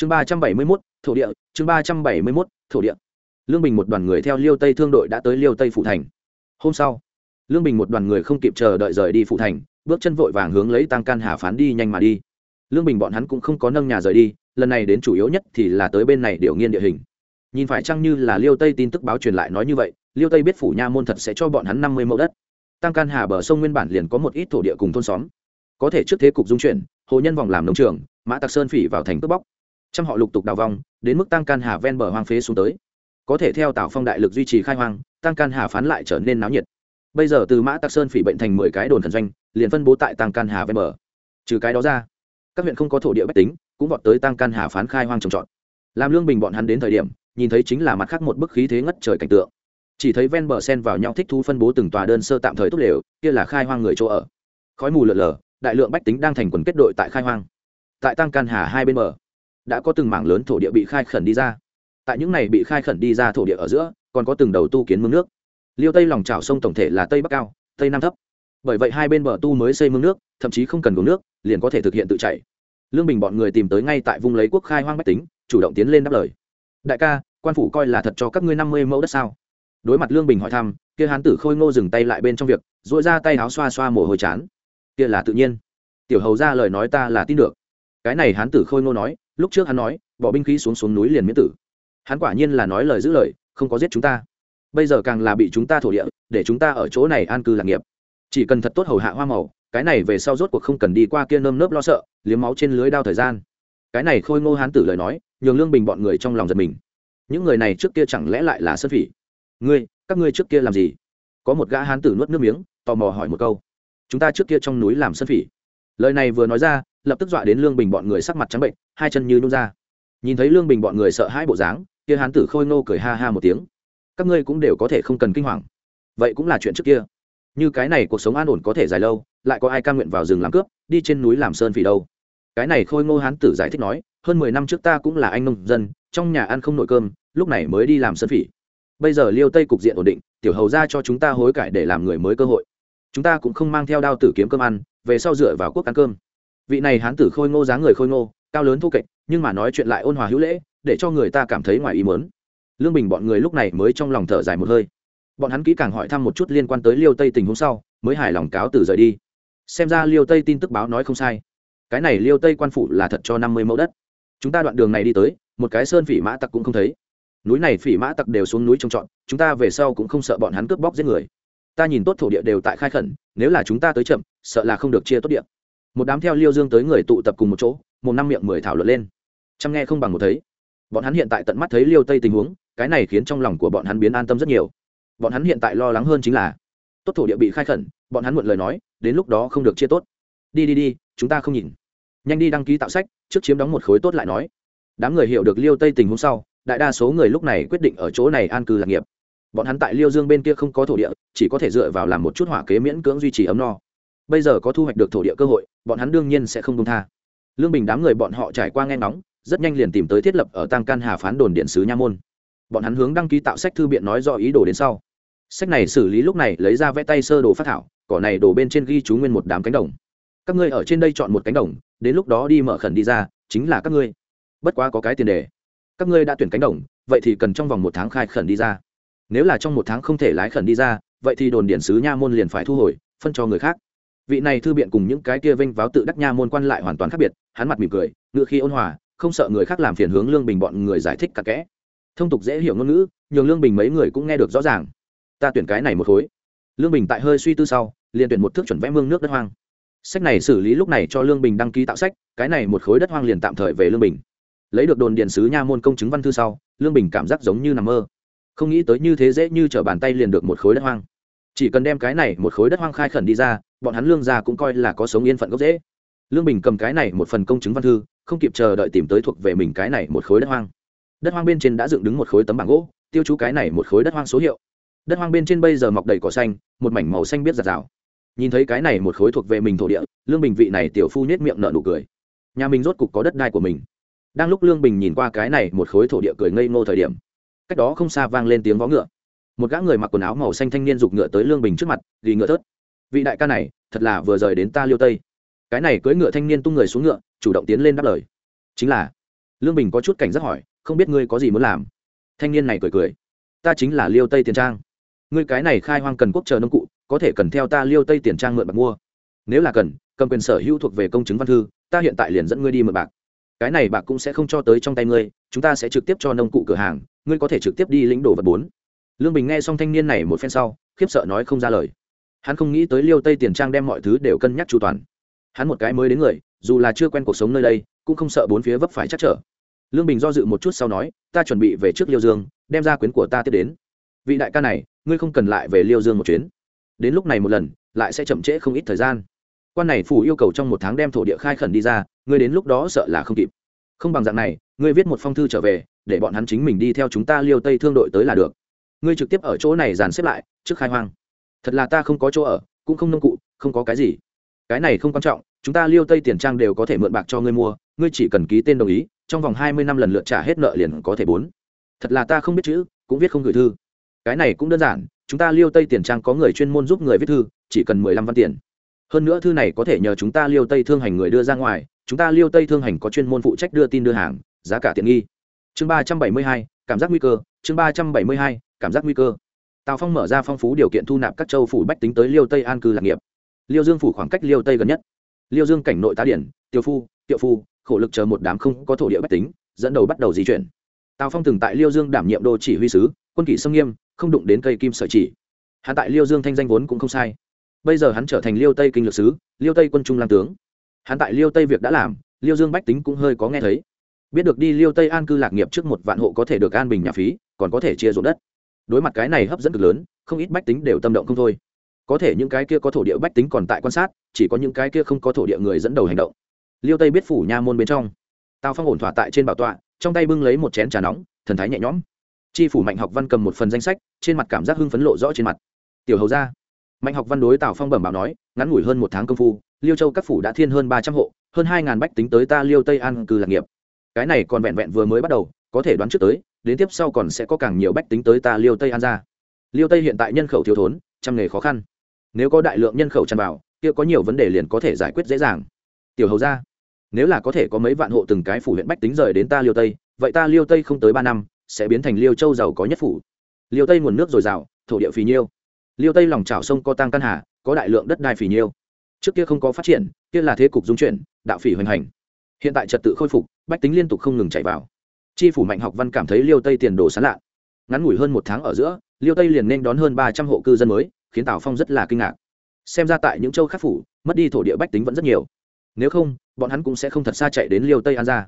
chương ba trăm bảy mươi mốt, thổ địa, chương ba trăm bảy mươi mốt, thổ địa. Lương bình một đoàn người theo liêu tây thương đội đã tới liêu tây phụ thành. Hôm sau, lương bình một đoàn người không kịp chờ đợi rời đi phụ thành, bước chân vội vàng hướng lấy tăng can hà phán đi nhanh mà đi. Lương bình bọn hắn cũng không có nâng nhà rời đi, lần này đến chủ yếu nhất thì là tới bên này điều nghiên địa hình. Nhìn phải chăng như là liêu tây tin tức báo truyền lại nói như vậy, liêu tây biết phủ nha môn thật sẽ cho bọn hắn năm mươi mẫu đất. Tăng can hà bờ sông nguyên bản liền có một ít thổ địa cùng thôn xóm. Có thể trước thế cục dung chuyển, hồ nhân vòng làm nông trường, mã tạc sơn phỉ vào thành cướp bóc trăm họ lục tục đào vong, đến mức tăng can hà ven bờ hoang phế xuống tới. Có thể theo tào phong đại lực duy trì khai hoang, tăng can hà phán lại trở nên náo nhiệt. Bây giờ từ mã tạc sơn phỉ bệnh thành mười cái đồn thần doanh, liền phân bố tại tăng can hà ven bờ. Trừ cái đó ra, các huyện không có thổ địa bách tính, cũng vọt tới tăng can hà phán khai hoang trồng trọt. Làm lương bình bọn hắn đến thời điểm, nhìn thấy chính là mặt khác một bức khí thế ngất trời cảnh tượng. Chỉ thấy ven bờ sen vào nhau thích thú phân bố từng tòa đơn sơ tạm thời tốt lều, kia là khai hoang người chỗ ở. Khói mù lợn lờ đại lượng bách tính đang thành quần kết đội tại khai hoang. Tại tăng can hà hai bên bờ đã có từng mảng lớn thổ địa bị khai khẩn đi ra. Tại những này bị khai khẩn đi ra thổ địa ở giữa, còn có từng đầu tu kiến mương nước. Liêu tây lòng trào sông tổng thể là tây bắc cao, tây nam thấp. Bởi vậy hai bên bờ tu mới xây mương nước, thậm chí không cần uống nước, liền có thể thực hiện tự chảy. lương bình bọn người tìm tới ngay tại vùng lấy quốc khai hoang bách tính, chủ động tiến lên đáp lời. Đại ca, quan phủ coi là thật cho các ngươi năm mươi mẫu đất sao? Đối mặt lương bình hỏi thăm, kia hán tử khôi ngô dừng tay lại bên trong việc dội ra tay áo xoa xoa mồ hôi chán. Kia là tự nhiên. Tiểu hầu ra lời nói ta là tin được. Cái này hán tử khôi ngô nói lúc trước hắn nói, bỏ binh khí xuống xuống núi liền miễn tử. Hắn quả nhiên là nói lời giữ lời, không có giết chúng ta. Bây giờ càng là bị chúng ta thổ địa, để chúng ta ở chỗ này an cư lạc nghiệp. Chỉ cần thật tốt hầu hạ hoa màu, cái này về sau rốt cuộc không cần đi qua kia nơm nớp lo sợ, liếm máu trên lưới đao thời gian. Cái này khôi ngô hán tử lời nói, nhường lương bình bọn người trong lòng giật mình. Những người này trước kia chẳng lẽ lại là sơn phỉ? Ngươi, các ngươi trước kia làm gì? Có một gã hán tử nuốt nước miếng, tò mò hỏi một câu. Chúng ta trước kia trong núi làm sơn phỉ. Lời này vừa nói ra lập tức dọa đến lương bình bọn người sắc mặt trắng bệnh, hai chân như nôn ra. Nhìn thấy lương bình bọn người sợ hãi bộ dáng, kia hán tử khôi ngô cười ha ha một tiếng. Các ngươi cũng đều có thể không cần kinh hoàng. Vậy cũng là chuyện trước kia. Như cái này cuộc sống an ổn có thể dài lâu, lại có ai cai nguyện vào rừng làm cướp, đi trên núi làm sơn vì đâu? Cái này khôi ngô hán tử giải thích nói, hơn mười năm trước ta cũng là anh nông dân, trong nhà ăn không nổi cơm, lúc này mới đi làm sơn phỉ. Bây giờ liêu tây cục diện ổn định, tiểu hầu ra cho chúng ta hối cải để làm người mới cơ hội. Chúng ta cũng không mang theo đao tử kiếm cơm ăn, về sau dựa vào quốc ăn cơm vị này hán tử khôi ngô dáng người khôi ngô, cao lớn thu kệch, nhưng mà nói chuyện lại ôn hòa hữu lễ, để cho người ta cảm thấy ngoài ý mớn lương bình bọn người lúc này mới trong lòng thở dài một hơi. Bọn hắn kỹ càng hỏi thăm một chút liên quan tới liêu tây tình huống sau, mới hài lòng cáo từ rời đi. Xem ra liêu tây tin tức báo nói không sai. Cái này liêu tây quan phủ là thật cho năm mươi mẫu đất. Chúng ta đoạn đường này đi tới, một cái sơn phỉ mã tặc cũng không thấy. Núi này phỉ mã tặc đều xuống núi trông trọt chúng ta về sau cũng không sợ bọn hắn cướp bóc giết người. Ta nhìn tốt thổ địa đều tại khai khẩn, nếu là chúng ta tới chậm, sợ là không được chia tốt địa một đám theo liêu dương tới người tụ tập cùng một chỗ, một năm miệng mười thảo luận lên. Chăm nghe không bằng một thấy. Bọn hắn hiện tại tận mắt thấy liêu tây tình huống, cái này khiến trong lòng của bọn hắn biến an tâm rất nhiều. Bọn hắn hiện tại lo lắng hơn chính là, tốt thổ địa bị khai khẩn, bọn hắn muộn lời nói, đến lúc đó không được chia tốt. Đi đi đi, chúng ta không nhìn. Nhanh đi đăng ký tạo sách, trước chiếm đóng một khối tốt lại nói. Đám người hiểu được liêu tây tình huống sau, đại đa số người lúc này quyết định ở chỗ này an cư lạc nghiệp. Bọn hắn tại liêu dương bên kia không có thổ địa, chỉ có thể dựa vào làm một chút hỏa kế miễn cưỡng duy trì ấm no bây giờ có thu hoạch được thổ địa cơ hội, bọn hắn đương nhiên sẽ không công tha. Lương bình đám người bọn họ trải qua nghe ngóng, rất nhanh liền tìm tới thiết lập ở tăng can hà phán đồn điện sứ nha môn. Bọn hắn hướng đăng ký tạo sách thư biện nói do ý đồ đến sau. Sách này xử lý lúc này lấy ra vẽ tay sơ đồ phát thảo, cỏ này đổ bên trên ghi chú nguyên một đám cánh đồng. Các ngươi ở trên đây chọn một cánh đồng, đến lúc đó đi mở khẩn đi ra, chính là các ngươi. Bất quá có cái tiền đề. Các ngươi đã tuyển cánh đồng, vậy thì cần trong vòng một tháng khai khẩn đi ra. Nếu là trong một tháng không thể lái khẩn đi ra, vậy thì đồn điện sứ nha môn liền phải thu hồi, phân cho người khác vị này thư biện cùng những cái kia vênh váo tự đắc nha môn quan lại hoàn toàn khác biệt, hắn mặt mỉm cười ngựa khi ôn hòa, không sợ người khác làm phiền hướng lương bình bọn người giải thích cả kẽ. Thông tục dễ hiểu ngôn ngữ, nhường lương bình mấy người cũng nghe được rõ ràng. Ta tuyển cái này một khối. Lương bình tại hơi suy tư sau, liền tuyển một thước chuẩn vẽ mương nước đất hoang. Sách này xử lý lúc này cho lương bình đăng ký tạo sách, cái này một khối đất hoang liền tạm thời về lương bình. Lấy được đồn điện sứ nha môn công chứng văn thư sau, lương bình cảm giác giống như nằm mơ. Không nghĩ tới như thế dễ như t r ở bàn tay liền được một khối đất hoang. Chỉ cần đem cái này một khối đất hoang khai khẩn đi ra bọn hắn lương gia cũng coi là có sống yên phận gốc dễ lương bình cầm cái này một phần công chứng văn thư, không kịp chờ đợi tìm tới thuộc về mình cái này một khối đất hoang. Đất hoang bên trên đã dựng đứng một khối tấm bảng gỗ, tiêu chú cái này một khối đất hoang số hiệu. Đất hoang bên trên bây giờ mọc đầy cỏ xanh, một mảnh màu xanh biết rạt rào. Nhìn thấy cái này một khối thuộc về mình thổ địa, lương bình vị này tiểu phu nhét miệng nợ nụ cười. Nhà mình rốt cục có đất đai của mình. Đang lúc lương bình nhìn qua cái này một khối thổ địa cười ngây ngô thời điểm, cách đó không xa vang lên tiếng vó ngựa. Một gã người mặc quần áo màu xanh thanh niên giục ngựa tới lương bình trước mặt, ghi ngựa thớt vị đại ca này, thật là vừa rời đến ta liêu tây. Cái này cưỡi ngựa thanh niên tung người xuống ngựa, chủ động tiến lên đáp lời. Chính là, lương bình có chút cảnh giác hỏi, không biết ngươi có gì muốn làm? Thanh niên này cười cười, ta chính là liêu tây tiền trang. Ngươi cái này khai hoang cần quốc chờ nông cụ, có thể cần theo ta liêu tây tiền trang mượn bạc mua. Nếu là cần, cầm quyền sở hữu thuộc về công chứng văn thư, ta hiện tại liền dẫn ngươi đi mượn bạc. Cái này bạc cũng sẽ không cho tới trong tay ngươi, chúng ta sẽ trực tiếp cho nông cụ cửa hàng, ngươi có thể trực tiếp đi lĩnh đồ vật bốn. Lương bình nghe xong thanh niên này một phen sau, khiếp sợ nói không ra lời hắn không nghĩ tới liêu tây tiền trang đem mọi thứ đều cân nhắc chu toàn. Hắn một cái mới đến người, dù là chưa quen cuộc sống nơi đây, cũng không sợ bốn phía vấp phải chắc trở. Lương bình do dự một chút sau nói, ta chuẩn bị về trước liêu dương, đem ra quyến của ta tiếp đến. Vị đại ca này, ngươi không cần lại về liêu dương một chuyến. Đến lúc này một lần, lại sẽ chậm trễ không ít thời gian. Quan này phủ yêu cầu trong một tháng đem thổ địa khai khẩn đi ra, ngươi đến lúc đó sợ là không kịp. Không bằng dạng này, ngươi viết một phong thư trở về, để bọn hắn chính mình đi theo chúng ta liêu tây thương đội tới là được. Ngươi trực tiếp ở chỗ này dàn xếp lại, trước khai hoang thật là ta không có chỗ ở, cũng không nông cụ, không có cái gì. Cái này không quan trọng, chúng ta liêu tây tiền trang đều có thể mượn bạc cho ngươi mua, ngươi chỉ cần ký tên đồng ý, trong vòng hai mươi năm lần lượt trả hết nợ liền có thể bốn. Thật là ta không biết chữ, cũng viết không gửi thư. Cái này cũng đơn giản, chúng ta liêu tây tiền trang có người chuyên môn giúp người viết thư, chỉ cần mười lăm văn tiền. Hơn nữa thư này có thể nhờ chúng ta liêu tây thương hành người đưa ra ngoài, chúng ta liêu tây thương hành có chuyên môn phụ trách đưa tin đưa hàng, giá cả tiện nghi. Chương ba trăm bảy mươi hai, cảm giác nguy cơ, chương ba trăm bảy mươi hai, cảm giác nguy cơ tào phong mở ra phong phú điều kiện thu nạp các châu phủ bách tính tới liêu tây an cư lạc nghiệp. Liêu dương phủ khoảng cách liêu tây gần nhất. Liêu dương cảnh nội tá điển tiêu phu, tiệu phu, khổ lực chờ một đám không có thổ địa bách tính, dẫn đầu bắt đầu di chuyển. Tào phong từng tại liêu dương đảm nhiệm đô chỉ huy sứ, quân kỷ sông nghiêm, không đụng đến cây kim sợi chỉ. Hắn tại liêu dương thanh danh vốn cũng không sai. Bây giờ hắn trở thành liêu tây kinh lược sứ, liêu tây quân trung làm tướng. Hắn tại liêu tây việc đã làm, liêu dương bách tính cũng hơi có nghe thấy. Biết được đi liêu tây an cư lạc nghiệp trước một vạn hộ có thể được an bình nhà phí, còn có thể chia ruộng đất đối mặt cái này hấp dẫn cực lớn, không ít bách tính đều tâm động không thôi. Có thể những cái kia có thổ địa bách tính còn tại quan sát, chỉ có những cái kia không có thổ địa người dẫn đầu hành động. Liêu tây biết phủ nha môn bên trong. Tào phong ổn thỏa tại trên bảo tọa, trong tay bưng lấy một chén trà nóng, thần thái nhẹ nhõm. Tri phủ mạnh học văn cầm một phần danh sách, trên mặt cảm giác hưng phấn lộ rõ trên mặt. Tiểu hầu ra mạnh học văn đối tào phong bẩm bảo nói, ngắn ngủi hơn một tháng công phu, liêu châu các phủ đã thiên hơn ba trăm hộ, hơn hai ngàn bách tính tới ta liêu tây an cư lạc nghiệp. Cái này còn vẹn vẹn vừa mới bắt đầu, có thể đoán trước tới đến tiếp sau còn sẽ có càng nhiều bách tính tới ta liêu tây an ra liêu tây hiện tại nhân khẩu thiếu thốn, trăm nghề khó khăn. Nếu có đại lượng nhân khẩu tràn vào, kia có nhiều vấn đề liền có thể giải quyết dễ dàng. Tiểu hầu ra nếu là có thể có mấy vạn hộ từng cái phủ huyện bách tính rời đến ta liêu tây, vậy ta liêu tây không tới ba năm, sẽ biến thành liêu châu giàu có nhất phủ. Liêu tây nguồn nước dồi dào, thổ địa phì nhiêu. Liêu tây lòng trào sông co tăng căn hà, có đại lượng đất đai phì nhiêu. Trước kia không có phát triển, kia là thế cục dung chuyển, đạo phỉ hoành hành. Hiện tại trật tự khôi phục, bách tính liên tục không ngừng chạy vào tri phủ mạnh học văn cảm thấy liêu tây tiền đồ sán lạ ngắn ngủi hơn một tháng ở giữa, liêu tây liền nên đón hơn ba trăm hộ cư dân mới, khiến tào phong rất là kinh ngạc. Xem ra tại những châu khác phủ, mất đi thổ địa bách tính vẫn rất nhiều. Nếu không, bọn hắn cũng sẽ không thật xa chạy đến liêu tây an ra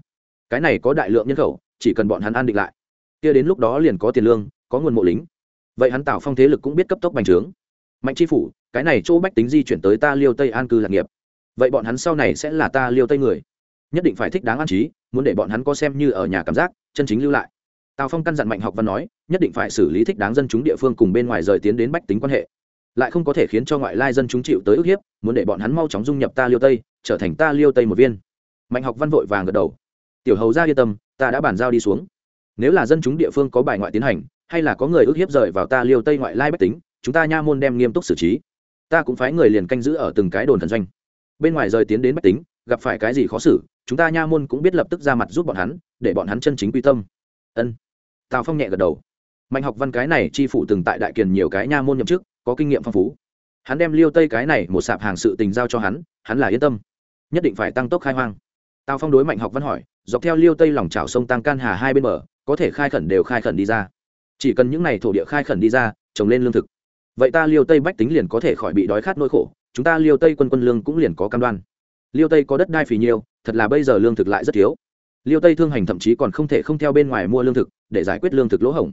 cái này có đại lượng nhân khẩu, chỉ cần bọn hắn an định lại. Kia đến lúc đó liền có tiền lương, có nguồn mộ lính. Vậy hắn tào phong thế lực cũng biết cấp tốc bành trướng. Mạnh tri phủ, cái này chỗ bách tính di chuyển tới ta liêu tây an cư lạc nghiệp. Vậy bọn hắn sau này sẽ là ta liêu tây người. Nhất định phải thích đáng an trí muốn để bọn hắn có xem như ở nhà cảm giác, chân chính lưu lại. Tào phong căn dặn mạnh học văn nói, nhất định phải xử lý thích đáng dân chúng địa phương cùng bên ngoài rời tiến đến bách tính quan hệ. Lại không có thể khiến cho ngoại lai dân chúng chịu tới ức hiếp, muốn để bọn hắn mau chóng dung nhập ta liêu tây, trở thành ta liêu tây một viên. Mạnh học văn vội vàng gật đầu. Tiểu hầu ra yên tâm, ta đã bàn giao đi xuống. Nếu là dân chúng địa phương có bài ngoại tiến hành, hay là có người ức hiếp rời vào ta liêu tây ngoại lai bách tính, chúng ta nha môn đem nghiêm túc xử trí. Ta cũng phái người liền canh giữ ở từng cái đồn thần doanh. Bên ngoài rời tiến đến bách tính, gặp phải cái gì khó xử chúng ta nha môn cũng biết lập tức ra mặt giúp bọn hắn, để bọn hắn chân chính quy tâm. Ân. Tào phong nhẹ gật đầu. Mạnh học văn cái này chi phủ từng tại đại kiền nhiều cái nha môn nhậm chức, có kinh nghiệm phong phú. Hắn đem liêu tây cái này một sạp hàng sự tình giao cho hắn hắn là yên tâm. Nhất định phải tăng tốc khai hoang. Tào phong đối mạnh học văn hỏi, dọc theo liêu tây lòng trào sông tăng can hà hai bên bờ, có thể khai khẩn đều khai khẩn đi ra. Chỉ cần những n à y thổ địa khai khẩn đi ra, trồng lên lương thực. Vậy ta liêu tây bách tính liền có thể khỏi bị đói khát nỗi khổ, chúng ta liêu tây quân quân lương cũng liền có cam đoan liêu tây có đất đai phì nhiêu, thật là bây giờ lương thực lại rất thiếu. Liêu tây thương hành thậm chí còn không thể không theo bên ngoài mua lương thực, để giải quyết lương thực lỗ hổng.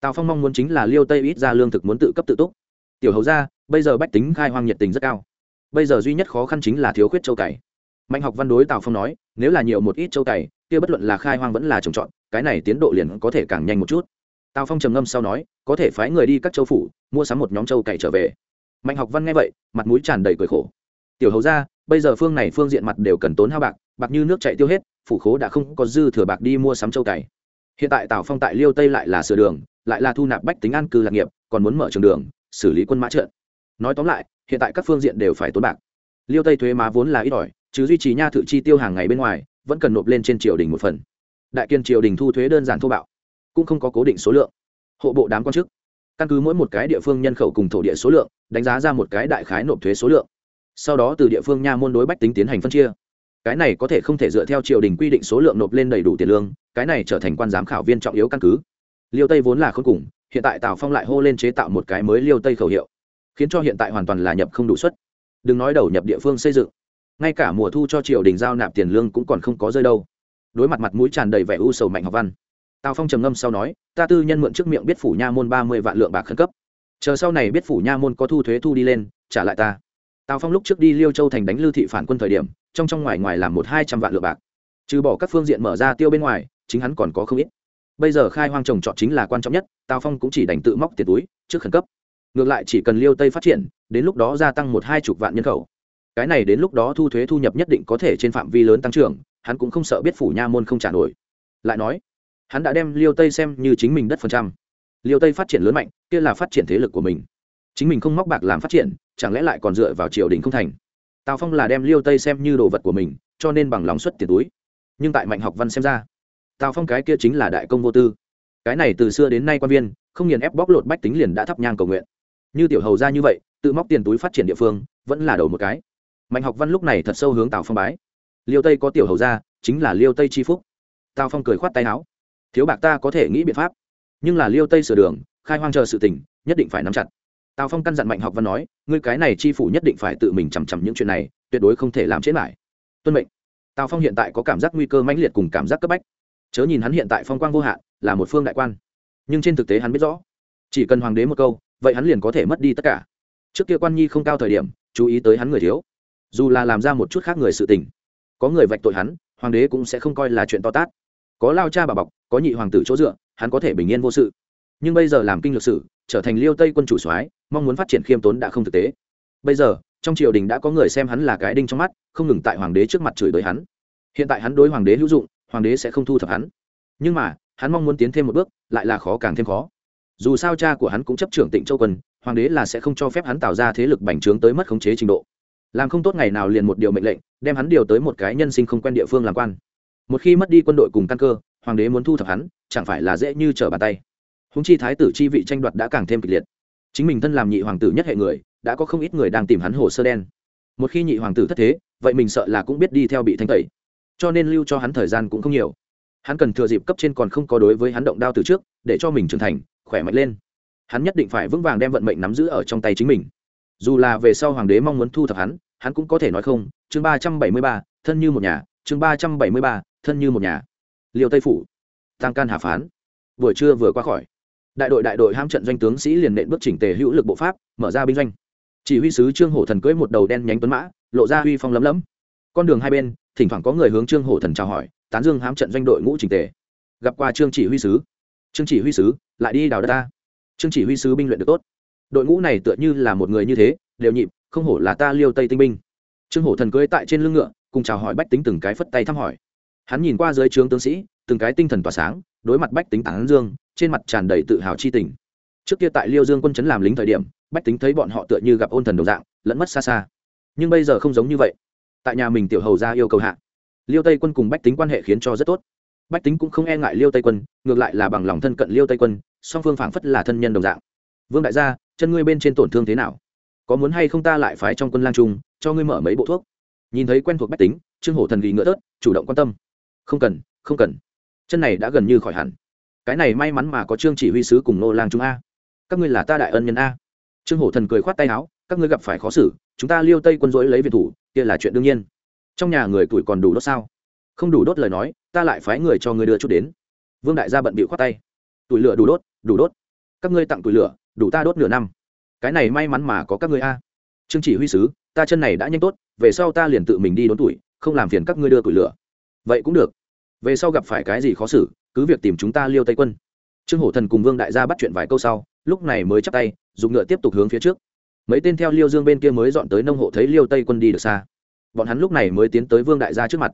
Tào phong mong muốn chính là liêu tây ít ra lương thực muốn tự cấp tự túc. Tiểu hầu ra bây giờ bách tính khai hoang nhiệt tình rất cao. Bây giờ duy nhất khó khăn chính là thiếu khuyết châu cày. Mạnh học văn đối tào phong nói, nếu là nhiều một ít châu cày, kia bất luận là khai hoang vẫn là trồng trọt, cái này tiến độ liền có thể càng nhanh một chút. Tào phong trầm ngâm sau nói, có thể phái người đi các châu phủ, mua sắm một nhóm châu cày trở về. Mạnh học văn nghe vậy, mặt mũi tràn đầy cười khổ tiểu hầu ra, bây giờ phương này phương diện mặt đều cần tốn hao bạc bạc như nước chạy tiêu hết, phủ khố đã không có dư thừa bạc đi mua sắm châu cày. Hiện tại tào phong tại liêu tây lại là sửa đường, lại là thu nạp bách tính an cư lạc nghiệp, còn muốn mở trường đường, xử lý quân mã trận nói tóm lại, hiện tại các phương diện đều phải tốn bạc. Liêu tây thuế má vốn là ít ỏi chứ duy trì nha thự chi tiêu hàng ngày bên ngoài, vẫn cần nộp lên trên triều đình một phần. Đại kiên triều đình thu thuế đơn giản thô bạo, cũng không có cố định số lượng. Hộ bộ đám quan chức, căn cứ mỗi một cái địa phương nhân khẩu cùng thổ địa số lượng, đánh giá ra một cái đại khái nộp thuế số lượng sau đó từ địa phương nha môn đối bách tính tiến hành phân chia. Cái này có thể không thể dựa theo triều đình quy định số lượng nộp lên đầy đủ tiền lương, cái này trở thành quan giám khảo viên trọng yếu căn cứ. Liêu tây vốn là khốn cùng, hiện tại tào phong lại hô lên chế tạo một cái mới liêu tây khẩu hiệu, khiến cho hiện tại hoàn toàn là nhập không đủ suất. Đừng nói đầu nhập địa phương xây dựng, ngay cả mùa thu cho triều đình giao nạp tiền lương cũng còn không có rơi đâu. Đối mặt mặt mũi tràn đầy vẻ u sầu mạnh học văn, tào phong trầm ngâm sau nói, ta tư nhân mượn trước miệng biết phủ nha môn ba mươi vạn lượng bạc khẩn cấp. Chờ sau này biết phủ nha môn có thu thuế thu đi lên, trả lại ta tào phong lúc trước đi liêu châu thành đánh lưu thị phản quân thời điểm, trong trong ngoài ngoài làm một hai trăm vạn lượng bạc. Trừ bỏ các phương diện mở ra tiêu bên ngoài, chính hắn còn có không ít. Bây giờ khai hoang trồng trọt chính là quan trọng nhất, tào phong cũng chỉ đành tự móc tiền túi, trước khẩn cấp. Ngược lại chỉ cần liêu tây phát triển, đến lúc đó gia tăng một hai chục vạn nhân khẩu. Cái này đến lúc đó thu thuế thu nhập nhất định có thể trên phạm vi lớn tăng trưởng, hắn cũng không sợ biết phủ nha môn không trả nổi. Lại nói, hắn đã đem liêu tây xem như chính mình đất phần trăm. Liêu tây phát triển lớn mạnh, kia là phát triển thế lực của mình chính mình không móc bạc làm phát triển, chẳng lẽ lại còn dựa vào triều đình không thành? Tào phong là đem liêu tây xem như đồ vật của mình, cho nên bằng lòng xuất tiền túi. Nhưng tại mạnh học văn xem ra, tào phong cái kia chính là đại công vô tư. Cái này từ xưa đến nay quan viên, không nghiền ép bóc lột bách tính liền đã thắp nhang cầu nguyện. Như tiểu hầu ra như vậy, tự móc tiền túi phát triển địa phương, vẫn là đầu một cái. Mạnh học văn lúc này thật sâu hướng tào phong bái. Liêu tây có tiểu hầu ra, chính là liêu tây c h i phúc. Tào phong cười khoát tay áo. Thiếu bạc ta có thể nghĩ biện pháp. Nhưng là liêu tây sửa đường, khai hoang chờ sự tỉnh nhất định phải nắm chặt tào phong căn dặn mạnh học văn nói, ngươi cái này chi phủ nhất định phải tự mình chằm chằm những chuyện này, tuyệt đối không thể làm chết lại. Tuân mệnh. Tào phong hiện tại có cảm giác nguy cơ mãnh liệt cùng cảm giác cấp bách. Chớ nhìn hắn hiện tại phong quang vô hạn, là một phương đại quan. Nhưng trên thực tế hắn biết rõ, chỉ cần hoàng đế một câu, vậy hắn liền có thể mất đi tất cả. Trước kia quan nhi không cao thời điểm, chú ý tới hắn người thiếu. Dù là làm ra một chút khác người sự tình, có người vạch tội hắn, hoàng đế cũng sẽ không coi là chuyện to tát. Có lao cha bà bọc, có nhị hoàng tử chỗ dựa, hắn có thể bình yên vô sự. Nhưng bây giờ làm kinh lược sử trở thành liêu tây quân chủ soái, mong muốn phát triển khiêm tốn đã không thực tế. Bây giờ, trong triều đình đã có người xem hắn là cái đinh trong mắt, không ngừng tại hoàng đế trước mặt chửi tới hắn. Hiện tại hắn đối hoàng đế hữu dụng, hoàng đế sẽ không thu thập hắn. Nhưng mà, hắn mong muốn tiến thêm một bước, lại là khó càng thêm khó. Dù sao cha của hắn cũng chấp trưởng tịnh châu quân, hoàng đế là sẽ không cho phép hắn tạo ra thế lực bành trướng tới mất khống chế trình độ. Làm không tốt ngày nào liền một điều mệnh lệnh, đem hắn điều tới một cái nhân sinh không quen địa phương làm quan. Một khi mất đi quân đội cùng căn cơ, hoàng đế muốn thu thập hắn, chẳng phải là dễ như trở bàn tay húng chi thái tử chi vị tranh đoạt đã càng thêm kịch liệt. Chính mình thân làm nhị hoàng tử nhất hệ người, đã có không ít người đang tìm hắn hồ sơ đen. Một khi nhị hoàng tử thất thế, vậy mình sợ là cũng biết đi theo bị thanh tẩy. Cho nên lưu cho hắn thời gian cũng không nhiều. Hắn cần thừa dịp cấp trên còn không có đối với hắn động đao từ trước, để cho mình trưởng thành, khỏe mạnh lên. Hắn nhất định phải vững vàng đem vận mệnh nắm giữ ở trong tay chính mình. Dù là về sau hoàng đế mong muốn thu thập hắn hắn cũng có thể nói không, chương ba trăm bảy mươi ba, thân như một nhà, chương ba trăm bảy mươi ba, thân như một nhà. Liêu tây phủ tăng can hà phán. Buổi trưa vừa qua khỏi đại đội đại đội ham trận doanh tướng sĩ liền nện bước chỉnh tề hữu lực bộ pháp, mở ra binh doanh. Chỉ huy sứ trương hổ thần cưỡi một đầu đen nhánh tuấn mã, lộ ra huy phong lấm lấm. Con đường hai bên, thỉnh thoảng có người hướng trương hổ thần chào hỏi, tán dương hám trận doanh đội ngũ chỉnh tề. Gặp qua trương chỉ huy sứ. Trương chỉ huy sứ, lại đi đào đất ta. Trương chỉ huy sứ binh luyện được tốt. Đội ngũ này tựa như là một người như thế, đều nhịp, không hổ là ta liêu tây tinh binh. Trương hổ thần cưỡi tại trên lưng ngựa, cùng chào hỏi bách tính từng cái phất tay thăm hỏi. Hắn nhìn qua dưới trướng tướng sĩ, từng cái tinh thần tỏa sáng, đối mặt bách tính tán dương trên mặt tràn đầy tự hào chi tình. Trước kia tại liêu dương quân chấn làm lính thời điểm, bách tính thấy bọn họ tựa như gặp ôn thần đồng dạng, lẫn mất xa xa. Nhưng bây giờ không giống như vậy. Tại nhà mình tiểu hầu ra yêu cầu hạ, liêu tây quân cùng bách tính quan hệ khiến cho rất tốt. Bách tính cũng không e ngại liêu tây quân, ngược lại là bằng lòng thân cận liêu tây quân, song phương phảng phất là thân nhân đồng dạng. Vương đại gia, chân ngươi bên trên tổn thương thế nào? Có muốn hay không ta lại phái trong quân lang trung, cho ngươi mở mấy bộ thuốc? Nhìn thấy quen thuộc bách tính, trương hổ thần ghi ngỡ tớt, chủ động quan tâm. Không cần không cần. Chân này đã gần như khỏi hẳn cái này may mắn mà có trương chỉ huy sứ cùng nô lang chúng a. Các ngươi là ta đại ân nhân a. Trương hổ thần cười khoát tay áo, các ngươi gặp phải khó xử, chúng ta liêu tây quân dối lấy viện thủ, kia là chuyện đương nhiên. Trong nhà người tuổi còn đủ đốt sao? Không đủ đốt lời nói, ta lại phái người cho ngươi đưa chút đến. Vương đại gia bận bịu khoát tay. Tuổi lửa đủ đốt đủ đốt. Các ngươi tặng tuổi lửa, đủ ta đốt nửa năm. Cái này may mắn mà có các ngươi a. Trương chỉ huy sứ, ta chân này đã nhanh tốt, về sau ta liền tự mình đi đốn tuổi, không làm phiền các ngươi đưa tuổi lửa. Vậy cũng được. Về sau gặp phải cái gì khó xử cứ việc tìm chúng ta liêu tây quân. Trương hổ thần cùng vương đại gia bắt chuyện vài câu sau, lúc này mới chắp tay, dùng ngựa tiếp tục hướng phía trước. Mấy tên theo liêu dương bên kia mới dọn tới nông hộ thấy liêu tây quân đi được xa. Bọn hắn lúc này mới tiến tới vương đại gia trước mặt.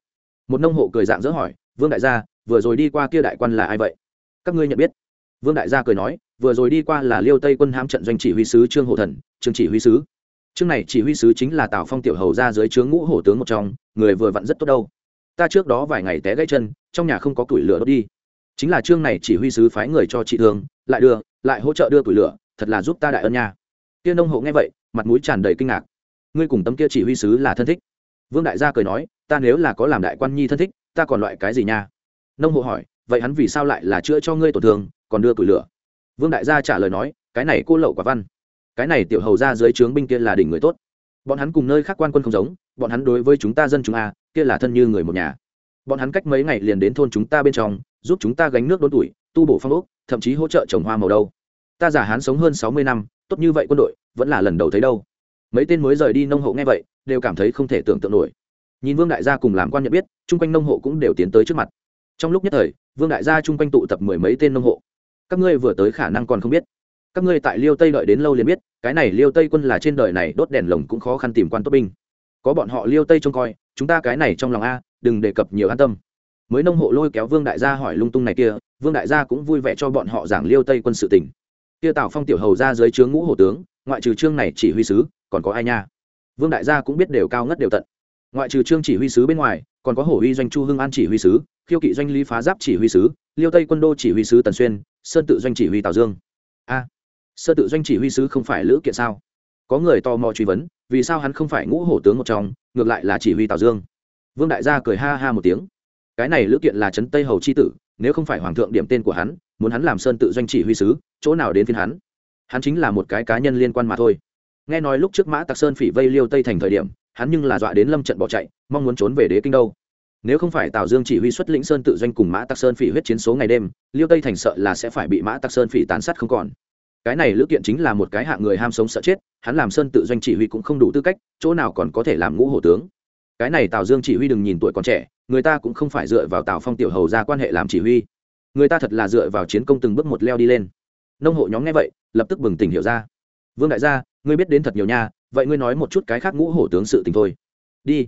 Một nông hộ cười dạng dỡ hỏi, vương đại gia, vừa rồi đi qua kia đại quan là ai vậy? Các ngươi nhận biết. Vương đại gia cười nói, vừa rồi đi qua là liêu tây quân hãm trận doanh chỉ huy sứ trương hổ thần, trương chỉ huy sứ. Trương này chỉ huy sứ chính là tào phong tiểu hầu ra dưới trướng ngũ hổ tướng một trong, người vừa vặn rất tốt đâu. Ta trước đó vài ngày té gãy chân, trong nhà không có củi lửa đốt đi chính là chương này chỉ huy sứ phái người cho chị thương, lại đưa, lại hỗ trợ đưa củi lửa, thật là giúp ta đại ân nha. Tiên nông hộ nghe vậy, mặt mũi tràn đầy kinh ngạc. Ngươi cùng tấm kia chỉ huy sứ là thân thích. Vương đại gia cười nói, ta nếu là có làm đại quan nhi thân thích, ta còn loại cái gì nha? Nông hộ hỏi, vậy hắn vì sao lại là chữa cho ngươi tổn thương, còn đưa củi lửa? Vương đại gia trả lời nói, cái này cô lậu quả văn. Cái này tiểu hầu ra dưới trướng binh kia là đỉnh người tốt. Bọn hắn cùng nơi khác quan quân không giống, bọn hắn đối với chúng ta dân chúng a, kia là thân như người một nhà bọn hắn cách mấy ngày liền đến thôn chúng ta bên trong, giúp chúng ta gánh nước đốn tuổi, tu bổ phong ốc, thậm chí hỗ trợ trồng hoa màu đâu. Ta giả hán sống hơn sáu mươi năm, tốt như vậy quân đội, vẫn là lần đầu thấy đâu. Mấy tên mới rời đi nông hộ nghe vậy, đều cảm thấy không thể tưởng tượng nổi. Nhìn vương đại gia cùng làm quan nhận biết, chung quanh nông hộ cũng đều tiến tới trước mặt. Trong lúc nhất thời, vương đại gia chung quanh tụ tập mười mấy tên nông hộ. Các ngươi vừa tới khả năng còn không biết. Các ngươi tại liêu tây đợi đến lâu liền biết, cái này liêu tây quân là trên đời này đốt đèn lồng cũng khó khăn tìm quan tốt binh. Có bọn họ liêu tây trông coi, chúng ta cái này trong lòng a đừng đề cập nhiều an tâm. Mới nông hộ lôi kéo vương đại gia hỏi lung tung này kia, vương đại gia cũng vui vẻ cho bọn họ giảng liêu tây quân sự tỉnh kia tào phong tiểu hầu ra dưới trướng ngũ hổ tướng, ngoại trừ trương này chỉ huy sứ, còn có ai nha? Vương đại gia cũng biết đều cao ngất đều tận. Ngoại trừ trương chỉ huy sứ bên ngoài, còn có hổ uy doanh chu hưng an chỉ huy sứ, khiêu kỵ doanh lý phá giáp chỉ huy sứ, liêu tây quân đô chỉ huy sứ tần xuyên, sơn tự doanh chỉ huy tào dương. A, sơn tự doanh chỉ huy sứ không phải lữ kiện sao? Có người tò mò truy vấn, vì sao hắn không phải ngũ hổ tướng một trong, ngược lại là chỉ huy tào dương? Vương đại gia cười ha ha một tiếng. Cái này lữ kiện là trấn tây hầu c h i tử, nếu không phải hoàng thượng điểm tên của hắn, muốn hắn làm sơn tự doanh chỉ huy sứ, chỗ nào đến phiên hắn? Hắn chính là một cái cá nhân liên quan mà thôi. Nghe nói lúc trước mã tặc sơn phỉ vây liêu tây thành thời điểm, hắn nhưng là dọa đến lâm trận bỏ chạy, mong muốn trốn về đế kinh đâu. Nếu không phải tào dương chỉ huy xuất lĩnh sơn tự doanh cùng mã tặc sơn phỉ huyết chiến số ngày đêm, liêu tây thành sợ là sẽ phải bị mã tặc sơn phỉ tàn sát không còn. Cái này lữ kiện chính là một cái hạng người ham sống sợ chết, hắn làm sơn tự doanh chỉ huy cũng không đủ tư cách, chỗ nào còn có thể làm ngũ hổ tướng cái này tào dương chỉ huy đừng nhìn tuổi còn trẻ người ta cũng không phải dựa vào tào phong tiểu hầu ra quan hệ làm chỉ huy người ta thật là dựa vào chiến công từng bước một leo đi lên nông hộ nhóm nghe vậy lập tức bừng tỉnh hiểu ra vương đại gia ngươi biết đến thật nhiều nha vậy ngươi nói một chút cái khác ngũ hổ tướng sự tình thôi đi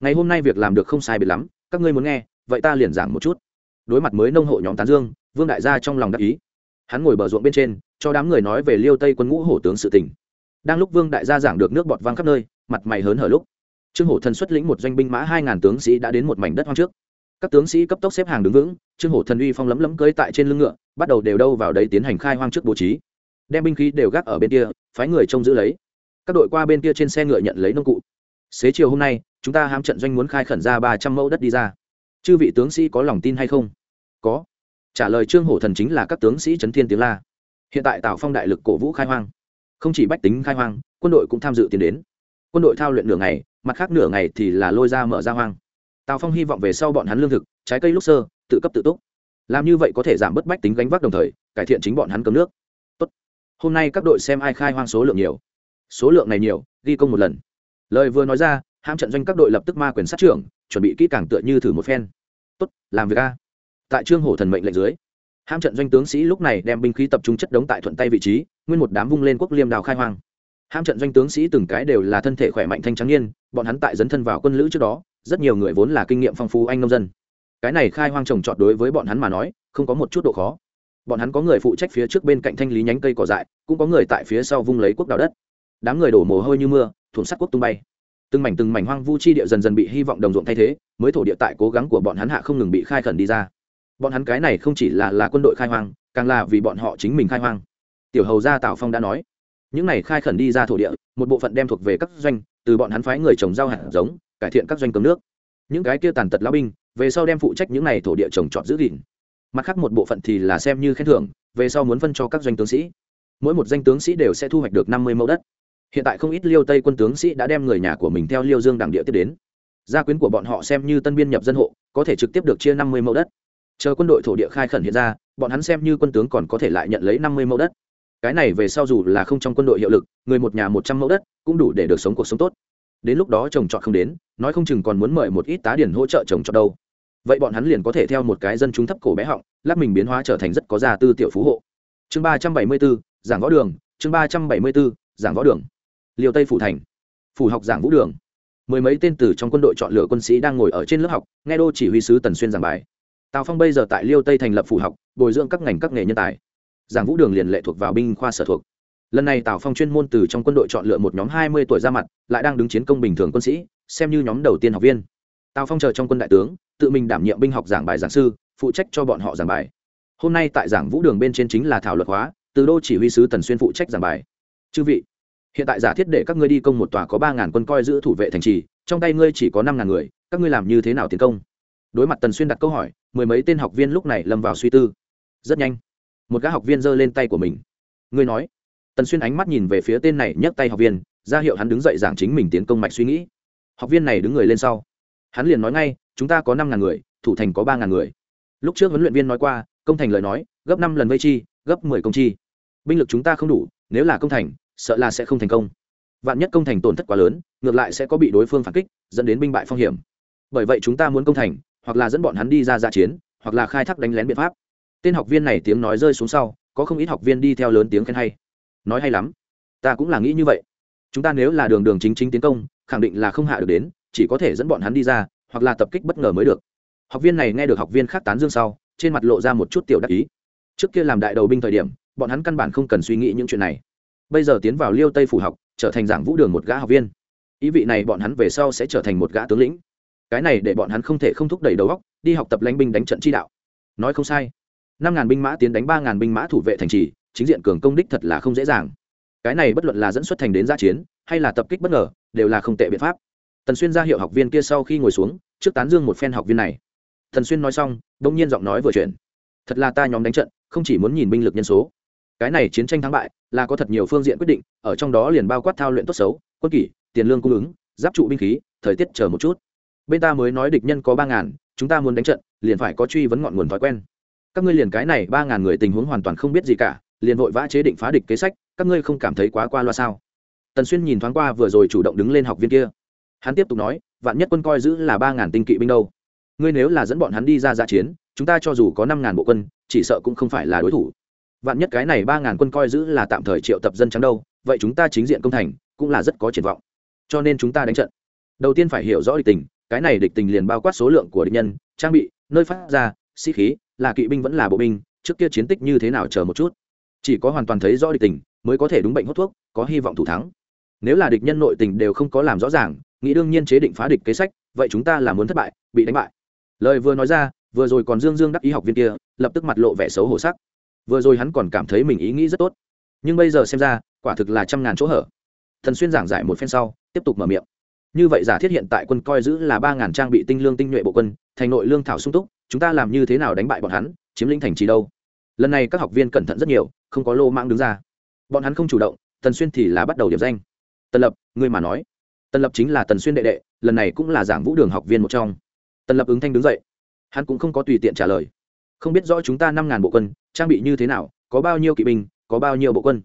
ngày hôm nay việc làm được không sai biệt lắm các ngươi muốn nghe vậy ta liền giảng một chút đối mặt mới nông hộ nhóm tán dương vương đại gia trong lòng đắc ý hắn ngồi bờ ruộng bên trên cho đám người nói về liêu tây quân ngũ hổ tướng sự tình đang lúc vương đại gia giảng được nước bọt văng khắp nơi mặt mày hớn hở lúc trương hổ thần xuất lĩnh một doanh binh mã hai ngàn tướng sĩ đã đến một mảnh đất hoang trước. Các tướng sĩ cấp tốc xếp hàng đứng vững, trương hổ thần uy phong lấm lấm cưới tại trên lưng ngựa, bắt đầu đều đâu vào đấy tiến hành khai hoang trước bố trí. Đem binh khí đều gác ở bên kia, phái người trông giữ lấy. Các đội qua bên kia trên xe ngựa nhận lấy nông cụ. Xế chiều hôm nay, chúng ta ham trận doanh muốn khai khẩn ra ba trăm mẫu đất đi ra. Chư vị tướng sĩ có lòng tin hay không? Có. Trả lời trương hổ thần chính là các tướng sĩ trấn thiên tiếng la. Hiện tại tào phong đại lực cổ vũ khai hoang. Không chỉ bách tính khai hoang, quân đội cũng tham dự tiến đến. Quân đội thao luyện nửa ngày mặt khác nửa ngày thì là lôi ra mở ra hoang. Tào phong hy vọng về sau bọn hắn lương thực, trái cây lúc sơ, tự cấp tự túc. Làm như vậy có thể giảm bớt bách tính gánh vác đồng thời, cải thiện chính bọn hắn cấm nước. Tốt. hôm nay các đội xem ai khai hoang số lượng nhiều. Số lượng này nhiều, ghi công một lần. Lời vừa nói ra ham trận doanh các đội lập tức ma quyền sát trưởng, chuẩn bị kỹ càng tựa như thử một phen. Tốt, làm việc a. Tại trương hổ thần mệnh lệnh dưới ham trận doanh tướng sĩ lúc này đem binh khí tập trung chất đống tại thuận tay vị trí, nguyên một đám vung lên quốc liêm đào khai hoang ham trận doanh tướng sĩ từng cái đều là thân thể khỏe mạnh thanh trắng niên, bọn hắn tại dấn thân vào quân lữ trước đó, rất nhiều người vốn là kinh nghiệm phong phú anh nông dân. Cái này khai hoang trồng trọt đối với bọn hắn mà nói, không có một chút độ khó. Bọn hắn có người phụ trách phía trước bên cạnh thanh lý nhánh cây cỏ dại, cũng có người tại phía sau vung lấy quốc đào đất. Đám người đổ mồ hôi như mưa, thủng sắt quốc tung bay. Từng mảnh từng mảnh hoang vu chi địa dần dần bị hy vọng đồng ruộng thay thế, mới thổ địa tại cố gắng của bọn hắn hạ không ngừng bị khai khẩn đi ra. Bọn hắn cái này không chỉ là là quân đội khai hoang, càng là vì bọn họ chính mình khai hoang. Tiểu hầu gia tào phong đã nói những này khai khẩn đi ra thổ địa, một bộ phận đem thuộc về các doanh, từ bọn hắn phái người trồng rau hạt giống, cải thiện các doanh cấm nước. Những cái kia tàn tật lao binh, về sau đem phụ trách những này thổ địa trồng trọt giữ gìn. Mặt khác một bộ phận thì là xem như khen thưởng, về sau muốn phân cho các doanh tướng sĩ. Mỗi một danh tướng sĩ đều sẽ thu hoạch được năm mươi mẫu đất. Hiện tại không ít liêu tây quân tướng sĩ đã đem người nhà của mình theo liêu dương đảng địa tiếp đến. Gia quyến của bọn họ xem như tân biên nhập dân hộ, có thể trực tiếp được chia năm mươi mẫu đất. Chờ quân đội thổ địa khai khẩn hiện ra, bọn hắn xem như quân tướng còn có thể lại nhận lấy năm mươi mẫu đất cái này về sau dù là không trong quân đội hiệu lực, người một nhà một trăm mẫu đất cũng đủ để được sống cuộc sống tốt. Đến lúc đó trồng trọt không đến, nói không chừng còn muốn mời một ít tá điển hỗ trợ trồng trọt đâu. Vậy bọn hắn liền có thể theo một cái dân chúng thấp cổ bé họng, lắp mình biến hóa trở thành rất có gia tư tiểu phú hộ. Chương ba trăm bảy mươi bốn giảng võ đường, chương ba trăm bảy mươi bốn giảng võ đường. Liều tây phủ thành, phủ học giảng vũ đường. Mười mấy tên từ trong quân đội chọn lựa quân sĩ đang ngồi ở trên lớp học, nghe đô chỉ huy sứ tần xuyên giảng bài. Tào phong bây giờ tại liêu tây thành lập phủ học, bồi dưỡng các ngành các nghề nhân tài giảng vũ đường liền lệ thuộc vào binh khoa sở thuộc. Lần này tào phong chuyên môn từ trong quân đội chọn lựa một nhóm hai mươi tuổi ra mặt, lại đang đứng chiến công bình thường quân sĩ, xem như nhóm đầu tiên học viên. Tào phong chờ trong quân đại tướng, tự mình đảm nhiệm binh học giảng bài giảng sư, phụ trách cho bọn họ giảng bài. Hôm nay tại giảng vũ đường bên trên chính là thảo luật hóa, từ đô chỉ huy sứ tần xuyên phụ trách giảng bài. Chư vị, hiện tại giả thiết để các ngươi đi công một tòa có ba ngàn quân coi giữ thủ vệ thành trì, trong tay ngươi chỉ có năm ngàn người, các ngươi làm như thế nào tiến công? Đối mặt tần xuyên đặt câu hỏi, mười mấy tên học viên lúc này lâm vào suy tư. Rất nhanh một gã học viên giơ lên tay của mình. Ngươi nói. Tần xuyên ánh mắt nhìn về phía tên này nhấc tay học viên, ra hiệu hắn đứng dậy giảng chính mình tiến công mạch suy nghĩ. Học viên này đứng người lên sau. Hắn liền nói ngay, chúng ta có năm ngàn người, thủ thành có ba ngàn người. Lúc trước huấn luyện viên nói qua, công thành lời nói, gấp năm lần vây chi, gấp mười công chi. Binh lực chúng ta không đủ, nếu là công thành, sợ là sẽ không thành công. Vạn nhất công thành tổn thất quá lớn, ngược lại sẽ có bị đối phương phản kích, dẫn đến binh bại phong hiểm. Bởi vậy chúng ta muốn công thành, hoặc là dẫn bọn hắn đi ra dạ chiến, hoặc là khai thác đánh lén biện pháp tên học viên này tiếng nói rơi xuống sau, có không ít học viên đi theo lớn tiếng khen hay. Nói hay lắm. Ta cũng là nghĩ như vậy. Chúng ta nếu là đường đường chính chính tiến công, khẳng định là không hạ được đến, chỉ có thể dẫn bọn hắn đi ra, hoặc là tập kích bất ngờ mới được. Học viên này nghe được học viên khác tán dương sau, trên mặt lộ ra một chút tiểu đắc ý. Trước kia làm đại đầu binh thời điểm, bọn hắn căn bản không cần suy nghĩ những chuyện này. Bây giờ tiến vào liêu tây phủ học, trở thành giảng vũ đường một gã học viên. Ý vị này bọn hắn về sau sẽ trở thành một gã tướng lĩnh. Cái này để bọn hắn không thể không thúc đẩy đầu góc đi học tập lãnh binh đánh trận chi đạo. Nói không sai năm ngàn binh mã tiến đánh ba ngàn binh mã thủ vệ thành trì, chính diện cường công đích thật là không dễ dàng. Cái này bất luận là dẫn xuất thành đến gia chiến, hay là tập kích bất ngờ, đều là không tệ biện pháp. Tần xuyên ra hiệu học viên kia sau khi ngồi xuống, trước tán dương một phen học viên này. Thần xuyên nói xong đông nhiên giọng nói vừa chuyển. Thật là ta nhóm đánh trận, không chỉ muốn nhìn binh lực nhân số. Cái này chiến tranh thắng bại, là có thật nhiều phương diện quyết định, ở trong đó liền bao quát thao luyện tốt xấu, quân kỷ, tiền lương cung ứng, giáp trụ binh khí, thời tiết chờ một chút. Bên ta mới nói địch nhân có ba ngàn, chúng ta muốn đánh trận, liền phải có truy vấn ngọn nguồn thói quen các ngươi liền cái này ba ngàn người tình huống hoàn toàn không biết gì cả, liền vội vã chế định phá địch kế sách, các ngươi không cảm thấy quá qua loa sao? Tần xuyên nhìn thoáng qua vừa rồi chủ động đứng lên học viên kia. Hắn tiếp tục nói, vạn nhất quân coi giữ là ba ngàn tinh kỵ binh đâu? Ngươi nếu là dẫn bọn hắn đi ra giã chiến, chúng ta cho dù có năm ngàn bộ quân, chỉ sợ cũng không phải là đối thủ. Vạn nhất cái này ba ngàn quân coi giữ là tạm thời triệu tập dân trắng đâu, vậy chúng ta chính diện công thành, cũng là rất có triển vọng. Cho nên chúng ta đánh trận. Đầu tiên phải hiểu rõ địch tình, cái này địch tình liền bao quát số lượng của địch nhân, trang bị, nơi phát ra sĩ khí, là kỵ binh vẫn là bộ binh, trước kia chiến tích như thế nào chờ một chút. Chỉ có hoàn toàn thấy rõ địch tình, mới có thể đúng bệnh hút thuốc, có hy vọng thủ thắng. Nếu là địch nhân nội tình đều không có làm rõ ràng, nghĩ đương nhiên chế định phá địch kế sách, vậy chúng ta là muốn thất bại, bị đánh bại. Lời vừa nói ra, vừa rồi còn dương dương đắc ý học viên kia, lập tức mặt lộ vẻ xấu hổ sắc. Vừa rồi hắn còn cảm thấy mình ý nghĩ rất tốt. Nhưng bây giờ xem ra, quả thực là trăm ngàn chỗ hở. Thần xuyên giảng giải một phen sau, tiếp tục mở miệng. Như vậy giả thiết hiện tại quân coi giữ là ba ngàn trang bị tinh lương tinh nhuệ bộ quân, thành nội lương thảo sung túc chúng ta làm như thế nào đánh bại bọn hắn, chiếm lĩnh thành trì đâu? Lần này các học viên cẩn thận rất nhiều, không có lô mang đứng ra. Bọn hắn không chủ động, tần xuyên thì là bắt đầu điểm danh. Tần lập, ngươi mà nói. Tần lập chính là tần xuyên đệ đệ, lần này cũng là giảng vũ đường học viên một trong. Tần lập ứng thanh đứng dậy. Hắn cũng không có tùy tiện trả lời. Không biết rõ chúng ta năm ngàn bộ quân, trang bị như thế nào, có bao nhiêu kỵ binh, có bao nhiêu bộ quân?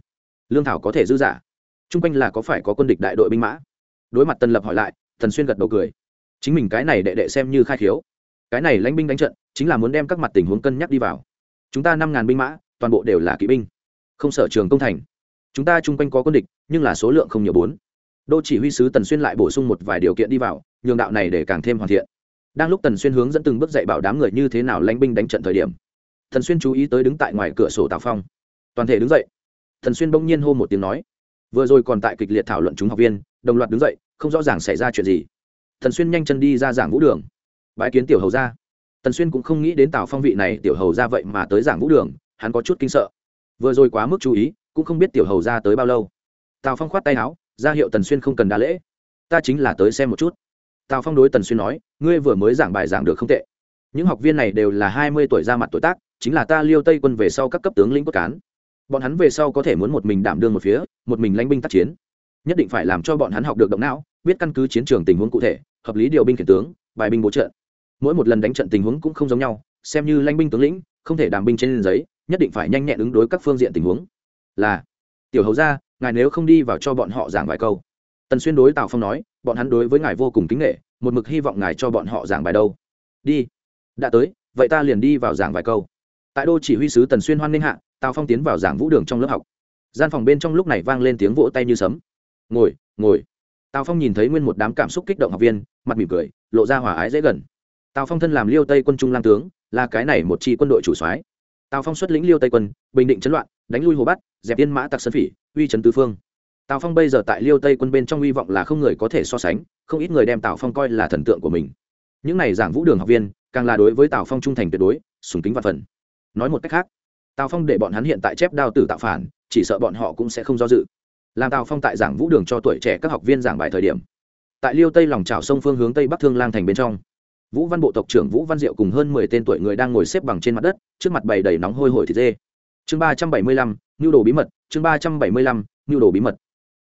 Lương thảo có thể dư giả. T r u n g quanh là có phải có quân địch đại đội binh mã? Đối mặt tần lập hỏi lại thần xuyên gật đầu cười. Chính mình cái này đệ đệ xem như khai khiếu cái này lãnh binh đánh trận chính là muốn đem các mặt tình huống cân nhắc đi vào. Chúng ta năm ngàn binh mã, toàn bộ đều là kỵ binh. Không sở trường công thành. Chúng ta chung quanh có quân địch, nhưng là số lượng không nhiều bốn. Đô chỉ huy sứ tần xuyên lại bổ sung một vài điều kiện đi vào, nhường đạo này để càng thêm hoàn thiện. Đang lúc tần xuyên hướng dẫn từng bước dạy bảo đám người như thế nào lãnh binh đánh trận thời điểm thần xuyên chú ý tới đứng tại ngoài cửa sổ tào phong. Toàn thể đứng dậy. Thần xuyên bỗng nhiên hô một tiếng nói. Vừa rồi còn tại kịch liệt thảo luận chúng học viên, đồng loạt đứng dậy, không rõ ràng xảy ra chuyện gì. Thần xuyên nhanh chân đi ra giảng vũ đường bãi kiến tiểu hầu ra tần xuyên cũng không nghĩ đến tào phong vị này tiểu hầu ra vậy mà tới giảng vũ đường, hắn có chút kinh sợ. Vừa rồi quá mức chú ý, cũng không biết tiểu hầu ra tới bao lâu. Tào phong khoát tay áo, ra hiệu tần xuyên không cần đa lễ. Ta chính là tới xem một chút. Tào phong đối tần xuyên nói, ngươi vừa mới giảng bài giảng được không tệ. Những học viên này đều là hai mươi tuổi ra mặt tuổi tác, chính là ta liêu tây quân về sau các cấp tướng lĩnh cốt cán. Bọn hắn về sau có thể muốn một mình đảm đương một phía, một mình lãnh binh tác chiến. Nhất định phải làm cho bọn hắn học được động não, biết căn cứ chiến trường tình huống cụ thể, hợp lý điều binh khiển tướng, bài binh bố trợ mỗi một lần đánh trận tình huống cũng không giống nhau, xem như lãnh binh tướng lĩnh, không thể đàm binh trên giấy, nhất định phải nhanh nhẹn ứng đối các phương diện tình huống. Là, tiểu hầu ra ngài nếu không đi vào cho bọn họ giảng vài câu. Tần xuyên đối tào phong nói, bọn hắn đối với ngài vô cùng kính nghệ một mực hy vọng ngài cho bọn họ giảng bài đâu. Đi, đã tới, vậy ta liền đi vào giảng vài câu. Tại đô chỉ huy sứ tần xuyên hoan ninh hạ, tào phong tiến vào giảng vũ đường trong lớp học. Gian phòng bên trong lúc này vang lên tiếng vỗ tay như sấm. Ngồi ngồi. Tào phong nhìn thấy nguyên một đám cảm xúc kích động học viên, mặt mỉm cười, lộ ra hòa ái dễ gần tào phong thân làm liêu tây quân trung lang tướng, là cái này một chi quân đội chủ soái. Tào phong xuất lĩnh liêu tây quân, bình định chấn loạn, đánh lui hồ bắt dẹp tiên mã tặc sân phỉ, uy trấn tứ phương. Tào phong bây giờ tại liêu tây quân bên trong hy vọng là không người có thể so sánh, không ít người đem tào phong coi là thần tượng của mình. Những này giảng vũ đường học viên, càng là đối với tào phong trung thành tuyệt đối, sùng kính và phần. Nói một cách khác, tào phong để bọn hắn hiện tại chép đao tử tạo phản, chỉ sợ bọn họ cũng sẽ không do dự. Làm tào phong tại giảng vũ đường cho tuổi trẻ các học viên giảng bài thời điểm, tại liêu tây lòng trào sông phương hướng tây bắc thương lang thành bên trong vũ văn bộ tộc trưởng vũ văn diệu cùng hơn mười tên tuổi người đang ngồi xếp bằng trên mặt đất, trước mặt bày đầy nóng hôi hổi thịt dê. Chương ba trăm bảy mươi lăm nhu đồ bí mật, chương ba trăm bảy mươi lăm nhu đồ bí mật.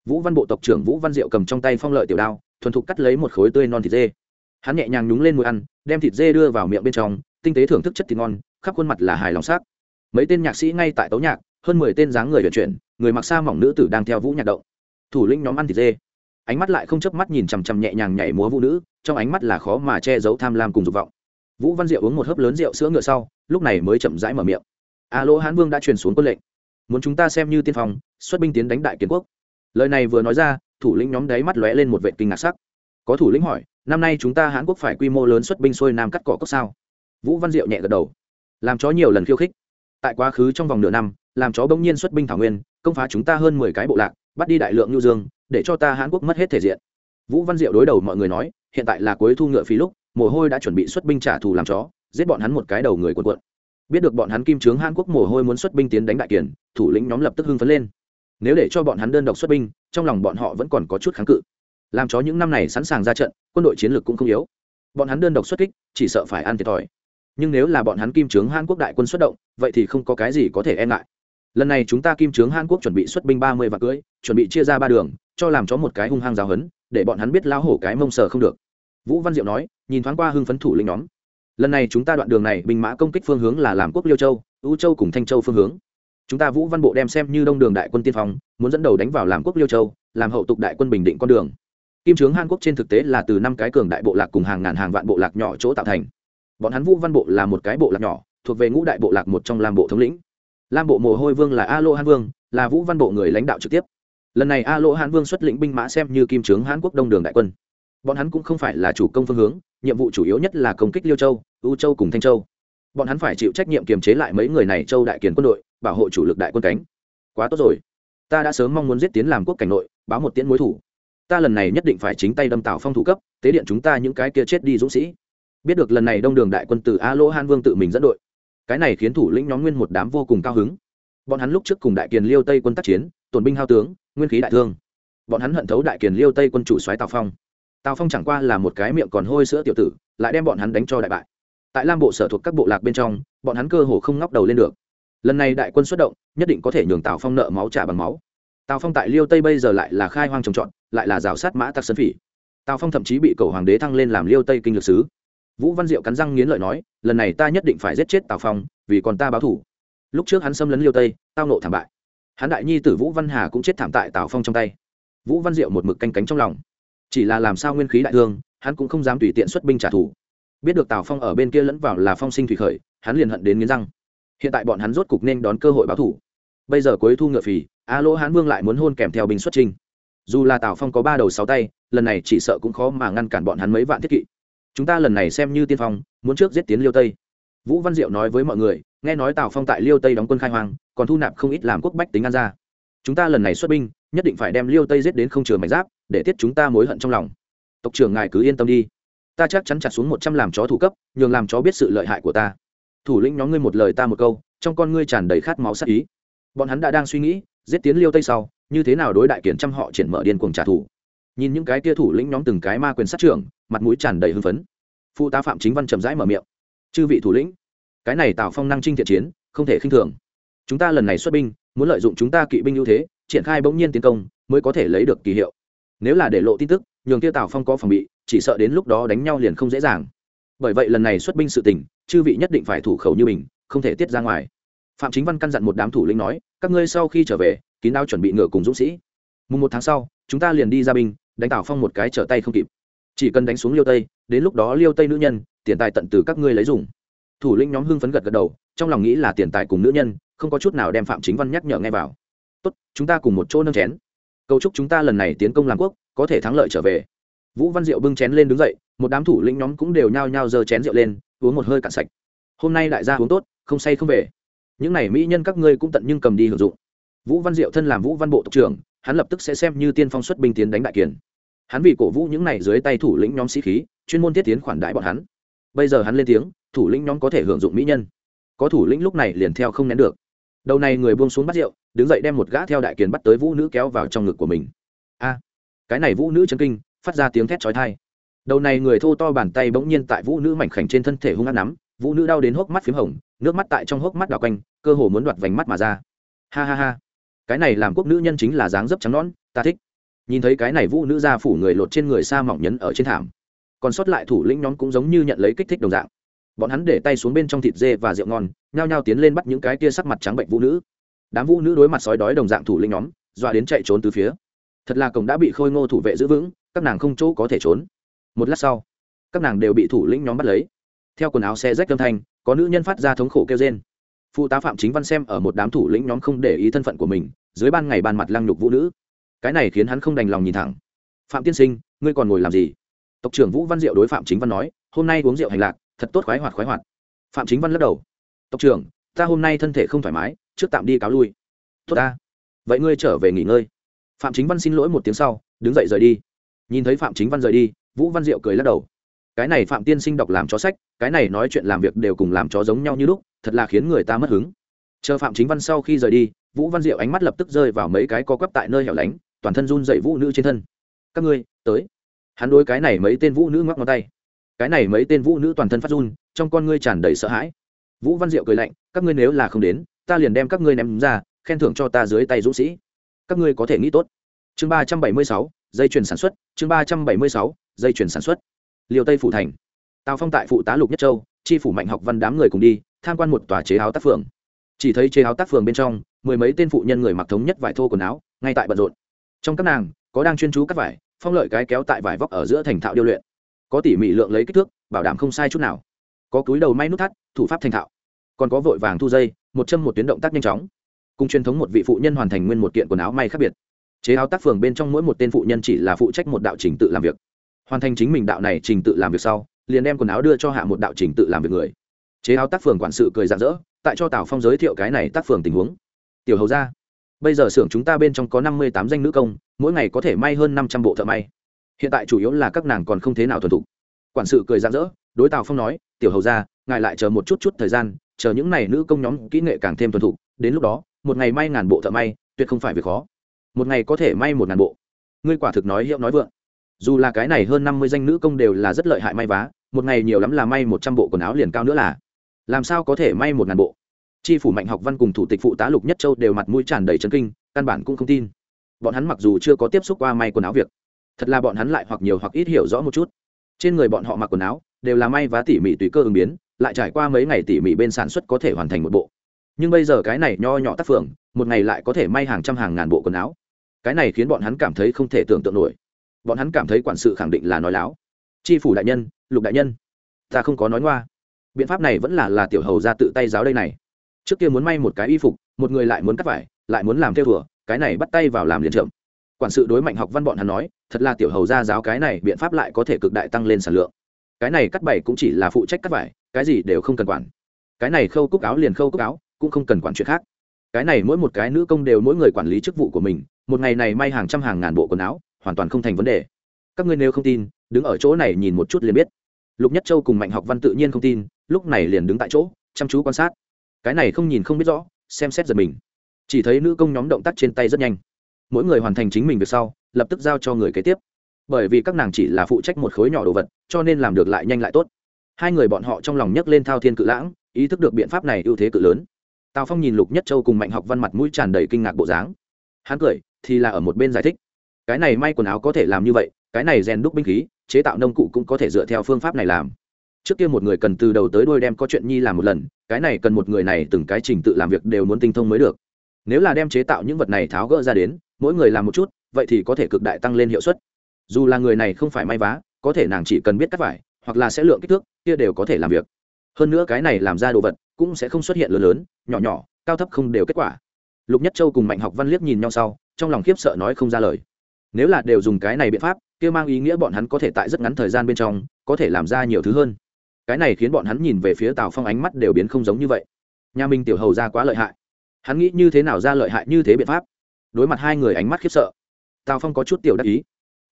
Vũ văn bộ tộc trưởng vũ văn diệu cầm trong tay phong lợi tiểu đao, thuần thục cắt lấy một khối tươi non thịt dê. Hắn nhẹ nhàng nhúng lên mùi ăn, đem thịt dê đưa vào miệng bên trong, tinh tế thưởng thức chất thịt ngon, khắp khuôn mặt là hài lòng sắc. Mấy tên nhạc sĩ ngay tại tấu nhạc, hơn mười tên dáng người vận chuyển, người mặc xa mỏng nữ tử đang theo vũ nhạc động. Thủ lĩnh nhóm ăn thịt dê ánh mắt lại không chớp mắt nhìn chằm chằm nhẹ nhàng nhảy múa vũ nữ, trong ánh mắt là khó mà che giấu tham lam cùng dục vọng. Vũ văn diệu uống một hớp lớn rượu sữa ngựa sau, lúc này mới chậm rãi mở miệng. A lỗ hán vương đã truyền xuống quân lệnh. Muốn chúng ta xem như tiên phong, xuất binh tiến đánh đại kiến quốc. Lời này vừa nói ra, thủ lĩnh nhóm đáy mắt lóe lên một vệ kinh ngạc sắc. Có thủ lĩnh hỏi, năm nay chúng ta hán quốc phải quy mô lớn xuất binh xuôi nam cắt cỏ cốc sao? Vũ văn diệu nhẹ gật đầu. Làm chó nhiều lần khiêu khích. Tại quá khứ trong vòng nửa năm, làm chó bỗng nhiên xuất binh thảo nguyên, công phá chúng ta hơn mười cái bộ lạc, bắt đi đại lượng nhu dương để cho ta hãn quốc mất hết thể diện. Vũ văn diệu đối đầu mọi người nói, hiện tại là cuối thu ngựa phí lúc, mồ hôi đã chuẩn bị xuất binh trả thù làm chó, giết bọn hắn một cái đầu người quần quận biết được bọn hắn kim trướng hàn quốc mồ hôi muốn xuất binh tiến đánh đại kiển thủ lĩnh nhóm lập tức hưng phấn lên. Nếu để cho bọn hắn đơn độc xuất binh, trong lòng bọn họ vẫn còn có chút kháng cự. Làm chó những năm này sẵn sàng ra trận, quân đội chiến lược cũng không yếu. Bọn hắn đơn độc xuất kích, chỉ sợ phải ăn thiệt thòi. Nhưng nếu là bọn hắn kim trướng hàn quốc đại quân xuất động, vậy thì không có cái gì có thể e ngại. Lần này chúng ta kim trướng hàn quốc chuẩn bị xuất binh ba mươi vạn cưỡi chuẩn bị chia ra ba đường cho làm chó một cái hung hăng giáo hấn, để bọn hắn biết lao hổ cái mông sờ không được. Vũ văn diệu nói, nhìn thoáng qua hưng phấn thủ lĩnh nhóm. Lần này chúng ta đoạn đường này binh mã công kích phương hướng là làm quốc liêu châu ưu châu cùng thanh châu phương hướng. Chúng ta vũ văn bộ đem xem như đông đường đại quân tiên phong, muốn dẫn đầu đánh vào làm quốc liêu châu, làm hậu tục đại quân bình định con đường. Kim trướng hàn quốc trên thực tế là từ năm cái cường đại bộ lạc cùng hàng ngàn hàng vạn bộ lạc nhỏ chỗ tạo thành. Bọn hắn vũ văn bộ là một cái bộ lạc nhỏ, thuộc về ngũ đại bộ lạc một trong lam bộ thống lĩnh. Lam bộ mồ hôi vương là a lô hàn vương, là vũ văn bộ người lãnh đạo trực tiếp lần này a lô Hán vương xuất lĩnh binh mã xem như kim trướng Hán quốc đông đường đại quân. Bọn hắn cũng không phải là chủ công phương hướng, nhiệm vụ chủ yếu nhất là công kích liêu châu, ưu châu cùng thanh châu. Bọn hắn phải chịu trách nhiệm kiềm chế lại mấy người này châu đại kiền quân đội, bảo hộ chủ lực đại quân cánh. Quá tốt rồi. Ta đã sớm mong muốn giết tiến làm quốc cảnh nội, báo một tiễn mối thủ. Ta lần này nhất định phải chính tay đâm tạo phong thủ cấp, tế điện chúng ta những cái kia chết đi dũng sĩ. Biết được lần này đông đường đại quân từ a lỗ han vương tự mình dẫn đội. Cái này khiến thủ lĩnh nhóm nguyên một đám vô cùng cao hứng. Bọn hắn lúc trước cùng đại kiền liêu tây quân tác chiến, tổn binh hao tướng nguyên khí đại thương. Bọn hắn hận thấu đại kiền liêu tây quân chủ soái tào phong. Tào phong chẳng qua là một cái miệng còn hôi sữa tiểu tử, lại đem bọn hắn đánh cho đại bại. Tại lam bộ sở thuộc các bộ lạc bên trong, bọn hắn cơ hồ không ngóc đầu lên được. Lần này đại quân xuất động, nhất định có thể nhường tào phong nợ máu trả bằng máu. Tào phong tại liêu tây bây giờ lại là khai hoang trồng trọt, lại là rào sát mã tặc sơn phỉ. Tào phong thậm chí bị cầu hoàng đế thăng lên làm liêu tây kinh lược sứ. Vũ văn diệu cắn răng nghiến lợi nói, lần này ta nhất định phải giết chết tào phong, vì còn ta báo thủ. Lúc trước hắn xâm lấn liêu tây, tao nộ thảm bại hắn đại nhi tử vũ văn hà cũng chết thảm tại tào phong trong tay. Vũ văn diệu một mực canh cánh trong lòng. Chỉ là làm sao nguyên khí đại thương, hắn cũng không dám tùy tiện xuất binh trả thù. Biết được tào phong ở bên kia lẫn vào là phong sinh thủy khởi, hắn liền hận đến nghiến răng. Hiện tại bọn hắn rốt cục nên đón cơ hội báo thủ. Bây giờ cuối thu ngựa phì a lỗ hán vương lại muốn hôn kèm theo binh xuất trinh dù là tào phong có ba đầu sáu tay, lần này chỉ sợ cũng khó mà ngăn cản bọn hắn mấy vạn thiết kỵ. Chúng ta lần này xem như tiên phong, muốn trước giết tiến liêu tây vũ văn diệu nói với mọi người, nghe nói tào phong tại liêu tây đóng quân khai hoang, còn thu nạp không ít làm quốc bách tính an ra. Chúng ta lần này xuất binh, nhất định phải đem liêu tây giết đến không chừa mảnh giáp, để tiết chúng ta mối hận trong lòng. Tộc trưởng ngài cứ yên tâm đi. Ta chắc chắn chặt xuống một trăm làm chó thủ cấp, nhường làm chó biết sự lợi hại của ta. Thủ lĩnh nhóm ngươi một lời ta một câu, trong con ngươi tràn đầy khát máu sắc ý. Bọn hắn đã đang suy nghĩ, giết tiến liêu tây sau, như thế nào đối đại kiển trăm họ triển mở điên cuồng trả thù. Nhìn những cái kia thủ lĩnh nhóm từng cái ma quyền sát trưởng, mặt mũi tràn đầy hưng phấn. Phụ tá phạm chính văn chậm rãi mở miệng chư vị thủ lĩnh, cái này tạo phong năng trinh thiện chiến, không thể khinh thường. Chúng ta lần này xuất binh, muốn lợi dụng chúng ta kỵ binh ưu thế, triển khai bỗng nhiên tiến công, mới có thể lấy được kỳ hiệu. Nếu là để lộ tin tức, nhường tiêu tào phong có phòng bị, chỉ sợ đến lúc đó đánh nhau liền không dễ dàng. Bởi vậy lần này xuất binh sự tình, chư vị nhất định phải thủ khẩu như mình, không thể tiết ra ngoài. Phạm chính văn căn dặn một đám thủ lĩnh nói, các ngươi sau khi trở về, kín đao chuẩn bị ngựa cùng dũng sĩ. Mùng một tháng sau, chúng ta liền đi ra binh, đánh tào phong một cái trở tay không kịp. Chỉ cần đánh xuống liêu tây, đến lúc đó liêu tây nữ nhân tiền tài tận từ các ngươi lấy dùng. Thủ lĩnh nhóm hưng phấn gật gật đầu, trong lòng nghĩ là tiền tài cùng nữ nhân, không có chút nào đem phạm chính văn nhắc nhở ngay vào. Tốt, chúng ta cùng một chỗ nâng chén. Cầu chúc chúng ta lần này tiến công làm quốc, có thể thắng lợi trở về. Vũ văn diệu bưng chén lên đứng dậy, một đám thủ lĩnh nhóm cũng đều nhao nhao giơ chén rượu lên, uống một hơi cạn sạch. Hôm nay đại gia uống tốt, không say không về. Những n à y mỹ nhân các ngươi cũng tận nhưng cầm đi hưởng dụng. Vũ văn diệu thân làm vũ văn bộ tộc trưởng, hắn lập tức sẽ xem như tiên phong xuất binh tiến đánh đại kiền. Hắn vì cổ vũ những n à y dưới tay thủ lĩnh nhóm sĩ khí, chuyên môn thiết tiến khoản đại bọn hắn bây giờ hắn lên tiếng, thủ lĩnh nhóm có thể hưởng dụng mỹ nhân. Có thủ lĩnh lúc này liền theo không nén được. Đầu này người buông xuống bắt rượu, đứng dậy đem một gã theo đại kiền bắt tới vũ nữ kéo vào trong ngực của mình. A, cái này vũ nữ chân kinh, phát ra tiếng thét chói tai. Đầu này người thô to bàn tay bỗng nhiên tại vũ nữ mảnh khảnh trên thân thể hung hát nắm, vũ nữ đau đến hốc mắt p h í m hồng, nước mắt tại trong hốc mắt đào quanh, cơ hồ muốn đoạt vành mắt mà ra. Ha ha ha. Cái này làm quốc nữ nhân chính là dáng dấp trắng nón ta thích. Nhìn thấy cái này vũ nữ ra phủ người lột trên người xa mỏng nhấn ở trên thảm còn sót lại thủ lĩnh nhóm cũng giống như nhận lấy kích thích đồng dạng. Bọn hắn để tay xuống bên trong thịt dê và rượu ngon, nhao nhao tiến lên bắt những cái kia sắc mặt trắng bệnh vũ nữ. Đám vũ nữ đối mặt sói đói đồng dạng thủ lĩnh nhóm, dọa đến chạy trốn từ phía. Thật là cổng đã bị khôi ngô thủ vệ giữ vững, các nàng không chỗ có thể trốn. Một lát sau, các nàng đều bị thủ lĩnh nhóm bắt lấy. Theo quần áo xe rách âm thanh, có nữ nhân phát ra thống khổ kêu trên phụ tá phạm chính văn xem ở một đám thủ lĩnh nhóm không để ý thân phận của mình, dưới ban ngày ban mặt lăng nhục vũ nữ. Cái này khiến hắn không đành lòng nhìn thẳng. Phạm tiên sinh, ngươi còn ngồi làm gì? Tộc trưởng vũ văn diệu đối phạm chính văn nói, hôm nay uống rượu hành lạc, thật tốt khoái hoạt khoái hoạt. Phạm chính văn lắc đầu, tộc trưởng, ta hôm nay thân thể không thoải mái, trước tạm đi cáo lui. Tốt ta, vậy ngươi trở về nghỉ ngơi. Phạm chính văn xin lỗi một tiếng sau, đứng dậy rời đi. Nhìn thấy phạm chính văn rời đi, vũ văn diệu cười lắc đầu. Cái này phạm tiên sinh đọc làm chó sách, cái này nói chuyện làm việc đều cùng làm chó giống nhau như lúc, thật là khiến người ta mất hứng. Chờ phạm chính văn sau khi rời đi, vũ văn diệu ánh mắt lập tức rơi vào mấy cái co quắp tại nơi hẻo lánh, toàn thân run dậy vũ nữ trên thân. Các ngươi, tới hắn đối cái này mấy tên vũ nữ ngoắc ngón tay. Cái này mấy tên vũ nữ toàn thân phát run, trong con ngươi tràn đầy sợ hãi. Vũ văn diệu cười lạnh, các ngươi nếu là không đến, ta liền đem các ngươi ném ra, khen thưởng cho ta dưới tay dũng sĩ. Các ngươi có thể nghĩ tốt. Chương ba trăm bảy mươi sáu, dây chuyển sản xuất, chương ba trăm bảy mươi sáu, dây chuyển sản xuất. Liều tây phủ thành. Tào phong tại phụ tá lục nhất châu, chi phủ mạnh học văn đám người cùng đi, tham quan một tòa chế áo tác phường. Chỉ thấy chế áo tác phường bên trong, mười mấy tên phụ nhân người mặc thống nhất vải thô quần áo, ngay tại bận rộn. Trong các nàng, có đang chuyên chú cắt vải phong lợi cái kéo tại vải vóc ở giữa thành thạo điêu luyện. Có tỉ mỉ lượng lấy kích thước, bảo đảm không sai chút nào. Có túi đầu may nút thắt, thủ pháp thành thạo. Còn có vội vàng thu dây, một châm một tuyến động tác nhanh chóng. Cùng truyền thống một vị phụ nhân hoàn thành nguyên một kiện quần áo may khác biệt. Chế áo tác phường bên trong mỗi một tên phụ nhân chỉ là phụ trách một đạo trình tự làm việc. Hoàn thành chính mình đạo này trình tự làm việc sau, liền đem quần áo đưa cho hạ một đạo trình tự làm việc người. Chế áo tác phường quản sự cười rạng rỡ, tại cho tào phong giới thiệu cái này tác phường tình huống. Tiểu hầu ra bây giờ xưởng chúng ta bên trong có năm mươi tám danh nữ công, mỗi ngày có thể may hơn năm trăm bộ thợ may. Hiện tại chủ yếu là các nàng còn không thế nào thuần thục. Quản sự cười rạng rỡ, đối tào phong nói, tiểu hầu ra ngài lại chờ một chút chút thời gian, chờ những n à y nữ công nhóm kỹ nghệ càng thêm thuần thục, đến lúc đó, một ngày may ngàn bộ thợ may, tuyệt không phải việc khó. Một ngày có thể may một ngàn bộ. Ngươi quả thực nói hiệu nói vượng. Dù là cái này hơn năm mươi danh nữ công đều là rất lợi hại may vá, một ngày nhiều lắm là may một trăm bộ quần áo liền cao nữa là. Làm sao có thể may một ngàn bộ? Chi phủ mạnh học văn cùng thủ tịch phụ tá lục nhất châu đều mặt mũi tràn đầy trấn kinh, căn bản cũng không tin. Bọn hắn mặc dù chưa có tiếp xúc qua may quần áo việc, thật là bọn hắn lại hoặc nhiều hoặc ít hiểu rõ một chút. Trên người bọn họ mặc quần áo, đều là may vá tỉ mỉ tùy cơ ứng biến, lại trải qua mấy ngày tỉ mỉ bên sản xuất có thể hoàn thành một bộ. Nhưng bây giờ cái này nho nhỏ tác phường, một ngày lại có thể may hàng trăm hàng ngàn bộ quần áo. Cái này khiến bọn hắn cảm thấy không thể tưởng tượng nổi. Bọn hắn cảm thấy quản sự khẳng định là nói láo. Tri phủ đại nhân, lục đại nhân, ta không có nói ngoa. Biện pháp này vẫn là là tiểu hầu ra tự tay giáo đây này trước kia muốn may một cái y phục, một người lại muốn cắt vải, lại muốn làm theo thừa cái này bắt tay vào làm liền trộm quản sự đối mạnh học văn bọn hắn nói, thật là tiểu hầu ra giáo cái này biện pháp lại có thể cực đại tăng lên sản lượng. Cái này cắt vải cũng chỉ là phụ trách cắt vải, cái gì đều không cần quản. Cái này khâu cúc áo liền khâu cúc áo, cũng không cần quản chuyện khác. Cái này mỗi một cái nữ công đều mỗi người quản lý chức vụ của mình, một ngày này may hàng trăm hàng ngàn bộ quần áo, hoàn toàn không thành vấn đề. Các ngươi nếu không tin, đứng ở chỗ này nhìn một chút liền biết. Lục nhất châu cùng mạnh học văn tự nhiên không tin, lúc này liền đứng tại chỗ, chăm chú quan sát cái này không nhìn không biết rõ, xem xét giật mình. Chỉ thấy nữ công nhóm động tác trên tay rất nhanh. Mỗi người hoàn thành chính mình việc sau, lập tức giao cho người kế tiếp. Bởi vì các nàng chỉ là phụ trách một khối nhỏ đồ vật, cho nên làm được lại nhanh lại tốt. Hai người bọn họ trong lòng nhấc lên thao thiên cự lãng, ý thức được biện pháp này ưu thế cự lớn. Tào phong nhìn lục nhất châu cùng mạnh học văn mặt mũi tràn đầy kinh ngạc bộ dáng. Hắn cười, thì là ở một bên giải thích. Cái này may quần áo có thể làm như vậy, cái này rèn đúc binh khí, chế tạo nông cụ cũng có thể dựa theo phương pháp này làm trước kia một người cần từ đầu tới đuôi đem có chuyện nhi làm một lần, cái này cần một người này từng cái trình tự làm việc đều muốn tinh thông mới được. Nếu là đem chế tạo những vật này tháo gỡ ra đến, mỗi người làm một chút, vậy thì có thể cực đại tăng lên hiệu suất. Dù là người này không phải may vá, có thể nàng chỉ cần biết cắt vải, hoặc là sẽ lượng kích thước, kia đều có thể làm việc. Hơn nữa cái này làm ra đồ vật, cũng sẽ không xuất hiện lớn lớn, nhỏ nhỏ, cao thấp không đều kết quả. Lục nhất châu cùng mạnh học văn liếc nhìn nhau sau, trong lòng khiếp sợ nói không ra lời. Nếu là đều dùng cái này biện pháp, kia mang ý nghĩa bọn hắn có thể tại rất ngắn thời gian bên trong, có thể làm ra nhiều thứ hơn cái này khiến bọn hắn nhìn về phía tào phong ánh mắt đều biến không giống như vậy. Nhà minh tiểu hầu ra quá lợi hại. Hắn nghĩ như thế nào ra lợi hại như thế biện pháp? Đối mặt hai người ánh mắt khiếp sợ, tào phong có chút tiểu đắc ý.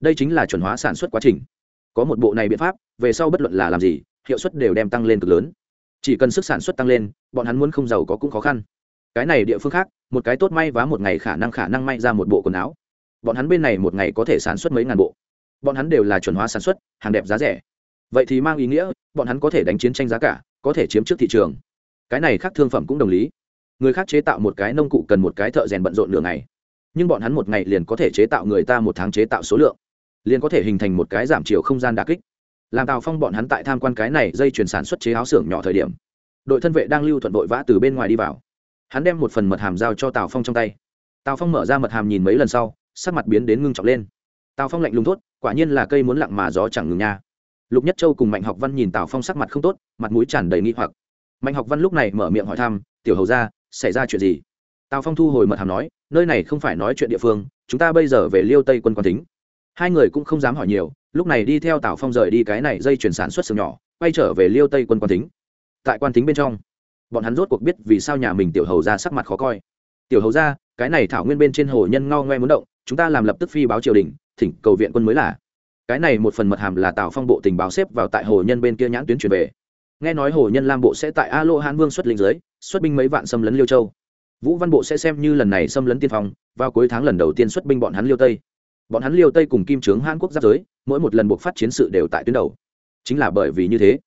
Đây chính là chuẩn hóa sản xuất quá trình. Có một bộ này biện pháp, về sau bất luận là làm gì, hiệu suất đều đem tăng lên cực lớn. Chỉ cần sức sản xuất tăng lên, bọn hắn muốn không giàu có cũng khó khăn. Cái này địa phương khác, một cái tốt may vá một ngày khả năng khả năng may ra một bộ quần áo. Bọn hắn bên này một ngày có thể sản xuất mấy ngàn bộ. Bọn hắn đều là chuẩn hóa sản xuất, hàng đẹp giá rẻ vậy thì mang ý nghĩa, bọn hắn có thể đánh chiến tranh giá cả, có thể chiếm trước thị trường. Cái này khác thương phẩm cũng đồng lý. Người khác chế tạo một cái nông cụ cần một cái thợ rèn bận rộn nửa ngày. Nhưng bọn hắn một ngày liền có thể chế tạo người ta một tháng chế tạo số lượng. Liền có thể hình thành một cái giảm chiều không gian đà kích. Làm tào phong bọn hắn tại tham quan cái này dây chuyển sản xuất chế áo xưởng nhỏ thời điểm, đội thân vệ đang lưu thuận vội vã từ bên ngoài đi vào. Hắn đem một phần mật hàm giao cho tào phong trong tay. Tào phong mở ra mật hàm nhìn mấy lần sau, sắc mặt biến đến ngưng trọng lên. Tào phong lạnh lùng thốt, quả nhiên là cây muốn lặng mà gió chẳng ngừng nha lục nhất châu cùng mạnh học văn nhìn tào phong sắc mặt không tốt, mặt mũi tràn đầy nghi hoặc. Mạnh học văn lúc này mở miệng hỏi thăm, tiểu hầu ra xảy ra chuyện gì? Tào phong thu hồi mật hàm nói, nơi này không phải nói chuyện địa phương, chúng ta bây giờ về liêu tây quân quan tính hai người cũng không dám hỏi nhiều, lúc này đi theo tào phong rời đi cái này dây chuyển sản xuất xưởng nhỏ, quay trở về liêu tây quân quan tính tại quan tính bên trong, bọn hắn rốt cuộc biết vì sao nhà mình tiểu hầu ra sắc mặt khó coi. Tiểu hầu ra cái này thảo nguyên bên trên hồ nhân ngao ngoe muốn động, chúng ta làm lập tức phi báo triều đình, thỉnh cầu viện quân mới là cái này một phần mật hàm là tào phong bộ tình báo xếp vào tại hồ nhân bên kia nhãn tuyến truyền về. Nghe nói hồ nhân lam bộ sẽ tại a lô hán vương xuất linh giới xuất binh mấy vạn xâm lấn liêu châu. Vũ văn bộ sẽ xem như lần này xâm lấn tiên phong, vào cuối tháng lần đầu tiên xuất binh bọn hắn liêu tây. Bọn hắn liêu tây cùng kim trướng hàn quốc giáp giới, mỗi một lần buộc phát chiến sự đều tại tuyến đầu. Chính là bởi vì như thế,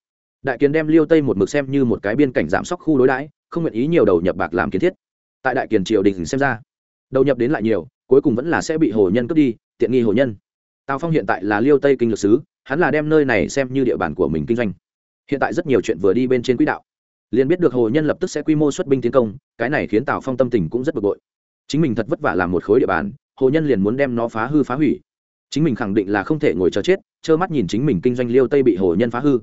đại kiến đem liêu tây một mực xem như một cái biên cảnh giảm sóc khu đối đãi, không nguyện ý nhiều đầu nhập bạc làm kiến thiết. Tại đại kiền triều đình xem ra, đầu nhập đến lại nhiều, cuối cùng vẫn là sẽ bị hồ nhân cướp đi, tiện nghi hồ nhân tào phong hiện tại là liêu tây kinh lược sứ, hắn là đem nơi này xem như địa bàn của mình kinh doanh. Hiện tại rất nhiều chuyện vừa đi bên trên quỹ đạo. Liền biết được hồ nhân lập tức sẽ quy mô xuất binh tiến công, cái này khiến tào phong tâm tình cũng rất bực bội. Chính mình thật vất vả làm một khối địa bàn, hồ nhân liền muốn đem nó phá hư phá hủy. Chính mình khẳng định là không thể ngồi chờ chết, trơ mắt nhìn chính mình kinh doanh liêu tây bị hồ nhân phá hư.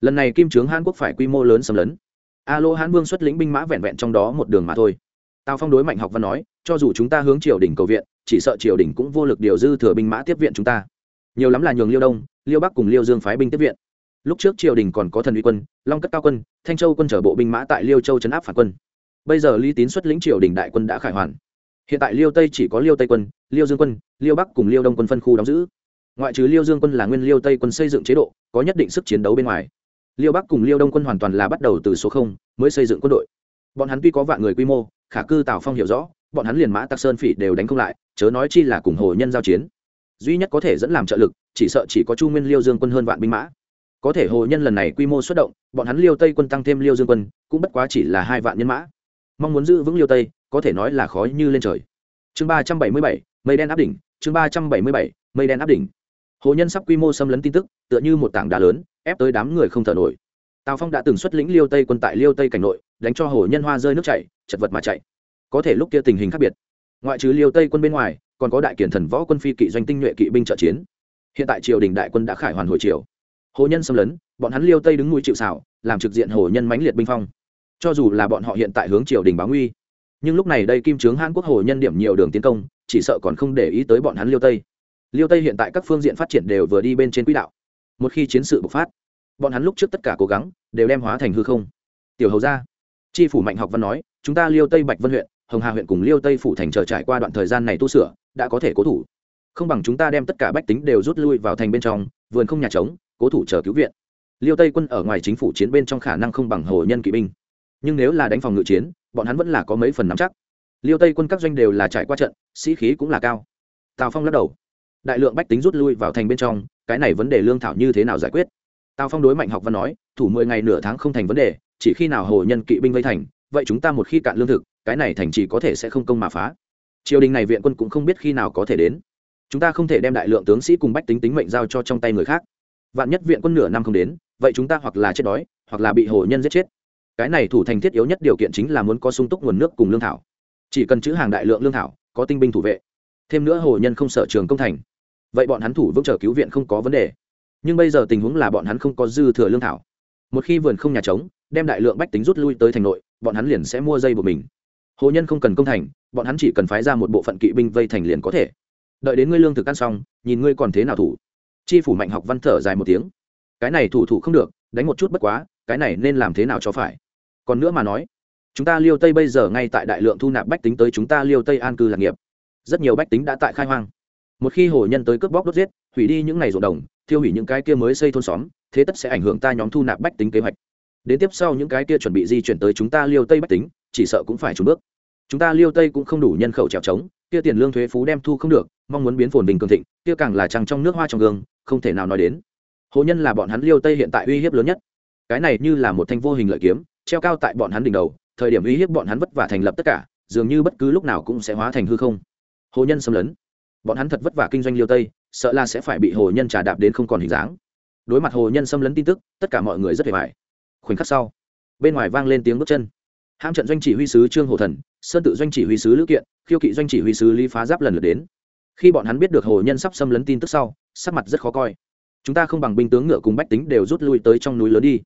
Lần này kim trướng hàn quốc phải quy mô lớn xâm lấn. A lô hán vương xuất lĩnh binh mã vẹn vẹn trong đó một đường mà thôi. Tào phong đối mạnh học văn nói cho dù chúng ta hướng triều đình cầu viện, chỉ sợ triều đình cũng vô lực điều dư thừa binh mã tiếp viện chúng ta. Nhiều lắm là nhường liêu đông, liêu bắc cùng liêu dương phái binh tiếp viện. Lúc trước triều đình còn có thần uy quân, long cất cao quân, thanh châu quân chở bộ binh mã tại liêu châu chấn áp phản quân. Bây giờ lý tín xuất lĩnh triều đình đại quân đã khải hoàn. Hiện tại liêu tây chỉ có liêu tây quân, liêu dương quân, liêu bắc cùng liêu đông quân phân khu đóng giữ. Ngoại trừ liêu dương quân là nguyên liêu tây quân xây dựng chế độ, có nhất định sức chiến đấu bên ngoài. Liêu bắc cùng liêu đông quân hoàn toàn là bắt đầu từ số không, mới xây dựng quân đội. Bọn hắn tuy có vạn người quy mô, khả cư tào phong hiểu rõ bọn hắn liền mã tặc sơn phỉ đều đánh không lại, chớ nói chi là cùng hồ nhân giao chiến. Duy nhất có thể dẫn làm trợ lực, chỉ sợ chỉ có chu nguyên liêu dương quân hơn vạn binh mã. Có thể hồ nhân lần này quy mô xuất động, bọn hắn liêu tây quân tăng thêm liêu dương quân, cũng bất quá chỉ là hai vạn nhân mã. Mong muốn giữ vững liêu tây, có thể nói là khó như lên trời. Chương ba trăm bảy mươi bảy, mây đen áp đỉnh, chương ba trăm bảy mươi bảy, mây đen áp đỉnh. Hồ nhân sắp quy mô xâm lấn tin tức, tựa như một tảng đá lớn, ép tới đám người không thở nổi. Tào phong đã từng xuất lĩnh liêu tây quân tại liêu tây cảnh nội, đánh cho hồ nhân hoa rơi nước chảy, chật vật mà chạy có thể lúc kia tình hình khác biệt. Ngoại trừ liêu tây quân bên ngoài, còn có đại kiển thần võ quân phi kỵ doanh tinh nhuệ kỵ binh trợ chiến. Hiện tại triều đình đại quân đã khải hoàn hồi triều. Hồ nhân xâm lấn, bọn hắn liêu tây đứng mũi chịu xảo làm trực diện hồ nhân mãnh liệt binh phong. Cho dù là bọn họ hiện tại hướng triều đình báo nguy, nhưng lúc này đây kim trướng hãn quốc hồ nhân điểm nhiều đường tiến công, chỉ sợ còn không để ý tới bọn hắn liêu tây. Liêu tây hiện tại các phương diện phát triển đều vừa đi bên trên quỹ đạo. Một khi chiến sự bộc phát, bọn hắn lúc trước tất cả cố gắng đều đem hóa thành hư không. Tiểu hầu ra tri phủ mạnh học văn nói, chúng ta liêu tây bạch vân huyện hồng hà huyện cùng liêu tây phủ thành chờ trải qua đoạn thời gian này tu sửa, đã có thể cố thủ. Không bằng chúng ta đem tất cả bách tính đều rút lui vào thành bên trong, vườn không nhà trống, cố thủ chờ cứu viện. Liêu tây quân ở ngoài chính phủ chiến bên trong khả năng không bằng hồ nhân kỵ binh. Nhưng nếu là đánh phòng ngự chiến, bọn hắn vẫn là có mấy phần nắm chắc. Liêu tây quân các doanh đều là trải qua trận, sĩ khí cũng là cao. Tào phong lắc đầu. Đại lượng bách tính rút lui vào thành bên trong, cái này vấn đề lương thảo như thế nào giải quyết? Tào phong đối mạnh học văn nói, thủ mười ngày nửa tháng không thành vấn đề, chỉ khi nào hồ nhân kỵ binh vây thành vậy chúng ta một khi cạn lương thực, cái này thành chỉ có thể sẽ không công mà phá. Triều đình này viện quân cũng không biết khi nào có thể đến. Chúng ta không thể đem đại lượng tướng sĩ cùng bách tính tính mệnh giao cho trong tay người khác. Vạn nhất viện quân nửa năm không đến, vậy chúng ta hoặc là chết đói, hoặc là bị hồ nhân giết chết. Cái này thủ thành thiết yếu nhất điều kiện chính là muốn có sung túc nguồn nước cùng lương thảo. Chỉ cần chữ hàng đại lượng lương thảo, có tinh binh thủ vệ. Thêm nữa hồ nhân không sở trường công thành. Vậy bọn hắn thủ vững chờ cứu viện không có vấn đề. Nhưng bây giờ tình huống là bọn hắn không có dư thừa lương thảo. Một khi vườn không nhà trống, đem đại lượng bách tính rút lui tới thành nội bọn hắn liền sẽ mua dây buộc mình. Hồ nhân không cần công thành, bọn hắn chỉ cần phái ra một bộ phận kỵ binh vây thành liền có thể. Đợi đến ngươi lương thực ăn xong, nhìn ngươi còn thế nào thủ. Chi phủ mạnh học văn thở dài một tiếng. Cái này thủ thủ không được, đánh một chút bất quá, cái này nên làm thế nào cho phải? Còn nữa mà nói, chúng ta liêu tây bây giờ ngay tại đại lượng thu nạp bách tính tới chúng ta liêu tây an cư lạc nghiệp. Rất nhiều bách tính đã tại khai hoang. Một khi hồ nhân tới cướp bóc đốt giết, hủy đi những ngày ruộng đồng, thiêu hủy những cái kia mới xây thôn xóm, thế tất sẽ ảnh hưởng ta nhóm thu nạp bách tính kế hoạch đến tiếp sau những cái kia chuẩn bị di chuyển tới chúng ta liêu tây bách tính, chỉ sợ cũng phải trùng bước. Chúng ta liêu tây cũng không đủ nhân khẩu trèo trống, kia tiền lương thuế phú đem thu không được, mong muốn biến phồn bình cường thịnh, kia càng là trăng trong nước hoa trong gương, không thể nào nói đến. Hồ nhân là bọn hắn liêu tây hiện tại uy hiếp lớn nhất. Cái này như là một thanh vô hình lợi kiếm, treo cao tại bọn hắn đỉnh đầu, thời điểm uy hiếp bọn hắn vất vả thành lập tất cả, dường như bất cứ lúc nào cũng sẽ hóa thành hư không. Hồ nhân xâm lấn. Bọn hắn thật vất vả kinh doanh liêu tây, sợ là sẽ phải bị hồ nhân trà đạp đến không còn hình dáng. Đối mặt hồ nhân xâm lấn tin tức, tất cả mọi người rất hề vải khoảnh khắc sau, bên ngoài vang lên tiếng bước chân. Hãm trận doanh chỉ huy sứ trương hồ thần, sơn tự doanh chỉ huy sứ lữ kiện, khiêu kỵ doanh chỉ huy sứ lý phá giáp lần lượt đến. Khi bọn hắn biết được hồ nhân sắp xâm lấn tin tức sau, sắc mặt rất khó coi. Chúng ta không bằng binh tướng ngựa cùng bách tính đều rút lui tới trong núi lớn đi.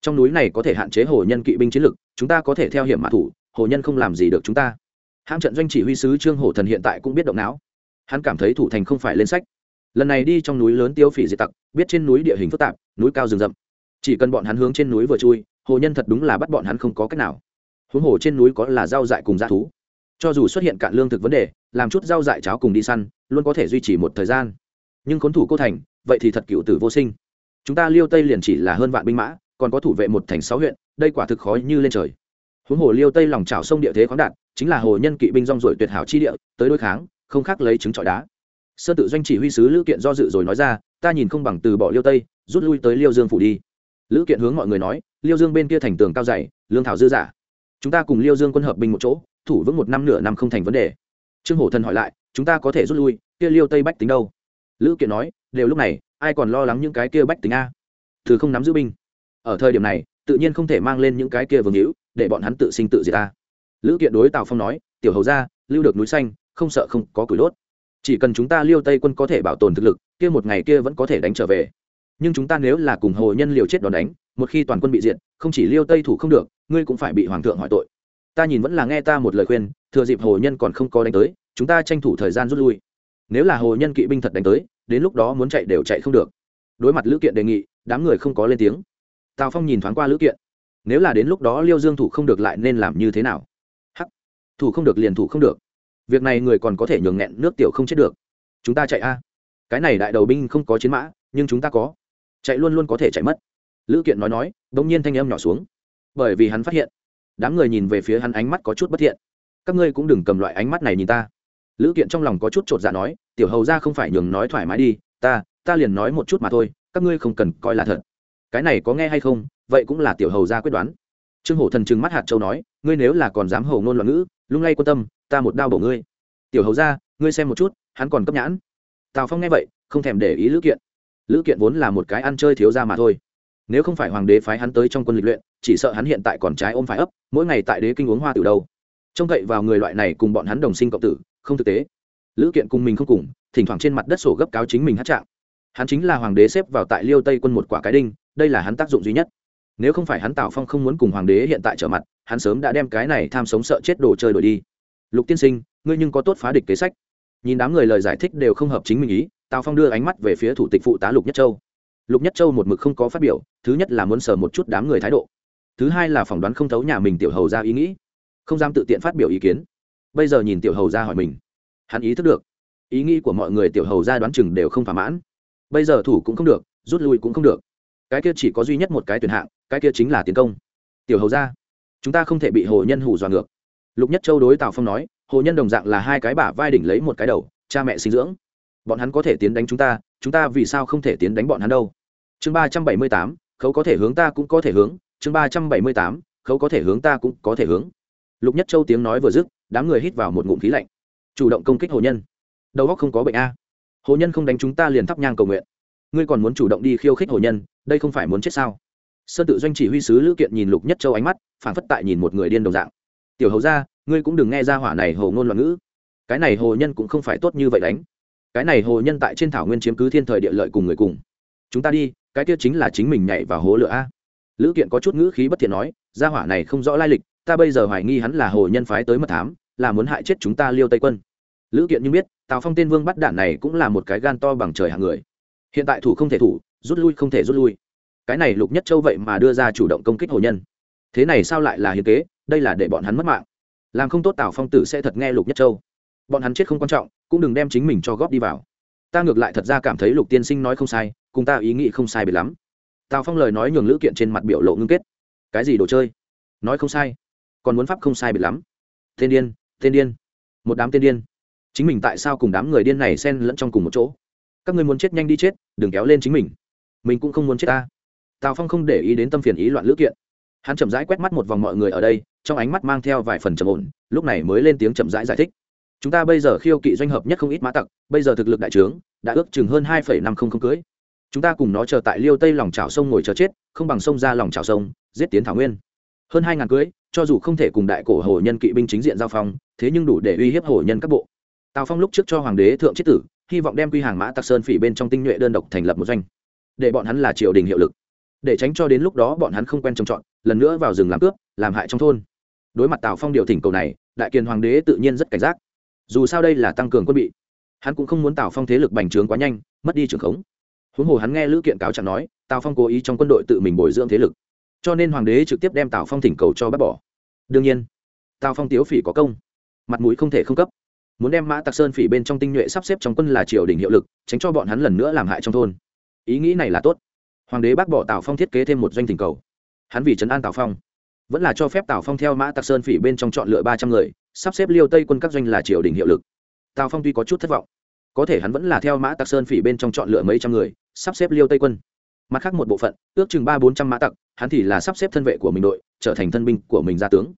Trong núi này có thể hạn chế hồ nhân kỵ binh chiến lực, chúng ta có thể theo hiểm mã thủ, hồ nhân không làm gì được chúng ta. Hãm trận doanh chỉ huy sứ trương hồ thần hiện tại cũng biết động não. Hắn cảm thấy thủ thành không phải lên sách. Lần này đi trong núi lớn tiêu phỉ diệt tặc, biết trên núi địa hình phức tạp, núi cao rừng rậm chỉ cần bọn hắn hướng trên núi vừa chui, hồ nhân thật đúng là bắt bọn hắn không có cách nào. Huống hồ trên núi có là rau dại cùng dã thú. Cho dù xuất hiện cạn lương thực vấn đề, làm chút rau dại cháo cùng đi săn, luôn có thể duy trì một thời gian. Nhưng khốn thủ cô thành, vậy thì thật cựu tử vô sinh. Chúng ta liêu tây liền chỉ là hơn vạn binh mã, còn có thủ vệ một thành sáu huyện, đây quả thực khó như lên trời. Huống hồ liêu tây lòng trào sông địa thế khoáng đạt, chính là hồ nhân kỵ binh rong rổi tuyệt hảo chi địa, tới đối kháng, không khác lấy trứng trọi đá. Sơn tự doanh chỉ huy sứ lữ kiện do dự rồi nói ra, ta nhìn không bằng từ bỏ liêu tây, rút lui tới liêu dương phủ đi lữ kiện hướng mọi người nói, liêu dương bên kia thành tường cao dày, lương thảo dư giả. Chúng ta cùng liêu dương quân hợp binh một chỗ, thủ vững một năm nửa năm không thành vấn đề. Trương hổ thần hỏi lại, chúng ta có thể rút lui, kia liêu tây bách tính đâu? Lữ kiện nói, đều lúc này, ai còn lo lắng những cái kia bách tính a? Thứ không nắm giữ binh. Ở thời điểm này, tự nhiên không thể mang lên những cái kia vương hữu, để bọn hắn tự sinh tự diệt ta lữ kiện đối tào phong nói, tiểu hầu ra lưu được núi xanh, không sợ không có củi đốt. Chỉ cần chúng ta liêu tây quân có thể bảo tồn thực lực, kia một ngày kia vẫn có thể đánh trở về nhưng chúng ta nếu là cùng hồ nhân liều chết đòn đánh, một khi toàn quân bị diện không chỉ liêu tây thủ không được, ngươi cũng phải bị hoàng thượng hỏi tội. Ta nhìn vẫn là nghe ta một lời khuyên, thừa dịp hồ nhân còn không có đánh tới, chúng ta tranh thủ thời gian rút lui. Nếu là hồ nhân kỵ binh thật đánh tới, đến lúc đó muốn chạy đều chạy không được. Đối mặt lữ kiện đề nghị, đám người không có lên tiếng. Tào phong nhìn thoáng qua lữ kiện. Nếu là đến lúc đó liêu dương thủ không được lại nên làm như thế nào? Hắc. Thủ không được liền thủ không được. Việc này người còn có thể nhường nghẹn nước tiểu không chết được. Chúng ta chạy a. Cái này đại đầu binh không có chiến mã, nhưng chúng ta có chạy luôn luôn có thể chạy mất. Lữ kiện nói nói đ ỗ n g nhiên thanh âm nhỏ xuống. Bởi vì hắn phát hiện, đám người nhìn về phía hắn ánh mắt có chút bất thiện. Các ngươi cũng đừng cầm loại ánh mắt này nhìn ta. Lữ kiện trong lòng có chút t r ộ t dạ nói, tiểu hầu ra không phải nhường nói thoải mái đi, ta ta liền nói một chút mà thôi, các ngươi không cần coi là thật. Cái này có nghe hay không, vậy cũng là tiểu hầu ra quyết đoán. Trương hổ thần trừng mắt hạt châu nói, ngươi nếu là còn dám hầu ngôn loạn ngữ, lung lay quan tâm, ta một đao bổ ngươi. Tiểu hầu ra ngươi xem một chút, hắn còn cấp nhãn. Tào phong nghe vậy, không thèm để ý lữ kiện lữ kiện vốn là một cái ăn chơi thiếu ra mà thôi. Nếu không phải hoàng đế phái hắn tới trong quân lịch luyện, chỉ sợ hắn hiện tại còn trái ôm phải ấp, mỗi ngày tại đế kinh uống hoa từ đâu. Trông cậy vào người loại này cùng bọn hắn đồng sinh cộng tử, không thực tế. Lữ kiện cùng mình không cùng, thỉnh thoảng trên mặt đất sổ gấp cáo chính mình hát trạng. Hắn chính là hoàng đế xếp vào tại liêu tây quân một quả cái đinh, đây là hắn tác dụng duy nhất. Nếu không phải hắn tào phong không muốn cùng hoàng đế hiện tại trở mặt, hắn sớm đã đem cái này tham sống sợ chết đồ chơi đổi đi. Lục tiên sinh, ngươi nhưng có tốt phá địch kế sách. Nhìn đám người lời giải thích đều không hợp chính mình ý tào phong đưa ánh mắt về phía thủ tịch phụ tá lục nhất châu. Lục nhất châu một mực không có phát biểu, thứ nhất là muốn sờ một chút đám người thái độ. Thứ hai là phỏng đoán không thấu nhà mình tiểu hầu ra ý nghĩ, không dám tự tiện phát biểu ý kiến. Bây giờ nhìn tiểu hầu ra hỏi mình, hắn ý thức được, ý nghĩ của mọi người tiểu hầu ra đoán chừng đều không thỏa mãn. Bây giờ thủ cũng không được, rút lui cũng không được. Cái kia chỉ có duy nhất một cái tuyển hạng, cái kia chính là tiến công. Tiểu hầu ra, chúng ta không thể bị hồ nhân hủ dọa ngược. Lục nhất châu đối tào phong nói, hồ nhân đồng dạng là hai cái bả vai đỉnh lấy một cái đầu, cha mẹ sinh dưỡng bọn hắn có thể tiến đánh chúng ta chúng ta vì sao không thể tiến đánh bọn hắn đâu? Chương ba trăm bảy mươi tám, khấu có thể hướng ta cũng có thể hướng. Chương ba trăm bảy mươi tám, khấu có thể hướng ta cũng có thể hướng. Lục nhất châu tiếng nói vừa dứt, đám người hít vào một ngụm khí lạnh. Chủ động công kích hồ nhân. Đầu góc không có bệnh a. Hồ nhân không đánh chúng ta liền thắp nhang cầu nguyện. Ngươi còn muốn chủ động đi khiêu khích hồ nhân, đây không phải muốn chết sao? Sơn tự doanh chỉ huy sứ lữ kiện nhìn lục nhất châu ánh mắt, phản phất tại nhìn một người điên đồng dạng. Tiểu hầu ra ngươi cũng đừng nghe ra hỏa này hồ ngôn loạn ngữ. Cái này hồ nhân cũng không phải tốt như vậy đánh cái này hồ nhân tại trên thảo nguyên chiếm cứ thiên thời địa lợi cùng người cùng. Chúng ta đi, cái kia chính là chính mình nhảy vào hố lửa a. Lữ kiện có chút ngữ khí bất thiện nói, gia hỏa này không rõ lai lịch, ta bây giờ hoài nghi hắn là hồ nhân phái tới mật thám, là muốn hại chết chúng ta liêu tây quân. Lữ kiện nhưng biết, tào phong tên vương bắt đạn này cũng là một cái gan to bằng trời hàng người. Hiện tại thủ không thể thủ, rút lui không thể rút lui. Cái này lục nhất châu vậy mà đưa ra chủ động công kích hồ nhân. Thế này sao lại là hiến kế, đây là để bọn hắn mất mạng. Làm không tốt tào phong tử sẽ thật nghe lục nhất châu. Bọn hắn chết không quan trọng cũng đừng đem chính mình cho góp đi vào. Ta ngược lại thật ra cảm thấy lục tiên sinh nói không sai cùng ta ý nghĩ không sai biệt lắm. Tào phong lời nói nhường lữ kiện trên mặt biểu lộ ngưng kết. Cái gì đồ chơi? Nói không sai. Còn muốn pháp không sai biệt lắm. Tên điên tên điên. Một đám tên điên. Chính mình tại sao cùng đám người điên này xen lẫn trong cùng một chỗ? Các người muốn chết nhanh đi chết đừng kéo lên chính mình. Mình cũng không muốn chết ta. Tào phong không để ý đến tâm phiền ý loạn lữ kiện. Hắn chậm rãi quét mắt một vòng mọi người ở đây trong ánh mắt mang theo vài phần trầm ổn lúc này mới lên tiếng chậm rãi giải, giải thích chúng ta bây giờ khiêu kỵ doanh hợp nhất không ít mã tặc, bây giờ thực lực đại trướng, đã ước chừng hơn hai năm không không cưới. Chúng ta cùng nó chờ tại liêu tây lòng trào sông ngồi chờ chết, không bằng sông ra lòng trào sông, giết tiến thảo nguyên. Hơn hai ngàn cưới, cho dù không thể cùng đại cổ hồ nhân kỵ binh chính diện giao phong, thế nhưng đủ để uy hiếp hồ nhân các bộ. Tào phong lúc trước cho hoàng đế thượng chiết tử, hy vọng đem quy hàng mã tặc sơn phỉ bên trong tinh nhuệ đơn độc thành lập một doanh. Để bọn hắn là triều đình hiệu lực. Để tránh cho đến lúc đó bọn hắn không quen trồng trọt lần nữa vào rừng làm cướp, làm hại trong thôn. Đối mặt tào phong điều thỉnh cầu này, đại kiền hoàng đế tự nhiên rất cảnh giác dù sao đây là tăng cường quân bị, hắn cũng không muốn tào phong thế lực bành trướng quá nhanh, mất đi trường khống. Huống hồ hắn nghe lữ kiện cáo trạng nói, tào phong cố ý trong quân đội tự mình bồi dưỡng thế lực, cho nên hoàng đế trực tiếp đem tào phong thỉnh cầu cho bác bỏ. Đương nhiên, tào phong tiếu phỉ có công, mặt mũi không thể không cấp. Muốn đem mã tạc sơn phỉ bên trong tinh nhuệ sắp xếp trong quân là triều đình hiệu lực, tránh cho bọn hắn lần nữa làm hại trong thôn. Ý nghĩ này là tốt. Hoàng đế bác bỏ tào phong thiết kế thêm một doanh thỉnh cầu. Hắn vì trấn an tào phong vẫn là cho phép tào phong theo mã tạc sơn phỉ bên trong chọn lựa ba trăm người, sắp xếp liêu tây quân các doanh là triều đình hiệu lực. Tào phong tuy có chút thất vọng, có thể hắn vẫn là theo mã tạc sơn phỉ bên trong chọn lựa mấy trăm người, sắp xếp liêu tây quân. Mặt khác một bộ phận, ước chừng ba bốn trăm mã tặc hắn thì là sắp xếp thân vệ của mình đội, trở thành thân binh của mình gia tướng.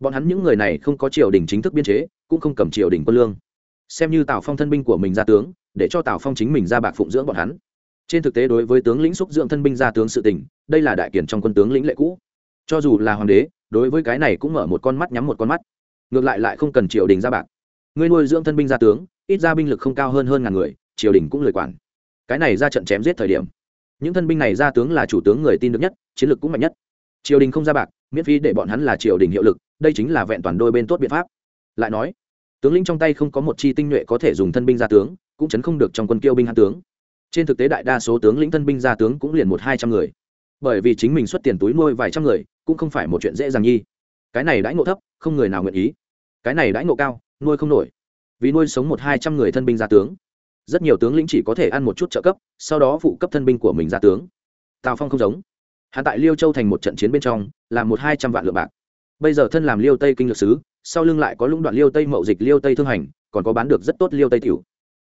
Bọn hắn những người này không có triều đình chính thức biên chế, cũng không cầm triều đình quân lương. Xem như tào phong thân binh của mình gia tướng, để cho tào phong chính mình ra bạc phụng dưỡng bọn hắn. Trên thực tế đối với tướng lĩnh xúc dưỡng thân binh gia tướng sự tình, đây là đại kiển trong quân tướng lĩnh lệ cũ cho dù là hoàng đế, đối với cái này cũng mở một con mắt nhắm một con mắt. Ngược lại lại không cần triều đình ra bạc. Ngươi nuôi dưỡng thân binh gia tướng, ít ra binh lực không cao hơn hơn ngàn người, triều đình cũng lời quản. Cái này ra trận chém giết thời điểm. Những thân binh này gia tướng là chủ tướng người tin được nhất, chiến lược cũng mạnh nhất. Triều đình không ra bạc, miễn phí để bọn hắn là triều đình hiệu lực, đây chính là vẹn toàn đôi bên tốt biện pháp. Lại nói, tướng lĩnh trong tay không có một chi tinh nhuệ có thể dùng thân binh gia tướng, cũng chấn không được trong quân kiêu binh hạ tướng. Trên thực tế đại đa số tướng lĩnh thân binh gia tướng cũng liền một hai trăm người. Bởi vì chính mình xuất tiền túi nuôi vài trăm người cũng không phải một chuyện dễ dàng nhi. Cái này đãi ngộ thấp, không người nào nguyện ý. Cái này đãi ngộ cao, nuôi không nổi. Vì nuôi sống một hai trăm người thân binh gia tướng. Rất nhiều tướng lĩnh chỉ có thể ăn một chút trợ cấp, sau đó phụ cấp thân binh của mình ra tướng. Tào phong không giống. Hắn tại liêu châu thành một trận chiến bên trong là một hai trăm vạn lượng bạc. Bây giờ thân làm liêu tây kinh lược sứ, sau lưng lại có lũng đoạn liêu tây mậu dịch, liêu tây thương hành, còn có bán được rất tốt liêu tây tiểu.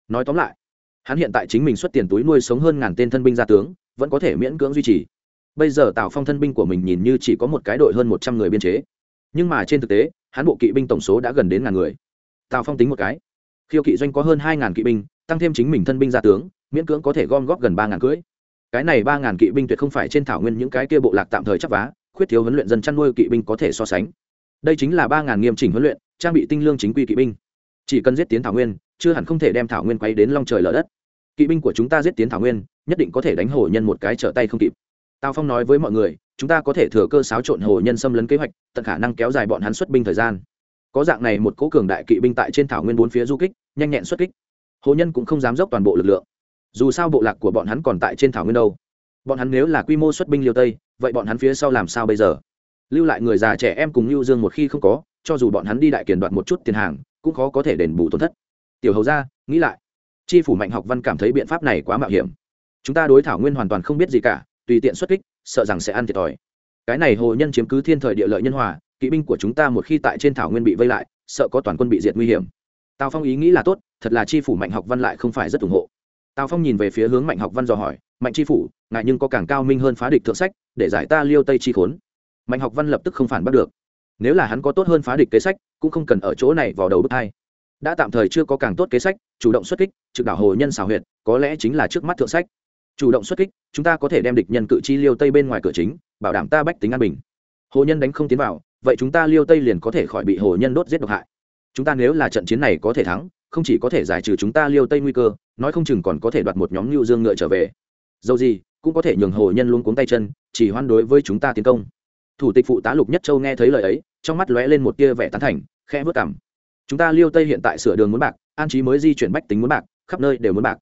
Nói tóm lại, hắn hiện tại chính mình xuất tiền túi nuôi sống hơn ngàn tên thân binh gia tướng, vẫn có thể miễn cưỡng duy trì bây giờ tào phong thân binh của mình nhìn như chỉ có một cái đội hơn một trăm người biên chế. Nhưng mà trên thực tế hãn bộ kỵ binh tổng số đã gần đến ngàn người. Tào phong tính một cái. Khiêu kỵ doanh có hơn hai ngàn kỵ binh, tăng thêm chính mình thân binh gia tướng, miễn cưỡng có thể gom góp gần ba ngàn cưỡi cái này ba ngàn kỵ binh tuyệt không phải trên thảo nguyên những cái kia bộ lạc tạm thời chắc vá, khuyết thiếu huấn luyện dân chăn nuôi kỵ binh có thể so sánh. Đây chính là ba ngàn nghiêm chỉnh huấn luyện, trang bị tinh lương chính quy kỵ binh. Chỉ cần giết tiến thảo nguyên, chưa hẳn không thể đem thảo nguyên quay đến long trời lở đất. Kỵ binh của chúng ta giết tiến thảo nguyên, nhất định có thể đánh hổ nhân một cái trở tay không kịp tào phong nói với mọi người, chúng ta có thể thừa cơ xáo trộn hổ nhân xâm lấn kế hoạch, tận khả năng kéo dài bọn hắn xuất binh thời gian. Có dạng này một cố cường đại kỵ binh tại trên thảo nguyên bốn phía du kích, nhanh nhẹn xuất kích. Hồ nhân cũng không dám dốc toàn bộ lực lượng. Dù sao bộ lạc của bọn hắn còn tại trên thảo nguyên đâu. Bọn hắn nếu là quy mô xuất binh liêu tây, vậy bọn hắn phía sau làm sao bây giờ? Lưu lại người già trẻ em cùng lưu dương một khi không có, cho dù bọn hắn đi đại kiền đoạt một chút tiền hàng, cũng khó có thể đền bù tổn thất. Tiểu hầu ra nghĩ lại. Chi phủ mạnh học văn cảm thấy biện pháp này quá mạo hiểm. Chúng ta đối thảo nguyên hoàn toàn không biết gì cả tùy tiện xuất kích, sợ rằng sẽ ăn thiệt thòi. Cái này hồ nhân chiếm cứ thiên thời địa lợi nhân hòa, kỵ binh của chúng ta một khi tại trên thảo nguyên bị vây lại, sợ có toàn quân bị diệt nguy hiểm. Tào phong ý nghĩ là tốt, thật là chi phủ mạnh học văn lại không phải rất ủng hộ. Tào phong nhìn về phía hướng mạnh học văn dò hỏi, mạnh chi phủ, ngại nhưng có càng cao minh hơn phá địch thượng sách, để giải ta liêu tây chi khốn? Mạnh học văn lập tức không phản bắt được. Nếu là hắn có tốt hơn phá địch kế sách, cũng không cần ở chỗ này vào đầu bước hai. Đã tạm thời chưa có càng tốt kế sách, chủ động xuất kích, trực đảo hồ nhân xào huyệt, có lẽ chính là trước mắt thượng sách chủ động xuất kích, chúng ta có thể đem địch nhân cự chi liêu tây bên ngoài cửa chính, bảo đảm ta bách tính an bình. Hồ nhân đánh không tiến vào, vậy chúng ta liêu tây liền có thể khỏi bị hồ nhân đốt giết độc hại. Chúng ta nếu là trận chiến này có thể thắng, không chỉ có thể giải trừ chúng ta liêu tây nguy cơ, nói không chừng còn có thể đoạt một nhóm lưu dương ngựa trở về. Dầu gì, cũng có thể nhường hồ nhân luôn cuống tay chân, chỉ hoan đối với chúng ta tiến công. Thủ tịch phụ tá lục nhất châu nghe thấy lời ấy, trong mắt lóe lên một tia vẻ tán thành, khẽ vớt cảm chúng ta liêu tây hiện tại sửa đường muốn bạc, an trí mới di chuyển bách tính muốn bạc, khắp nơi đều muốn bạc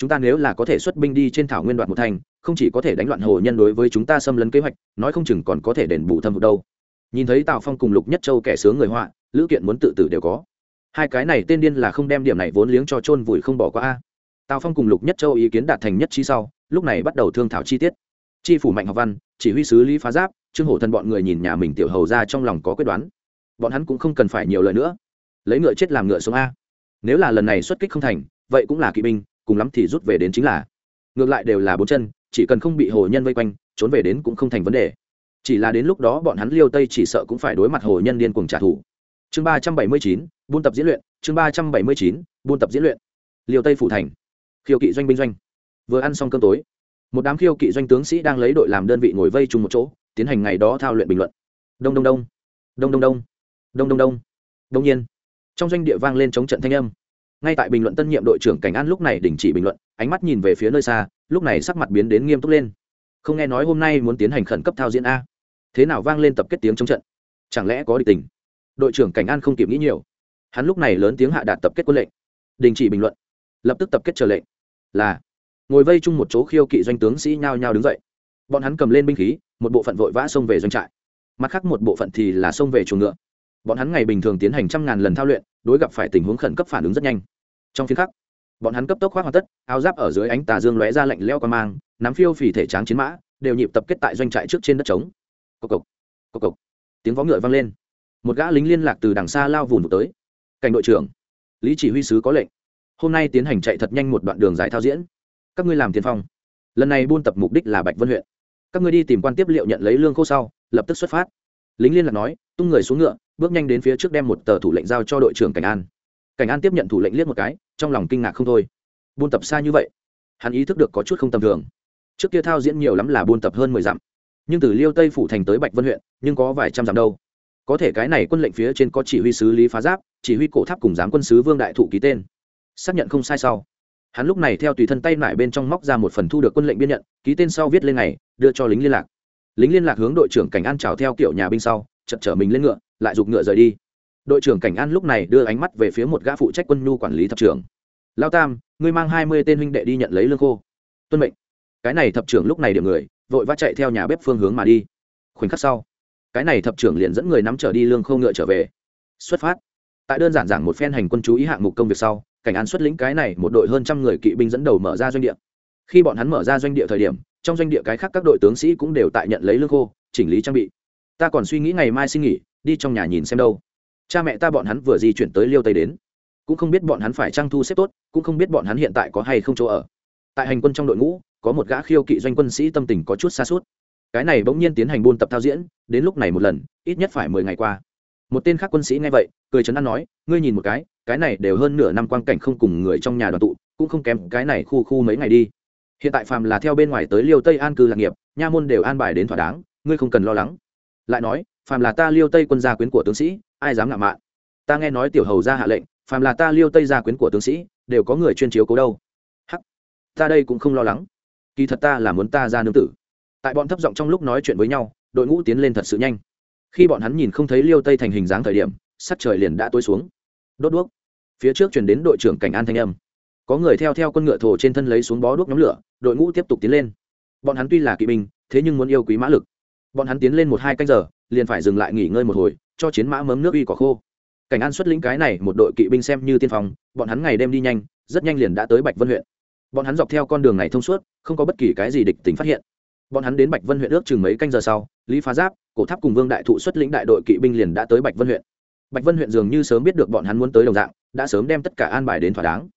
chúng ta nếu là có thể xuất binh đi trên thảo nguyên đoạn một thành, không chỉ có thể đánh loạn hồ nhân đối với chúng ta xâm lấn kế hoạch, nói không chừng còn có thể đền bù thâm hụt đâu. Nhìn thấy tào phong cùng lục nhất châu kẻ sướng người họa, lữ kiện muốn tự tử đều có. Hai cái này tên điên là không đem điểm này vốn liếng cho chôn vùi không bỏ qua a. Tào phong cùng lục nhất châu ý kiến đạt thành nhất trí sau, lúc này bắt đầu thương thảo chi tiết. Chi phủ mạnh học văn, chỉ huy sứ lý phá giáp, trương hổ thân bọn người nhìn nhà mình tiểu hầu ra trong lòng có quyết đoán. Bọn hắn cũng không cần phải nhiều lời nữa. Lấy ngựa chết làm ngựa sống a. Nếu là lần này xuất kích không thành, vậy cũng là kỵ binh cùng lắm thì rút về đến chính là. Ngược lại đều là bốn chân, chỉ cần không bị hồ nhân vây quanh, trốn về đến cũng không thành vấn đề. Chỉ là đến lúc đó bọn hắn liêu tây chỉ sợ cũng phải đối mặt hồ nhân điên cuồng trả thù. Chương ba trăm bảy mươi chín, buôn tập diễn luyện, chương ba trăm bảy mươi chín, buôn tập diễn luyện. Liêu tây phủ thành. Khiêu kỵ doanh binh doanh. Vừa ăn xong cơm tối, một đám khiêu kỵ doanh tướng sĩ đang lấy đội làm đơn vị ngồi vây chung một chỗ, tiến hành ngày đó thao luyện bình luận. Đông đông đông. Đông đông đông. Đông đông đông. Đông nhiên, trong doanh địa vang lên chống trận thanh âm ngay tại bình luận tân nhiệm đội trưởng cảnh an lúc này đình chỉ bình luận, ánh mắt nhìn về phía nơi xa, lúc này sắc mặt biến đến nghiêm túc lên. Không nghe nói hôm nay muốn tiến hành khẩn cấp thao diễn a. Thế nào vang lên tập kết tiếng chống trận? Chẳng lẽ có địch tình? Đội trưởng cảnh an không kịp nghĩ nhiều. Hắn lúc này lớn tiếng hạ đạt tập kết quân lệnh. Đình chỉ bình luận. Lập tức tập kết chờ lệnh. Là, ngồi vây chung một chỗ khiêu kỵ doanh tướng sĩ nhao nhao đứng dậy. Bọn hắn cầm lên binh khí, một bộ phận vội vã xông về doanh trại. Mặt khác một bộ phận thì là xông về chuồng ngựa bọn hắn ngày bình thường tiến hành trăm ngàn lần thao luyện, đối gặp phải tình huống khẩn cấp phản ứng rất nhanh. Trong phiên khắc, bọn hắn cấp tốc khoác hoàn tất, áo giáp ở dưới ánh tà dương lóe ra lạnh leo qua mang, nắm phiêu phì thể tráng chiến mã, đều nhịp tập kết tại doanh trại trước trên đất trống. Cộc cộc cộc cộc. Tiếng vó ngựa vang lên. Một gã lính liên lạc từ đằng xa lao vùn tới. Cảnh đội trưởng, lý chỉ huy sứ có lệnh. Hôm nay tiến hành chạy thật nhanh một đoạn đường dài thao diễn. Các ngươi làm tiền phong. Lần này buôn tập mục đích là bạch vân huyện. Các ngươi đi tìm quan tiếp liệu nhận lấy lương khô sau, lập tức xuất phát. Lính liên lạc nói, tung người xuống ngựa bước nhanh đến phía trước đem một tờ thủ lệnh giao cho đội trưởng cảnh an. Cảnh an tiếp nhận thủ lệnh liếc một cái, trong lòng kinh ngạc không thôi. Buôn tập xa như vậy, hắn ý thức được có chút không tầm thường. Trước kia thao diễn nhiều lắm là buôn tập hơn mười dặm, nhưng từ liêu tây phủ thành tới bạch vân huyện, nhưng có vài trăm dặm đâu. Có thể cái này quân lệnh phía trên có chỉ huy sứ lý phá giáp, chỉ huy cổ tháp cùng giám quân sứ vương đại thụ ký tên. Xác nhận không sai sau, hắn lúc này theo tùy thân tay lại bên trong móc ra một phần thu được quân lệnh biên nhận, ký tên sau viết lên này đưa cho lính liên lạc. Lính liên lạc hướng đội trưởng cảnh an trào theo kiểu nhà binh sau chật trở mình lên ngựa, lại giục ngựa rời đi. Đội trưởng cảnh an lúc này đưa ánh mắt về phía một gã phụ trách quân nhu quản lý thập trưởng. Lao tam, ngươi mang hai mươi tên huynh đệ đi nhận lấy lương khô. Tuân mệnh. Cái này thập trưởng lúc này điểm người, vội vã chạy theo nhà bếp phương hướng mà đi. Khoảnh khắc sau, cái này thập trưởng liền dẫn người nắm trở đi lương khô ngựa trở về. Xuất phát. Tại đơn giản giảng một phen hành quân chú ý hạng mục công việc sau, cảnh an xuất lĩnh cái này một đội hơn trăm người kỵ binh dẫn đầu mở ra doanh địa. Khi bọn hắn mở ra doanh địa thời điểm, trong doanh địa cái khác các đội tướng sĩ cũng đều tại nhận lấy lương khô, chỉnh lý trang bị ta còn suy nghĩ ngày mai xin nghỉ, đi trong nhà nhìn xem đâu. Cha mẹ ta bọn hắn vừa di chuyển tới liêu tây đến. Cũng không biết bọn hắn phải trang thu xếp tốt, cũng không biết bọn hắn hiện tại có hay không chỗ ở. Tại hành quân trong đội ngũ, có một gã khiêu kỵ doanh quân sĩ tâm tình có chút xa suốt. Cái này bỗng nhiên tiến hành buôn tập thao diễn, đến lúc này một lần, ít nhất phải mười ngày qua. Một tên khác quân sĩ nghe vậy, cười chấn an nói, ngươi nhìn một cái cái này đều hơn nửa năm quan cảnh không cùng người trong nhà đoàn tụ, cũng không kém cái này khu khu mấy ngày đi. Hiện tại phàm là theo bên ngoài tới liêu tây an cư lạc nghiệp, nha môn đều an bài đến thỏa đáng, ngươi không cần lo lắng lại nói, phàm là ta liêu tây quân gia quyến của tướng sĩ, ai dám ngạo mạn? Ta nghe nói tiểu hầu ra hạ lệnh, phàm là ta liêu tây gia quyến của tướng sĩ, đều có người chuyên chiếu cố đâu. Hắc. Ta đây cũng không lo lắng. Kỳ thật ta là muốn ta ra nương tử. Tại bọn thấp giọng trong lúc nói chuyện với nhau, đội ngũ tiến lên thật sự nhanh. Khi bọn hắn nhìn không thấy liêu tây thành hình dáng thời điểm, sắc trời liền đã tối xuống. Đốt đuốc. Phía trước chuyển đến đội trưởng cảnh an thanh âm. Có người theo theo con ngựa thổ trên thân lấy xuống bó đuốc nhóm lửa, đội ngũ tiếp tục tiến lên. Bọn hắn tuy là kỵ binh, thế nhưng muốn yêu quý mã lực bọn hắn tiến lên một hai canh giờ, liền phải dừng lại nghỉ ngơi một hồi, cho chiến mã mấm nước uy cỏ khô. Cảnh an xuất lĩnh cái này, một đội kỵ binh xem như tiên phong, bọn hắn ngày đêm đi nhanh, rất nhanh liền đã tới bạch vân huyện. Bọn hắn dọc theo con đường này thông suốt, không có bất kỳ cái gì địch tính phát hiện. Bọn hắn đến bạch vân huyện ước chừng mấy canh giờ sau, lý phá giáp, cổ tháp cùng vương đại thụ xuất lĩnh đại đội kỵ binh liền đã tới bạch vân huyện. Bạch vân huyện dường như sớm biết được bọn hắn muốn tới đồng dạng, đã sớm đem tất cả an bài đến thỏa đáng.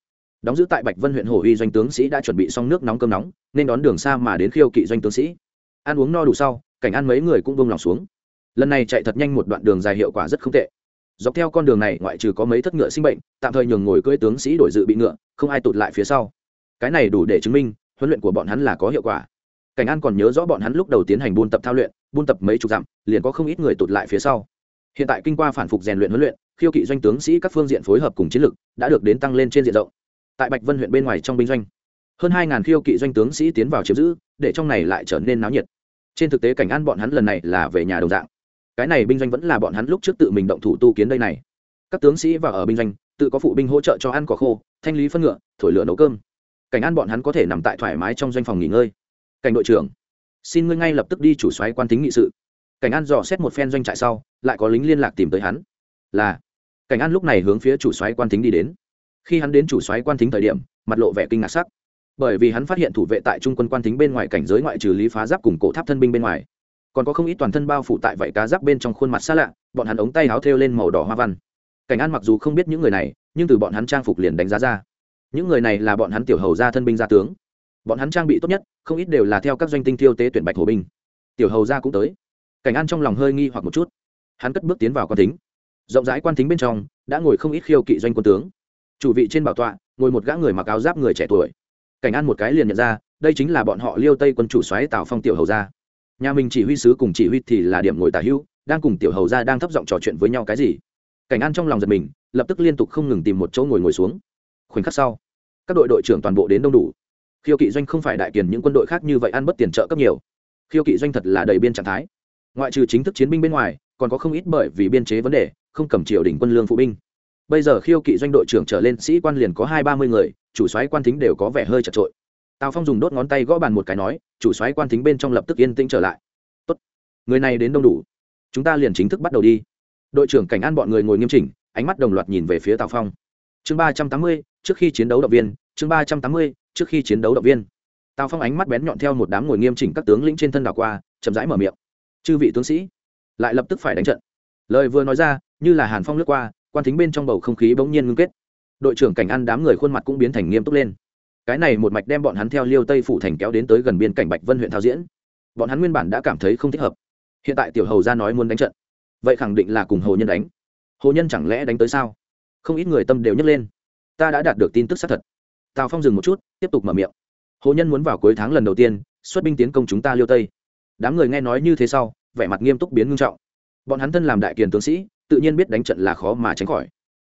Đóng giữ tại bạch vân huyện hồ uy doanh tướng sĩ đã chuẩn bị xong nước nóng cơm nóng, nên đón đường xa mà đến khiêu kỵ doanh tướng sĩ. Ăn uống no đủ sau cảnh an mấy người cũng bông lòng xuống. Lần này chạy thật nhanh một đoạn đường dài hiệu quả rất không tệ. Dọc theo con đường này, ngoại trừ có mấy thất ngựa sinh bệnh, tạm thời nhường ngồi cưỡi tướng sĩ đổi dự bị ngựa, không ai tụt lại phía sau. Cái này đủ để chứng minh, huấn luyện của bọn hắn là có hiệu quả. Cảnh an còn nhớ rõ bọn hắn lúc đầu tiến hành buôn tập thao luyện, buôn tập mấy chục dặm, liền có không ít người tụt lại phía sau. Hiện tại kinh qua phản phục rèn luyện huấn luyện, khiêu kỵ doanh tướng sĩ các phương diện phối hợp cùng chiến lực đã được đến tăng lên trên diện rộng. Tại bạch vân huyện bên ngoài trong binh doanh, hơn hai ngàn khiêu kỵ doanh tướng sĩ tiến vào chiếm giữ, để trong này lại trở nên náo nhiệt trên thực tế cảnh an bọn hắn lần này là về nhà đồng dạng. Cái này binh doanh vẫn là bọn hắn lúc trước tự mình động thủ tu kiến đây này. Các tướng sĩ vào ở binh doanh, tự có phụ binh hỗ trợ cho ăn cỏ khô, thanh lý phân ngựa, thổi lửa nấu cơm. Cảnh an bọn hắn có thể nằm tại thoải mái trong doanh phòng nghỉ ngơi. Cảnh đội trưởng, xin ngươi ngay lập tức đi chủ xoáy quan tính nghị sự. Cảnh an dò xét một phen doanh trại sau, lại có lính liên lạc tìm tới hắn. Là, cảnh an lúc này hướng phía chủ xoáy quan tính đi đến. Khi hắn đến chủ xoáy quan tính thời điểm, mặt lộ vẻ kinh ngạc sắc bởi vì hắn phát hiện thủ vệ tại trung quân quan thính bên ngoài cảnh giới ngoại trừ lý phá giáp cùng cổ tháp thân binh bên ngoài. Còn có không ít toàn thân bao phủ tại vảy cá giáp bên trong khuôn mặt xa lạ, bọn hắn ống tay áo thêu lên màu đỏ hoa văn. Cảnh an mặc dù không biết những người này, nhưng từ bọn hắn trang phục liền đánh giá ra. Những người này là bọn hắn tiểu hầu gia thân binh gia tướng. Bọn hắn trang bị tốt nhất, không ít đều là theo các doanh tinh thiêu tế tuyển bạch hồ binh. Tiểu hầu gia cũng tới. Cảnh an trong lòng hơi nghi hoặc một chút. Hắn cất bước tiến vào quan thính. Rộng rãi quan thính bên trong, đã ngồi không ít khiêu kỵ doanh quân tướng. Chủ vị trên bảo tọa, ngồi một gã người mặc áo giáp người trẻ tuổi cảnh an một cái liền nhận ra, đây chính là bọn họ liêu tây quân chủ xoáy tào phong tiểu hầu gia. Nhà mình chỉ huy sứ cùng chỉ huy thì là điểm ngồi tả hữu, đang cùng tiểu hầu gia đang thấp giọng trò chuyện với nhau cái gì. Cảnh an trong lòng giật mình, lập tức liên tục không ngừng tìm một chỗ ngồi ngồi xuống. Khoảnh khắc sau, các đội đội trưởng toàn bộ đến đông đủ. Khiêu kỵ doanh không phải đại kiền, những quân đội khác như vậy ăn bất tiền trợ cấp nhiều. Khiêu kỵ doanh thật là đầy biên trạng thái. Ngoại trừ chính thức chiến binh bên ngoài, còn có không ít bởi vì biên chế vấn đề, không cầm triều đỉnh quân lương phụ binh. Bây giờ khiêu kỵ doanh đội trưởng trở lên sĩ quan liền có hai ba mươi người chủ soái quan thính đều có vẻ hơi chật trội tào phong dùng đốt ngón tay gõ bàn một cái nói, chủ soái quan thính bên trong lập tức yên tĩnh trở lại. Tốt. người này đến đông đủ. Chúng ta liền chính thức bắt đầu đi. Đội trưởng cảnh an bọn người ngồi nghiêm chỉnh, ánh mắt đồng loạt nhìn về phía tào phong. Chương ba trăm tám mươi, trước khi chiến đấu động viên, chương ba trăm tám mươi, trước khi chiến đấu động viên. Tào phong ánh mắt bén nhọn theo một đám ngồi nghiêm chỉnh các tướng lĩnh trên thân đảo qua, chậm rãi mở miệng. Chư vị tướng sĩ, lại lập tức phải đánh trận. Lời vừa nói ra, như là hàn phong lướt qua, quan thính bên trong bầu không khí bỗng nhiên ngưng kết đội trưởng cảnh an đám người khuôn mặt cũng biến thành nghiêm túc lên. Cái này một mạch đem bọn hắn theo liêu tây phủ thành kéo đến tới gần biên cảnh bạch vân huyện thao diễn. Bọn hắn nguyên bản đã cảm thấy không thích hợp. Hiện tại tiểu hầu ra nói muốn đánh trận. Vậy khẳng định là cùng hồ nhân đánh. Hồ nhân chẳng lẽ đánh tới sao? Không ít người tâm đều nhấc lên. Ta đã đạt được tin tức xác thật. Tào phong dừng một chút, tiếp tục mở miệng. Hồ nhân muốn vào cuối tháng lần đầu tiên, xuất binh tiến công chúng ta liêu tây. Đám người nghe nói như thế sau, vẻ mặt nghiêm túc biến ngưng trọng. Bọn hắn thân làm đại kiền tướng sĩ, tự nhiên biết đánh trận là khó mà tránh khỏi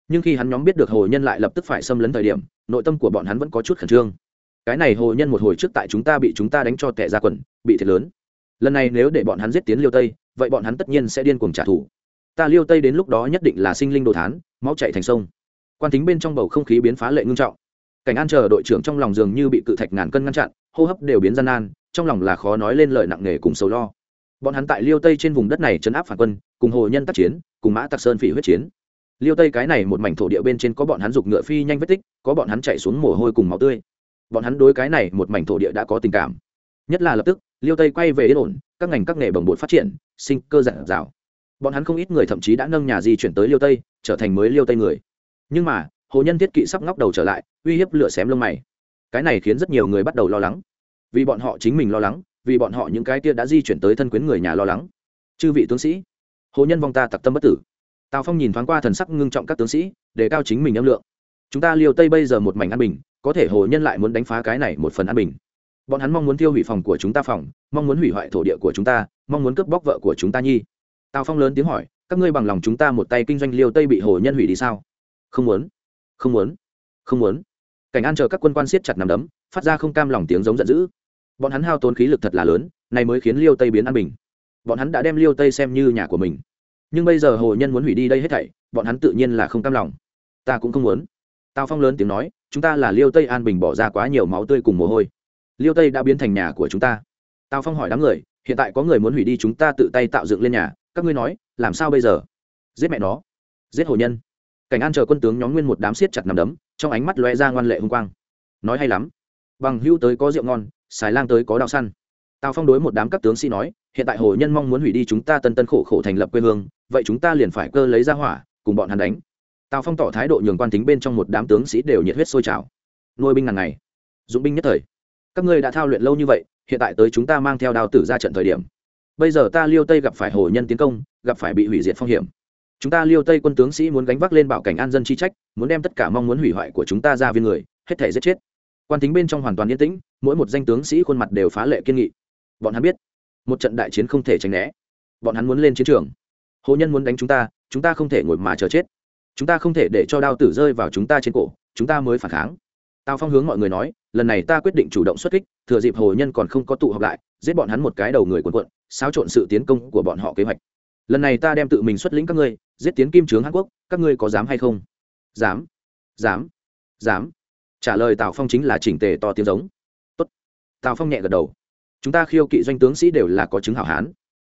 nhưng khi hắn nhóm biết được hồ nhân lại lập tức phải xâm lấn thời điểm, nội tâm của bọn hắn vẫn có chút khẩn trương. Cái này hồ nhân một hồi trước tại chúng ta bị chúng ta đánh cho tệ ra quần, bị thiệt lớn. Lần này nếu để bọn hắn giết tiến liêu tây, vậy bọn hắn tất nhiên sẽ điên cuồng trả thù. Ta liêu tây đến lúc đó nhất định là sinh linh đồ thán, máu chạy thành sông. Quan tính bên trong bầu không khí biến phá lệ ngưng trọng. Cảnh an chờ đội trưởng trong lòng dường như bị cự thạch ngàn cân ngăn chặn, hô hấp đều biến gian nan, trong lòng là khó nói lên lời nặng nề cùng sầu lo. Bọn hắn tại liêu tây trên vùng đất này chấn áp phản quân, cùng hồ nhân tác chiến, cùng mã tạc sơn phỉ huyết chiến liêu tây cái này một mảnh thổ địa bên trên có bọn hắn giục ngựa phi nhanh vết tích, có bọn hắn chạy xuống mồ hôi cùng máu tươi. Bọn hắn đối cái này một mảnh thổ địa đã có tình cảm. Nhất là lập tức, liêu tây quay về yên ổn, các ngành các nghề bồng bột phát triển, sinh cơ giản rào bọn hắn không ít người thậm chí đã nâng nhà di chuyển tới liêu tây, trở thành mới liêu tây người. Nhưng mà, hồ nhân thiết kỵ sắp ngóc đầu trở lại, uy hiếp lửa xém lông mày. Cái này khiến rất nhiều người bắt đầu lo lắng. Vì bọn họ chính mình lo lắng, vì bọn họ những cái kia đã di chuyển tới thân quyến người nhà lo lắng. Chư vị tướng sĩ, hồ nhân vong ta tặc tâm bất tử tào phong nhìn thoáng qua thần sắc ngưng trọng các tướng sĩ, để cao chính mình âm lượng. Chúng ta liều tây bây giờ một mảnh an bình, có thể hồ nhân lại muốn đánh phá cái này một phần an bình. Bọn hắn mong muốn tiêu hủy phòng của chúng ta phòng, mong muốn hủy hoại thổ địa của chúng ta, mong muốn cướp bóc vợ của chúng ta nhi. Tào phong lớn tiếng hỏi, các ngươi bằng lòng chúng ta một tay kinh doanh liêu tây bị hồ nhân hủy đi sao? Không muốn. Không muốn. Không muốn. Cảnh an chờ các quân quan siết chặt nằm đấm, phát ra không cam lòng tiếng giống giận dữ. Bọn hắn hao tốn khí lực thật là lớn này mới khiến liêu tây biến an bình. Bọn hắn đã đem liêu tây xem như nhà của mình nhưng bây giờ hồ nhân muốn hủy đi đây hết thảy, bọn hắn tự nhiên là không cam lòng. Ta cũng không muốn. Tào phong lớn tiếng nói, chúng ta là liêu tây an bình bỏ ra quá nhiều máu tươi cùng mồ hôi. Liêu tây đã biến thành nhà của chúng ta. Tào phong hỏi đám người, hiện tại có người muốn hủy đi chúng ta tự tay tạo dựng lên nhà, các ngươi nói, làm sao bây giờ? Giết mẹ nó. Giết hồ nhân. Cảnh an chờ quân tướng nhóm nguyên một đám siết chặt nằm đấm, trong ánh mắt loe ra ngoan lệ hung quang. Nói hay lắm. Bằng hưu tới có rượu ngon, xài lang tới có đào săn. Tào phong đối một đám các tướng sĩ nói, hiện tại hồ nhân mong muốn hủy đi chúng ta tân tân khổ khổ thành lập quê hương vậy chúng ta liền phải cơ lấy ra hỏa, cùng bọn hắn đánh. Tào phong tỏ thái độ nhường quan tính bên trong một đám tướng sĩ đều nhiệt huyết sôi trào. Nuôi binh ngàn ngày, dụng binh nhất thời. Các ngươi đã thao luyện lâu như vậy, hiện tại tới chúng ta mang theo đào tử ra trận thời điểm. Bây giờ ta liêu tây gặp phải hồ nhân tiến công, gặp phải bị hủy diệt phong hiểm. Chúng ta liêu tây quân tướng sĩ muốn gánh vác lên bảo cảnh an dân chi trách, muốn đem tất cả mong muốn hủy hoại của chúng ta ra viên người, hết thể giết chết. Quan tính bên trong hoàn toàn yên tĩnh, mỗi một danh tướng sĩ khuôn mặt đều phá lệ kiên nghị. Bọn hắn biết, một trận đại chiến không thể tránh né. Bọn hắn muốn lên chiến trường hồ nhân muốn đánh chúng ta chúng ta không thể ngồi mà chờ chết. Chúng ta không thể để cho đao tử rơi vào chúng ta trên cổ, chúng ta mới phản kháng. Tào phong hướng mọi người nói, lần này ta quyết định chủ động xuất kích, thừa dịp hồ nhân còn không có tụ họp lại, giết bọn hắn một cái đầu người quần quận xáo trộn sự tiến công của bọn họ kế hoạch. Lần này ta đem tự mình xuất lĩnh các ngươi, giết tiến kim trướng hàn quốc, các ngươi có dám hay không? Dám dám dám. Trả lời tào phong chính là chỉnh tề to tiếng giống. Tốt. tào phong nhẹ gật đầu. Chúng ta khiêu kỵ doanh tướng sĩ đều là có chứng hảo hán.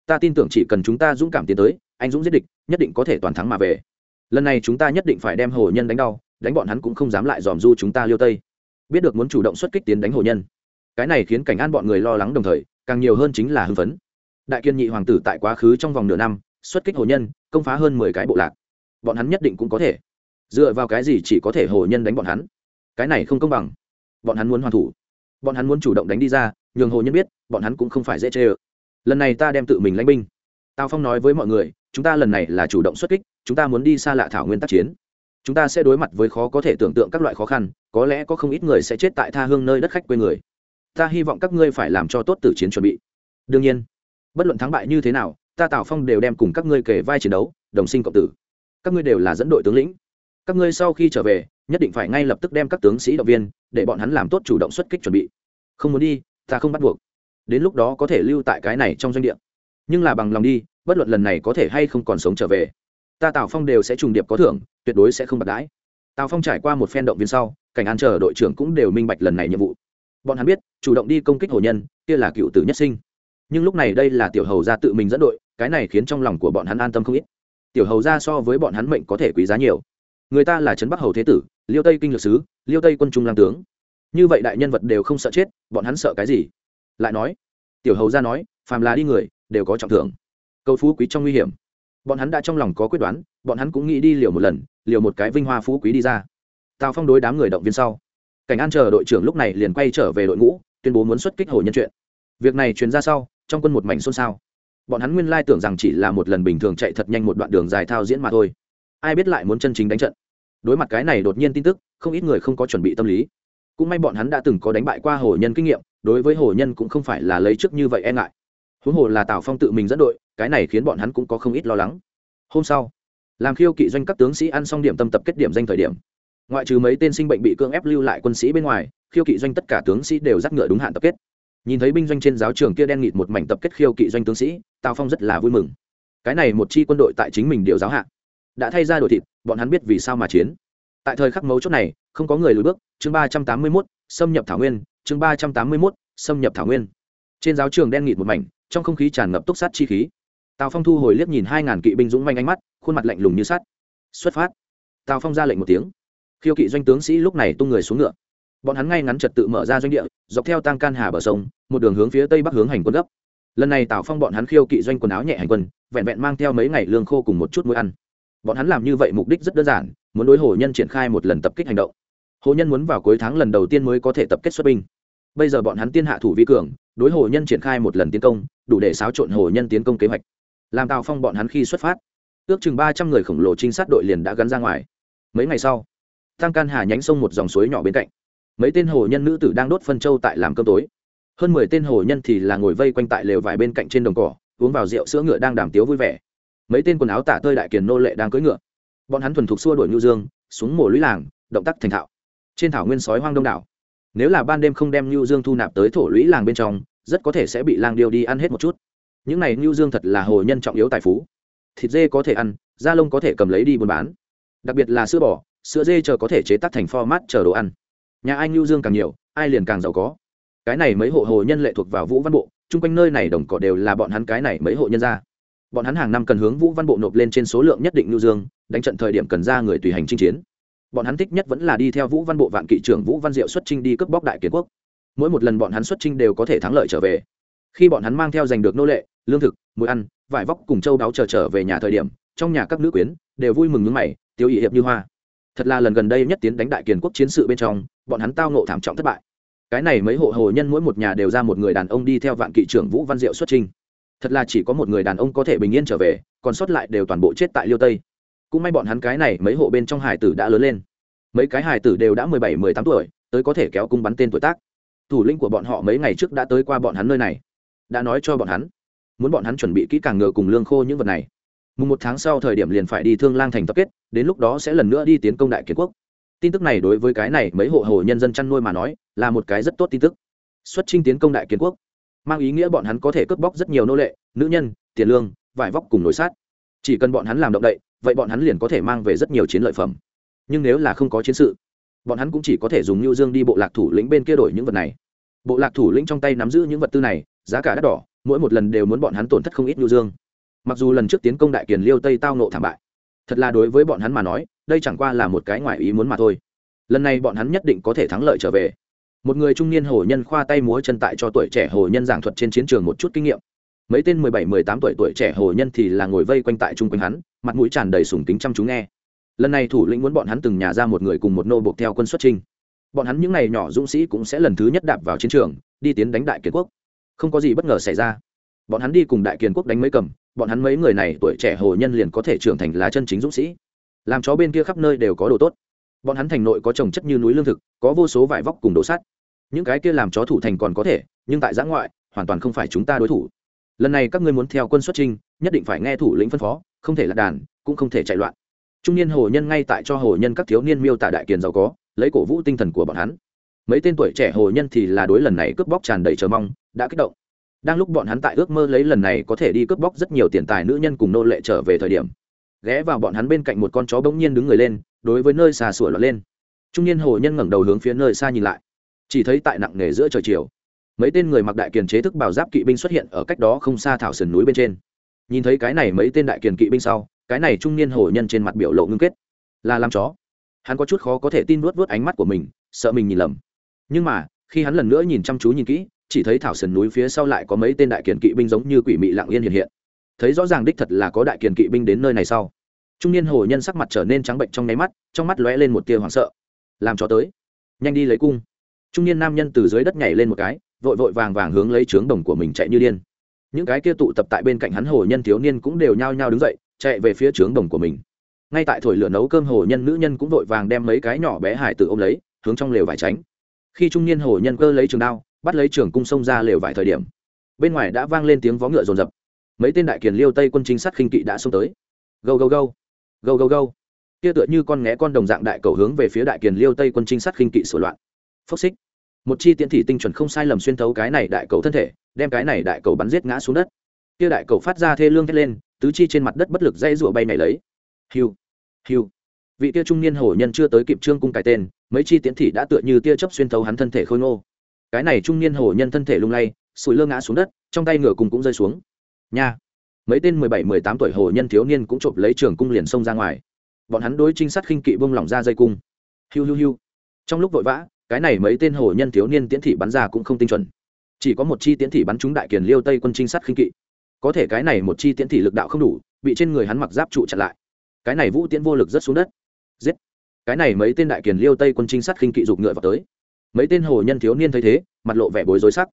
Ta tin tưởng chỉ cần chúng ta dũng cảm tiến tới anh dũng giết địch, nhất định có thể toàn thắng mà về. Lần này chúng ta nhất định phải đem hồ nhân đánh đau, đánh bọn hắn cũng không dám lại dòm du chúng ta liêu tây. Biết được muốn chủ động xuất kích tiến đánh hồ nhân. Cái này khiến cảnh an bọn người lo lắng đồng thời, càng nhiều hơn chính là hưng phấn. Đại kiên nhị hoàng tử tại quá khứ trong vòng nửa năm, xuất kích hồ nhân, công phá hơn mười cái bộ lạc. Bọn hắn nhất định cũng có thể. Dựa vào cái gì chỉ có thể hồ nhân đánh bọn hắn? Cái này không công bằng. Bọn hắn muốn hoàn thủ. Bọn hắn muốn chủ động đánh đi ra, nhường hồ nhân biết, bọn hắn cũng không phải dễ chê ơ. Lần này ta đem tự mình lãnh binh. Tào phong nói với mọi người chúng ta lần này là chủ động xuất kích, chúng ta muốn đi xa lạ thảo nguyên tác chiến. Chúng ta sẽ đối mặt với khó có thể tưởng tượng các loại khó khăn, có lẽ có không ít người sẽ chết tại tha hương nơi đất khách quê người. Ta hy vọng các ngươi phải làm cho tốt tử chiến chuẩn bị. Đương nhiên, bất luận thắng bại như thế nào, ta tào phong đều đem cùng các ngươi kể vai chiến đấu, đồng sinh cộng tử. Các ngươi đều là dẫn đội tướng lĩnh. Các ngươi sau khi trở về, nhất định phải ngay lập tức đem các tướng sĩ động viên, để bọn hắn làm tốt chủ động xuất kích chuẩn bị. Không muốn đi, ta không bắt buộc. Đến lúc đó có thể lưu tại cái này trong doanh địa. Nhưng là bằng lòng đi bất luận lần này có thể hay không còn sống trở về. Ta tào phong đều sẽ trùng điệp có thưởng, tuyệt đối sẽ không bạc đãi. Tào phong trải qua một phen động viên sau, cảnh an chờ đội trưởng cũng đều minh bạch lần này nhiệm vụ. Bọn hắn biết, chủ động đi công kích hồ nhân, kia là cựu tử nhất sinh. Nhưng lúc này đây là tiểu hầu ra tự mình dẫn đội, cái này khiến trong lòng của bọn hắn an tâm không ít. Tiểu hầu ra so với bọn hắn mệnh có thể quý giá nhiều. Người ta là trấn bắc hầu thế tử, liêu tây kinh lược sứ, liêu tây quân trung lang tướng. Như vậy đại nhân vật đều không sợ chết, bọn hắn sợ cái gì? Lại nói, tiểu hầu ra nói, phàm là đi người, đều có trọng thưởng cầu phú quý trong nguy hiểm. Bọn hắn đã trong lòng có quyết đoán, bọn hắn cũng nghĩ đi liều một lần, liều một cái vinh hoa phú quý đi ra. Tào phong đối đám người động viên sau. Cảnh an chờ đội trưởng lúc này liền quay trở về đội ngũ, tuyên bố muốn xuất kích hồ nhân chuyện. Việc này truyền ra sau, trong quân một mảnh xôn xao. Bọn hắn nguyên lai tưởng rằng chỉ là một lần bình thường chạy thật nhanh một đoạn đường dài thao diễn mà thôi. Ai biết lại muốn chân chính đánh trận. Đối mặt cái này đột nhiên tin tức, không ít người không có chuẩn bị tâm lý. Cũng may bọn hắn đã từng có đánh bại qua hồ nhân kinh nghiệm, đối với hồ nhân cũng không phải là lấy trước như vậy e ngại. Huống hồ là tào phong tự mình dẫn đội cái này khiến bọn hắn cũng có không ít lo lắng. Hôm sau, làm khiêu kỵ doanh các tướng sĩ ăn xong điểm tâm tập kết điểm danh thời điểm, ngoại trừ mấy tên sinh bệnh bị cưỡng ép lưu lại quân sĩ bên ngoài, khiêu kỵ doanh tất cả tướng sĩ đều dắt ngựa đúng hạn tập kết. Nhìn thấy binh doanh trên giáo trường kia đen nghịt một mảnh tập kết khiêu kỵ doanh tướng sĩ, tào phong rất là vui mừng. Cái này một chi quân đội tại chính mình điều giáo hạ, đã thay ra đổi thịt, bọn hắn biết vì sao mà chiến. Tại thời khắc mấu chốt này, không có người lùi bước, chương ba trăm tám mươi mốt, xâm nhập thảo nguyên, chương ba trăm tám mươi mốt, xâm nhập thảo nguyên. Trên giáo trường đen nghịt một mảnh, trong không khí tràn ngập túc sát chi khí tào phong thu hồi liếc nhìn hai ngàn kỵ binh dũng manh ánh mắt, khuôn mặt lạnh lùng như sắt. Xuất phát. Tào phong ra lệnh một tiếng. Khiêu kỵ doanh tướng sĩ lúc này tung người xuống ngựa. Bọn hắn ngay ngắn trật tự mở ra doanh địa, dọc theo tăng can hà bờ sông, một đường hướng phía tây bắc hướng hành quân gấp. Lần này tào phong bọn hắn khiêu kỵ doanh quần áo nhẹ hành quân, vẹn vẹn mang theo mấy ngày lương khô cùng một chút mũi ăn. Bọn hắn làm như vậy mục đích rất đơn giản, muốn đối hồ nhân triển khai một lần tập kích hành động. Hồ nhân muốn vào cuối tháng lần đầu tiên mới có thể tập kết xuất binh. Bây giờ bọn hắn tiên hạ thủ vi cường, đối hồ nhân triển khai một lần tiến công, đủ để xáo trộn hồ nhân tiến công kế hoạch làm tào phong bọn hắn khi xuất phát ước chừng ba trăm người khổng lồ trinh sát đội liền đã gắn ra ngoài mấy ngày sau tăng can hà nhánh sông một dòng suối nhỏ bên cạnh mấy tên hồ nhân nữ tử đang đốt phân châu tại làm cơm tối hơn mười tên hồ nhân thì là ngồi vây quanh tại lều vải bên cạnh trên đồng cỏ uống vào rượu sữa ngựa đang đàm tiếu vui vẻ mấy tên quần áo tả tơi đại kiền nô lệ đang cưỡi ngựa bọn hắn thuần thục xua đuổi nhu dương xuống mổ lũy làng động tác thành thạo trên thảo nguyên sói hoang đông đảo nếu là ban đêm không đem nhu dương thu nạp tới thổ lũy làng bên trong rất có thể sẽ bị lang điêu đi ăn hết một chút những này ngưu dương thật là hồ nhân trọng yếu tài phú. Thịt dê có thể ăn, da lông có thể cầm lấy đi buôn bán. Đặc biệt là sữa bò, sữa dê chờ có thể chế tác thành format chờ đồ ăn. Nhà ai ngưu dương càng nhiều, ai liền càng giàu có. Cái này mấy hộ hồ nhân lệ thuộc vào vũ văn bộ, chung quanh nơi này đồng cỏ đều là bọn hắn cái này mấy hộ nhân ra bọn hắn hàng năm cần hướng vũ văn bộ nộp lên trên số lượng nhất định ngưu dương, đánh trận thời điểm cần ra người tùy hành chinh chiến. Bọn hắn thích nhất vẫn là đi theo vũ văn bộ vạn kỵ trưởng vũ văn diệu xuất trinh đi cướp bóc đại kiến quốc. Mỗi một lần bọn hắn xuất trinh đều có thể thắng lợi trở về khi bọn hắn mang theo giành được nô lệ, lương thực, muối ăn, vải vóc cùng châu đáo chờ trở về nhà thời điểm, trong nhà các nữ quyến đều vui mừng ngưng mày, tiêu ý hiệp như hoa. Thật là lần gần đây nhất tiến đánh đại kiền quốc chiến sự bên trong, bọn hắn tao nộ thảm trọng thất bại. Cái này mấy hộ hồ nhân mỗi một nhà đều ra một người đàn ông đi theo vạn kỵ trưởng vũ văn diệu xuất trình. thật là chỉ có một người đàn ông có thể bình yên trở về, còn sót lại đều toàn bộ chết tại liêu tây. Cũng may bọn hắn cái này mấy hộ bên trong hải tử đã lớn lên. Mấy cái hải tử đều đã mười bảy, mười tám tuổi, tới có thể kéo cung bắn tên tuổi tác. Thủ lĩnh của bọn họ mấy ngày trước đã tới qua bọn hắn nơi này đã nói cho bọn hắn. Muốn bọn hắn chuẩn bị kỹ càng ngựa cùng lương khô những vật này. Mùng một tháng sau thời điểm liền phải đi thương lang thành tập kết, đến lúc đó sẽ lần nữa đi tiến công đại kiến quốc. Tin tức này đối với cái này mấy hộ hồ nhân dân chăn nuôi mà nói, là một cái rất tốt tin tức. Xuất trinh tiến công đại kiến quốc, mang ý nghĩa bọn hắn có thể cướp bóc rất nhiều nô lệ, nữ nhân, tiền lương, vải vóc cùng nổi sát chỉ cần bọn hắn làm động đậy, vậy bọn hắn liền có thể mang về rất nhiều chiến lợi phẩm. Nhưng nếu là không có chiến sự, bọn hắn cũng chỉ có thể dùng nhu dương đi bộ lạc thủ lĩnh bên kia đổi những vật này. Bộ lạc thủ lĩnh trong tay nắm giữ những vật tư này giá cả đắt đỏ, mỗi một lần đều muốn bọn hắn tổn thất không ít nhu dương. Mặc dù lần trước tiến công đại kiền liêu tây tao nộ thảm bại, thật là đối với bọn hắn mà nói, đây chẳng qua là một cái ngoài ý muốn mà thôi. Lần này bọn hắn nhất định có thể thắng lợi trở về. Một người trung niên hồ nhân khoa tay múa chân tại cho tuổi trẻ hồ nhân giảng thuật trên chiến trường một chút kinh nghiệm. Mấy tên mười bảy, mười tám tuổi tuổi trẻ hồ nhân thì là ngồi vây quanh tại chung quanh hắn, mặt mũi tràn đầy sùng kính chăm chú nghe. Lần này thủ lĩnh muốn bọn hắn từng nhà ra một người cùng một nô buộc theo quân xuất trinh bọn hắn những ngày nhỏ dũng sĩ cũng sẽ lần thứ nhất đạp vào chiến trường, đi tiến đánh đại kiệt quốc không có gì bất ngờ xảy ra. Bọn hắn đi cùng đại kiền quốc đánh mấy cầm, bọn hắn mấy người này tuổi trẻ hồ nhân liền có thể trưởng thành là chân chính dũng sĩ. Làm chó bên kia khắp nơi đều có đồ tốt. Bọn hắn thành nội có trồng chất như núi lương thực, có vô số vải vóc cùng đồ sắt. Những cái kia làm chó thủ thành còn có thể, nhưng tại giã ngoại, hoàn toàn không phải chúng ta đối thủ. Lần này các ngươi muốn theo quân xuất trinh nhất định phải nghe thủ lĩnh phân phó, không thể lạc đàn, cũng không thể chạy loạn. Trung niên hồ nhân ngay tại cho hồ nhân các thiếu niên miêu tả đại kiền giàu có, lấy cổ vũ tinh thần của bọn hắn. Mấy tên tuổi trẻ hồ nhân thì là đối lần này cướp bóc tràn đầy chờ mong đã kích động. Đang lúc bọn hắn tại ước mơ lấy lần này có thể đi cướp bóc rất nhiều tiền tài nữ nhân cùng nô lệ trở về thời điểm, ghé vào bọn hắn bên cạnh một con chó bỗng nhiên đứng người lên, đối với nơi xà sủa lọt lên. Trung niên hồ nhân ngẩng đầu hướng phía nơi xa nhìn lại. Chỉ thấy tại nặng nề giữa trời chiều, mấy tên người mặc đại kiền chế thức bảo giáp kỵ binh xuất hiện ở cách đó không xa thảo sườn núi bên trên. Nhìn thấy cái này mấy tên đại kiền kỵ binh sau, cái này trung niên hồ nhân trên mặt biểu lộ ngưng kết. Là làm chó. Hắn có chút khó có thể tin nuốt vuốt ánh mắt của mình, sợ mình nhìn lầm. Nhưng mà, khi hắn lần nữa nhìn chăm chú nhìn kỹ chỉ thấy thảo sườn núi phía sau lại có mấy tên đại kiền kỵ binh giống như quỷ mị lặng yên hiện hiện. Thấy rõ ràng đích thật là có đại kiền kỵ binh đến nơi này sau. Trung niên hồ nhân sắc mặt trở nên trắng bệnh trong nháy mắt, trong mắt lóe lên một tia hoảng sợ. Làm cho tới. Nhanh đi lấy cung. Trung niên nam nhân từ dưới đất nhảy lên một cái, vội vội vàng vàng hướng lấy trướng đồng của mình chạy như điên. Những cái kia tụ tập tại bên cạnh hắn hồ nhân thiếu niên cũng đều nhao nhao đứng dậy, chạy về phía trướng đồng của mình. Ngay tại thổi lửa nấu cơm hồ nhân nữ nhân cũng vội vàng đem mấy cái nhỏ bé hải tử ôm lấy, hướng trong lều vải tránh. Khi trung niên hồ nhân cơ lấy trường đao bắt lấy trường cung sông ra lều vải thời điểm, bên ngoài đã vang lên tiếng vó ngựa rồn rập mấy tên đại kiền liêu tây quân chính sát khinh kỵ đã xông tới. Gâu gâu gâu gâu gâu gâu. Kia tựa như con nghé con đồng dạng đại cầu hướng về phía đại kiền liêu tây quân trinh sát khinh kỵ sửa loạn. Phốc xích. Một chi tiễn thị tinh chuẩn không sai lầm xuyên thấu cái này đại cầu thân thể, đem cái này đại cầu bắn giết ngã xuống đất. Kia đại cầu phát ra thê lương thét lên, tứ chi trên mặt đất bất lực dây rụa bay này lấy. Hiu hiu. Vị kia trung niên hổ nhân chưa tới kịp trương cung cái tên, mấy chi tiễn thị đã tựa như tia chớp xuyên thấu hắn thân thể khôi ngô cái này trung niên hổ nhân thân thể lung lay sụi lơ ngã xuống đất, trong tay ngựa cùng cũng rơi xuống. Nha! Mấy tên mười bảy, mười tám tuổi hồ nhân thiếu niên cũng trộm lấy trường cung liền xông ra ngoài. Bọn hắn đối trinh sát khinh kỵ bông lỏng ra dây cung. Hiu hiu hiu! Trong lúc vội vã, cái này mấy tên hồ nhân thiếu niên tiễn thị bắn ra cũng không tinh chuẩn. Chỉ có một chi tiễn thị bắn trúng đại kiền liêu tây quân trinh sát khinh kỵ. Có thể cái này một chi tiễn thị lực đạo không đủ, bị trên người hắn mặc giáp trụ chặn lại. Cái này vũ tiễn vô lực rất xuống đất. Giết! Cái này mấy tên đại kiền liêu tây quân trinh sát khinh kỵ giục ngựa vào tới mấy tên hồ nhân thiếu niên thấy thế, mặt lộ vẻ bối rối sắc.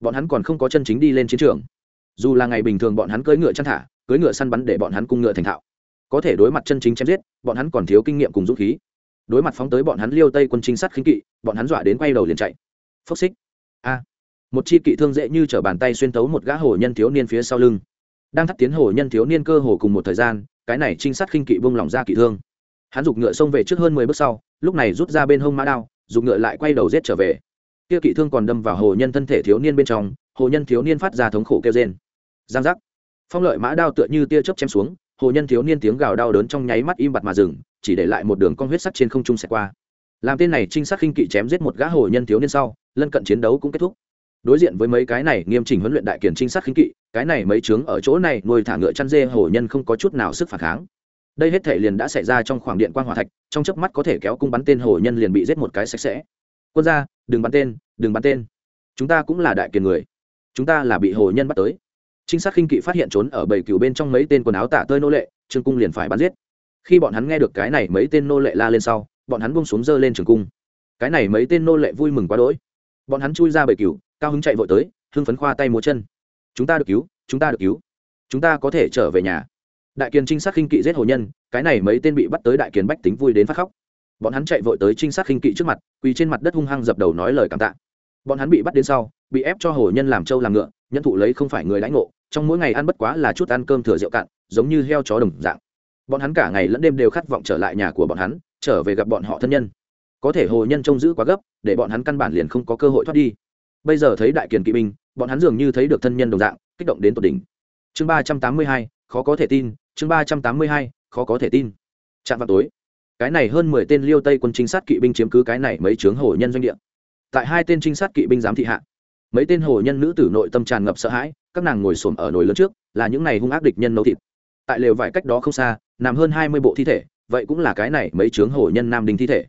Bọn hắn còn không có chân chính đi lên chiến trường. Dù là ngày bình thường bọn hắn cưỡi ngựa chăn thả, cưỡi ngựa săn bắn để bọn hắn cung ngựa thành thạo. Có thể đối mặt chân chính chém giết, bọn hắn còn thiếu kinh nghiệm cùng dũng khí. Đối mặt phóng tới bọn hắn liêu tây quân trinh sát khinh kỵ, bọn hắn dọa đến quay đầu liền chạy. Phốc xích. A. Một chi kỵ thương dễ như t r ở bàn tay xuyên tấu một gã hồ nhân thiếu niên phía sau lưng. Đang thắt tiến hồ nhân thiếu niên cơ hồ cùng một thời gian, cái này trinh sát khinh kỵ bông lỏng ra kỵ thương. Hắn giục ngựa xông về trước hơn mười bước sau, lúc này rút ra bên hông mã đao Dùng ngựa lại quay đầu rết trở về. Kia kỵ thương còn đâm vào hồ nhân thân thể thiếu niên bên trong, hồ nhân thiếu niên phát ra thống khổ kêu rên. Giang giác. Phong lợi mã đao tựa như tia chớp chém xuống, hồ nhân thiếu niên tiếng gào đau đớn trong nháy mắt im bặt mà dừng, chỉ để lại một đường con huyết sắt trên không trung xẹt qua. Làm tên này trinh sát khinh kỵ chém giết một gã hồ nhân thiếu niên sau, lân cận chiến đấu cũng kết thúc. Đối diện với mấy cái này nghiêm chỉnh huấn luyện đại kiển trinh sát khinh kỵ, cái này mấy chướng ở chỗ này nuôi thả ngựa chăn dê hồ nhân không có chút nào sức phản kháng đây hết thể liền đã xảy ra trong khoảng điện quan hỏa thạch, trong chớp mắt có thể kéo cung bắn tên hồ nhân liền bị giết một cái sạch sẽ. Quân ra đừng bắn tên, đừng bắn tên. Chúng ta cũng là đại kiền người. Chúng ta là bị hồ nhân bắt tới. Trinh sát khinh kỵ phát hiện trốn ở bầy cừu bên trong mấy tên quần áo tả tơi nô lệ, trương cung liền phải bắn giết. Khi bọn hắn nghe được cái này mấy tên nô lệ la lên sau, bọn hắn bông xuống dơ lên trường cung. Cái này mấy tên nô lệ vui mừng quá đỗi. Bọn hắn chui ra bầy cừu, cao hứng chạy vội tới, hưng phấn khoa tay múa chân. Chúng ta được cứu, chúng ta được cứu. Chúng ta có thể trở về nhà đại kiền trinh sát khinh kỵ giết hồ nhân, cái này mấy tên bị bắt tới đại kiền bách tính vui đến phát khóc. Bọn hắn chạy vội tới trinh sát khinh kỵ trước mặt, quỳ trên mặt đất hung hăng dập đầu nói lời cảm tạ. Bọn hắn bị bắt đến sau, bị ép cho hồ nhân làm trâu làm ngựa nhân thụ lấy không phải người lãnh ngộ, trong mỗi ngày ăn bất quá là chút ăn cơm thừa rượu cạn, giống như heo chó đồng dạng. Bọn hắn cả ngày lẫn đêm đều khát vọng trở lại nhà của bọn hắn, trở về gặp bọn họ thân nhân. Có thể hồ nhân trông giữ quá gấp, để bọn hắn căn bản liền không có cơ hội thoát đi. Bây giờ thấy đại kiền kỵ binh, bọn hắn dường như thấy được thân nhân đồng dạng, kích động đến tột đỉnh chương ba trăm tám mươi hai, khó có thể tin, chương ba trăm tám mươi hai, khó có thể tin. Chạm vào tối, cái này hơn mười tên liêu tây quân trinh sát kỵ binh chiếm cứ cái này mấy trướng hồ nhân doanh địa. Tại hai tên trinh sát kỵ binh giám thị hạ, mấy tên hồ nhân nữ tử nội tâm tràn ngập sợ hãi, các nàng ngồi xổm ở nồi lớn trước, là những này hung ác địch nhân nấu thịt. Tại lều vải cách đó không xa, nằm hơn hai mươi bộ thi thể, vậy cũng là cái này mấy trướng hồ nhân nam đình thi thể.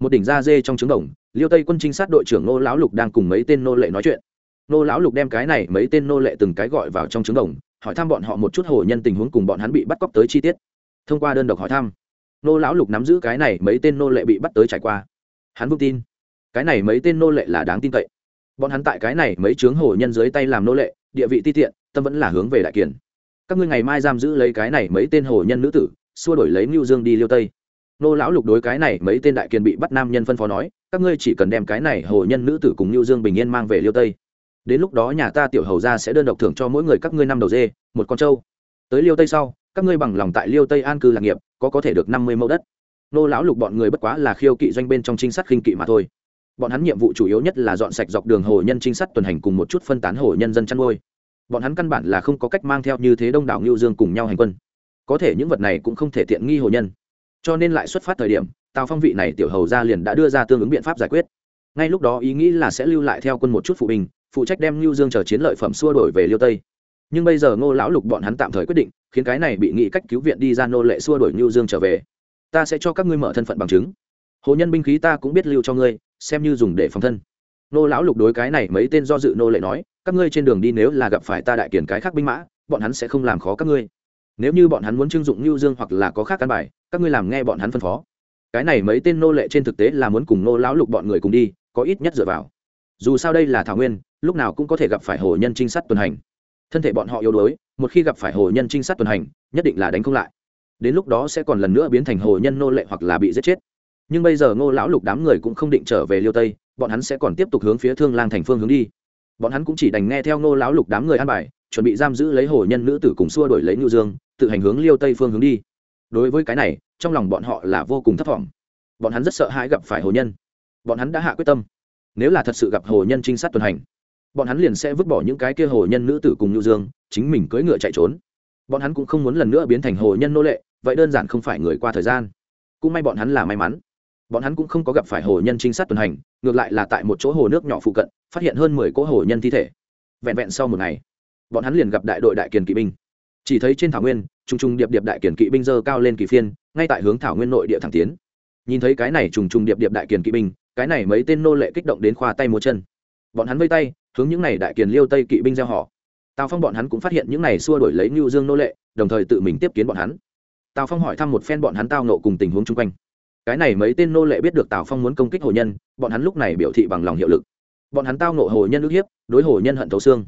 Một đỉnh da dê trong trứng đồng, liêu tây quân trinh sát đội trưởng nô lão lục đang cùng mấy tên nô lệ nói chuyện nô lão lục đem cái này mấy tên nô lệ từng cái gọi vào trong trứng đồng, hỏi thăm bọn họ một chút hồ nhân tình huống cùng bọn hắn bị bắt cóc tới chi tiết. Thông qua đơn độc hỏi thăm, nô lão lục nắm giữ cái này mấy tên nô lệ bị bắt tới trải qua. Hắn vững tin, cái này mấy tên nô lệ là đáng tin cậy. Bọn hắn tại cái này mấy chướng hồ nhân dưới tay làm nô lệ, địa vị ti tiện, tâm vẫn là hướng về đại kiển. Các ngươi ngày mai giam giữ lấy cái này mấy tên hồ nhân nữ tử, xua đổi lấy mưu dương đi liêu tây. Nô lão lục đối cái này mấy tên đại kiền bị bắt nam nhân phân phó nói, các ngươi chỉ cần đem cái này hồ nhân nữ tử cùng mưu dương bình yên mang về liêu tây đến lúc đó nhà ta tiểu hầu ra sẽ đơn độc thưởng cho mỗi người các ngươi năm đầu dê, một con trâu. Tới liêu tây sau, các ngươi bằng lòng tại liêu tây an cư lạc nghiệp, có có thể được năm mươi mẫu đất. Nô lão lục bọn người bất quá là khiêu kỵ doanh bên trong trinh sát khinh kỵ mà thôi. Bọn hắn nhiệm vụ chủ yếu nhất là dọn sạch dọc đường hồ nhân trinh sát tuần hành cùng một chút phân tán hồ nhân dân chăn nuôi. Bọn hắn căn bản là không có cách mang theo như thế đông đảo ngưu dương cùng nhau hành quân. Có thể những vật này cũng không thể tiện nghi hồ nhân. Cho nên lại xuất phát thời điểm, tào phong vị này tiểu hầu ra liền đã đưa ra tương ứng biện pháp giải quyết. Ngay lúc đó ý nghĩ là sẽ lưu lại theo quân một chút phụ bình phụ trách đem lưu dương chờ chiến lợi phẩm xua đổi về liêu tây. Nhưng bây giờ ngô lão lục bọn hắn tạm thời quyết định, khiến cái này bị nghị cách cứu viện đi ra nô lệ xua đổi lưu dương trở về. Ta sẽ cho các ngươi mở thân phận bằng chứng. Hồ nhân binh khí ta cũng biết lưu cho ngươi, xem như dùng để phòng thân. Nô lão lục đối cái này mấy tên do dự nô lệ nói, các ngươi trên đường đi nếu là gặp phải ta đại kiển cái khác binh mã, bọn hắn sẽ không làm khó các ngươi. Nếu như bọn hắn muốn trưng dụng lưu dương hoặc là có khác căn bài, các ngươi làm nghe bọn hắn phân phó. Cái này mấy tên nô lệ trên thực tế là muốn cùng nô lão lục bọn người cùng đi, có ít nhất dựa vào dù sao đây là thảo nguyên, lúc nào cũng có thể gặp phải hồ nhân trinh sát tuần hành. Thân thể bọn họ yếu đuối, một khi gặp phải hồ nhân trinh sát tuần hành, nhất định là đánh không lại. Đến lúc đó sẽ còn lần nữa biến thành hồ nhân nô lệ hoặc là bị giết chết. Nhưng bây giờ ngô lão lục đám người cũng không định trở về liêu tây, bọn hắn sẽ còn tiếp tục hướng phía thương lang thành phương hướng đi. Bọn hắn cũng chỉ đành nghe theo ngô lão lục đám người an bài, chuẩn bị giam giữ lấy hồ nhân nữ tử cùng xua đổi lấy ngưu dương, tự hành hướng liêu tây phương hướng đi. Đối với cái này, trong lòng bọn họ là vô cùng thấp thỏm. Bọn hắn rất sợ hãi gặp phải hồ nhân. Bọn hắn đã hạ quyết tâm nếu là thật sự gặp hồ nhân trinh sát tuần hành, bọn hắn liền sẽ vứt bỏ những cái kia hồ nhân nữ tử cùng nhu dương, chính mình cưỡi ngựa chạy trốn. Bọn hắn cũng không muốn lần nữa biến thành hồ nhân nô lệ, vậy đơn giản không phải người qua thời gian. Cũng may bọn hắn là may mắn. Bọn hắn cũng không có gặp phải hồ nhân trinh sát tuần hành, ngược lại là tại một chỗ hồ nước nhỏ phụ cận, phát hiện hơn mười cỗ hồ nhân thi thể. Vẹn vẹn sau một ngày, bọn hắn liền gặp đại đội đại kiền kỵ binh. Chỉ thấy trên thảo nguyên t r ù n g t r ù n g điệp điệp đại kiền kỵ binh dơ cao lên kỳ phiên, ngay tại hướng thảo nguyên nội địa thẳng tiến. Nhìn thấy cái này trùng trùng điệp điệp đại kiền kỵ binh cái này mấy tên nô lệ kích động đến khoa tay múa chân. Bọn hắn vây tay, hướng những này đại kiền liêu tây kỵ binh gieo họ. Tào phong bọn hắn cũng phát hiện những này xua đổi lấy ngưu dương nô lệ, đồng thời tự mình tiếp kiến bọn hắn. Tào phong hỏi thăm một phen bọn hắn tao nộ cùng tình huống chung quanh. Cái này mấy tên nô lệ biết được tào phong muốn công kích hồ nhân, bọn hắn lúc này biểu thị bằng lòng hiệu lực. Bọn hắn tao nộ hồ nhân ức hiếp, đối hồ nhân hận thấu xương.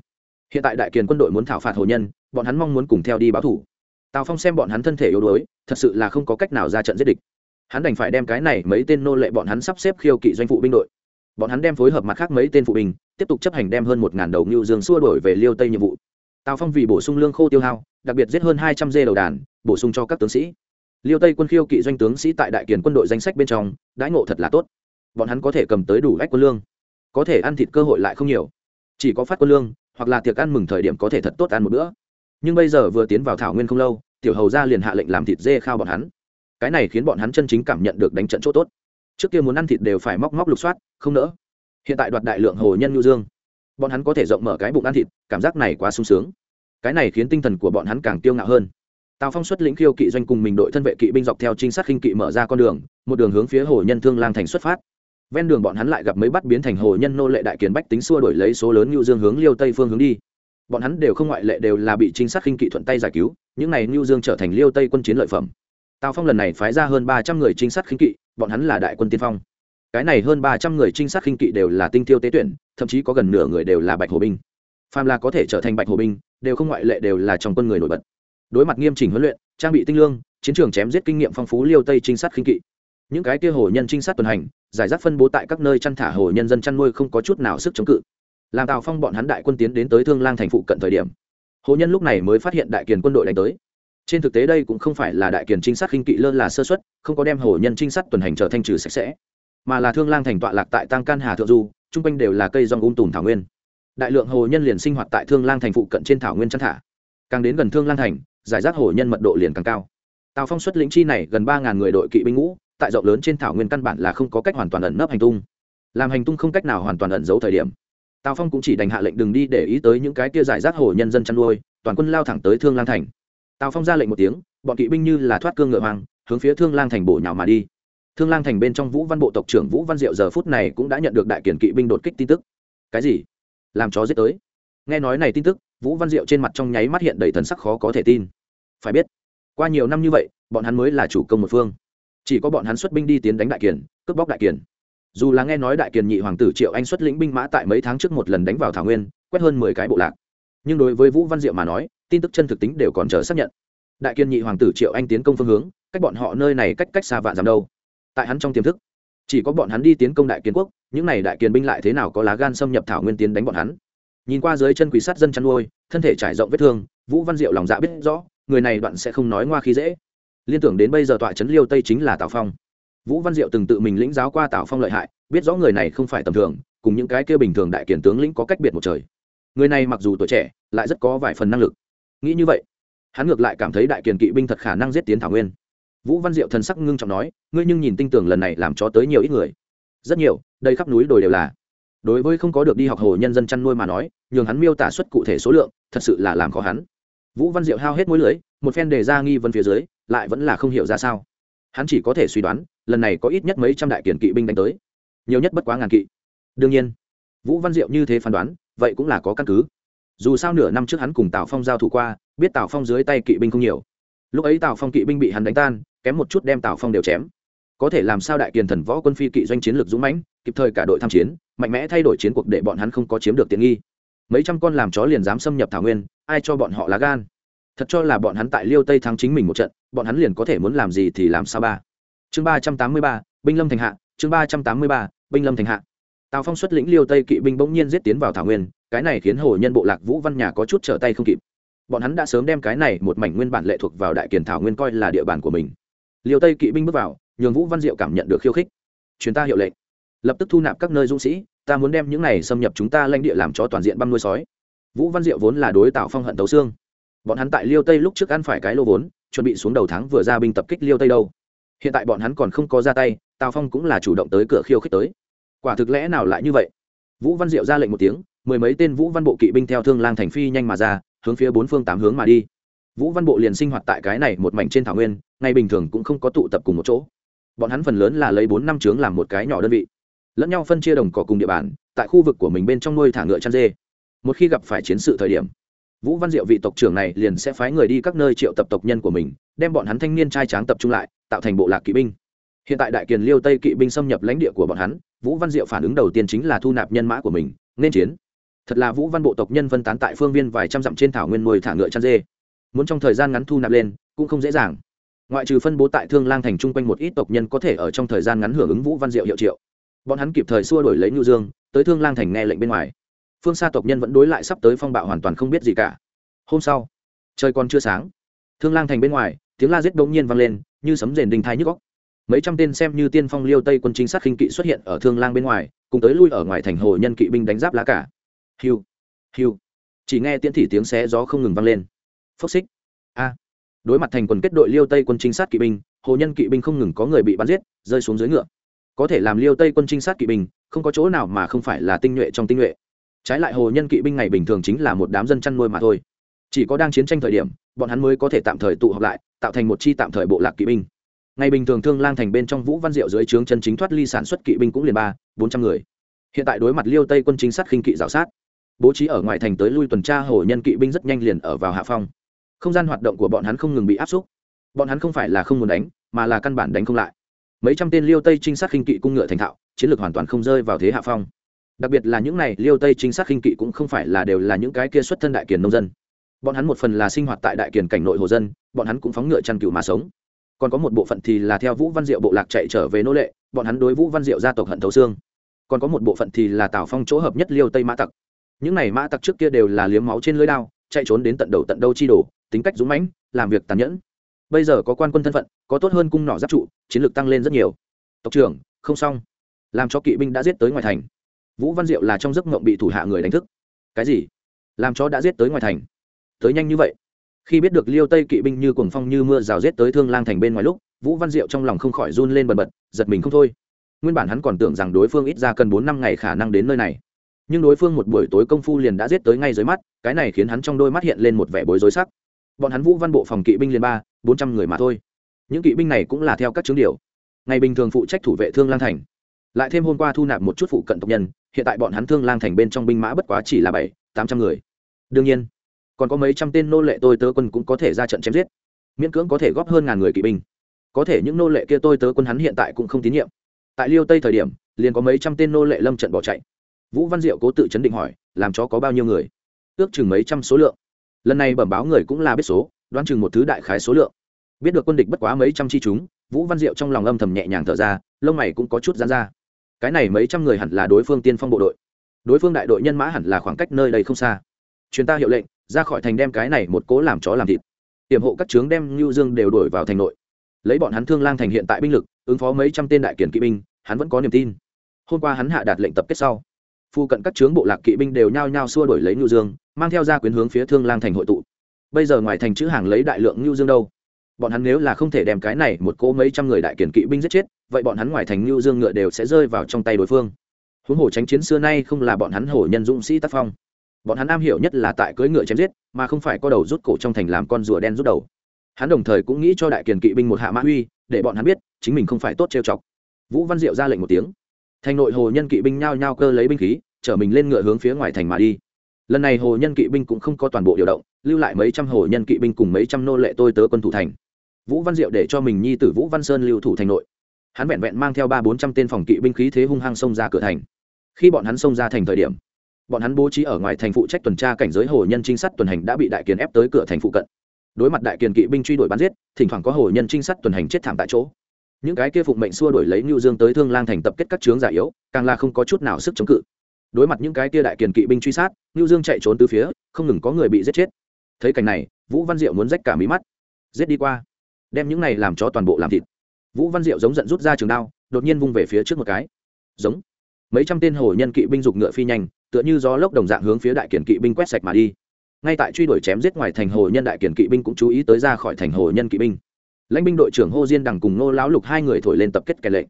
Hiện tại đại kiền quân đội muốn thảo phạt hồ nhân, bọn hắn mong muốn cùng theo đi báo thủ. Tào phong xem bọn hắn thân thể yếu đuối, thật sự là không có cách nào ra trận giết địch hắn đành phải đem cái này mấy tên nô lệ bọn hắn sắp xếp khiêu kỵ doanh phụ binh đội. Bọn hắn đem phối hợp mặt khác mấy tên phụ binh, tiếp tục chấp hành đem hơn một ngàn đầu ngưu dương xua đổi về liêu tây nhiệm vụ. Tào phong vì bổ sung lương khô tiêu hao, đặc biệt giết hơn hai trăm dê đầu đàn, bổ sung cho các tướng sĩ. Liêu tây quân khiêu kỵ doanh tướng sĩ tại đại kiền quân đội danh sách bên trong, đãi ngộ thật là tốt. Bọn hắn có thể cầm tới đủ ách quân lương, có thể ăn thịt cơ hội lại không nhiều. Chỉ có phát quân lương, hoặc là tiệc ăn mừng thời điểm có thể thật tốt ăn một bữa. Nhưng bây giờ vừa tiến vào thảo nguyên không lâu, tiểu hầu ra liền hạ lệnh làm thịt dê khao bọn hắn cái này khiến bọn hắn chân chính cảm nhận được đánh trận chỗ tốt. Trước kia muốn ăn thịt đều phải móc móc lục soát, không nỡ. Hiện tại đoạt đại lượng hồ nhân nhu dương. Bọn hắn có thể rộng mở cái bụng ăn thịt, cảm giác này quá sung sướng. Cái này khiến tinh thần của bọn hắn càng tiêu ngạo hơn. Tào phong xuất lĩnh khiêu kỵ doanh cùng mình đội thân vệ kỵ binh dọc theo trinh sát khinh kỵ mở ra con đường, một đường hướng phía hồ nhân thương lang thành xuất phát. Ven đường bọn hắn lại gặp mấy bắt biến thành hồ nhân nô lệ đại kiến bách tính xua đổi lấy số lớn nhu dương hướng liêu tây phương hướng đi. Bọn hắn đều không ngoại lệ đều là bị trinh sát khinh kỵ thuận tay giải cứu, những này nhu dương trở thành liêu tây quân chiến lợi phẩm tào phong lần này phái ra hơn ba trăm người trinh sát khinh kỵ, bọn hắn là đại quân tiên phong. Cái này hơn ba trăm người trinh sát khinh kỵ đều là tinh thiêu tế tuyển, thậm chí có gần nửa người đều là bạch hồ binh. Phàm là có thể trở thành bạch hồ binh, đều không ngoại lệ đều là trong quân người nổi bật. Đối mặt nghiêm chỉnh huấn luyện, trang bị tinh lương, chiến trường chém giết kinh nghiệm phong phú liêu tây trinh sát khinh kỵ. Những cái kia hồ nhân trinh sát tuần hành, giải rác phân bố tại các nơi chăn thả hồ nhân dân chăn nuôi không có chút nào sức chống cự. Làm tào phong bọn hắn đại quân tiến đến tới thương lang thành phụ cận thời điểm, hồ nhân lúc này mới phát hiện đại kiền quân đội đánh tới trên thực tế đây cũng không phải là đại kiền trinh sát khinh kỵ lơ là sơ xuất không có đem hồ nhân trinh sát tuần hành trở thanh trừ sạch sẽ, mà là thương lang thành tọa lạc tại tăng can hà thượng du, chung quanh đều là cây rong ung tùm thảo nguyên. Đại lượng hồ nhân liền sinh hoạt tại thương lang thành phụ cận trên thảo nguyên chăn thả. Càng đến gần thương lang thành, giải rác hồ nhân mật độ liền càng cao. Tào phong xuất lĩnh chi này gần ba ngàn người đội kỵ binh ngũ, tại rộng lớn trên thảo nguyên căn bản là không có cách hoàn toàn ẩn nấp hành tung. Làm hành tung không cách nào hoàn toàn ẩn giấu thời điểm, tào phong cũng chỉ đành hạ lệnh đừng đi để ý tới những cái kia giải rác hồ nhân dân chăn nuôi, toàn quân lao thẳng tới thương lang thành tào phong ra lệnh một tiếng, bọn kỵ binh như là thoát cương ngựa hoang, hướng phía thương lang thành bổ nhào mà đi. Thương lang thành bên trong vũ văn bộ tộc trưởng vũ văn diệu giờ phút này cũng đã nhận được đại kiển kỵ binh đột kích tin tức. Cái gì? Làm chó giết tới. Nghe nói này tin tức, vũ văn diệu trên mặt trong nháy mắt hiện đầy thần sắc khó có thể tin. Phải biết, qua nhiều năm như vậy, bọn hắn mới là chủ công một phương. Chỉ có bọn hắn xuất binh đi tiến đánh đại kiển, cướp bóc đại kiển. Dù là nghe nói đại kiền nhị hoàng tử triệu anh xuất lĩnh binh mã tại mấy tháng trước một lần đánh vào thảo nguyên, quét hơn mười cái bộ lạc. Nhưng đối với vũ văn diệu mà nói tin tức chân thực tính đều còn chờ xác nhận. Đại kiên nhị hoàng tử triệu anh tiến công phương hướng, cách bọn họ nơi này cách cách xa vạn dặm đâu? Tại hắn trong tiềm thức, chỉ có bọn hắn đi tiến công đại kiến quốc, những n à y đại kiền binh lại thế nào có lá gan xâm nhập thảo nguyên tiến đánh bọn hắn? Nhìn qua dưới chân quỷ sát dân chăn nuôi, thân thể trải rộng vết thương, vũ văn diệu lòng dạ biết rõ, người này đoạn sẽ không nói ngoa khí dễ. Liên tưởng đến bây giờ tọa trấn liêu tây chính là tào phong. Vũ văn diệu từng tự mình lĩnh giáo qua tào phong lợi hại, biết rõ người này không phải tầm thường, cùng những cái kia bình thường đại kiển tướng lĩnh có cách biệt một trời. Người này mặc dù tuổi trẻ, lại rất có vài phần năng lực nghĩ như vậy, hắn ngược lại cảm thấy đại kiền kỵ binh thật khả năng giết tiến thảo nguyên. Vũ văn diệu thần sắc ngưng trọng nói, ngươi nhưng nhìn tinh tưởng lần này làm cho tới nhiều ít người. Rất nhiều, đây khắp núi đồi đều là. Đối với không có được đi học hồ nhân dân chăn nuôi mà nói, nhường hắn miêu tả xuất cụ thể số lượng, thật sự là làm khó hắn. Vũ văn diệu hao hết mối lưới một phen đề ra nghi vấn phía dưới, lại vẫn là không hiểu ra sao. Hắn chỉ có thể suy đoán, lần này có ít nhất mấy trăm đại kiển kỵ binh đánh tới, nhiều nhất bất quá ngàn kỵ. Đương nhiên, vũ văn diệu như thế phán đoán, vậy cũng là có căn cứ dù sao nửa năm trước hắn cùng tào phong giao thủ qua, biết tào phong dưới tay kỵ binh không nhiều. Lúc ấy tào phong kỵ binh bị hắn đánh tan, kém một chút đem tào phong đều chém. Có thể làm sao đại kiền thần võ quân phi kỵ doanh chiến lược dũng mãnh, kịp thời cả đội tham chiến, mạnh mẽ thay đổi chiến cuộc để bọn hắn không có chiếm được tiện nghi. Mấy trăm con làm chó liền dám xâm nhập thảo nguyên, ai cho bọn họ lá gan? Thật cho là bọn hắn tại liêu tây thắng chính mình một trận, bọn hắn liền có thể muốn làm gì thì làm sao ba. Chương ba trăm tám mươi ba, binh lâm thành hạ, chương ba trăm tám mươi ba, binh lâm thành hạ. Tào phong xuất lĩnh liêu tây kỵ binh bỗng nhiên giết tiến vào thảo nguyên cái này khiến hồ nhân bộ lạc vũ văn nhà có chút trở tay không kịp. Bọn hắn đã sớm đem cái này một mảnh nguyên bản lệ thuộc vào đại kiền thảo nguyên coi là địa bàn của mình. Liêu tây kỵ binh bước vào, nhường vũ văn diệu cảm nhận được khiêu khích. Chuyến ta hiệu lệnh. Lập tức thu nạp các nơi dũng sĩ, ta muốn đem những này xâm nhập chúng ta lãnh địa làm cho toàn diện băm nuôi sói. Vũ văn diệu vốn là đối tạo phong hận tấu xương. Bọn hắn tại liêu tây lúc trước ăn phải cái lô vốn, chuẩn bị xuống đầu tháng vừa ra binh tập kích liêu tây đâu. Hiện tại bọn hắn còn không có ra tay, tào phong cũng là chủ động tới cửa khiêu khích tới. Quả thực lẽ nào lại như vậy? Vũ văn diệu ra lệnh một tiếng mười mấy tên vũ văn bộ kỵ binh theo thương lang thành phi nhanh mà ra, hướng phía bốn phương tám hướng mà đi. Vũ văn bộ liền sinh hoạt tại cái này một mảnh trên thảo nguyên, ngay bình thường cũng không có tụ tập cùng một chỗ. Bọn hắn phần lớn là lấy bốn năm trướng làm một cái nhỏ đơn vị. Lẫn nhau phân chia đồng cỏ cùng địa bàn, tại khu vực của mình bên trong nuôi thả ngựa chăn dê. Một khi gặp phải chiến sự thời điểm, vũ văn diệu vị tộc trưởng này liền sẽ phái người đi các nơi triệu tập tộc nhân của mình, đem bọn hắn thanh niên trai tráng tập trung lại, tạo thành bộ lạc kỵ binh. Hiện tại đại kiền liêu tây kỵ binh xâm nhập lãnh địa của bọn hắn, vũ văn diệu phản ứng đầu tiên chính là thu nạp nhân mã của mình, nên chiến thật là vũ văn bộ tộc nhân phân tán tại phương viên vài trăm dặm trên thảo nguyên nuôi thả ngựa chăn dê. Muốn trong thời gian ngắn thu nạp lên, cũng không dễ dàng. Ngoại trừ phân bố tại thương lang thành chung quanh một ít tộc nhân có thể ở trong thời gian ngắn hưởng ứng vũ văn diệu hiệu triệu. Bọn hắn kịp thời xua đổi lấy ngưu dương, tới thương lang thành nghe lệnh bên ngoài. Phương xa tộc nhân vẫn đối lại sắp tới phong bạo hoàn toàn không biết gì cả. Hôm sau, trời còn chưa sáng. Thương lang thành bên ngoài, tiếng la giết đ nhiên vang lên, như sấm rền đình thai nhức góc mấy trăm tên xem như tiên phong liêu tây quân chính sát khinh kỵ xuất hiện ở thương lang bên ngoài, cùng tới lui ở ngoài thành hồ nhân kỵ binh đánh giáp lá cả hiu hiu. Chỉ nghe tiễn thị tiếng xé gió không ngừng vang lên. Phốc xích. A. Đối mặt thành quần kết đội liêu tây quân trinh sát kỵ binh, hồ nhân kỵ binh không ngừng có người bị bắn giết, rơi xuống dưới ngựa. Có thể làm liêu tây quân trinh sát kỵ binh, không có chỗ nào mà không phải là tinh nhuệ trong tinh nhuệ. Trái lại hồ nhân kỵ binh ngày bình thường chính là một đám dân chăn nuôi mà thôi. Chỉ có đang chiến tranh thời điểm, bọn hắn mới có thể tạm thời tụ họp lại, tạo thành một chi tạm thời bộ lạc kỵ binh. Ngày bình thường thương lang thành bên trong vũ văn diệu dưới trướng chân chính thoát ly sản xuất kỵ binh cũng liền ba, bốn trăm người. Hiện tại đối mặt liêu tây quân chính sát khinh kỵ rào sát bố trí ở ngoài thành tới lui tuần tra hồ nhân kỵ binh rất nhanh liền ở vào hạ phong. Không gian hoạt động của bọn hắn không ngừng bị áp xúc. Bọn hắn không phải là không muốn đánh, mà là căn bản đánh không lại. Mấy trăm tên liêu tây trinh sát khinh kỵ cung ngựa thành thạo, chiến lược hoàn toàn không rơi vào thế hạ phong. Đặc biệt là những này liêu tây trinh sát khinh kỵ cũng không phải là đều là những cái kia xuất thân đại kiền nông dân. Bọn hắn một phần là sinh hoạt tại đại kiền cảnh nội hồ dân, bọn hắn cũng phóng ngựa chăn cừu mà sống. Còn có một bộ phận thì là theo vũ văn diệu bộ lạc chạy trở về nô lệ, bọn hắn đối vũ văn diệu gia tộc hận thấu xương. Còn có một bộ phận thì là tào phong chỗ hợp nhất liêu tây mã tặc những này mã tặc trước kia đều là liếm máu trên lưới đao, chạy trốn đến tận đầu tận đâu chi đổ tính cách dũng mãnh, làm việc tàn nhẫn. Bây giờ có quan quân thân phận, có tốt hơn cung nỏ giáp trụ, chiến lược tăng lên rất nhiều. Tộc trưởng, không xong. Làm cho kỵ binh đã giết tới ngoài thành. Vũ văn diệu là trong giấc mộng bị thủ hạ người đánh thức. Cái gì? Làm cho đã giết tới ngoài thành. Tới nhanh như vậy. Khi biết được liêu tây kỵ binh như cuồng phong như mưa rào rết tới thương lang thành bên ngoài lúc, vũ văn diệu trong lòng không khỏi run lên bần bật, giật mình không thôi. Nguyên bản hắn còn tưởng rằng đối phương ít ra cần bốn năm ngày khả năng đến nơi này nhưng đối phương một buổi tối công phu liền đã giết tới ngay dưới mắt, cái này khiến hắn trong đôi mắt hiện lên một vẻ bối rối sắc. Bọn hắn vũ văn bộ phòng kỵ binh liền ba, bốn trăm người mà thôi. Những kỵ binh này cũng là theo các chứng điều. Ngày bình thường phụ trách thủ vệ thương lang thành. Lại thêm hôm qua thu nạp một chút phụ cận tộc nhân, hiện tại bọn hắn thương lang thành bên trong binh mã bất quá chỉ là bảy, tám trăm người. Đương nhiên, còn có mấy trăm tên nô lệ tôi tớ quân cũng có thể ra trận chém giết. Miễn cưỡng có thể góp hơn ngàn người kỵ binh. Có thể những nô lệ kia tôi tớ quân hắn hiện tại cũng không tín nhiệm. Tại liêu tây thời điểm, liền có mấy trăm tên nô lệ lâm trận bỏ chạy vũ văn diệu cố tự chấn định hỏi, làm chó có bao nhiêu người? Ước chừng mấy trăm số lượng. Lần này bẩm báo người cũng là biết số, đoán chừng một thứ đại khái số lượng. Biết được quân địch bất quá mấy trăm chi chúng, vũ văn diệu trong lòng âm thầm nhẹ nhàng thở ra, lông mày cũng có chút dán ra. Cái này mấy trăm người hẳn là đối phương tiên phong bộ đội. Đối phương đại đội nhân mã hẳn là khoảng cách nơi đây không xa. Chuyến ta hiệu lệnh, ra khỏi thành đem cái này một cố làm chó làm thịt. Tiềm hộ các trướng đem lưu dương đều đổi vào thành nội. Lấy bọn hắn thương lang thành hiện tại binh lực, ứng phó mấy trăm tên đại kiển kỵ binh, hắn vẫn có niềm tin. Hôm qua hắn hạ đạt lệnh tập kết sau phu cận các trướng bộ lạc kỵ binh đều nhao nhao xua đổi lấy ngưu dương, mang theo ra quyến hướng phía thương lang thành hội tụ. Bây giờ ngoài thành chữ hàng lấy đại lượng ngưu dương đâu? Bọn hắn nếu là không thể đem cái này một cỗ mấy trăm người đại kiển kỵ binh giết chết, vậy bọn hắn ngoài thành ngưu dương ngựa đều sẽ rơi vào trong tay đối phương. Huống hồ tránh chiến xưa nay không là bọn hắn hổ nhân dũng sĩ tác phong. Bọn hắn am hiểu nhất là tại cưỡi ngựa chém giết, mà không phải có đầu rút cổ trong thành làm con rùa đen rút đầu. Hắn đồng thời cũng nghĩ cho đại kiền kỵ binh một hạ mã uy, để bọn hắn biết, chính mình không phải tốt trêu chọc. Vũ văn diệu ra lệnh một tiếng thành nội hồ nhân kỵ binh nhao nhao cơ lấy binh khí, chở mình lên ngựa hướng phía ngoài thành mà đi. Lần này hồ nhân kỵ binh cũng không có toàn bộ điều động, lưu lại mấy trăm hồ nhân kỵ binh cùng mấy trăm nô lệ tôi tớ quân thủ thành. Vũ văn diệu để cho mình nhi tử vũ văn sơn lưu thủ thành nội. Hắn vẹn vẹn mang theo ba bốn trăm tên phòng kỵ binh khí thế hung hăng xông ra cửa thành. Khi bọn hắn xông ra thành thời điểm, bọn hắn bố trí ở ngoài thành phụ trách tuần tra cảnh giới hồ nhân trinh sát tuần hành đã bị đại kiền ép tới cửa thành phụ cận. Đối mặt đại kiền kỵ binh truy đuổi bắn giết, thỉnh thoảng có hồ nhân trinh sát tuần hành chết thảm tại chỗ những cái kia phụng mệnh xua đuổi lấy nhu dương tới thương lang thành tập kết các trướng giả yếu, càng là không có chút nào sức chống cự. Đối mặt những cái kia đại kiền kỵ binh truy sát nhu dương chạy trốn từ phía, không ngừng có người bị giết chết. Thấy cảnh này, vũ văn diệu muốn rách cả mí mắt. Giết đi qua. Đem những này làm cho toàn bộ làm thịt. Vũ văn diệu giống giận rút ra trường đao, đột nhiên vung về phía trước một cái. Giống. Mấy trăm tên hổ nhân kỵ binh dục ngựa phi nhanh, tựa như gió lốc đồng dạng hướng phía đại kiển kỵ binh quét sạch mà đi. Ngay tại truy đuổi chém giết ngoài thành hồ nhân đại kiển kỵ binh cũng chú ý tới ra khỏi thành hồ nhân kỵ binh lãnh binh đội trưởng hô diên đằng cùng nô lão lục hai người thổi lên tập kết kẻ lệnh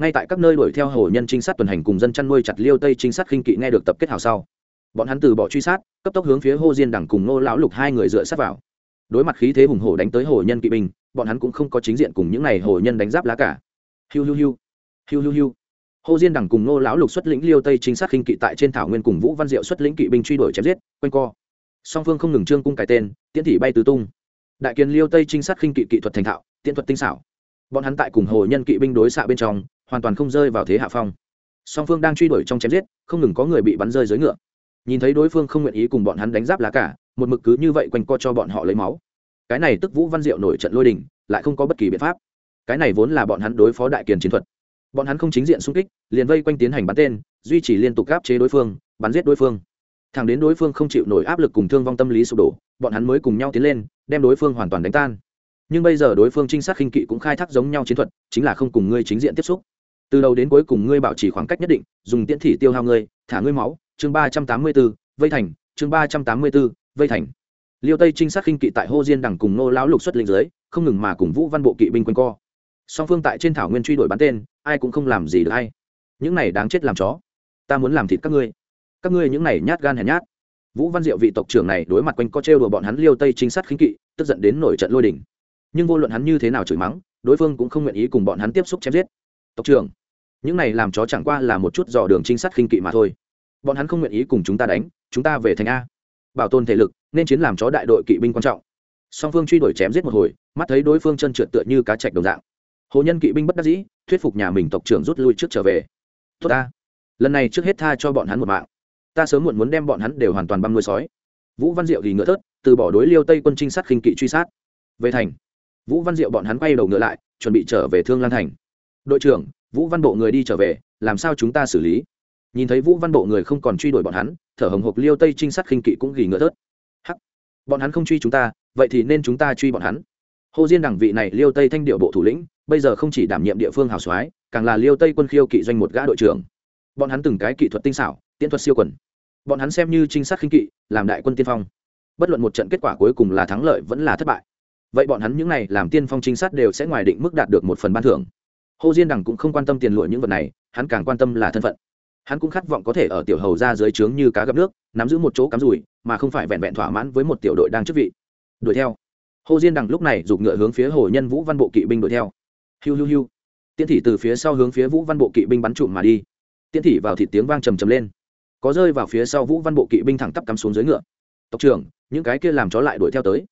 ngay tại các nơi đuổi theo hồ nhân trinh sát tuần hành cùng dân chăn nuôi chặt liêu tây trinh sát khinh kỵ nghe được tập kết hào sau. Bọn hắn từ bỏ truy sát, cấp tốc hướng phía hô diên đằng cùng nô lão lục hai người dựa sát vào. Đối mặt khí thế hùng hổ đánh tới hồ nhân kỵ binh, bọn hắn cũng không có chính diện cùng những n à y hồ nhân đánh giáp lá cả. Hiu hiu hiu hiu hiu hiu. Hồ diên đằng cùng nô lão lục xuất lĩnh liêu tây chính sát khinh kỵ tại trên thảo nguyên cùng vũ văn diệu xuất lĩnh kỵ binh truy đuổi chém giết, quanh co. Song phương không ngừng trương cung cái tên, tiễn thị bay tứ tung đại kiền liêu tây trinh sát khinh kỵ kỹ thuật thành thạo tiện thuật tinh xảo. Bọn hắn tại cùng hồ nhân kỵ binh đối xạ bên trong, hoàn toàn không rơi vào thế hạ phong. Song phương đang truy đuổi trong chém giết, không ngừng có người bị bắn rơi dưới ngựa. Nhìn thấy đối phương không nguyện ý cùng bọn hắn đánh giáp lá cả, một mực cứ như vậy quanh co cho bọn họ lấy máu. Cái này tức vũ văn diệu nổi trận lôi đình, lại không có bất kỳ biện pháp. Cái này vốn là bọn hắn đối phó đại kiền chiến thuật. Bọn hắn không chính diện xung kích, liền vây quanh tiến hành bắn tên, duy trì liên tục gáp chế đối phương, bắn giết đối phương. Thẳng đến đối phương không chịu nổi áp lực cùng thương vong tâm lý sụp đổ, bọn hắn mới cùng nhau tiến lên đem đối phương hoàn toàn đánh tan. Nhưng bây giờ đối phương trinh sát khinh kỵ cũng khai thác giống nhau chiến thuật, chính là không cùng ngươi chính diện tiếp xúc. Từ đầu đến cuối cùng ngươi bảo trì khoảng cách nhất định, dùng tiễn thị tiêu hao ngươi, thả ngươi máu, chương ba trăm tám mươi b ố vây thành, chương ba trăm tám mươi b ố vây thành. Liêu tây trinh sát khinh kỵ tại hô diên đằng cùng nô lão lục xuất linh dưới, không ngừng mà cùng vũ văn bộ kỵ binh quanh co. Song phương tại trên thảo nguyên truy đuổi bắn tên, ai cũng không làm gì được hay những này đáng chết làm chó. Ta muốn làm thịt các ngươi. Các ngươi những này nhát gan hèn nhát vũ văn diệu vị tộc trưởng này đối mặt quanh co trêu đùa bọn hắn liêu tây trinh sát khinh kỵ, tức giận đến nổi trận lôi đình. Nhưng vô luận hắn như thế nào chửi mắng, đối phương cũng không nguyện ý cùng bọn hắn tiếp xúc chém giết. Tộc trưởng, những này làm chó chẳng qua là một chút dò đường trinh sát khinh kỵ mà thôi. Bọn hắn không nguyện ý cùng chúng ta đánh, chúng ta về thành a. Bảo tồn thể lực, nên chiến làm chó đại đội kỵ binh quan trọng. Song phương truy đuổi chém giết một hồi, mắt thấy đối phương chân trượt tựa như cá chạch đồng dạng. Hồ nhân kỵ binh bất đắc dĩ, thuyết phục nhà mình tộc trưởng rút lui trước trở về. Tốt ta. Lần này trước hết tha cho bọn hắn một mạng ta sớm muộn muốn đem bọn hắn đều hoàn toàn băm nuôi sói. Vũ văn diệu thì ngựa thớt, từ bỏ đối liêu tây quân trinh sát khinh kỵ truy sát. Về thành, vũ văn diệu bọn hắn quay đầu ngựa lại, chuẩn bị trở về thương lan thành. Đội trưởng, vũ văn bộ người đi trở về, làm sao chúng ta xử lý? Nhìn thấy vũ văn bộ người không còn truy đuổi bọn hắn, thở hồng hộc liêu tây trinh sát khinh kỵ cũng gỉ ngựa thớt. Hắc, bọn hắn không truy chúng ta, vậy thì nên chúng ta truy bọn hắn. Hồ diên đẳng vị này liêu tây thanh điệu bộ thủ lĩnh, bây giờ không chỉ đảm nhiệm địa phương hào soái, càng là liêu tây quân khiêu kỵ doanh một gã đội trưởng. Bọn hắn từng cái kỹ thuật tinh xảo tiễn thuật siêu quần. Bọn hắn xem như trinh sát khinh kỵ, làm đại quân tiên phong. Bất luận một trận kết quả cuối cùng là thắng lợi vẫn là thất bại. Vậy bọn hắn những này làm tiên phong trinh sát đều sẽ ngoài định mức đạt được một phần ban thưởng. Hồ diên Đằng cũng không quan tâm tiền lụa những vật này, hắn càng quan tâm là thân phận. Hắn cũng khát vọng có thể ở tiểu hầu ra dưới trướng như cá gặp nước, nắm giữ một chỗ cắm rủi, mà không phải vẹn vẹn thỏa mãn với một tiểu đội đang chức vị. Đuổi theo. Hồ diên đằng lúc này giục ngựa hướng phía hồ nhân vũ văn bộ kỵ binh đuổi theo. Hiu hiu hiu. Tiễn thị từ phía sau hướng phía vũ văn bộ kỵ binh bắn trụm mà đi. Tiễn thị vào thị tiếng vang trầm trầm lên có rơi vào phía sau vũ văn bộ kỵ binh thẳng tắp cắm xuống dưới ngựa tộc trưởng những cái kia làm chó lại đuổi theo tới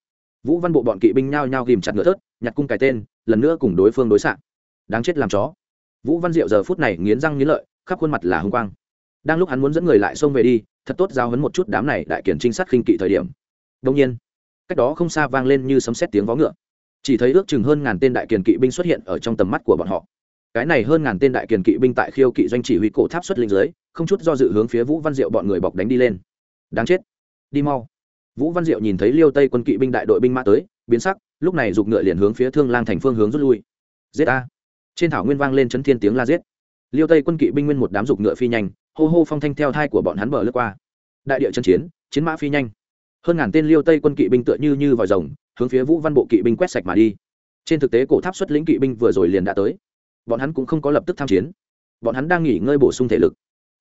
vũ văn bộ bọn kỵ binh nhao nhao ghìm chặt ngựa thớt nhặt cung cái tên lần nữa cùng đối phương đối xạ đáng chết làm chó vũ văn diệu giờ phút này nghiến răng nghiến lợi khắp khuôn mặt là hung quang đang lúc hắn muốn dẫn người lại xông về đi thật tốt giao hấn một chút đám này đại kiển trinh sát khinh kỵ thời điểm đông nhiên cách đó không xa vang lên như sấm sét tiếng vó ngựa chỉ thấy ước chừng hơn ngàn tên đại kiền kỵ binh xuất hiện ở trong tầm mắt của bọn họ cái này hơn ngàn tên đại kiền kỵ binh tại khiêu kỵ doanh chỉ huy cổ tháp xuất linh dưới không chút do dự hướng phía vũ văn diệu bọn người bọc đánh đi lên. Đáng chết. Đi mau. Vũ văn diệu nhìn thấy liêu tây quân kỵ binh đại đội binh mã tới, biến sắc, lúc này giục ngựa liền hướng phía thương lang thành phương hướng rút lui. Giết a trên thảo nguyên vang lên chấn thiên tiếng la giết. Liêu tây quân kỵ binh nguyên một đám giục ngựa phi nhanh, hô hô phong thanh theo thai của bọn hắn bờ lướt qua. Đại địa chân chiến chiến mã phi nhanh. Hơn ngàn tên liêu tây quân kỵ binh tựa như như vòi rồng, hướng phía vũ văn bộ kỵ binh quét sạch mà đi. Trên thực tế cổ tháp xuất lĩnh kỵ binh vừa rồi liền đã tới. Bọn hắn cũng không có lập tức tham chiến. Bọn hắn đang nghỉ ngơi bổ sung thể lực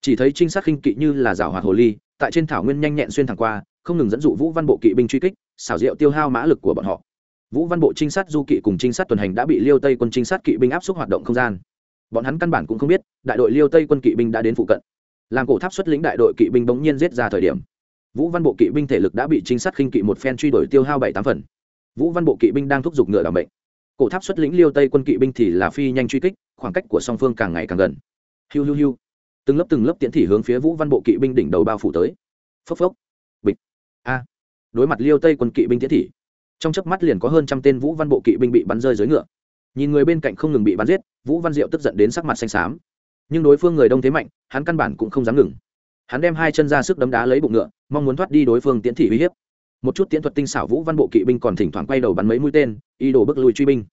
chỉ thấy trinh sát khinh kỵ như là rào hoạt hồ ly, tại trên thảo nguyên nhanh nhẹn xuyên thẳng qua, không ngừng dẫn dụ vũ văn bộ kỵ binh truy kích, xảo diệu tiêu hao mã lực của bọn họ. Vũ văn bộ trinh sát du kỵ cùng trinh sát tuần hành đã bị liêu tây quân trinh sát kỵ binh áp suất hoạt động không gian. Bọn hắn căn bản cũng không biết, đại đội liêu tây quân kỵ binh đã đến phụ cận. Làm cổ tháp xuất lĩnh đại đội kỵ binh bỗng nhiên giết ra thời điểm, vũ văn bộ kỵ binh thể lực đã bị trinh sát khinh kỵ một phen truy đuổi tiêu hao bảy tám phần. Vũ văn bộ kỵ binh đang thúc giục ngựa làm bệnh cổ tháp xuất lĩnh liêu tây quân kỵ binh thì là phi nhanh truy kích, khoảng cách của song phương càng ngày càng gần. Hiu hiu hiu từng lớp từng lớp tiễn thị hướng phía vũ văn bộ kỵ binh đỉnh đầu bao phủ tới. Phốc phốc. Bịch. A. Đối mặt liêu tây quân kỵ binh tiễn thị trong chớp mắt liền có hơn trăm tên vũ văn bộ kỵ binh bị bắn rơi dưới ngựa. Nhìn người bên cạnh không ngừng bị bắn giết, vũ văn diệu tức giận đến sắc mặt xanh xám. Nhưng đối phương người đông thế mạnh, hắn căn bản cũng không dám ngừng. Hắn đem hai chân ra sức đấm đá lấy bụng ngựa, mong muốn thoát đi đối phương tiễn thị uy hiếp. Một chút tiễn thuật tinh xảo vũ văn bộ kỵ binh còn thỉnh thoảng quay đầu bắn mấy mũi tên y đồ bước lui truy binh.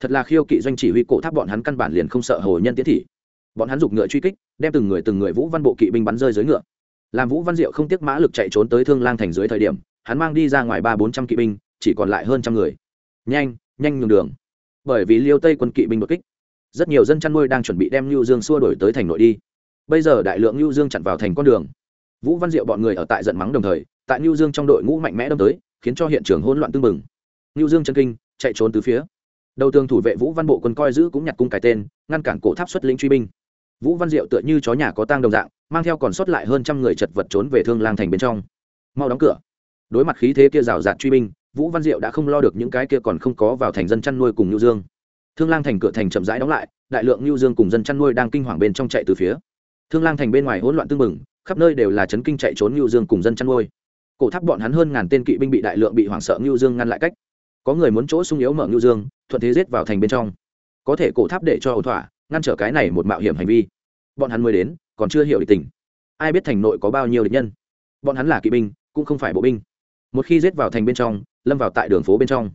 Thật là khiêu kỵ doanh chỉ huy cổ tháp bọn hắn căn bản liền không sợ hồ nhân tiễn thị bọn hắn giục ngựa truy kích, đem từng người từng người vũ văn bộ kỵ binh bắn rơi dưới ngựa. Làm vũ văn diệu không tiếc mã lực chạy trốn tới thương lang thành dưới thời điểm, hắn mang đi ra ngoài ba bốn trăm kỵ binh, chỉ còn lại hơn trăm người. Nhanh nhanh nhường đường. Bởi vì liêu tây quân kỵ binh đột kích, rất nhiều dân chăn nuôi đang chuẩn bị đem lưu dương xua đổi tới thành nội đi. Bây giờ đại lượng lưu dương chặn vào thành con đường. Vũ văn diệu bọn người ở tại giận mắng đồng thời, tại lưu dương trong đội ngũ mạnh mẽ đâm tới, khiến cho hiện trường hỗn loạn tưng bừng. Lưu dương chân kinh, chạy trốn từ phía. Đầu tường thủ vệ vũ văn bộ quân coi giữ cũng nhặt cung cái tên, ngăn cản cổ tháp xuất lĩnh truy binh vũ văn diệu tựa như chó nhà có tang đồng dạng mang theo còn sót lại hơn trăm người chật vật trốn về thương lang thành bên trong. Mau đóng cửa. Đối mặt khí thế kia rào rạt truy binh vũ văn diệu đã không lo được những cái kia còn không có vào thành dân chăn nuôi cùng nhu dương. Thương lang thành cửa thành chậm rãi đóng lại đại lượng nhu dương cùng dân chăn nuôi đang kinh hoàng bên trong chạy từ phía. Thương lang thành bên ngoài hỗn loạn tưng bừng, khắp nơi đều là chấn kinh chạy trốn nhu dương cùng dân chăn nuôi. Cổ tháp bọn hắn hơn ngàn tên kỵ binh bị đại lượng bị hoảng sợ nhu dương ngăn lại cách. Có người muốn chỗ sung yếu mở nhu dương thuận thế giết vào thành bên trong. Có thể cổ tháp để cho ẩu thỏa ngăn trở cái này một mạo hiểm hành vi. Bọn hắn mới đến, còn chưa hiểu địch tình. Ai biết thành nội có bao nhiêu địch nhân. Bọn hắn là kỵ binh, cũng không phải bộ binh. Một khi giết vào thành bên trong, lâm vào tại đường phố bên trong.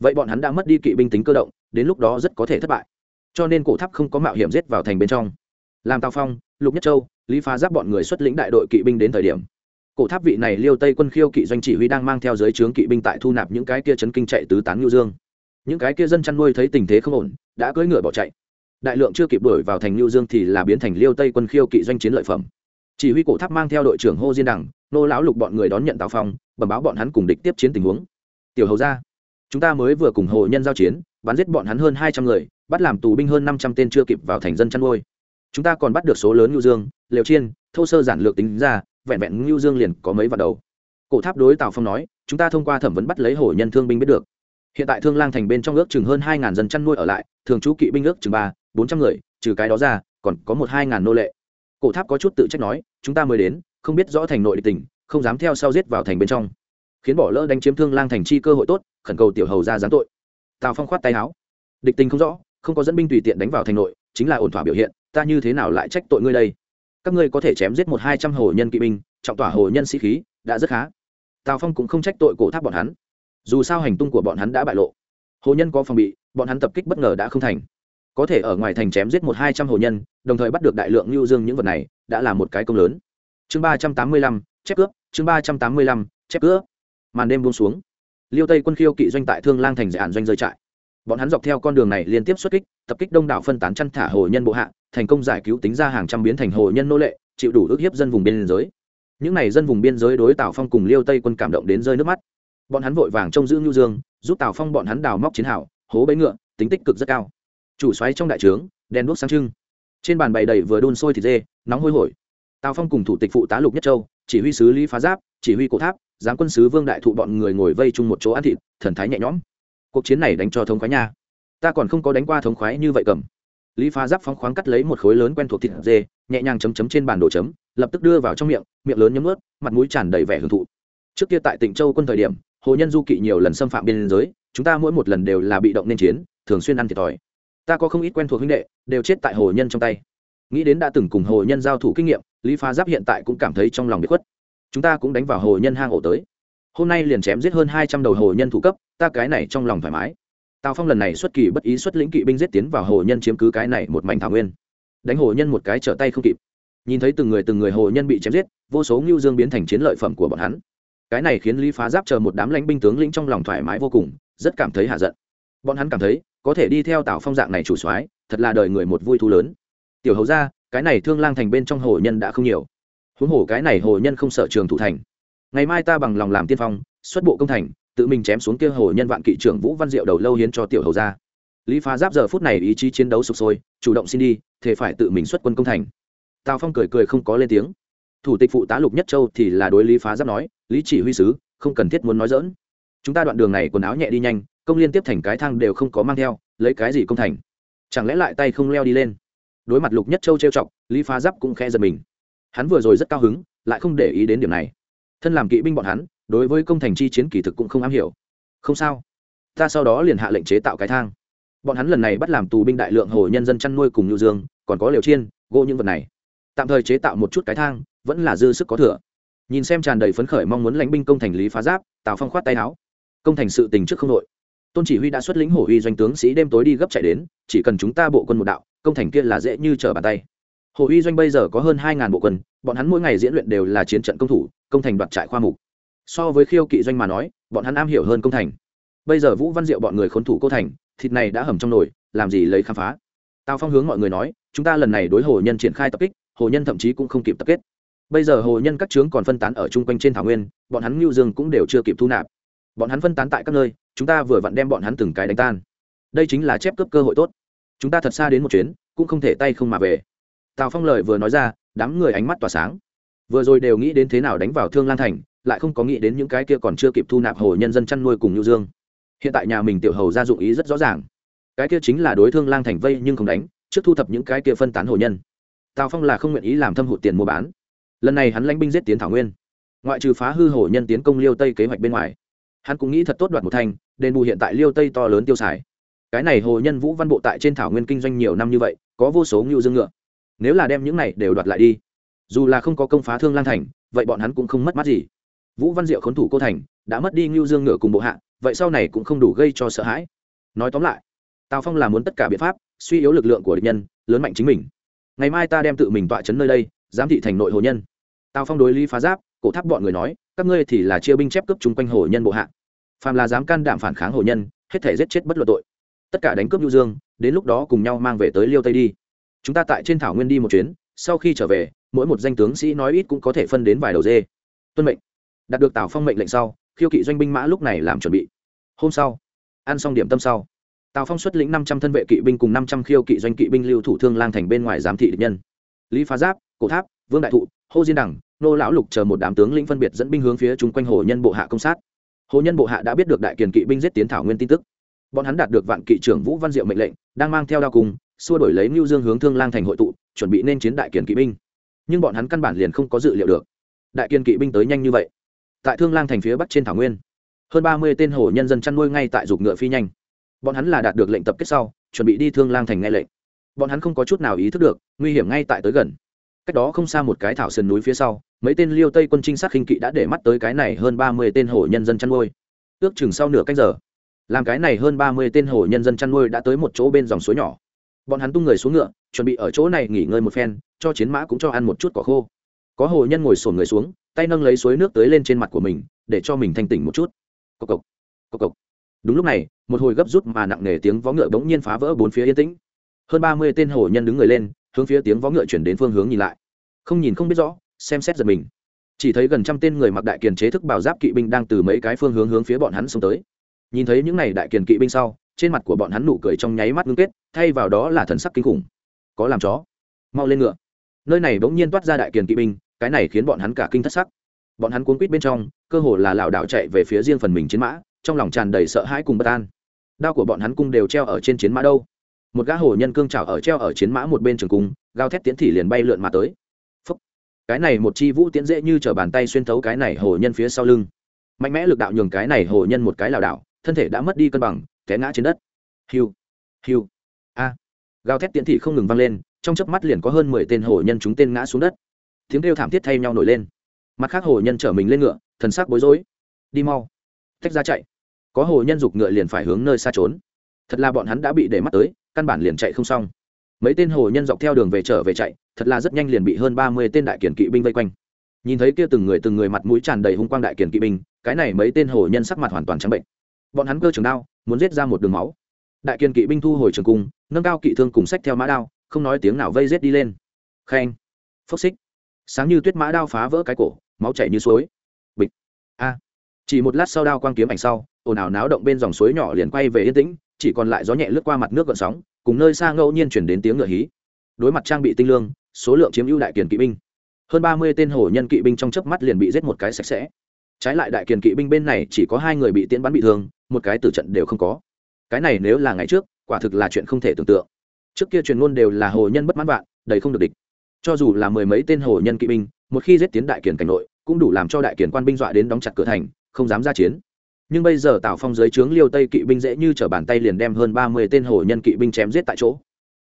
Vậy bọn hắn đã mất đi kỵ binh tính cơ động, đến lúc đó rất có thể thất bại. Cho nên cổ tháp không có mạo hiểm giết vào thành bên trong. Làm tào phong, lục nhất châu, lý phá giáp bọn người xuất lĩnh đại đội kỵ binh đến thời điểm. Cổ tháp vị này liêu tây quân khiêu kỵ doanh chỉ huy đang mang theo giới trướng kỵ binh tại thu nạp những cái kia chấn kinh chạy tứ tán ngưu dương. Những cái kia dân chăn nuôi thấy tình thế không ổn, đã cưỡi ngựa bỏ chạy đại lượng chưa kịp đuổi vào thành Lưu dương thì là biến thành liêu tây quân khiêu kỵ doanh chiến lợi phẩm. Chỉ huy cổ tháp mang theo đội trưởng hô diên Đằng, nô lão lục bọn người đón nhận tào phong bẩm báo bọn hắn cùng địch tiếp chiến tình huống. Tiểu hầu ra chúng ta mới vừa cùng hồ nhân giao chiến bắn giết bọn hắn hơn hai trăm người bắt làm tù binh hơn năm trăm tên chưa kịp vào thành dân chăn nuôi. Chúng ta còn bắt được số lớn ngưu dương liều chiên thô sơ giản lược tính ra vẹn vẹn ngưu dương liền có mấy vào đầu. Cổ tháp đối tào phong nói chúng ta thông qua thẩm vấn bắt lấy Hổ nhân thương binh biết được. Hiện tại thương lang thành bên trong ước chừng hơn hai ngàn dân chăn nuôi ở lại thường trú kỵ binh ước chừng ba bốn trăm người, trừ cái đó ra, còn có một hai ngàn nô lệ. Cổ tháp có chút tự trách nói, chúng ta mới đến, không biết rõ thành nội địch tình, không dám theo sau giết vào thành bên trong. Khiến bỏ lỡ đánh chiếm thương lang thành chi cơ hội tốt, khẩn cầu tiểu hầu ra giáng tội. Tào phong khoát tay áo. Địch tình không rõ, không có dẫn binh tùy tiện đánh vào thành nội, chính là ổn thỏa biểu hiện, ta như thế nào lại trách tội ngươi đây? Các ngươi có thể chém giết một hai trăm hồ nhân kỵ binh, trọng tỏa hồ nhân sĩ khí, đã rất khá. Tào phong cũng không trách tội cổ tháp bọn hắn. Dù sao hành tung của bọn hắn đã bại lộ. Hồ nhân có phòng bị, bọn hắn tập kích bất ngờ đã không thành có thể ở ngoài thành chém giết một hai trăm hồ nhân, đồng thời bắt được đại lượng lưu dương những vật này, đã là một cái công lớn. Chương ba trăm tám mươi lăm, chép cướp, chương ba trăm tám mươi lăm, chép cướp. Màn đêm buông xuống. Liêu tây quân khiêu kỵ doanh tại thương lang thành dự án doanh rơi trại. Bọn hắn dọc theo con đường này liên tiếp xuất kích, tập kích đông đảo phân tán chăn thả hồ nhân bộ hạ, thành công giải cứu tính ra hàng trăm biến thành hồ nhân nô lệ, chịu đủ ức hiếp dân vùng biên giới. Những n à y dân vùng biên giới đối tào phong cùng liêu tây quân cảm động đến rơi nước mắt. Bọn hắn vội vàng trông giữ ngưu dương, giúp tào phong bọn hắn đào móc chiến hào, hố bấy ngựa, tính tích cực rất cao chủ xoáy trong đại trướng, đèn đuốc sáng trưng. Trên bàn bày đầy vừa đun sôi thịt dê, nóng hôi hổi. Tào phong cùng thủ tịch phụ tá lục nhất châu, chỉ huy sứ lý phá giáp, chỉ huy cổ tháp, giám quân sứ vương đại thụ bọn người ngồi vây chung một chỗ ăn thịt, thần thái nhẹ nhõm. Cuộc chiến này đánh cho thống khoái nha. Ta còn không có đánh qua thống khoái như vậy cầm. Lý phá giáp phóng khoáng cắt lấy một khối lớn quen thuộc thịt dê, nhẹ nhàng chấm chấm trên bàn đồ chấm, lập tức đưa vào trong miệng miệng lớn nhấm ướt mặt mũi tràn đầy vẻ hưởng thụ. Trước kia tại tỉnh châu quân thời điểm, hồ nhân du kỵ nhiều lần xâm phạm biên giới, chúng ta mỗi một lần đều là bị động nên chiến, thường xuyên ăn thiệt thòi ta có không ít quen thuộc huynh đệ, đều chết tại hồ nhân trong tay. Nghĩ đến đã từng cùng hồ nhân giao thủ kinh nghiệm, lý phá giáp hiện tại cũng cảm thấy trong lòng bị khuất. Chúng ta cũng đánh vào hồ nhân hang ổ tới. Hôm nay liền chém giết hơn hai trăm đầu hồ nhân thủ cấp, ta cái này trong lòng thoải mái. Tào phong lần này xuất kỳ bất ý xuất lĩnh kỵ binh giết tiến vào hồ nhân chiếm cứ cái này một mảnh thảo nguyên. Đánh hồ nhân một cái trở tay không kịp. Nhìn thấy từng người từng người hồ nhân bị chém giết, vô số ngưu dương biến thành chiến lợi phẩm của bọn hắn. Cái này khiến lý phá giáp chờ một đám lãnh binh tướng lĩnh trong lòng thoải mái vô cùng, rất cảm thấy hạ giận. Bọn hắn cảm thấy có thể đi theo tào phong dạng này chủ soái, thật là đời người một vui thú lớn. Tiểu hầu ra cái này thương lang thành bên trong hồ nhân đã không nhiều. Huống hồ cái này hồ nhân không sợ trường thủ thành. Ngày mai ta bằng lòng làm tiên phong, xuất bộ công thành, tự mình chém xuống kia hồ nhân vạn kỵ trưởng vũ văn diệu đầu lâu hiến cho tiểu hầu ra lý phá giáp giờ phút này ý chí chiến đấu sụp sôi, chủ động xin đi thế phải tự mình xuất quân công thành. Tào phong cười cười không có lên tiếng. Thủ tịch phụ tá lục nhất châu thì là đối lý phá giáp nói, lý chỉ huy sứ, không cần thiết muốn nói dỡn chúng ta đoạn đường này quần áo nhẹ đi nhanh công liên tiếp thành cái thang đều không có mang theo, lấy cái gì công thành? Chẳng lẽ lại tay không leo đi lên? Đối mặt lục nhất châu trêu chọc, lý phá giáp cũng khẽ giật mình. Hắn vừa rồi rất cao hứng, lại không để ý đến điểm này. Thân làm kỵ binh bọn hắn, đối với công thành chi chiến kỳ thực cũng không am hiểu. Không sao. Ta sau đó liền hạ lệnh chế tạo cái thang. Bọn hắn lần này bắt làm tù binh đại lượng hồ nhân dân chăn nuôi cùng nhu dương, còn có liều chiên, gỗ những vật này. Tạm thời chế tạo một chút cái thang, vẫn là dư sức có thừa. Nhìn xem tràn đầy phấn khởi mong muốn lãnh binh công thành lý phá giáp, tào phong khoát tay áo. Công thành sự tình trước không đội tôn chỉ huy đã xuất lĩnh hổ uy doanh tướng sĩ đêm tối đi gấp chạy đến, chỉ cần chúng ta bộ quân một đạo, công thành kia là dễ như trở bàn tay. Hổ uy doanh bây giờ có hơn hai ngàn bộ quân, bọn hắn mỗi ngày diễn luyện đều là chiến trận công thủ, công thành đoạt trại khoa mục. So với khiêu kỵ doanh mà nói, bọn hắn am hiểu hơn công thành. Bây giờ vũ văn diệu bọn người khốn thủ cô thành, thịt này đã hầm trong nồi, làm gì lấy khám phá? Tào phong hướng mọi người nói, chúng ta lần này đối hồ nhân triển khai tập kích hồ nhân thậm chí cũng không kịp tập kết. Bây giờ hồ nhân các trướng còn phân tán ở chung quanh trên thảo nguyên, bọn hắn ngưu dương cũng đều chưa kịp thu nạp. Bọn hắn phân tán tại các nơi chúng ta vừa vặn đem bọn hắn từng cái đánh tan. Đây chính là chép cướp cơ hội tốt. Chúng ta thật xa đến một chuyến, cũng không thể tay không mà về. Tào phong lời vừa nói ra, đám người ánh mắt tỏa sáng. Vừa rồi đều nghĩ đến thế nào đánh vào thương lan thành, lại không có nghĩ đến những cái kia còn chưa kịp thu nạp hồ nhân dân chăn nuôi cùng nhu dương. Hiện tại nhà mình tiểu hầu ra dụng ý rất rõ ràng. Cái kia chính là đối thương lang thành vây nhưng không đánh, trước thu thập những cái kia phân tán hồ nhân. Tào phong là không nguyện ý làm thâm hụt tiền mua bán. Lần này hắn lãnh binh giết tiến thảo nguyên. Ngoại trừ phá hư hồ nhân tiến công liêu tây kế hoạch bên ngoài hắn cũng nghĩ thật tốt đoạt một thành đền bù hiện tại liêu tây to lớn tiêu xài. Cái này hồ nhân vũ văn bộ tại trên thảo nguyên kinh doanh nhiều năm như vậy, có vô số ngưu dương ngựa. Nếu là đem những này đều đoạt lại đi, dù là không có công phá thương lan thành, vậy bọn hắn cũng không mất mát gì. Vũ văn diệu khốn thủ cô thành, đã mất đi ngưu dương ngựa cùng bộ hạ, vậy sau này cũng không đủ gây cho sợ hãi. Nói tóm lại, tào phong là muốn tất cả biện pháp, suy yếu lực lượng của địch nhân, lớn mạnh chính mình. Ngày mai ta đem tự mình tọa chấn nơi đây, giám thị thành nội hồ nhân. Tào phong đối lý phá giáp, cổ tháp bọn người nói các ngươi thì là chia binh chép cướp chung quanh hồ nhân bộ hạ. Phàm là dám can đảm phản kháng hồ nhân, hết thể giết chết bất luận tội. Tất cả đánh cướp nhu dương, đến lúc đó cùng nhau mang về tới liêu tây đi. Chúng ta tại trên thảo nguyên đi một chuyến, sau khi trở về, mỗi một danh tướng sĩ nói ít cũng có thể phân đến vài đầu dê. Tuân mệnh. Đạt được tào phong mệnh lệnh sau, khiêu kỵ doanh binh mã lúc này làm chuẩn bị. Hôm sau, ăn xong điểm tâm sau, tào phong xuất lĩnh năm trăm thân vệ kỵ binh cùng năm trăm khiêu kỵ doanh kỵ binh lưu thủ thương lang thành bên ngoài giám thị địch nhân. Lý phá giáp, cổ tháp, vương đại thụ, hô diên đẳng nô lão lục chờ một đám tướng lĩnh phân biệt dẫn binh hướng phía chung quanh hồ nhân bộ hạ công sát. Hồ nhân bộ hạ đã biết được đại kiền kỵ binh giết tiến thảo nguyên tin tức. Bọn hắn đạt được vạn kỵ trưởng vũ văn diệu mệnh lệnh, đang mang theo đao cùng, xua đổi lấy mưu dương hướng thương lang thành hội tụ, chuẩn bị nên chiến đại kiền kỵ binh. Nhưng bọn hắn căn bản liền không có dự liệu được. Đại kiền kỵ binh tới nhanh như vậy. Tại thương lang thành phía bắc trên thảo nguyên, hơn ba mươi tên hồ nhân dân chăn nuôi ngay tại dục ngựa phi nhanh. Bọn hắn là đạt được lệnh tập kết sau, chuẩn bị đi thương lang thành nghe lệnh. Bọn hắn không có chút nào ý thức được, nguy hiểm ngay tại tới gần cách đó không xa một cái thảo sườn núi phía sau, mấy tên liêu tây quân trinh sát khinh kỵ đã để mắt tới cái này hơn ba mươi tên hổ nhân dân chăn nuôi. Ước chừng sau nửa cách giờ, làm cái này hơn ba mươi tên hổ nhân dân chăn nuôi đã tới một chỗ bên dòng suối nhỏ. Bọn hắn tung người xuống ngựa, chuẩn bị ở chỗ này nghỉ ngơi một phen, cho chiến mã cũng cho ăn một chút cỏ khô. Có hồ nhân ngồi sổn người xuống, tay nâng lấy suối nước tới lên trên mặt của mình, để cho mình thanh tỉnh một chút. Cộc cộc cộc cộc. Đúng lúc này, một hồi gấp rút mà nặng nề tiếng vó ngựa bỗng nhiên phá vỡ bốn phía yên tĩnh. Hơn ba mươi tên hồ nhân đứng người lên hướng phía tiếng vó ngựa chuyển đến phương hướng nhìn lại. Không nhìn không biết rõ, xem xét giật mình. Chỉ thấy gần trăm tên người mặc đại kiền chế thức bảo giáp kỵ binh đang từ mấy cái phương hướng hướng phía bọn hắn xông tới. Nhìn thấy những n à y đại kiền kỵ binh sau, trên mặt của bọn hắn nụ cười trong nháy mắt ngưng kết, thay vào đó là thần sắc kinh khủng. Có làm chó. Mau lên ngựa. Nơi này bỗng nhiên toát ra đại kiền kỵ binh, cái này khiến bọn hắn cả kinh thất sắc. Bọn hắn cuốn quýt bên trong, cơ hồ là lảo đảo chạy về phía riêng phần mình chiến mã, trong lòng tràn đầy sợ hãi cùng bất an. Đao của bọn hắn cung đều treo ở trên chiến mã đâu một gã hồ nhân cương trào ở treo ở chiến mã một bên trường cung gao thét tiến thị liền bay lượn mà tới. Phúc. cái này một chi vũ tiễn dễ như t bàn tay xuyên thấu cái này hồ nhân phía sau lưng. Mạnh mẽ lực đạo nhường cái này hồ nhân một cái lảo đảo, thân thể đã mất đi cân bằng, té ngã trên đất. Hiu hiu, a. À. thép thét tiễn thị không ngừng vang lên, trong chớp mắt liền có hơn mười tên hồ nhân chúng tên ngã xuống đất. Tiếng kêu thảm thiết thay nhau nổi lên. Mặt khác hồ nhân chở mình lên ngựa, thần sắc bối rối. Đi mau. Tách ra chạy. Có hồ nhân giục ngựa liền phải hướng nơi xa trốn. Thật là bọn hắn đã bị để mắt tới căn bản liền chạy không xong. Mấy tên hồ nhân dọc theo đường về trở về chạy, thật là rất nhanh liền bị hơn ba mươi tên đại kiển kỵ binh vây quanh. Nhìn thấy kia từng người từng người mặt mũi tràn đầy hung quang đại kiển kỵ binh, cái này mấy tên hồ nhân sắc mặt hoàn toàn trắng bệnh. Bọn hắn cơ trường đao, muốn giết ra một đường máu. Đại kiền kỵ binh thu hồi trường cung, nâng cao kỵ thương cùng sách theo mã đao, không nói tiếng nào vây giết đi lên. Khen. Phốc xích. Sáng như tuyết mã đao phá vỡ cái cổ, máu chảy như suối. Bịch. A. Chỉ một lát sau đao quang kiếm ảnh sau, ồn ào náo động bên dòng suối nhỏ liền quay về yên tĩnh chỉ còn lại gió nhẹ lướt qua mặt nước gợn sóng, cùng nơi xa ngẫu nhiên chuyển đến tiếng ngựa hí. Đối mặt trang bị tinh lương, số lượng chiếm ưu đại kiền kỵ binh. Hơn ba mươi tên hổ nhân kỵ binh trong chớp mắt liền bị giết một cái sạch sẽ. Trái lại đại kiền kỵ binh bên này chỉ có hai người bị tiễn bắn bị thương, một cái tử trận đều không có. Cái này nếu là ngày trước, quả thực là chuyện không thể tưởng tượng. Trước kia truyền ngôn đều là hồ nhân bất mãn vạn, đầy không được địch. Cho dù là mười mấy tên hồ nhân kỵ binh, một khi giết tiến đại kiền cảnh nội, cũng đủ làm cho đại kiền quan binh dọa đến đóng chặt cửa thành, không dám ra chiến nhưng bây giờ tào phong dưới trướng liêu tây kỵ binh dễ như t bàn tay liền đem hơn ba mươi tên hồ nhân kỵ binh chém giết tại chỗ.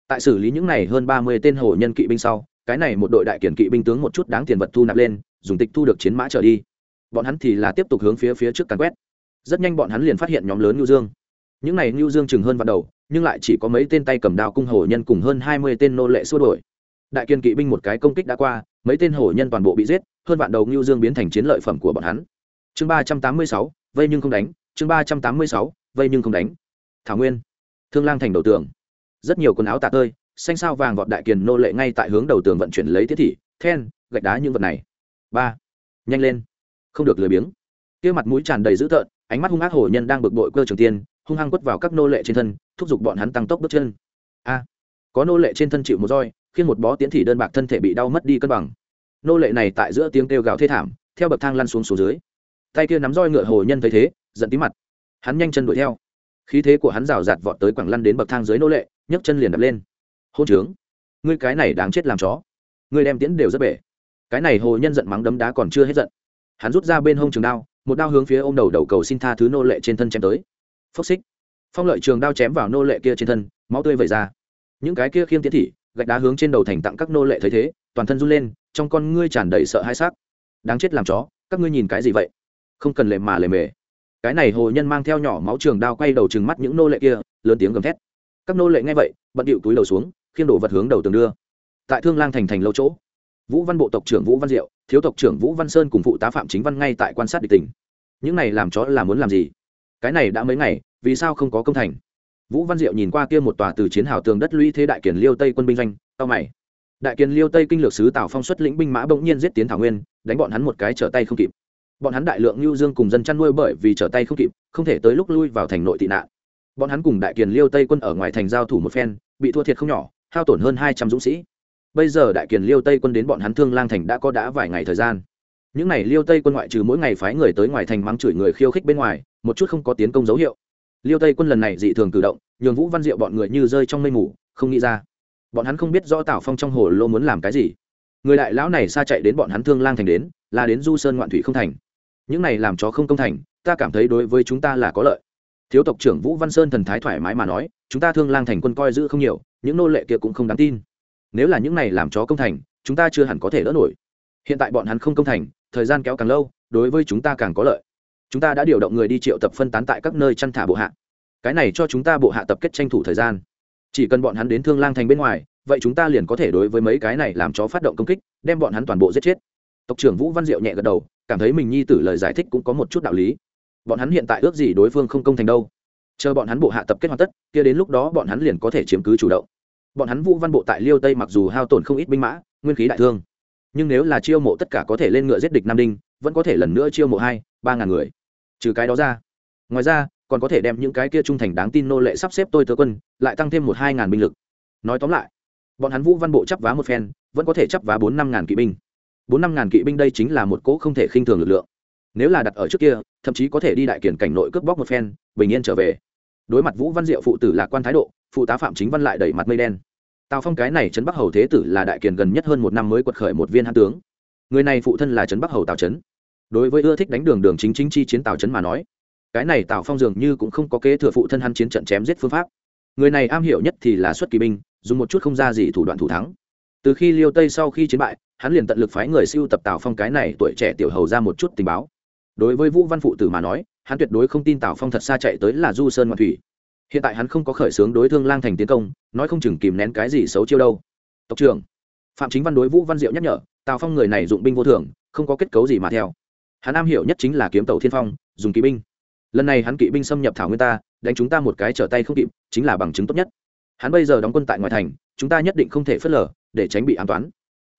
Tại xử lý những này hơn ba mươi tên hồ nhân kỵ binh sau, cái này một đội đại kiển kỵ binh tướng một chút đáng tiền vật thu nạp lên, dùng tịch thu được chiến mã trở đi. Bọn hắn thì là tiếp tục hướng phía phía trước càn quét. Rất nhanh bọn hắn liền phát hiện nhóm lớn ngưu dương. Những này ngưu dương chừng hơn vạn đầu, nhưng lại chỉ có mấy tên tay cầm đao cung hổ nhân cùng hơn hai mươi tên nô lệ xua đổi đại kiên kỵ binh một cái công kích đã qua, mấy tên hổ nhân toàn bộ bị giết, hơn vạn đầu ngưu dương biến thành chiến lợi phẩm của bọn hắn. Chương ba trăm tám mươi sáu vây nhưng không đánh, chương ba trăm tám mươi sáu, vây nhưng không đánh. Thảo nguyên, thương lang thành đầu tường. Rất nhiều quần áo tạ tơi, xanh sao vàng vọt đại kiền nô lệ ngay tại hướng đầu tường vận chuyển lấy thiết thị, then, gạch đá những vật này. Ba, nhanh lên. Không được lười biếng. Kia mặt mũi tràn đầy dữ tợn, ánh mắt hung ác hổ nhân đang bực bội cơ trường tiên, hung hăng quất vào các nô lệ trên thân, thúc giục bọn hắn tăng tốc bước chân. A, có nô lệ trên thân chịu một roi, khiến một bó tiến thị đơn bạc thân thể bị đau mất đi cân bằng. Nô lệ này tại giữa tiếng kêu gào thê thảm, theo bậc thang lăn xuống xuống dưới tay kia nắm roi ngựa hồ nhân thấy thế, giận tí mặt. Hắn nhanh chân đuổi theo. Khí thế của hắn rào rạt vọt tới quảng lăn đến bậc thang dưới nô lệ, nhấc chân liền đập lên. Hôn trướng. Ngươi cái này đáng chết làm chó. Ngươi đem tiễn đều rất bể. Cái này hồ nhân giận mắng đấm đá còn chưa hết giận. Hắn rút ra bên hông trường đao, một đao hướng phía ô m đầu đầu cầu xin tha thứ nô lệ trên thân chém tới. Phốc xích. Phong lợi trường đao chém vào nô lệ kia trên thân, máu tươi vẩy ra. Những cái kia khiêng tiến thị, gạch đá hướng trên đầu thành tặng các nô lệ thấy thế, toàn thân run lên, trong con ngươi tràn đầy sợ hai xác đáng chết làm chó, các ngươi nhìn cái gì vậy? Không cần lề mà lề mề. Cái này hồ nhân mang theo nhỏ máu trường đao quay đầu trừng mắt những nô lệ kia, lớn tiếng gầm thét. Các nô lệ nghe vậy, bận điệu túi đầu xuống, khiêng đổ vật hướng đầu tường đưa. Tại thương lang thành thành lâu chỗ, vũ văn bộ tộc trưởng vũ văn diệu, thiếu tộc trưởng vũ văn sơn cùng phụ tá phạm chính văn ngay tại quan sát địch tình. Những này làm chó là muốn làm gì? Cái này đã mấy ngày, vì sao không có công thành? Vũ văn diệu nhìn qua kia một tòa từ chiến hào tường đất lũy thế đại kiển liêu tây quân binh doanh tao mày. Đại kiển liêu tây kinh lược sứ tào phong xuất lĩnh binh mã bỗng nhiên giết tiến thảo nguyên, đánh bọn hắn một cái trở tay không kịp bọn hắn đại lượng lưu dương cùng dân chăn nuôi bởi vì trở tay không kịp, không thể tới lúc lui vào thành nội tị nạn. Bọn hắn cùng đại kiền liêu tây quân ở ngoài thành giao thủ một phen, bị thua thiệt không nhỏ, hao tổn hơn hai trăm dũng sĩ. Bây giờ đại kiền liêu tây quân đến bọn hắn thương lang thành đã có đã vài ngày thời gian. Những n à y liêu tây quân ngoại trừ mỗi ngày phái người tới ngoài thành mắng chửi người khiêu khích bên ngoài, một chút không có tiến công dấu hiệu. Liêu tây quân lần này dị thường cử động, nhường vũ văn diệu bọn người như rơi trong mây mù, không nghĩ ra. Bọn hắn không biết rõ tảo phong trong hồ lô muốn làm cái gì. Người đại lão này xa chạy đến bọn hắn thương lang thành đến, là đến du sơn ngoạn thủy không thành những này làm cho không công thành, ta cảm thấy đối với chúng ta là có lợi. Thiếu tộc trưởng vũ văn sơn thần thái thoải mái mà nói, chúng ta thương lang thành quân coi giữ không nhiều, những nô lệ kia cũng không đáng tin. Nếu là những này làm chó công thành, chúng ta chưa hẳn có thể đỡ nổi. Hiện tại bọn hắn không công thành, thời gian kéo càng lâu, đối với chúng ta càng có lợi. Chúng ta đã điều động người đi triệu tập phân tán tại các nơi chăn thả bộ hạ. Cái này cho chúng ta bộ hạ tập kết tranh thủ thời gian. Chỉ cần bọn hắn đến thương lang thành bên ngoài, vậy chúng ta liền có thể đối với mấy cái này làm chó phát động công kích, đem bọn hắn toàn bộ giết chết. Tộc trưởng vũ văn diệu nhẹ gật đầu cảm thấy mình nhi tử lời giải thích cũng có một chút đạo lý. Bọn hắn hiện tại ước gì đối phương không công thành đâu. Chờ bọn hắn bộ hạ tập kết hoàn tất, kia đến lúc đó bọn hắn liền có thể chiếm cứ chủ động. Bọn hắn vũ văn bộ tại liêu tây mặc dù hao tổn không ít binh mã, nguyên khí đại thương, nhưng nếu là chiêu mộ tất cả có thể lên ngựa giết địch nam đinh, vẫn có thể lần nữa chiêu mộ hai, ba ngàn người. Trừ cái đó ra, ngoài ra, còn có thể đem những cái kia trung thành đáng tin nô lệ sắp xếp tôi tớ quân, lại tăng thêm một hai ngàn binh lực. Nói tóm lại, bọn hắn vũ văn bộ chấp vá một phen, vẫn có thể chấp vá bốn năm ngàn kỵ binh bốn năm ngàn kỵ binh đây chính là một cỗ không thể khinh thường lực lượng. Nếu là đặt ở trước kia, thậm chí có thể đi đại kiển cảnh nội cướp bóc một phen, bình yên trở về. Đối mặt vũ văn diệu phụ tử lạc quan thái độ, phụ tá phạm chính văn lại đẩy mặt mây đen. Tào phong cái này trấn bắc hầu thế tử là đại kiền gần nhất hơn một năm mới quật khởi một viên hãn tướng. Người này phụ thân là trấn bắc hầu tào trấn. Đối với ưa thích đánh đường đường chính chính chi chiến tào trấn mà nói, cái này tào phong dường như cũng không có kế thừa phụ thân hắn chiến trận chém giết phương pháp. Người này am hiểu nhất thì là xuất kỳ binh, dùng một chút không ra gì thủ đoạn thủ thắng. Từ khi liêu tây sau khi chiến bại hắn liền tận lực phái người siêu tập tào phong cái này tuổi trẻ tiểu hầu ra một chút tình báo. Đối với vũ văn phụ tử mà nói, hắn tuyệt đối không tin tào phong thật xa chạy tới là du sơn ngoại thủy. Hiện tại hắn không có khởi xướng đối thương lang thành tiến công, nói không chừng kìm nén cái gì xấu chiêu đâu. Tộc trưởng, phạm chính văn đối vũ văn diệu nhắc nhở, tào phong người này dụng binh vô thường, không có kết cấu gì mà theo. Hắn am hiểu nhất chính là kiếm tàu thiên phong, dùng kỵ binh. Lần này hắn kỵ binh xâm nhập thảo nguyên ta, đánh chúng ta một cái trở tay không kịp, chính là bằng chứng tốt nhất. Hắn bây giờ đóng quân tại ngoài thành, chúng ta nhất định không thể phớt lờ, để tránh bị an toán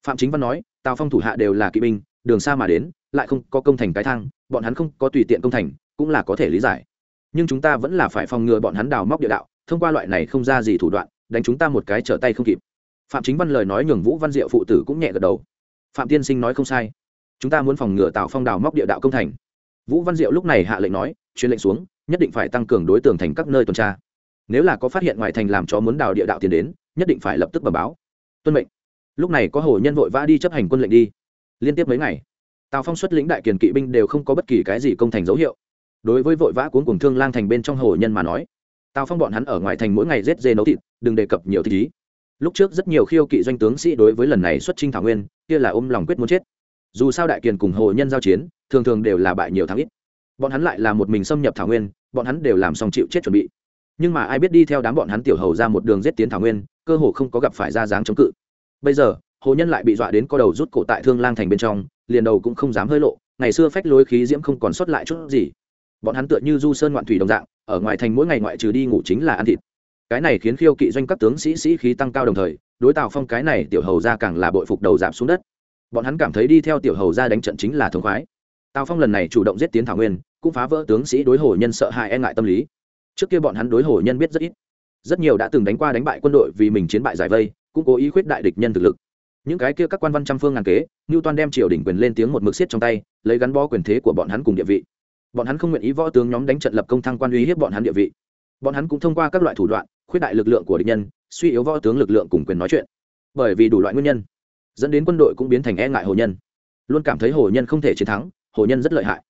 phạm chính văn nói, tào phong thủ hạ đều là kỵ binh, đường xa mà đến, lại không có công thành cái thang, bọn hắn không có tùy tiện công thành, cũng là có thể lý giải. Nhưng chúng ta vẫn là phải phòng ngừa bọn hắn đào móc địa đạo, thông qua loại này không ra gì thủ đoạn, đánh chúng ta một cái trở tay không kịp. Phạm chính văn lời nói nhường vũ văn diệu phụ tử cũng nhẹ gật đầu. Phạm tiên sinh nói không sai. Chúng ta muốn phòng ngừa tạo phong đào móc địa đạo công thành. Vũ văn diệu lúc này hạ lệnh nói, truyền lệnh xuống, nhất định phải tăng cường đối tượng thành các nơi tuần tra. Nếu là có phát hiện ngoài thành làm chó muốn đào địa đạo tiền đến, nhất định phải lập tức bẩm báo. Tuân mệnh lúc này có hồ nhân vội vã đi chấp hành quân lệnh đi. Liên tiếp mấy ngày, tào phong xuất lĩnh đại kiền kỵ binh đều không có bất kỳ cái gì công thành dấu hiệu. Đối với vội vã cuốn cùng thương lang thành bên trong hồ nhân mà nói, tào phong bọn hắn ở ngoài thành mỗi ngày rết dê nấu thịt, đừng đề cập nhiều thị lúc trước rất nhiều khiêu kỵ doanh tướng sĩ đối với lần này xuất trinh thảo nguyên, kia là ôm lòng quyết muốn chết. Dù sao đại kiền cùng hồ nhân giao chiến, thường thường đều là bại nhiều thắng ít. Bọn hắn lại là một mình xâm nhập thảo nguyên, bọn hắn đều làm xong chịu chết chuẩn bị. Nhưng mà ai biết đi theo đám bọn hắn tiểu hầu ra một đường giết tiến thảo nguyên, cơ hồ không có gặp phải ra dáng chống cự bây giờ, hồ nhân lại bị dọa đến co đầu rút cổ tại thương lang thành bên trong, liền đầu cũng không dám hơi lộ, ngày xưa phách lối khí diễm không còn sót lại chút gì. Bọn hắn tựa như du sơn ngoạn thủy đồng dạng, ở ngoài thành mỗi ngày ngoại trừ đi ngủ chính là ăn thịt. Cái này khiến khiêu kỵ doanh các tướng sĩ sĩ khí tăng cao đồng thời, đối tào phong cái này tiểu hầu ra càng là bội phục đầu giảm xuống đất. Bọn hắn cảm thấy đi theo tiểu hầu ra đánh trận chính là thống khoái. Tào phong lần này chủ động giết tiến thảo nguyên, cũng phá vỡ tướng sĩ đối hồ nhân sợ hãi e ngại tâm lý. Trước kia bọn hắn đối hồ nhân biết rất ít. Rất nhiều đã từng đánh qua đánh bại quân đội vì mình chiến bại giải vây cũng cố ý khuyết đại địch nhân thực lực. Những cái kia các quan văn trăm phương ngàn kế như toàn đem triều đình quyền lên tiếng một mực xiết trong tay, lấy gắn bó quyền thế của bọn hắn cùng địa vị. Bọn hắn không nguyện ý võ tướng nhóm đánh trận lập công thăng quan uy hiếp bọn hắn địa vị. Bọn hắn cũng thông qua các loại thủ đoạn, khuyết đại lực lượng của địch nhân, suy yếu võ tướng lực lượng cùng quyền nói chuyện. Bởi vì đủ loại nguyên nhân, dẫn đến quân đội cũng biến thành e ngại hồ nhân. Luôn cảm thấy hồ nhân không thể chiến thắng, hồ nhân rất lợi hại.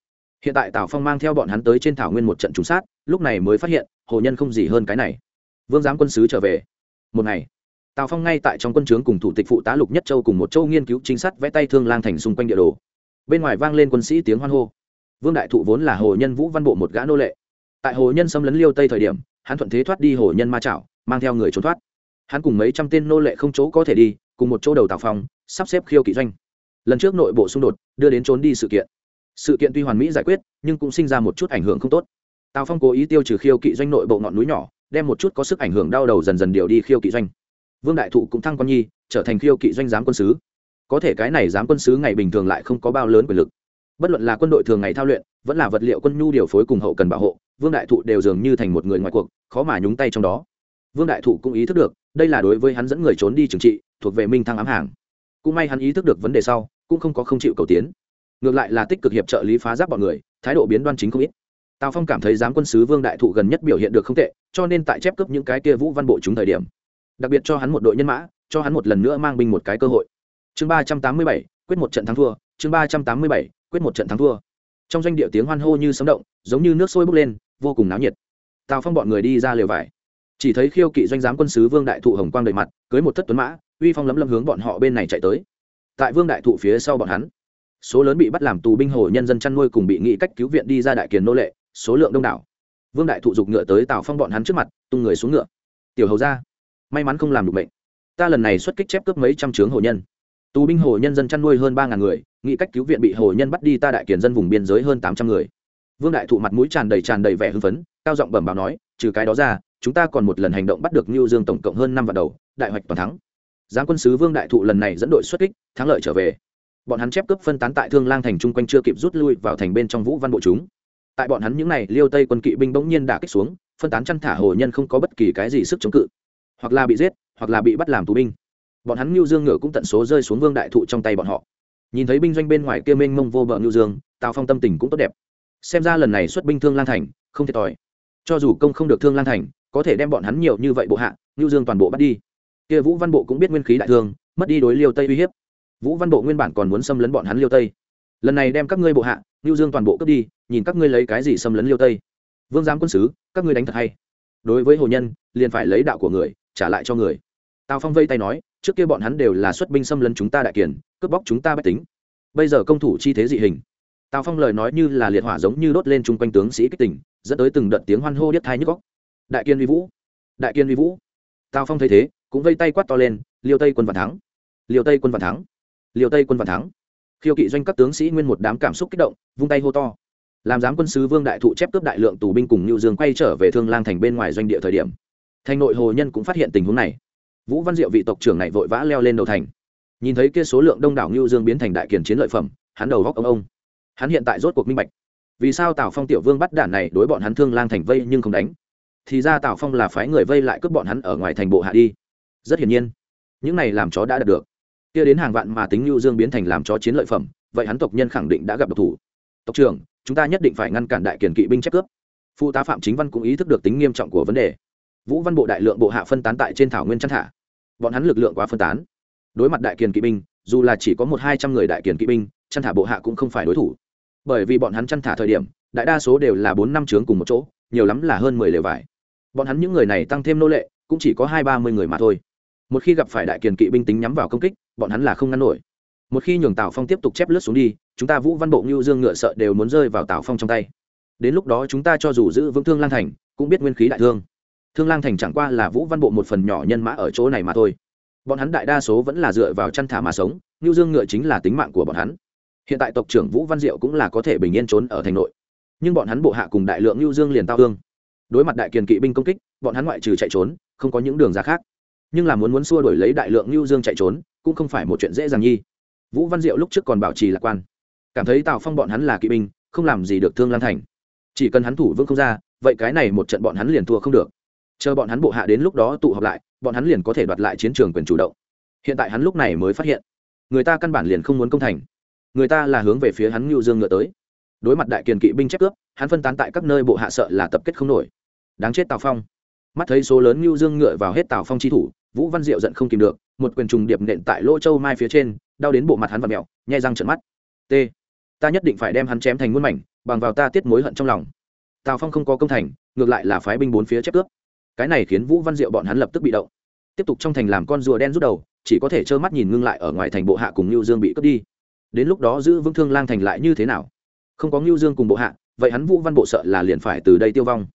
Hiện tại tào phong mang theo bọn hắn tới trên thảo nguyên một trận trùng sát, lúc này mới phát hiện, hồ nhân không gì hơn cái này. Vương giám quân sứ trở về. Một ngày tào phong ngay tại trong quân trướng cùng thủ tịch phụ tá lục nhất châu cùng một châu nghiên cứu chính sát vẽ tay thương lang thành xung quanh địa đồ. Bên ngoài vang lên quân sĩ tiếng hoan hô. Vương đại thụ vốn là hồ nhân vũ văn bộ một gã nô lệ. Tại hồ nhân xâm lấn liêu tây thời điểm, hắn thuận thế thoát đi hồ nhân ma chảo, mang theo người trốn thoát. Hắn cùng mấy trăm tên nô lệ không chỗ có thể đi, cùng một chỗ đầu tào phong, sắp xếp khiêu kỵ doanh. Lần trước nội bộ xung đột, đưa đến trốn đi sự kiện. Sự kiện tuy hoàn mỹ giải quyết, nhưng cũng sinh ra một chút ảnh hưởng không tốt. Tào phong cố ý tiêu trừ khiêu kỵ doanh nội bộ ngọn núi nhỏ, đem một chút có sức ảnh hưởng đau đầu dần dần điều đi khiêu kỵ doanh vương đại thụ cũng thăng quan nhi, trở thành khiêu kỵ doanh giám quân sứ. Có thể cái này giám quân sứ ngày bình thường lại không có bao lớn quyền lực. Bất luận là quân đội thường ngày thao luyện, vẫn là vật liệu quân nhu điều phối cùng hậu cần bảo hộ, vương đại thụ đều dường như thành một người ngoài cuộc, khó mà nhúng tay trong đó. Vương đại thụ cũng ý thức được, đây là đối với hắn dẫn người trốn đi trừng trị, thuộc về minh thăng ám hàng. Cũng may hắn ý thức được vấn đề sau, cũng không có không chịu cầu tiến. Ngược lại là tích cực hiệp trợ lý phá giáp bọn người, thái độ biến đoan chính không ít. Tào phong cảm thấy giám quân sứ vương đại thụ gần nhất biểu hiện được không tệ, cho nên tại chép cướp những cái kia vũ văn bộ chúng thời điểm đặc biệt cho hắn một đội nhân mã, cho hắn một lần nữa mang binh một cái cơ hội. Chương ba trăm tám mươi bảy, quyết một trận thắng thua. Chương ba trăm tám mươi bảy, quyết một trận thắng thua. Trong doanh địa tiếng hoan hô như sấm động, giống như nước sôi bốc lên, vô cùng náo nhiệt. Tào phong bọn người đi ra lều vải. Chỉ thấy khiêu kỵ doanh giám quân sứ vương đại thụ hồng quang đầy mặt, cưới một thất tuấn mã, uy phong lấm lấm hướng bọn họ bên này chạy tới. Tại vương đại thụ phía sau bọn hắn, số lớn bị bắt làm tù binh hồ nhân dân chăn nuôi cùng bị nghị cách cứu viện đi ra đại kiền nô lệ, số lượng đông đảo. Vương đại thụ giục ngựa tới tào phong bọn hắn trước mặt, tung người xuống ngựa. Tiểu hầu ra may mắn không làm được bệnh ta lần này xuất kích chép cướp mấy trăm trướng hồ nhân tù binh hồ nhân dân chăn nuôi hơn ba ngàn người nghị cách cứu viện bị hồ nhân bắt đi ta đại kiền dân vùng biên giới hơn tám trăm người vương đại thụ mặt mũi tràn đầy tràn đầy vẻ hưng phấn cao giọng bẩm báo nói trừ cái đó ra chúng ta còn một lần hành động bắt được Nưu Dương tổng cộng hơn năm vạn đầu, đại hoạch toàn thắng. Giáng quân sứ Vương đại thụ lần này dẫn đội xuất kích, thắng lợi trở về. Bọn hắn chép cướp phân tán tại Thương Lang thành trung quanh chưa kịp rút lui vào thành bên trong Vũ Văn bộ chúng. Tại bọn hắn những này, Liêu Tây quân kỵ binh bỗng nhiên đả kích xuống, phân tán chăn thả hồ nhân không có bất kỳ cái gì sức chống cự, hoặc là bị giết, hoặc là bị bắt làm tù binh. bọn hắn ngưu dương ngựa cũng tận số rơi xuống vương đại thụ trong tay bọn họ. Nhìn thấy binh doanh bên ngoài kia mênh mông vô bờ ngưu dương tào phong tâm tình cũng tốt đẹp. Xem ra lần này xuất binh thương lan thành không thiệt thòi. Cho dù công không được thương lan thành có thể đem bọn hắn nhiều như vậy bộ hạ ngưu dương toàn bộ bắt đi. Kia vũ văn bộ cũng biết nguyên khí đại thương mất đi đối liêu tây uy hiếp. Vũ văn bộ nguyên bản còn muốn xâm lấn bọn hắn liêu tây. Lần này đem các ngươi bộ hạ ngưu dương toàn bộ cướp đi nhìn các ngươi lấy cái gì xâm lấn liêu tây. Vương giám quân sứ các ngươi đánh thật hay. Đối với hồ nhân liền phải lấy đạo của người trả lại cho người. Tào phong vây tay nói, trước kia bọn hắn đều là xuất binh xâm lấn chúng ta đại kiền, cướp bóc chúng ta bách tính. Bây giờ công thủ chi thế dị hình. Tào phong lời nói như là liệt hỏa giống như đốt lên chung quanh tướng sĩ kích tỉnh dẫn tới từng đợt tiếng hoan hô điếc thai nhức góc đại kiên uy vũ. Đại kiên uy vũ. Tào phong thấy thế, cũng vây tay quát to lên, liêu tây quân vạn thắng! Liêu tây quân vạn thắng! Liêu tây quân vạn thắng! Khiêu kỵ doanh các tướng sĩ nguyên một đám cảm xúc kích động, vung tay hô to. Làm giám quân sứ vương đại thụ chép cướp đại lượng tù binh cùng nhu dương quay trở về thương lang thành bên ngoài doanh địa thời điểm thành nội hồ nhân cũng phát hiện tình huống này. Vũ văn diệu vị tộc trưởng này vội vã leo lên đầu thành. Nhìn thấy kia số lượng đông đảo ngưu dương biến thành đại kiền chiến lợi phẩm, hắn đầu góc ông ông. Hắn hiện tại rốt cuộc minh bạch. Vì sao tào phong tiểu vương bắt đản này đối bọn hắn thương lang thành vây nhưng không đánh? Thì ra tào phong là phái người vây lại cướp bọn hắn ở ngoài thành bộ hạ đi. Rất hiển nhiên, những này làm chó đã đạt được. Kia đến hàng vạn mà tính lưu dương biến thành làm chó chiến lợi phẩm, vậy hắn tộc nhân khẳng định đã gặp độc thủ. Tộc trưởng, chúng ta nhất định phải ngăn cản đại kiền kỵ binh chép cướp. Phụ tá phạm chính văn cũng ý thức được tính nghiêm trọng của vấn đề vũ văn bộ đại lượng bộ hạ phân tán tại trên thảo nguyên chăn thả. Bọn hắn lực lượng quá phân tán. Đối mặt đại kiền kỵ binh, dù là chỉ có một hai trăm người đại kiền kỵ binh, chăn thả bộ hạ cũng không phải đối thủ. Bởi vì bọn hắn chăn thả thời điểm, đại đa số đều là bốn năm trướng cùng một chỗ, nhiều lắm là hơn mười lều vải. Bọn hắn những người này tăng thêm nô lệ, cũng chỉ có hai ba mươi người mà thôi. Một khi gặp phải đại kiền kỵ binh tính nhắm vào công kích, bọn hắn là không ngăn nổi. Một khi nhường tào phong tiếp tục chép lướt xuống đi, chúng ta vũ văn bộ ngưu dương ngựa sợ đều muốn rơi vào tào phong trong tay. Đến lúc đó chúng ta cho dù giữ vững thương Lan thành, cũng biết nguyên khí đại thương thương lang thành chẳng qua là vũ văn bộ một phần nhỏ nhân mã ở chỗ này mà thôi. Bọn hắn đại đa số vẫn là dựa vào chăn thả mà sống, ngưu dương ngựa chính là tính mạng của bọn hắn. Hiện tại tộc trưởng vũ văn diệu cũng là có thể bình yên trốn ở thành nội. Nhưng bọn hắn bộ hạ cùng đại lượng ngưu dương liền tao hương đối mặt đại kiền kỵ binh công kích, bọn hắn ngoại trừ chạy trốn, không có những đường ra khác. Nhưng là muốn muốn xua đổi lấy đại lượng ngưu dương chạy trốn, cũng không phải một chuyện dễ dàng nhi. Vũ văn diệu lúc trước còn bảo trì lạc quan. Cảm thấy tào phong bọn hắn là kỵ binh, không làm gì được thương lan thành. Chỉ cần hắn thủ vương không ra, vậy cái này một trận bọn hắn liền thua không được chờ bọn hắn bộ hạ đến lúc đó tụ họp lại, bọn hắn liền có thể đoạt lại chiến trường quyền chủ động. Hiện tại hắn lúc này mới phát hiện, người ta căn bản liền không muốn công thành. Người ta là hướng về phía hắn ngưu dương ngựa tới. Đối mặt đại kiền kỵ binh chép cướp, hắn phân tán tại các nơi bộ hạ sợ là tập kết không nổi. Đáng chết tào phong. Mắt thấy số lớn ngưu dương ngựa vào hết tào phong chi thủ, vũ văn diệu giận không kìm được, một quyền trùng điệp nện tại lỗ châu mai phía trên, đau đến bộ mặt hắn và mẹo nhai răng trận mắt. T ta nhất định phải đem hắn chém thành muôn mảnh, bằng vào ta tiết mối hận trong lòng. Tào phong không có công thành, ngược lại là phái binh bốn phía chép cướp cái này khiến vũ văn diệu bọn hắn lập tức bị động. Tiếp tục trong thành làm con rùa đen rút đầu, chỉ có thể trơ mắt nhìn ngưng lại ở ngoài thành bộ hạ cùng lưu dương bị cướp đi. Đến lúc đó giữ vững thương lang thành lại như thế nào? Không có lưu dương cùng bộ hạ, vậy hắn vũ văn bộ sợ là liền phải từ đây tiêu vong.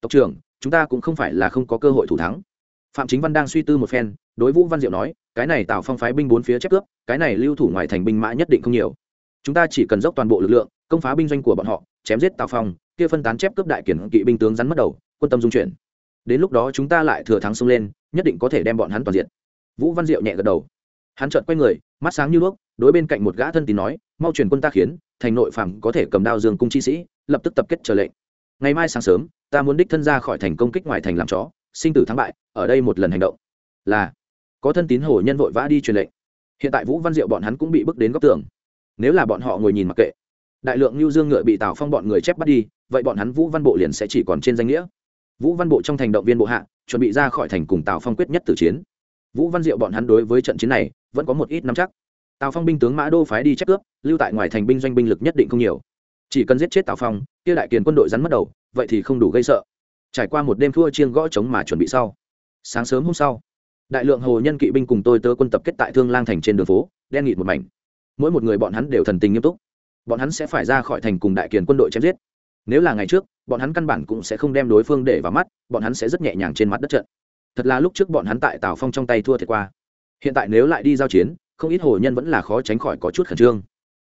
Tộc trưởng, chúng ta cũng không phải là không có cơ hội thủ thắng. Phạm chính văn đang suy tư một phen, đối vũ văn diệu nói, cái này tạo phong phái binh bốn phía chép cướp, cái này lưu thủ ngoài thành binh mã nhất định không nhiều. Chúng ta chỉ cần dốc toàn bộ lực lượng, công phá binh doanh của bọn họ, chém giết tào phong, kia phân tán chép cướp đại kiển kỵ binh tướng rắn mất đầu, quân tâm dung chuyển đến lúc đó chúng ta lại thừa thắng xông lên, nhất định có thể đem bọn hắn toàn diện vũ văn diệu nhẹ gật đầu. Hắn chợt quay người, mắt sáng như đuốc, đối bên cạnh một gã thân tín nói, mau truyền quân ta khiến, thành nội phàm có thể cầm đao dương cung chi sĩ, lập tức tập kết trở lệnh. Ngày mai sáng sớm, ta muốn đích thân ra khỏi thành công kích ngoài thành làm chó, sinh tử thắng bại, ở đây một lần hành động. Là, có thân tín hồ nhân vội vã đi truyền lệnh. Hiện tại vũ văn diệu bọn hắn cũng bị bước đến góc tường. Nếu là bọn họ ngồi nhìn mặc kệ, đại lượng lưu dương ngựa bị tào phong bọn người chép bắt đi, vậy bọn hắn vũ văn bộ liền sẽ chỉ còn trên danh nghĩa vũ văn bộ trong thành động viên bộ hạ, chuẩn bị ra khỏi thành cùng tào phong quyết nhất tử chiến. Vũ văn diệu bọn hắn đối với trận chiến này, vẫn có một ít nắm chắc. Tào phong binh tướng mã đô phái đi chép cướp, lưu tại ngoài thành binh doanh binh lực nhất định không nhiều. Chỉ cần giết chết tào phong, kia đại kiền quân đội rắn mất đầu, vậy thì không đủ gây sợ. Trải qua một đêm thua chiêng gõ trống mà chuẩn bị sau. Sáng sớm hôm sau, đại lượng hồ nhân kỵ binh cùng tôi tớ quân tập kết tại thương lang thành trên đường phố, đen nghịt một mảnh. Mỗi một người bọn hắn đều thần tình nghiêm túc. Bọn hắn sẽ phải ra khỏi thành cùng đại kiền quân đội chém giết nếu là ngày trước, bọn hắn căn bản cũng sẽ không đem đối phương để vào mắt, bọn hắn sẽ rất nhẹ nhàng trên mặt đất trận. Thật là lúc trước bọn hắn tại tào phong trong tay thua thiệt qua. Hiện tại nếu lại đi giao chiến, không ít hồ nhân vẫn là khó tránh khỏi có chút khẩn trương.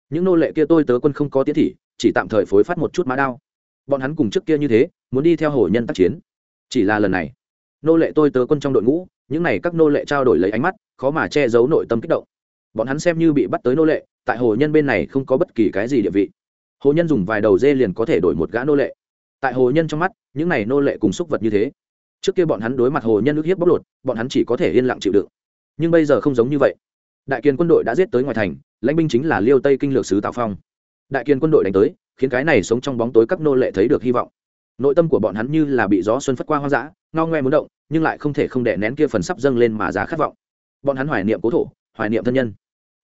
Những nô lệ kia tôi tớ quân không có tiến thị, chỉ tạm thời phối phát một chút mã đao. Bọn hắn cùng trước kia như thế, muốn đi theo hồ nhân tác chiến. Chỉ là lần này, nô lệ tôi tớ quân trong đội ngũ, những n à y các nô lệ trao đổi lấy ánh mắt, khó mà che giấu nội tâm kích động. Bọn hắn xem như bị bắt tới nô lệ, tại hồ nhân bên này không có bất kỳ cái gì địa vị hồ nhân dùng vài đầu dê liền có thể đổi một gã nô lệ. Tại hồ nhân trong mắt, những này nô lệ cùng xúc vật như thế. Trước kia bọn hắn đối mặt hồ nhân ức hiếp bóc lột, bọn hắn chỉ có thể yên lặng chịu đựng. Nhưng bây giờ không giống như vậy. Đại kiên quân đội đã giết tới ngoài thành, lãnh binh chính là liêu tây kinh lược sứ tào phong. Đại kiên quân đội đánh tới, khiến cái này sống trong bóng tối các nô lệ thấy được hy vọng. Nội tâm của bọn hắn như là bị gió xuân phất qua hoang dã, ngao ngoe muốn động, nhưng lại không thể không đè nén kia phần sắp dâng lên mà giá khát vọng. Bọn hắn hoài niệm cố thổ, hoài niệm thân nhân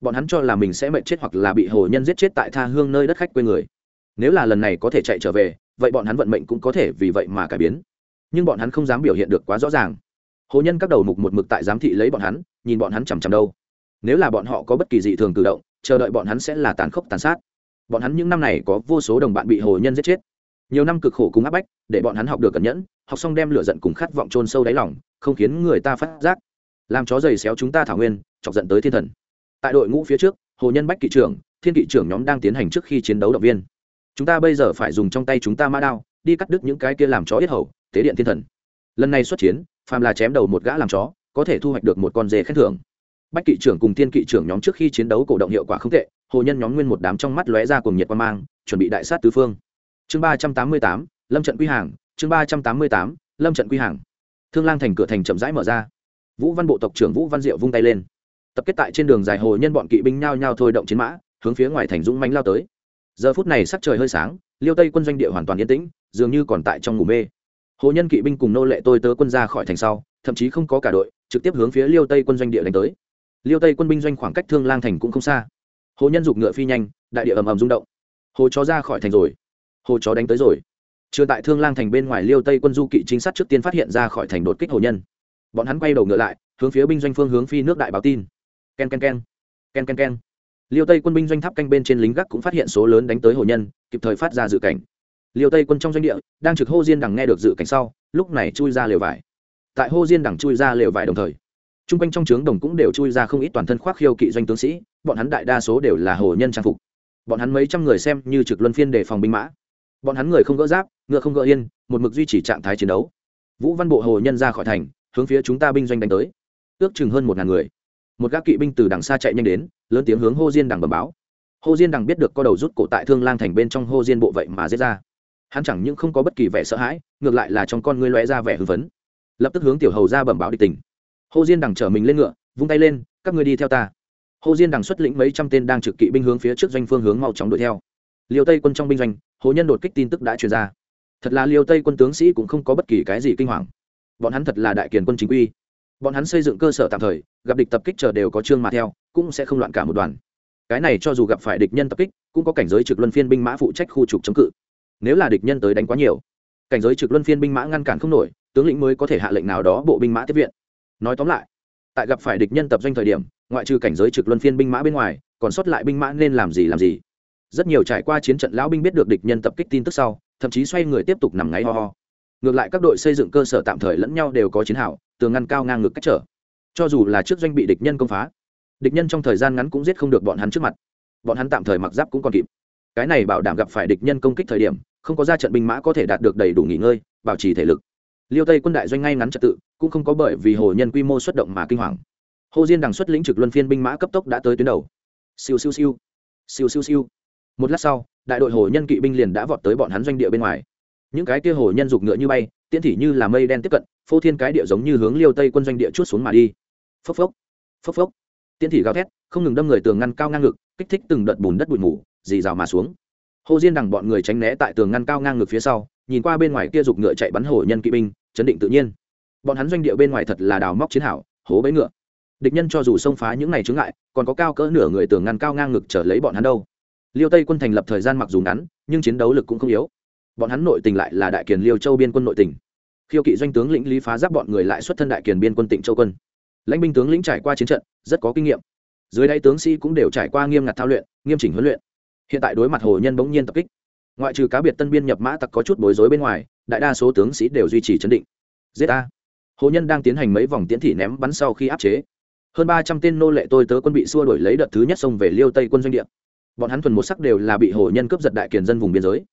bọn hắn cho là mình sẽ mệnh chết hoặc là bị hồ nhân giết chết tại tha hương nơi đất khách quê người. Nếu là lần này có thể chạy trở về, vậy bọn hắn vận mệnh cũng có thể vì vậy mà cải biến. Nhưng bọn hắn không dám biểu hiện được quá rõ ràng. Hồ nhân các đầu mục một mực tại giám thị lấy bọn hắn, nhìn bọn hắn chằm chằm đâu. Nếu là bọn họ có bất kỳ dị thường cử động, chờ đợi bọn hắn sẽ là tàn khốc tàn sát. Bọn hắn những năm này có vô số đồng bạn bị hồ nhân giết chết. Nhiều năm cực khổ cùng áp bách, để bọn hắn học được cẩn nhẫn, học xong đem lửa giận cùng khát vọng trôn sâu đáy lòng, không khiến người ta phát giác. Làm chó giày xéo chúng ta thảo nguyên, chọc giận tới thiên thần tại đội ngũ phía trước, hồ nhân bách kỵ trưởng, thiên kỵ trưởng nhóm đang tiến hành trước khi chiến đấu động viên. Chúng ta bây giờ phải dùng trong tay chúng ta mã đao, đi cắt đứt những cái kia làm chó yết hầu, tế điện thiên thần. Lần này xuất chiến, phàm là chém đầu một gã làm chó, có thể thu hoạch được một con dê khen thưởng. Bách kỵ trưởng cùng thiên kỵ trưởng nhóm trước khi chiến đấu cổ động hiệu quả không tệ, hồ nhân nhóm nguyên một đám trong mắt lóe ra cùng nhiệt quan mang, chuẩn bị đại sát tứ phương. Chương ba trăm tám mươi tám, lâm trận quy hàng, chương ba trăm tám mươi tám, lâm trận quy hàng. Thương lang thành cửa thành chậm rãi mở ra. Vũ văn bộ tộc trưởng vũ văn diệu vung tay lên tập kết tại trên đường dài hồ nhân bọn kỵ binh nhao nhao thôi động chiến mã, hướng phía ngoài thành dũng mánh lao tới. Giờ phút này sắc trời hơi sáng, liêu tây quân doanh địa hoàn toàn yên tĩnh, dường như còn tại trong ngủ mê. Hồ nhân kỵ binh cùng nô lệ tôi tớ quân ra khỏi thành sau, thậm chí không có cả đội, trực tiếp hướng phía liêu tây quân doanh địa đánh tới. Liêu tây quân binh doanh khoảng cách thương lang thành cũng không xa. Hồ nhân giục ngựa phi nhanh, đại địa ầm ầm rung động. Hồ chó ra khỏi thành rồi. Hồ chó đánh tới rồi. Chưa tại thương lang thành bên ngoài liêu tây quân du kỵ chính sát trước tiên phát hiện ra khỏi thành đột kích hồ nhân. Bọn hắn quay đầu ngựa lại, hướng phía binh doanh phương hướng phi nước đại báo tin k e n k e n k e n k e n k e n k e n liêu tây quân binh doanh tháp canh bên trên lính gác cũng phát hiện số lớn đánh tới hồ nhân, kịp thời phát ra dự cảnh. Liêu tây quân trong doanh địa, đang trực hô diên đằng nghe được dự cảnh sau, lúc này chui ra lều vải. Tại hô diên đằng chui ra lều vải đồng thời t r u n g quanh trong trướng đồng cũng đều chui ra không ít toàn thân khoác khiêu kỵ doanh tướng sĩ, bọn hắn đại đa số đều là hồ nhân trang phục. Bọn hắn mấy trăm người xem như trực luân phiên đề phòng binh mã. Bọn hắn người không gỡ giáp, ngựa không gỡ yên, một mực duy trì trạng thái chiến đấu. Vũ văn bộ hồ nhân ra khỏi thành, hướng phía chúng ta binh doanh đánh tới. Ước chừng hơn một ngàn người một gác kỵ binh từ đằng xa chạy nhanh đến, lớn tiếng hướng hô diên đằng bẩm báo. Hô diên đằng biết được có đầu rút cổ tại thương lang thành bên trong hô diên bộ vậy mà giết ra. Hắn chẳng những không có bất kỳ vẻ sợ hãi, ngược lại là trong con ngươi lóe ra vẻ hưng phấn. Lập tức hướng tiểu hầu ra bẩm báo địch tình. Hô diên đằng chở mình lên ngựa, vung tay lên, các ngươi đi theo ta. Hô diên đằng xuất lĩnh mấy trăm tên đang trực kỵ binh hướng phía trước doanh phương hướng mau chóng đuổi theo. Liêu tây quân trong binh doanh hồ nhân đột kích tin tức đã truyền ra. Thật là liêu tây quân tướng sĩ cũng không có bất kỳ cái gì kinh hoàng. Bọn hắn thật là đại kiền quân chính quy bọn hắn xây dựng cơ sở tạm thời, gặp địch tập kích chờ đều có chương mà theo, cũng sẽ không loạn cả một đoàn. Cái này cho dù gặp phải địch nhân tập kích, cũng có cảnh giới trực luân phiên binh mã phụ trách khu trục chống cự. Nếu là địch nhân tới đánh quá nhiều, cảnh giới trực luân phiên binh mã ngăn cản không nổi, tướng lĩnh mới có thể hạ lệnh nào đó bộ binh mã tiếp viện. Nói tóm lại, tại gặp phải địch nhân tập doanh thời điểm, ngoại trừ cảnh giới trực luân phiên binh mã bên ngoài, còn sót lại binh mã nên làm gì làm gì. Rất nhiều trải qua chiến trận lão binh biết được địch nhân tập kích tin tức sau, thậm chí xoay người tiếp tục nằm ngáy ho ho ngược lại các đội xây dựng cơ sở tạm thời lẫn nhau đều có chiến hào, tường ngăn cao ngang ngực cách trở. Cho dù là trước doanh bị địch nhân công phá, địch nhân trong thời gian ngắn cũng giết không được bọn hắn trước mặt. Bọn hắn tạm thời mặc giáp cũng còn kịp. Cái này bảo đảm gặp phải địch nhân công kích thời điểm, không có ra trận binh mã có thể đạt được đầy đủ nghỉ ngơi, bảo trì thể lực. Liêu tây quân đại doanh ngay ngắn trật tự, cũng không có bởi vì hồ nhân quy mô xuất động mà kinh hoàng. Hồ diên đằng xuất lĩnh trực luân phiên binh mã cấp tốc đã tới tuyến đầu. Siêu siêu siêu. Siêu siêu siêu. Một lát sau, đại đội hồ nhân kỵ binh liền đã vọt tới bọn hắn doanh địa bên ngoài những cái kia hồ nhân dục ngựa như bay, tiễn thị như là mây đen tiếp cận, phô thiên cái địa giống như hướng liêu tây quân doanh địa chút xuống mà đi. Phốc phốc phốc phốc. Tiễn thị gào thét, không ngừng đâm người tường ngăn cao ngang ngực, kích thích từng đợt bùn đất bụi mù, dì rào mà xuống. Hồ diên đằng bọn người tránh né tại tường ngăn cao ngang ngực phía sau, nhìn qua bên ngoài kia dục ngựa chạy bắn hồ nhân kỵ binh, chấn định tự nhiên. Bọn hắn doanh địa bên ngoài thật là đào móc chiến hảo hố bấy ngựa. Địch nhân cho dù xông phá những này chướng ngại, còn có cao cỡ nửa người tường ngăn cao ngang ngực trở lấy bọn hắn đâu. Liêu tây quân thành lập thời gian mặc dù ngắn, nhưng chiến đấu lực cũng không yếu bọn hắn nội tình lại là đại kiền liêu châu biên quân nội tình. Khiêu kỵ doanh tướng lĩnh lý phá giáp bọn người lại xuất thân đại kiền biên quân tỉnh châu quân. Lãnh binh tướng lĩnh trải qua chiến trận, rất có kinh nghiệm. Dưới đây tướng sĩ cũng đều trải qua nghiêm ngặt thao luyện, nghiêm chỉnh huấn luyện. Hiện tại đối mặt hồ nhân bỗng nhiên tập kích. Ngoại trừ cá biệt tân biên nhập mã tặc có chút bối rối bên ngoài, đại đa số tướng sĩ đều duy trì chấn định. Giết a hồ nhân đang tiến hành mấy vòng tiễn thị ném bắn sau khi áp chế. Hơn ba trăm tên nô lệ tôi tớ quân bị xua đổi lấy đợt thứ nhất xông về liêu tây quân doanh địa. Bọn hắn thuần một sắc đều là bị hồ nhân cướp giật đại kiền dân vùng biên giới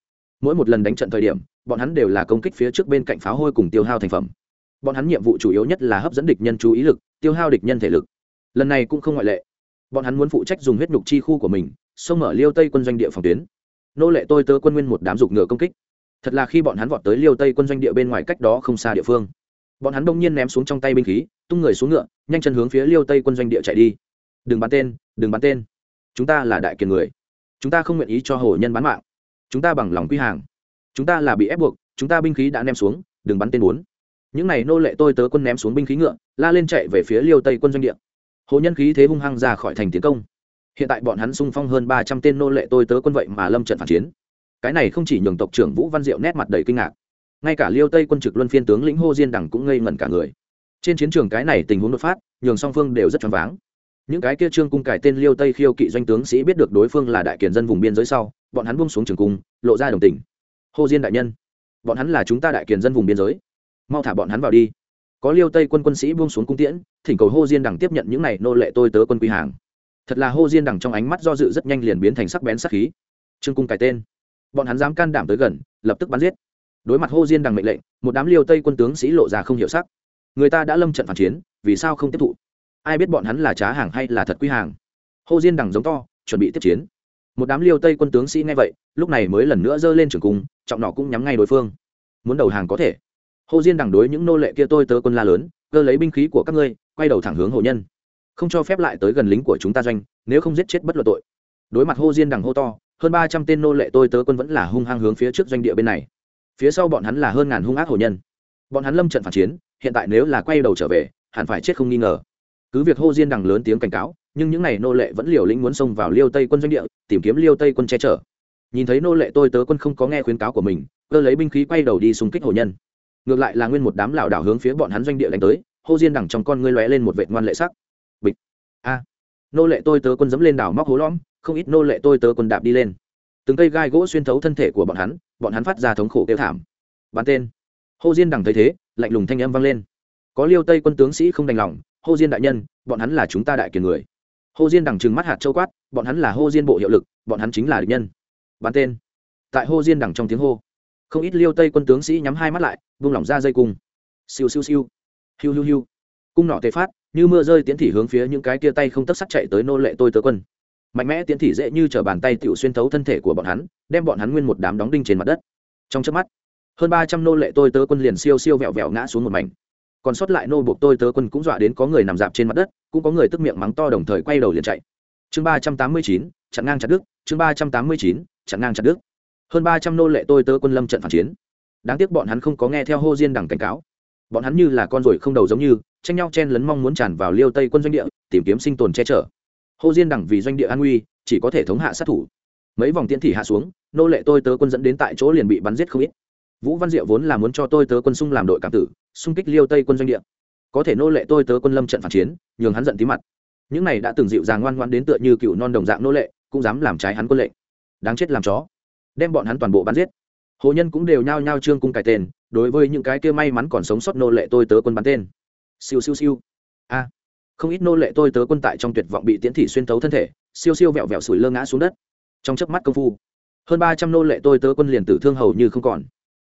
mỗi một lần đánh trận thời điểm, bọn hắn đều là công kích phía trước bên cạnh pháo hôi cùng tiêu hao thành phẩm. Bọn hắn nhiệm vụ chủ yếu nhất là hấp dẫn địch nhân chú ý lực, tiêu hao địch nhân thể lực. Lần này cũng không ngoại lệ. Bọn hắn muốn phụ trách dùng huyết nhục chi khu của mình, xông mở liêu tây quân doanh địa phòng tuyến. Nô lệ tôi tớ quân nguyên một đám dục ngựa công kích. Thật là khi bọn hắn vọt tới liêu tây quân doanh địa bên ngoài cách đó không xa địa phương. Bọn hắn đông nhiên ném xuống trong tay binh khí, tung người xuống ngựa, nhanh chân hướng phía liêu tây quân doanh địa chạy đi. Đừng bắn tên, đừng bắn tên. Chúng ta là đại kiền người. Chúng ta không nguyện ý cho hồ nhân bán mạng chúng ta bằng lòng quy hàng. Chúng ta là bị ép buộc, chúng ta binh khí đã ném xuống, đừng bắn tên bốn. Những n à y nô lệ tôi tớ quân ném xuống binh khí ngựa, la lên chạy về phía liêu tây quân doanh địa. Hồ nhân khí thế hung hăng ra khỏi thành tiến công. Hiện tại bọn hắn sung phong hơn ba trăm tên nô lệ tôi tớ quân vậy mà lâm trận phản chiến. Cái này không chỉ nhường tộc trưởng vũ văn diệu nét mặt đầy kinh ngạc, ngay cả liêu tây quân trực luân phiên tướng lĩnh hô diên đằng cũng ngây ngẩn cả người. Trên chiến trường cái này tình huống đột phát, nhường song phương đều rất choáng váng những cái kia trương cung cải tên liêu tây khiêu kỵ doanh tướng sĩ biết được đối phương là đại kiền dân vùng biên giới sau, bọn hắn buông xuống trường cung, lộ ra đồng tình. Hô diên đại nhân, bọn hắn là chúng ta đại kiền dân vùng biên giới. Mau thả bọn hắn vào đi. Có liêu tây quân quân sĩ buông xuống cung tiễn, thỉnh cầu hô diên đằng tiếp nhận những này nô lệ tôi tớ quân quy hàng. Thật là hô diên đằng trong ánh mắt do dự rất nhanh liền biến thành sắc bén sắc khí. Trương cung cải tên. Bọn hắn dám can đảm tới gần, lập tức bắn giết. Đối mặt hô diên đằng mệnh lệnh, một đám liêu tây quân tướng sĩ lộ ra không hiểu sắc. Người ta đã lâm trận phản chiến, vì sao không tiếp thụ? Ai biết bọn hắn là trá hàng hay là thật quy hàng. Hồ diên đằng giống to, chuẩn bị tiếp chiến. Một đám liêu tây quân tướng sĩ nghe vậy, lúc này mới lần nữa giơ lên trường cung, trọng nọ cũng nhắm ngay đối phương. Muốn đầu hàng có thể. Hồ diên đằng đối những nô lệ kia tôi tớ quân la lớn, cơ lấy binh khí của các ngươi, quay đầu thẳng hướng hồ nhân. Không cho phép lại tới gần lính của chúng ta doanh, nếu không giết chết bất luận tội. Đối mặt hô diên đằng hô to, hơn ba trăm tên nô lệ tôi tớ quân vẫn là hung hăng hướng phía trước doanh địa bên này. Phía sau bọn hắn là hơn ngàn hung ác hồ nhân. Bọn hắn lâm trận phản chiến, hiện tại nếu là quay đầu trở về, hẳn phải chết không nghi ngờ cứ việc hô diên đằng lớn tiếng cảnh cáo, nhưng những n à y nô lệ vẫn liều lĩnh muốn xông vào liêu tây quân doanh địa, tìm kiếm liêu tây quân che chở. Nhìn thấy nô lệ tôi tớ quân không có nghe khuyến cáo của mình, cơ lấy binh khí quay đầu đi xung kích hồ nhân. Ngược lại là nguyên một đám lảo đảo hướng phía bọn hắn doanh địa đánh tới, hô diên đằng trong con ngươi lóe lên một vệ ngoan lệ sắc. Bịch. A. Nô lệ tôi tớ quân dẫm lên đảo móc hố lõm, không ít nô lệ tôi tớ quân đạp đi lên. Từng cây gai gỗ xuyên thấu thân thể của bọn hắn bọn hắn phát ra thống khổ kêu thảm. Bắn tên. Hô diên đằng thấy thế, lạnh lùng thanh âm vang lên. Có liêu tây quân tướng sĩ không đành lòng hô diên đại nhân, bọn hắn là chúng ta đại kiền người. Hô diên đằng trừng mắt hạt châu quát, bọn hắn là hô diên bộ hiệu lực, bọn hắn chính là địch nhân. Bắn tên. Tại hô diên đằng trong tiếng hô, không ít liêu tây quân tướng sĩ nhắm hai mắt lại, vung lỏng ra dây cung. Siêu siêu siêu. Hiu hiu hiu. Cung nỏ tê phát, như mưa rơi tiến thị hướng phía những cái tia tay không tấp sắt chạy tới nô lệ tôi tớ quân. Mạnh mẽ tiến thị dễ như t bàn tay tựu xuyên thấu thân thể của bọn hắn, đem bọn hắn nguyên một đám đóng đinh trên mặt đất. Trong trước mắt, hơn ba trăm nô lệ tôi tớ quân liền siêu siêu vẹo vẹo ngã xuống một mảnh còn sót lại nô buộc tôi tớ quân cũng dọa đến có người nằm dạp trên mặt đất, cũng có người tức miệng mắng to đồng thời quay đầu liền chạy. Chương ba trăm tám mươi chín, chặn ngang chặt đức chương ba trăm tám mươi chín, chặn ngang chặt đức hơn ba trăm nô lệ tôi tớ quân lâm trận phản chiến. Đáng tiếc bọn hắn không có nghe theo hô diên đẳng cảnh cáo. Bọn hắn như là con ruồi không đầu giống như, tranh nhau chen lấn mong muốn tràn vào liêu tây quân doanh địa, tìm kiếm sinh tồn che chở. Hô diên đẳng vì doanh địa an nguy, chỉ có thể thống hạ sát thủ. Mấy vòng tiễn thị hạ xuống, nô lệ tôi tớ quân dẫn đến tại chỗ liền bị bắn giết không ít vũ văn diệu vốn là muốn cho tôi tớ quân xung làm đội cảm tử, xung kích liêu tây quân doanh địa. Có thể nô lệ tôi tớ quân lâm trận phản chiến, nhường hắn giận tí mặt. Những này đã từng dịu dàng ngoan ngoan đến tựa như cựu non đồng dạng nô lệ, cũng dám làm trái hắn quân lệnh. Đáng chết làm chó. Đem bọn hắn toàn bộ bắn giết. Hồ nhân cũng đều nhao nhao trương cung cải tên, đối với những cái kia may mắn còn sống sót nô lệ tôi tớ quân bắn tên. Siêu siêu siêu. A. Không ít nô lệ tôi tớ quân tại trong tuyệt vọng bị tiễn thị xuyên tấu thân thể, siêu siêu vẹo vẹo sủi lơ ngã xuống đất. Trong chớp mắt công phu, hơn ba trăm nô lệ tôi tớ quân liền tử thương hầu như không còn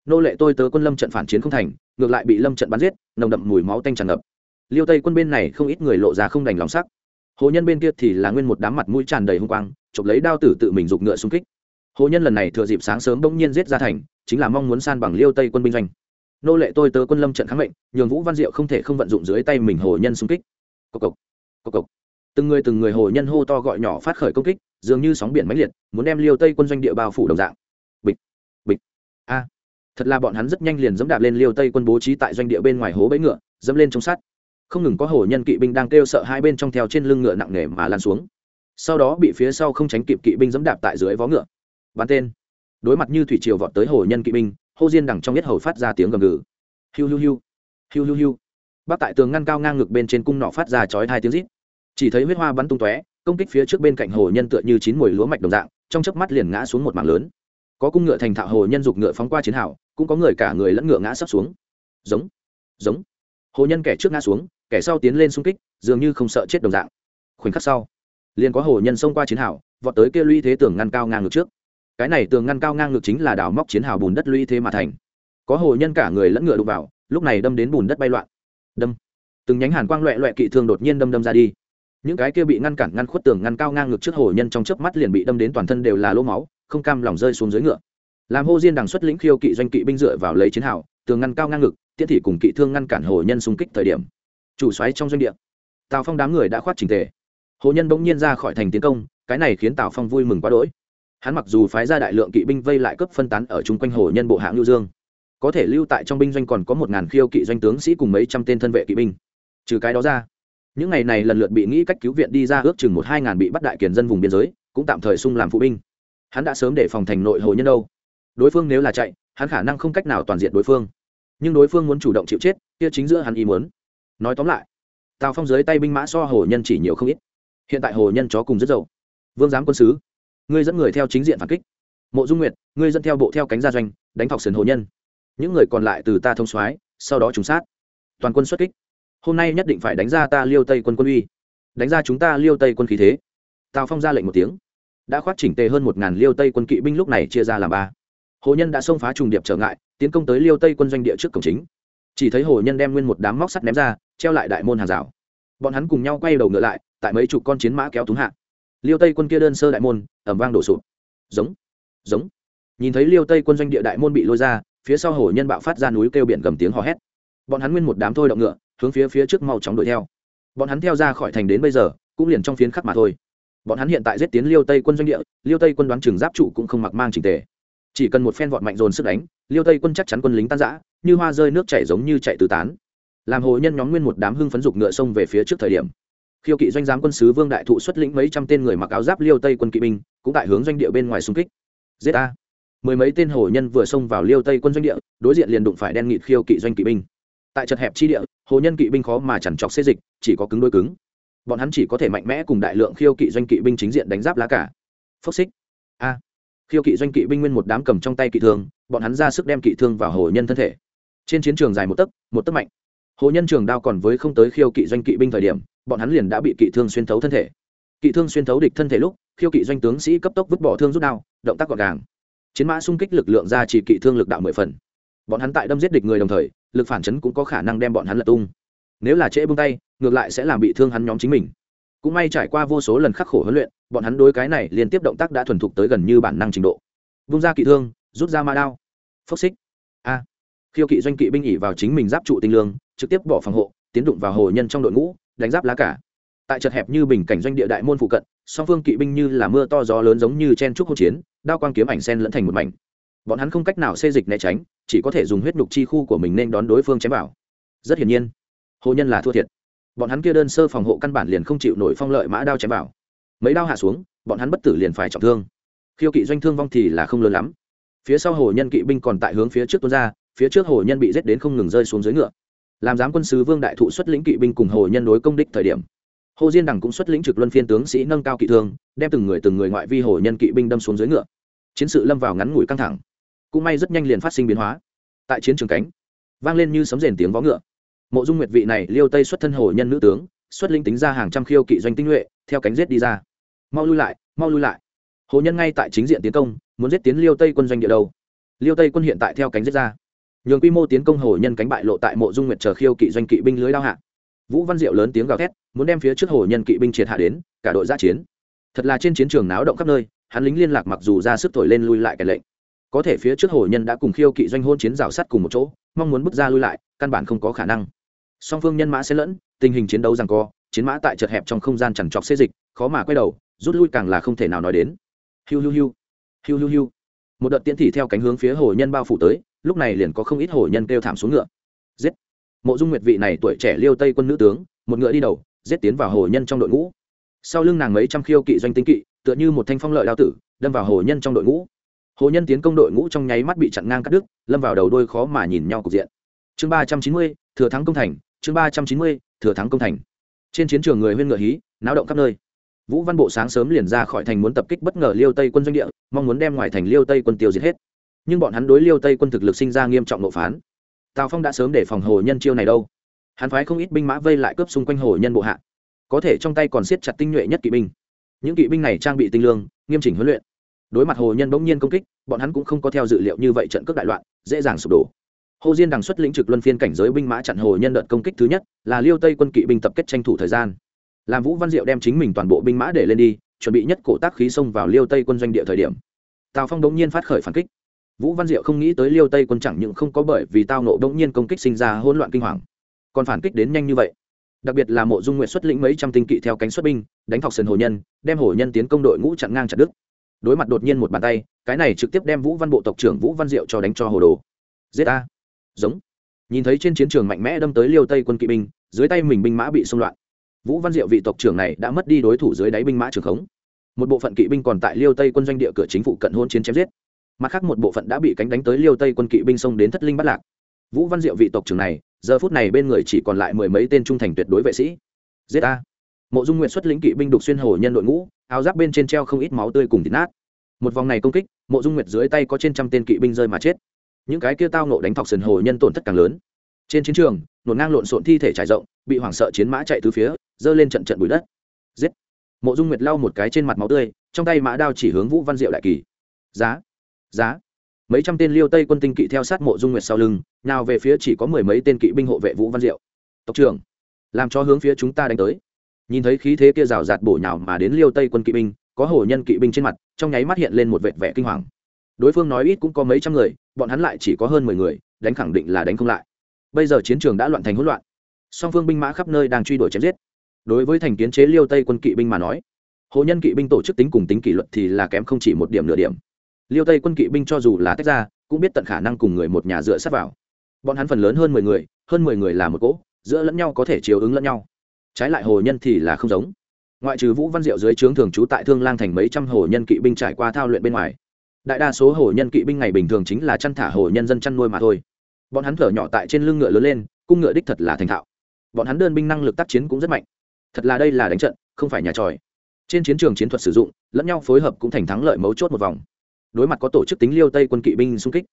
nô lệ tôi tớ quân lâm trận phản chiến không thành, ngược lại bị lâm trận bắn giết, nồng đậm mùi máu tanh tràn ngập. Liêu tây quân bên này không ít người lộ ra không đành lòng sắc. Hồ nhân bên kia thì là nguyên một đám mặt mũi tràn đầy hung quang, chụp lấy đao tử tự mình giục ngựa xung kích. Hồ nhân lần này thừa dịp sáng sớm bỗng nhiên giết ra thành, chính là mong muốn san bằng liêu tây quân binh doanh. Nô lệ tôi tớ quân lâm trận kháng mệnh, nhường vũ văn diệu không thể không vận dụng dưới tay mình hồ nhân xung kích. Cộc cộc cộc cộc. Từng người từng người hồ nhân hô to gọi nhỏ phát khởi công kích, dường như sóng biển mãnh liệt, muốn đem liêu tây quân doanh địa bao phủ đồng dạng. Bịch bịch. A thật là bọn hắn rất nhanh liền dẫm đạp lên liêu tây quân bố trí tại doanh địa bên ngoài hố bẫy ngựa, dẫm lên trong sắt. Không ngừng có hồ nhân kỵ binh đang kêu sợ hai bên trong theo trên lưng ngựa nặng nề mà lan xuống. Sau đó bị phía sau không tránh kịp kỵ binh dẫm đạp tại dưới vó ngựa. Bắn tên. Đối mặt như thủy triều vọt tới hồ nhân kỵ binh, hô diên đằng trong nhất hầu phát ra tiếng gầm gừ. Hiu hiu hiu. Hiu hiu hiu. Bác tại tường ngăn cao ngang ngực bên trên cung nọ phát ra chói hai tiếng rít. Chỉ thấy huyết hoa bắn tung tóe, công kích phía trước bên cạnh hồ nhân tựa như chín mùi lúa mạch đồng dạng, trong chớp mắt liền ngã xuống một mảng lớn có cung ngựa thành thạo hồ nhân dục ngựa phóng qua chiến hào, cũng có người cả người lẫn ngựa ngã sắp xuống. Giống giống. Hồ nhân kẻ trước ngã xuống, kẻ sau tiến lên xung kích, dường như không sợ chết đồng dạng. Khoảnh khắc sau, liền có hồ nhân xông qua chiến hào, vọt tới kia lũy thế tường ngăn cao ngang ngược trước. Cái này tường ngăn cao ngang ngược chính là đào móc chiến hào bùn đất lũy thế mà thành. Có hồ nhân cả người lẫn ngựa đụng vào, lúc này đâm đến bùn đất bay loạn. Đâm. Từng nhánh hàn quang loẹ loẹ kỵ thương đột nhiên đâm đâm ra đi. Những cái kia bị ngăn cản ngăn khuất tường ngăn cao ngang ngực trước hồ nhân trong chớp mắt liền bị đâm đến toàn thân đều là lỗ máu không cam lòng rơi xuống dưới ngựa. Làm hô diên đằng xuất lĩnh khiêu kỵ doanh kỵ binh dựa vào lấy chiến hào, tường ngăn cao ngang ngực tiết thị cùng kỵ thương ngăn cản hồ nhân xung kích thời điểm. Chủ xoáy trong doanh địa. Tào phong đám người đã khoát trình tề. Hồ nhân bỗng nhiên ra khỏi thành tiến công, cái này khiến tào phong vui mừng quá đỗi. Hắn mặc dù phái ra đại lượng kỵ binh vây lại cấp phân tán ở chung quanh hồ nhân bộ hạng lưu dương, có thể lưu tại trong binh doanh còn có một ngàn khiêu kỵ doanh tướng sĩ cùng mấy trăm tên thân vệ kỵ binh. Trừ cái đó ra, những ngày này lần lượt bị nghĩ cách cứu viện đi ra ước chừng một hai ngàn bị bắt đại kiền dân vùng biên giới, cũng tạm thời sung làm phụ binh hắn đã sớm để phòng thành nội hồ nhân đâu. Đối phương nếu là chạy, hắn khả năng không cách nào toàn diện đối phương. Nhưng đối phương muốn chủ động chịu chết, kia chính giữa hắn ý muốn. Nói tóm lại, tào phong dưới tay binh mã so hồ nhân chỉ nhiều không ít. Hiện tại hồ nhân chó cùng rất dậu vương giám quân sứ, ngươi dẫn người theo chính diện phản kích. Mộ dung nguyệt, ngươi dẫn theo bộ theo cánh gia doanh, đánh thọc sườn hồ nhân. Những người còn lại từ ta thông soái, sau đó trùng sát. Toàn quân xuất kích. Hôm nay nhất định phải đánh ra ta liêu tây quân quân uy. Đánh ra chúng ta liêu tây quân khí thế. Tào phong ra lệnh một tiếng đã khoát chỉnh tề hơn một ngàn liêu tây quân kỵ binh lúc này chia ra làm ba. Hồ nhân đã xông phá trùng điệp trở ngại, tiến công tới liêu tây quân doanh địa trước cổng chính. Chỉ thấy hồ nhân đem nguyên một đám móc sắt ném ra, treo lại đại môn hàng rào. Bọn hắn cùng nhau quay đầu ngựa lại, tại mấy chục con chiến mã kéo túng hạ. Liêu tây quân kia đơn sơ đại môn ẩm vang đổ sụp. Giống giống. Nhìn thấy liêu tây quân doanh địa đại môn bị lôi ra, phía sau hồ nhân bạo phát ra núi kêu biển gầm tiếng hò hét. Bọn hắn nguyên một đám thôi động ngựa, hướng phía phía trước mau chóng đuổi theo. Bọn hắn theo ra khỏi thành đến bây giờ, cũng liền trong phiến khắc mà thôi bọn hắn hiện tại giết tiến liêu tây quân doanh địa, liêu tây quân đoán trường giáp trụ cũng không mặc mang trình tề. Chỉ cần một phen vọt mạnh dồn sức đánh, liêu tây quân chắc chắn quân lính tan giã như hoa rơi nước chảy giống như chạy tứ tán. Làm hồ nhân nhóm nguyên một đám hưng phấn dục ngựa sông về phía trước thời điểm, khiêu kỵ doanh giám quân sứ vương đại thụ xuất lĩnh mấy trăm tên người mặc áo giáp liêu tây quân kỵ binh, cũng tại hướng doanh địa bên ngoài xung kích. Giết a mười mấy tên hồ nhân vừa xông vào liêu tây quân doanh địa, đối diện liền đụng phải đen nghịt khiêu kỵ doanh kỵ binh. Tại chật hẹp chi địa, hồ nhân kỵ binh khó mà chẳng chọc xê dịch, chỉ có cứng đôi cứng bọn hắn chỉ có thể mạnh mẽ cùng đại lượng khiêu kỵ doanh kỵ binh chính diện đánh giáp lá cả. Phốc xích. A. Khiêu kỵ doanh kỵ binh nguyên một đám cầm trong tay kỵ thương, bọn hắn ra sức đem kỵ thương vào hồ nhân thân thể. Trên chiến trường dài một tấc một tấc mạnh. Hồ nhân trường đao còn với không tới khiêu kỵ doanh kỵ binh thời điểm, bọn hắn liền đã bị kỵ thương xuyên thấu thân thể. Kỵ thương xuyên thấu địch thân thể lúc, khiêu kỵ doanh tướng sĩ cấp tốc vứt bỏ thương rút đao, động tác gọn gàng. Chiến mã xung kích lực lượng ra chỉ kỵ thương lực đạo mười phần. Bọn hắn tại đâm giết địch người đồng thời, lực phản chấn cũng có khả năng đem bọn hắn lật tung nếu là trễ bung tay, ngược lại sẽ làm bị thương hắn nhóm chính mình. Cũng may trải qua vô số lần khắc khổ huấn luyện, bọn hắn đối cái này liên tiếp động tác đã thuần thục tới gần như bản năng trình độ. Vung ra kỵ thương, rút ra ma đao. Phốc xích. A. Khiêu kỵ doanh kỵ binh ỉ vào chính mình giáp trụ tinh lương, trực tiếp bỏ phòng hộ, tiến đụng vào hồ nhân trong đội ngũ, đánh giáp lá cả. Tại chật hẹp như bình cảnh doanh địa đại môn phụ cận, song phương kỵ binh như là mưa to gió lớn giống như chen trúc hỗn chiến, đao quang kiếm ảnh sen lẫn thành một mảnh. Bọn hắn không cách nào xê dịch né tránh, chỉ có thể dùng huyết nhục chi khu của mình nên đón đối phương chém vào. Rất hiển nhiên hồ nhân là thua thiệt. Bọn hắn kia đơn sơ phòng hộ căn bản liền không chịu nổi phong lợi mã đao chém vào. Mấy đao hạ xuống, bọn hắn bất tử liền phải trọng thương. Khiêu kỵ doanh thương vong thì là không lớn lắm. Phía sau hồ nhân kỵ binh còn tại hướng phía trước tuôn ra, phía trước hồ nhân bị giết đến không ngừng rơi xuống dưới ngựa. Làm giám quân sứ vương đại thụ xuất lĩnh kỵ binh cùng hồ nhân đối công đích thời điểm, hồ diên đằng cũng xuất lĩnh trực luân phiên tướng sĩ nâng cao kỵ thương, đem từng người từng người ngoại vi hồ nhân kỵ binh đâm xuống dưới ngựa. Chiến sự lâm vào ngắn ngủi căng thẳng, cũng may rất nhanh liền phát sinh biến hóa. Tại chiến trường cánh, vang lên như sấm rền tiếng vó ngựa mộ dung nguyệt vị này liêu tây xuất thân hồ nhân nữ tướng, xuất linh tính ra hàng trăm khiêu kỵ doanh tinh nhuệ, theo cánh giết đi ra. Mau lui lại, mau lui lại. Hồ nhân ngay tại chính diện tiến công, muốn giết tiến liêu tây quân doanh địa đâu? Liêu tây quân hiện tại theo cánh giết ra. Nhường quy mô tiến công hồ nhân cánh bại lộ tại mộ dung nguyệt chờ khiêu kỵ doanh kỵ binh lưới đao hạ. Vũ văn diệu lớn tiếng gào thét, muốn đem phía trước hồ nhân kỵ binh triệt hạ đến, cả đội giã chiến. Thật là trên chiến trường náo động khắp nơi, hắn lính liên lạc mặc dù ra sức thổi lên lui lại kẻ lệnh. Có thể phía trước hồ nhân đã cùng khiêu kỵ doanh hôn chiến rào sắt cùng một chỗ, mong muốn bước ra lui lại, căn bản không có khả năng song phương nhân mã sẽ lẫn, tình hình chiến đấu rằng co, chiến mã tại chật hẹp trong không gian chẳng trọc xê dịch, khó mà quay đầu, rút lui càng là không thể nào nói đến. Hiu hiu hiu hiu hiu hiu. Một đợt tiễn thị theo cánh hướng phía hồ nhân bao phủ tới, lúc này liền có không ít hồ nhân kêu thảm xuống ngựa. Giết. Mộ dung nguyệt vị này tuổi trẻ liêu tây quân nữ tướng, một ngựa đi đầu, giết tiến vào hồ nhân trong đội ngũ. Sau lưng nàng mấy trăm khiêu kỵ doanh tinh kỵ, tựa như một thanh phong lợi đao tử, đâm vào hồ nhân trong đội ngũ. Hồ nhân tiến công đội ngũ trong nháy mắt bị chặn ngang cắt đứt, lâm vào đầu đôi khó mà nhìn nhau cục diện. Chương ba trăm chín mươi, thừa thắng công thành chương ba trăm chín mươi, thừa thắng công thành. Trên chiến trường người huyên ngựa hí, náo động khắp nơi. Vũ văn bộ sáng sớm liền ra khỏi thành muốn tập kích bất ngờ liêu tây quân doanh địa, mong muốn đem ngoài thành liêu tây quân tiêu diệt hết. Nhưng bọn hắn đối liêu tây quân thực lực sinh ra nghiêm trọng nộp phán. Tào phong đã sớm để phòng hồ nhân chiêu này đâu. Hắn phái không ít binh mã vây lại cướp xung quanh hồ nhân bộ hạ. Có thể trong tay còn siết chặt tinh nhuệ nhất kỵ binh. Những kỵ binh này trang bị tinh lương, nghiêm chỉnh huấn luyện. Đối mặt hồ nhân bỗng nhiên công kích, bọn hắn cũng không có theo dự liệu như vậy trận cướp đại loạn, dễ dàng sụp đổ hồ diên đằng xuất lĩnh trực luân phiên cảnh giới binh mã chặn hồ nhân đợt công kích thứ nhất, là liêu tây quân kỵ binh tập kết tranh thủ thời gian. Làm vũ văn diệu đem chính mình toàn bộ binh mã để lên đi, chuẩn bị nhất cổ tác khí xông vào liêu tây quân doanh địa thời điểm. Tào phong đống nhiên phát khởi phản kích. Vũ văn diệu không nghĩ tới liêu tây quân chẳng những không có bởi vì tao nộ đống nhiên công kích sinh ra hỗn loạn kinh hoàng, còn phản kích đến nhanh như vậy. Đặc biệt là mộ dung nguyện xuất lĩnh mấy trăm tinh kỵ theo cánh xuất binh, đánh thọc sườn hồ nhân, đem hồ nhân tiến công đội ngũ chặn ngang chặt đức đối mặt đột nhiên một bàn tay, cái này trực tiếp đem vũ văn bộ tộc trưởng vũ văn diệu cho đánh cho hồ đồ. Giết a giống. Nhìn thấy trên chiến trường mạnh mẽ đâm tới liêu tây quân kỵ binh, dưới tay mình binh mã bị xung loạn. Vũ văn diệu vị tộc trưởng này đã mất đi đối thủ dưới đáy binh mã trường khống. Một bộ phận kỵ binh còn tại liêu tây quân doanh địa cửa chính phủ cận hôn chiến chém giết. Mặt khác một bộ phận đã bị cánh đánh tới liêu tây quân kỵ binh xông đến thất linh bắt lạc. Vũ văn diệu vị tộc trưởng này, giờ phút này bên người chỉ còn lại mười mấy tên trung thành tuyệt đối vệ sĩ. Giết a mộ dung nguyện xuất lĩnh kỵ binh đục xuyên hồ nhân đội ngũ, áo giáp bên trên treo không ít máu tươi cùng thịt nát. Một vòng này công kích, mộ dung nguyệt dưới tay có trên trăm tên kỵ binh rơi mà chết những cái kia tao nộ đánh thọc sườn hồ nhân tổn thất càng lớn. Trên chiến trường, nổ ngang lộn xộn thi thể trải rộng, bị hoảng sợ chiến mã chạy từ phía giơ lên trận trận bụi đất. Giết! Mộ dung nguyệt lau một cái trên mặt máu tươi, trong tay mã đao chỉ hướng vũ văn diệu đại kỳ. Giá! Giá! Mấy trăm tên liêu tây quân tinh kỵ theo sát mộ dung nguyệt sau lưng, nào về phía chỉ có mười mấy tên kỵ binh hộ vệ vũ văn diệu. Tộc trưởng, làm cho hướng phía chúng ta đánh tới. Nhìn thấy khí thế kia rào rạt bổ nhào mà đến liêu tây quân kỵ binh, có hổ nhân kỵ binh trên mặt, trong nháy mắt hiện lên một vệt vẻ kinh hoàng đối phương nói ít cũng có mấy trăm người, bọn hắn lại chỉ có hơn mười người, đánh khẳng định là đánh không lại. Bây giờ chiến trường đã loạn thành hỗn loạn. Song phương binh mã khắp nơi đang truy đuổi chém giết. Đối với thành kiến chế liêu tây quân kỵ binh mà nói, hồ nhân kỵ binh tổ chức tính cùng tính kỷ luật thì là kém không chỉ một điểm nửa điểm. Liêu tây quân kỵ binh cho dù là tách ra, cũng biết tận khả năng cùng người một nhà dựa sát vào. Bọn hắn phần lớn hơn mười người, hơn mười người là một cỗ, giữa lẫn nhau có thể chiều ứng lẫn nhau. Trái lại hồ nhân thì là không giống. Ngoại trừ vũ văn diệu dưới trướng thường trú tại thương lang thành mấy trăm hồ nhân kỵ binh trải qua thao luyện bên ngoài đại đa số hồ nhân kỵ binh ngày bình thường chính là chăn thả hồ nhân dân chăn nuôi mà thôi. Bọn hắn thở nhỏ tại trên lưng ngựa lớn lên, cung ngựa đích thật là thành thạo. Bọn hắn đơn binh năng lực tác chiến cũng rất mạnh. Thật là đây là đánh trận, không phải nhà tròi. Trên chiến trường chiến thuật sử dụng, lẫn nhau phối hợp cũng thành thắng lợi mấu chốt một vòng. Đối mặt có tổ chức tính liêu tây quân kỵ binh xung kích,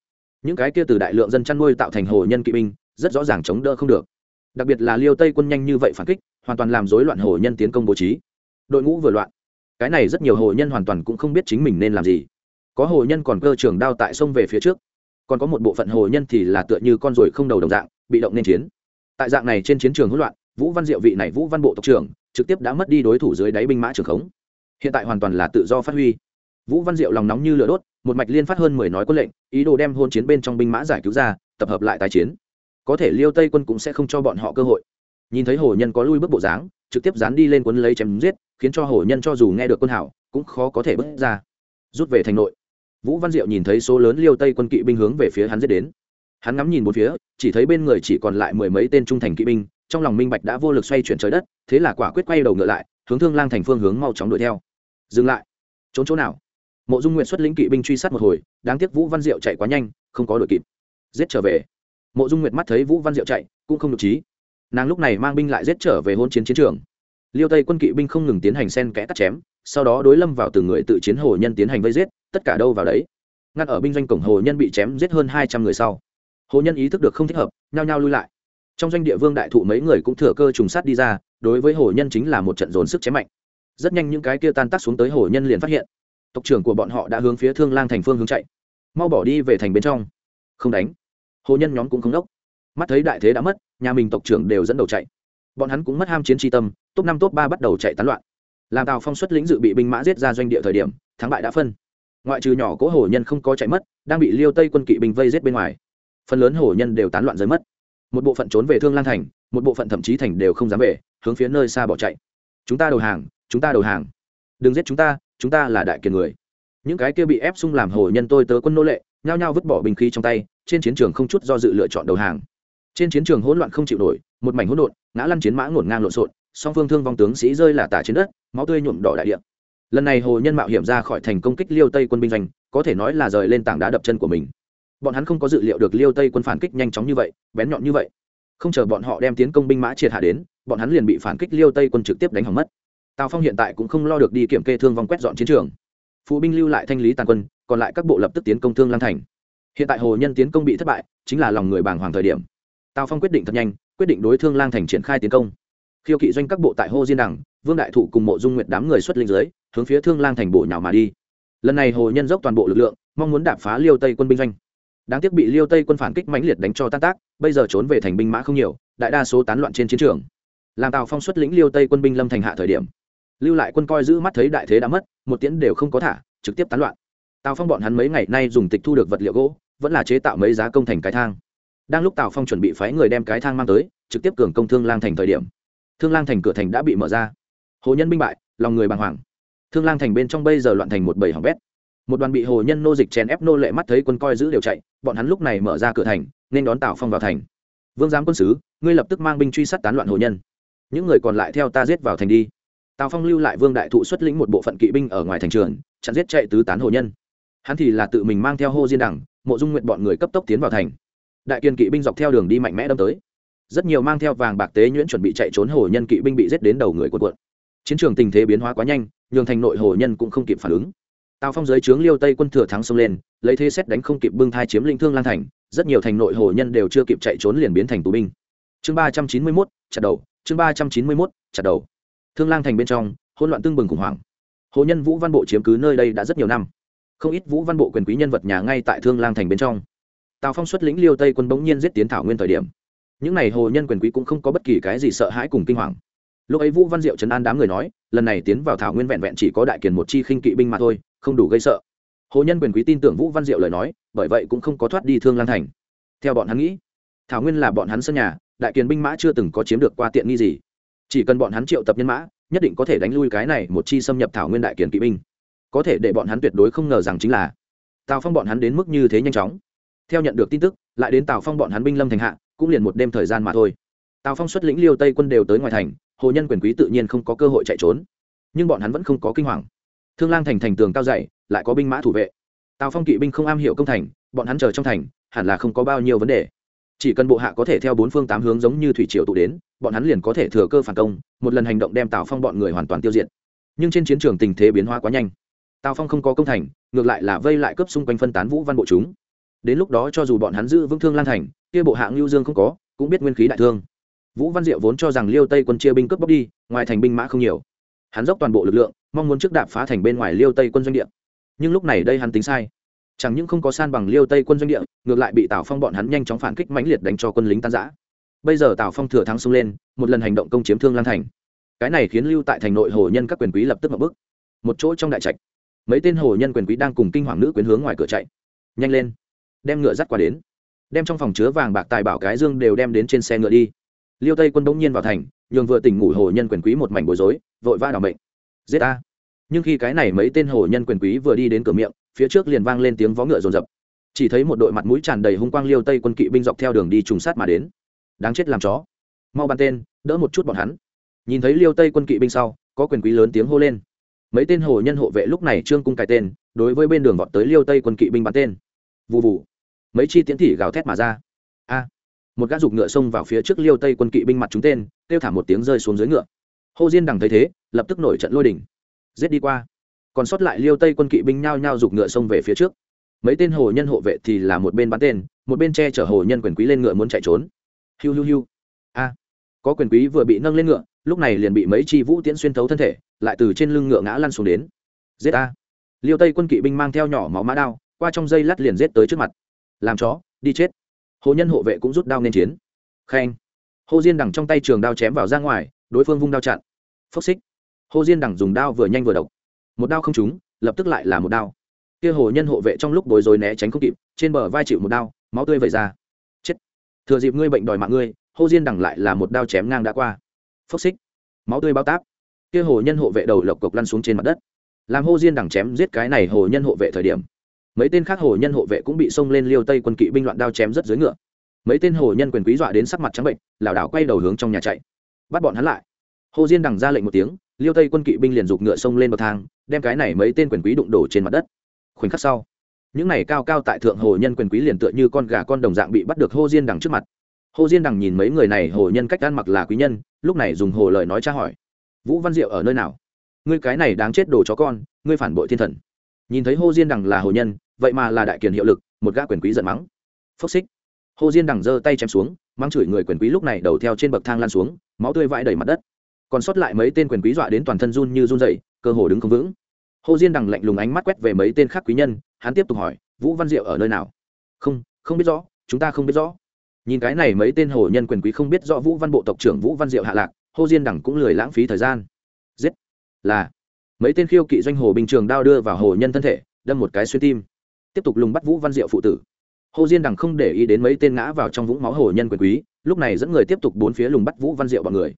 những cái kia từ đại lượng dân chăn nuôi tạo thành hồ nhân kỵ binh, rất rõ ràng chống đỡ không được. Đặc biệt là liêu tây quân nhanh như vậy phản kích, hoàn toàn làm rối loạn hồ nhân tiến công bố trí. Đội ngũ vừa loạn. Cái này rất nhiều hồ nhân hoàn toàn cũng không biết chính mình nên làm gì có hồ nhân còn cơ trường đao tại sông về phía trước, còn có một bộ phận hồ nhân thì là tựa như con ruồi không đầu đồng dạng, bị động nên chiến. Tại dạng này trên chiến trường hỗn loạn, vũ văn diệu vị này vũ văn bộ tộc trưởng, trực tiếp đã mất đi đối thủ dưới đáy binh mã trường khống. Hiện tại hoàn toàn là tự do phát huy. Vũ văn diệu lòng nóng như lửa đốt, một mạch liên phát hơn mười nói quân lệnh, ý đồ đem hôn chiến bên trong binh mã giải cứu ra, tập hợp lại tái chiến. Có thể liêu tây quân cũng sẽ không cho bọn họ cơ hội. Nhìn thấy hồ nhân có lui bước bộ dáng, trực tiếp dán đi lên quân lấy chém giết, khiến cho hồ nhân cho dù nghe được quân hảo cũng khó có thể bước ra. Rút về thành nội vũ văn diệu nhìn thấy số lớn liêu tây quân kỵ binh hướng về phía hắn dết đến. Hắn ngắm nhìn một phía, chỉ thấy bên người chỉ còn lại mười mấy tên trung thành kỵ binh, trong lòng minh bạch đã vô lực xoay chuyển trời đất, thế là quả quyết quay đầu ngựa lại, hướng thương lang thành phương hướng mau chóng đuổi theo. Dừng lại. Trốn chỗ nào? Mộ dung nguyện xuất lĩnh kỵ binh truy sát một hồi, đáng tiếc vũ văn diệu chạy quá nhanh, không có đội kịp. Giết trở về. Mộ dung nguyệt mắt thấy vũ văn diệu chạy, cũng không được trí nàng lúc này mang binh lại giết trở về hôn chiến chiến trường liêu tây quân kỵ binh không ngừng tiến hành sen kẽ cắt chém, sau đó đối lâm vào từng người tự chiến hồ nhân tiến hành vây giết, tất cả đâu vào đấy. Ngăn ở binh doanh cổng hồ nhân bị chém giết hơn hai trăm người sau, hồ nhân ý thức được không thích hợp, nhao nhao lui lại. Trong doanh địa vương đại thụ mấy người cũng thừa cơ trùng sát đi ra, đối với hồ nhân chính là một trận dồn sức chém mạnh. Rất nhanh những cái kia tan tác xuống tới hồ nhân liền phát hiện, tộc trưởng của bọn họ đã hướng phía thương lang thành phương hướng chạy, mau bỏ đi về thành bên trong. Không đánh. Hồ nhân nhóm cũng không đốc. Mắt thấy đại thế đã mất, nhà mình tộc trưởng đều dẫn đầu chạy bọn hắn cũng mất ham chiến tri tâm, top năm, top ba bắt đầu chạy tán loạn. Làm tào phong xuất lĩnh dự bị binh mã giết ra doanh địa thời điểm, thắng bại đã phân. Ngoại trừ nhỏ cỗ hồ nhân không có chạy mất, đang bị liêu tây quân kỵ binh vây giết bên ngoài. Phần lớn hồ nhân đều tán loạn rơi mất. Một bộ phận trốn về thương lan thành, một bộ phận thậm chí thành đều không dám về, hướng phía nơi xa bỏ chạy. Chúng ta đầu hàng, chúng ta đầu hàng. Đừng giết chúng ta chúng ta là đại kiền người. Những cái kia bị ép sung làm hồ nhân tôi tớ quân nô lệ, nhao nhao vứt bỏ binh khí trong tay, trên chiến trường không chút do dự lựa chọn đầu hàng. Trên chiến trường hỗn loạn không chịu nổi một mảnh hỗn độn, ngã lăn chiến mã ngổn ngang lộn xộn, song phương thương vong tướng sĩ rơi là tả trên đất, máu tươi nhuộm đỏ đại địa. Lần này hồ nhân mạo hiểm ra khỏi thành công kích liêu tây quân binh doanh, có thể nói là rời lên tảng đá đập chân của mình. Bọn hắn không có dự liệu được liêu tây quân phản kích nhanh chóng như vậy, bén nhọn như vậy. Không chờ bọn họ đem tiến công binh mã triệt hạ đến, bọn hắn liền bị phản kích liêu tây quân trực tiếp đánh hỏng mất. Tào phong hiện tại cũng không lo được đi kiểm kê thương vong quét dọn chiến trường. Phụ binh lưu lại thanh lý tàn quân, còn lại các bộ lập tức tiến công thương lan thành. Hiện tại hồ nhân tiến công bị thất bại, chính là lòng người bàng hoàng thời điểm. Tào phong quyết định thật nhanh quyết định đối thương lang thành triển khai tiến công. Khiêu kỵ doanh các bộ tại hô diên Đằng, vương đại thụ cùng mộ dung nguyệt đám người xuất linh dưới hướng phía thương lang thành bộ nhào mà đi. Lần này hồ nhân dốc toàn bộ lực lượng mong muốn đạp phá liêu tây quân binh doanh. Đáng tiếc bị liêu tây quân phản kích mãnh liệt đánh cho tan tác bây giờ trốn về thành binh mã không nhiều đại đa số tán loạn trên chiến trường. Làm tào phong xuất lĩnh liêu tây quân binh lâm thành hạ thời điểm lưu lại quân coi giữ mắt thấy đại thế đã mất một tiễn đều không có thả trực tiếp tán loạn. Tào phong bọn hắn mấy ngày nay dùng tịch thu được vật liệu gỗ vẫn là chế tạo mấy giá công thành cái thang đang lúc tào phong chuẩn bị phái người đem cái thang mang tới, trực tiếp cường công thương lang thành thời điểm. Thương lang thành cửa thành đã bị mở ra. Hồ nhân binh bại, lòng người bàng hoàng. Thương lang thành bên trong bây giờ loạn thành một bầy hỏng bét. Một đoàn bị hồ nhân nô dịch chèn ép nô lệ mắt thấy quân coi giữ đều chạy, bọn hắn lúc này mở ra cửa thành, nên đón tào phong vào thành. Vương giám quân sứ, ngươi lập tức mang binh truy sát tán loạn hồ nhân. Những người còn lại theo ta giết vào thành đi. Tào phong lưu lại vương đại thụ xuất lĩnh một bộ phận kỵ binh ở ngoài thành trường, chặn giết chạy tứ tán hồ nhân. Hắn thì là tự mình mang theo hô diên đẳng mộ dung nguyện bọn người cấp tốc tiến vào thành đại kiên kỵ binh dọc theo đường đi mạnh mẽ đâm tới. Rất nhiều mang theo vàng bạc tế nhuyễn chuẩn bị chạy trốn hồ nhân kỵ binh bị giết đến đầu người quân quận chiến trường tình thế biến hóa quá nhanh, nhường thành nội hồ nhân cũng không kịp phản ứng. Tào phong giới trướng liêu tây quân thừa thắng xông lên, lấy thế xét đánh không kịp bưng thai chiếm linh thương lan thành, rất nhiều thành nội hồ nhân đều chưa kịp chạy trốn liền biến thành tù binh. Chương ba trăm chín mươi mốt, chặt đầu, chương ba trăm chín mươi mốt, chặt đầu. Thương lang thành bên trong, hỗn loạn tương bừng khủng hoảng. Hồ nhân vũ văn bộ chiếm cứ nơi đây đã rất nhiều năm. Không ít vũ văn bộ quyền quý nhân vật nhà ngay tại thương lang thành bên trong tào phong xuất lĩnh liêu tây quân bỗng nhiên giết tiến thảo nguyên thời điểm. Những n à y hồ nhân quyền quý cũng không có bất kỳ cái gì sợ hãi cùng kinh hoàng. Lúc ấy vũ văn diệu trấn an đám người nói, lần này tiến vào thảo nguyên vẹn vẹn chỉ có đại kiền một chi khinh kỵ binh mà thôi, không đủ gây sợ. Hồ nhân quyền quý tin tưởng vũ văn diệu lời nói, bởi vậy cũng không có thoát đi thương Lan thành. Theo bọn hắn nghĩ, thảo nguyên là bọn hắn sân nhà, đại kiền binh mã chưa từng có chiếm được qua tiện nghi gì. Chỉ cần bọn hắn triệu tập nhân mã, nhất định có thể đánh lui cái này một chi xâm nhập thảo nguyên đại kiền kỵ binh. Có thể để bọn hắn tuyệt đối không ngờ rằng chính là tào phong bọn hắn đến mức như thế nhanh chóng theo nhận được tin tức, lại đến tào phong bọn hắn binh lâm thành hạ, cũng liền một đêm thời gian mà thôi. Tào phong xuất lĩnh liêu tây quân đều tới ngoài thành, hồ nhân quyền quý tự nhiên không có cơ hội chạy trốn. Nhưng bọn hắn vẫn không có kinh hoàng. Thương lang thành thành tường cao dày, lại có binh mã thủ vệ. Tào phong kỵ binh không am hiểu công thành, bọn hắn chờ trong thành, hẳn là không có bao nhiêu vấn đề. Chỉ cần bộ hạ có thể theo bốn phương tám hướng giống như thủy triều tụ đến, bọn hắn liền có thể thừa cơ phản công, một lần hành động đem tào phong bọn người hoàn toàn tiêu diệt. Nhưng trên chiến trường tình thế biến hóa quá nhanh. Tào phong không có công thành, ngược lại là vây lại cướp xung quanh phân tán vũ văn bộ chúng đến lúc đó cho dù bọn hắn giữ vững thương lan thành, kia bộ hạng lưu dương không có, cũng biết nguyên khí đại thương. Vũ văn diệu vốn cho rằng liêu tây quân chia binh cướp bóc đi, ngoài thành binh mã không nhiều. Hắn dốc toàn bộ lực lượng, mong muốn trước đạp phá thành bên ngoài liêu tây quân doanh địa. Nhưng lúc này đây hắn tính sai. Chẳng những không có san bằng liêu tây quân doanh địa, ngược lại bị tào phong bọn hắn nhanh chóng phản kích mãnh liệt đánh cho quân lính tan giã bây giờ tào phong thừa thắng xông lên, một lần hành động công chiếm thương lan thành. Cái này khiến lưu tại thành nội hồ nhân các quyền quý lập tức mập bức một chỗ trong đại trạch, mấy tên hồ nhân quyền quý đang cùng kinh hoàng nữ quyến hướng ngoài cửa chạy. Nhanh lên đem ngựa dắt qua đến. Đem trong phòng chứa vàng bạc tài bảo cái dương đều đem đến trên xe ngựa đi. Liêu tây quân bỗng nhiên vào thành, nhường vừa tỉnh ngủ hồ nhân quyền quý một mảnh bối rối, vội vã đ mệnh. Giết a nhưng khi cái này mấy tên hồ nhân quyền quý vừa đi đến cửa miệng, phía trước liền vang lên tiếng vó ngựa rồn rập chỉ thấy một đội mặt mũi tràn đầy hung quang liêu tây quân kỵ binh dọc theo đường đi trùng sát mà đến. Đáng chết làm chó. Mau bàn tên, đỡ một chút bọn hắn. Nhìn thấy liêu tây quân kỵ binh sau, có quyền quý lớn tiếng hô lên. Mấy tên hồ nhân hộ vệ lúc này trương cung cài tên, đối với bên đường vọt tới liêu tây quân kỵ binh bắn tên. Vụ vụ mấy chi tiến thị gào thét mà ra. A, một gã giục ngựa xông vào phía trước liêu tây quân kỵ binh mặt chúng tên, kêu thả một tiếng rơi xuống dưới ngựa. Hồ diên đằng thấy thế, lập tức nổi trận lôi đỉnh giết đi qua. Còn sót lại liêu tây quân kỵ binh nhao nhao giục ngựa xông về phía trước. Mấy tên hồ nhân hộ vệ thì là một bên bắn tên, một bên che chở hồ nhân quyền quý lên ngựa muốn chạy trốn. Hiu hiu hiu. A, có quyền quý vừa bị nâng lên ngựa, lúc này liền bị mấy chi vũ tiễn xuyên thấu thân thể, lại từ trên lưng ngựa ngã lăn xuống đến. Giết a. Liêu tây quân kỵ binh mang theo nhỏ máu mã đao, qua trong dây lát liền giết tới trước mặt làm chó, đi chết. Hồ nhân hộ vệ cũng rút đao nên chiến. Khen. Hồ diên đằng trong tay trường đao chém vào ra ngoài, đối phương vung đao chặn. Phốc xích. Hồ diên đằng dùng đao vừa nhanh vừa độc. Một đao không trúng, lập tức lại là một đao. Kia hồ nhân hộ vệ trong lúc bối rối né tránh không kịp, trên bờ vai chịu một đao, máu tươi vẩy ra. Chết. Thừa dịp ngươi bệnh đòi mạng ngươi, hồ diên đằng lại là một đao chém ngang đã qua. Phốc xích. Máu tươi bao táp. Kia hồ nhân hộ vệ đầu lộc cộc lăn xuống trên mặt đất. Làm hồ diên đằng chém giết cái này hồ nhân hộ vệ thời điểm mấy tên khác hồ nhân hộ vệ cũng bị xông lên liêu tây quân kỵ binh loạn đao chém rất dưới ngựa. Mấy tên hồ nhân quyền quý dọa đến sắc mặt trắng bệnh, lảo đảo quay đầu hướng trong nhà chạy. Bắt bọn hắn lại. Hồ diên đằng ra lệnh một tiếng, liêu tây quân kỵ binh liền giục ngựa xông lên bậc thang, đem cái này mấy tên quyền quý đụng đổ trên mặt đất. Khoảnh khắc sau, những này cao cao tại thượng hồ nhân quyền quý liền tựa như con gà con đồng dạng bị bắt được hồ diên đằng trước mặt. Hồ diên đằng nhìn mấy người này, hồ nhân cách ăn mặc là quý nhân, lúc này dùng hồ lời nói tra hỏi. Vũ văn diệu ở nơi nào? Ngươi cái này đáng chết đồ chó con, ngươi phản bội thiên thần. Nhìn thấy hồ diên đằng là hồ nhân vậy mà là đại kiền hiệu lực, một gã quyền quý giận mắng. Phốc xích. Hồ diên đằng giơ tay chém xuống, mắng chửi người quyền quý lúc này đầu theo trên bậc thang lan xuống, máu tươi vãi đầy mặt đất. Còn sót lại mấy tên quyền quý dọa đến toàn thân run như run dậy cơ hồ đứng không vững. Hồ diên đằng lạnh lùng ánh mắt quét về mấy tên khác quý nhân, hắn tiếp tục hỏi, vũ văn diệu ở nơi nào? Không không biết rõ, chúng ta không biết rõ. Nhìn cái này mấy tên hồ nhân quyền quý không biết rõ vũ văn bộ tộc trưởng vũ văn diệu hạ lạc, hồ diên đằng cũng lười lãng phí thời gian. Giết. Là. Mấy tên khiêu kỵ doanh hồ bình trường đao đưa vào hồ nhân thân thể, đâm một cái xuyên tim tiếp tục lùng bắt vũ văn diệu phụ tử. Hồ diên đằng không để ý đến mấy tên ngã vào trong vũng máu hồ nhân quyền quý, lúc này dẫn người tiếp tục bốn phía lùng bắt vũ văn diệu bọn người.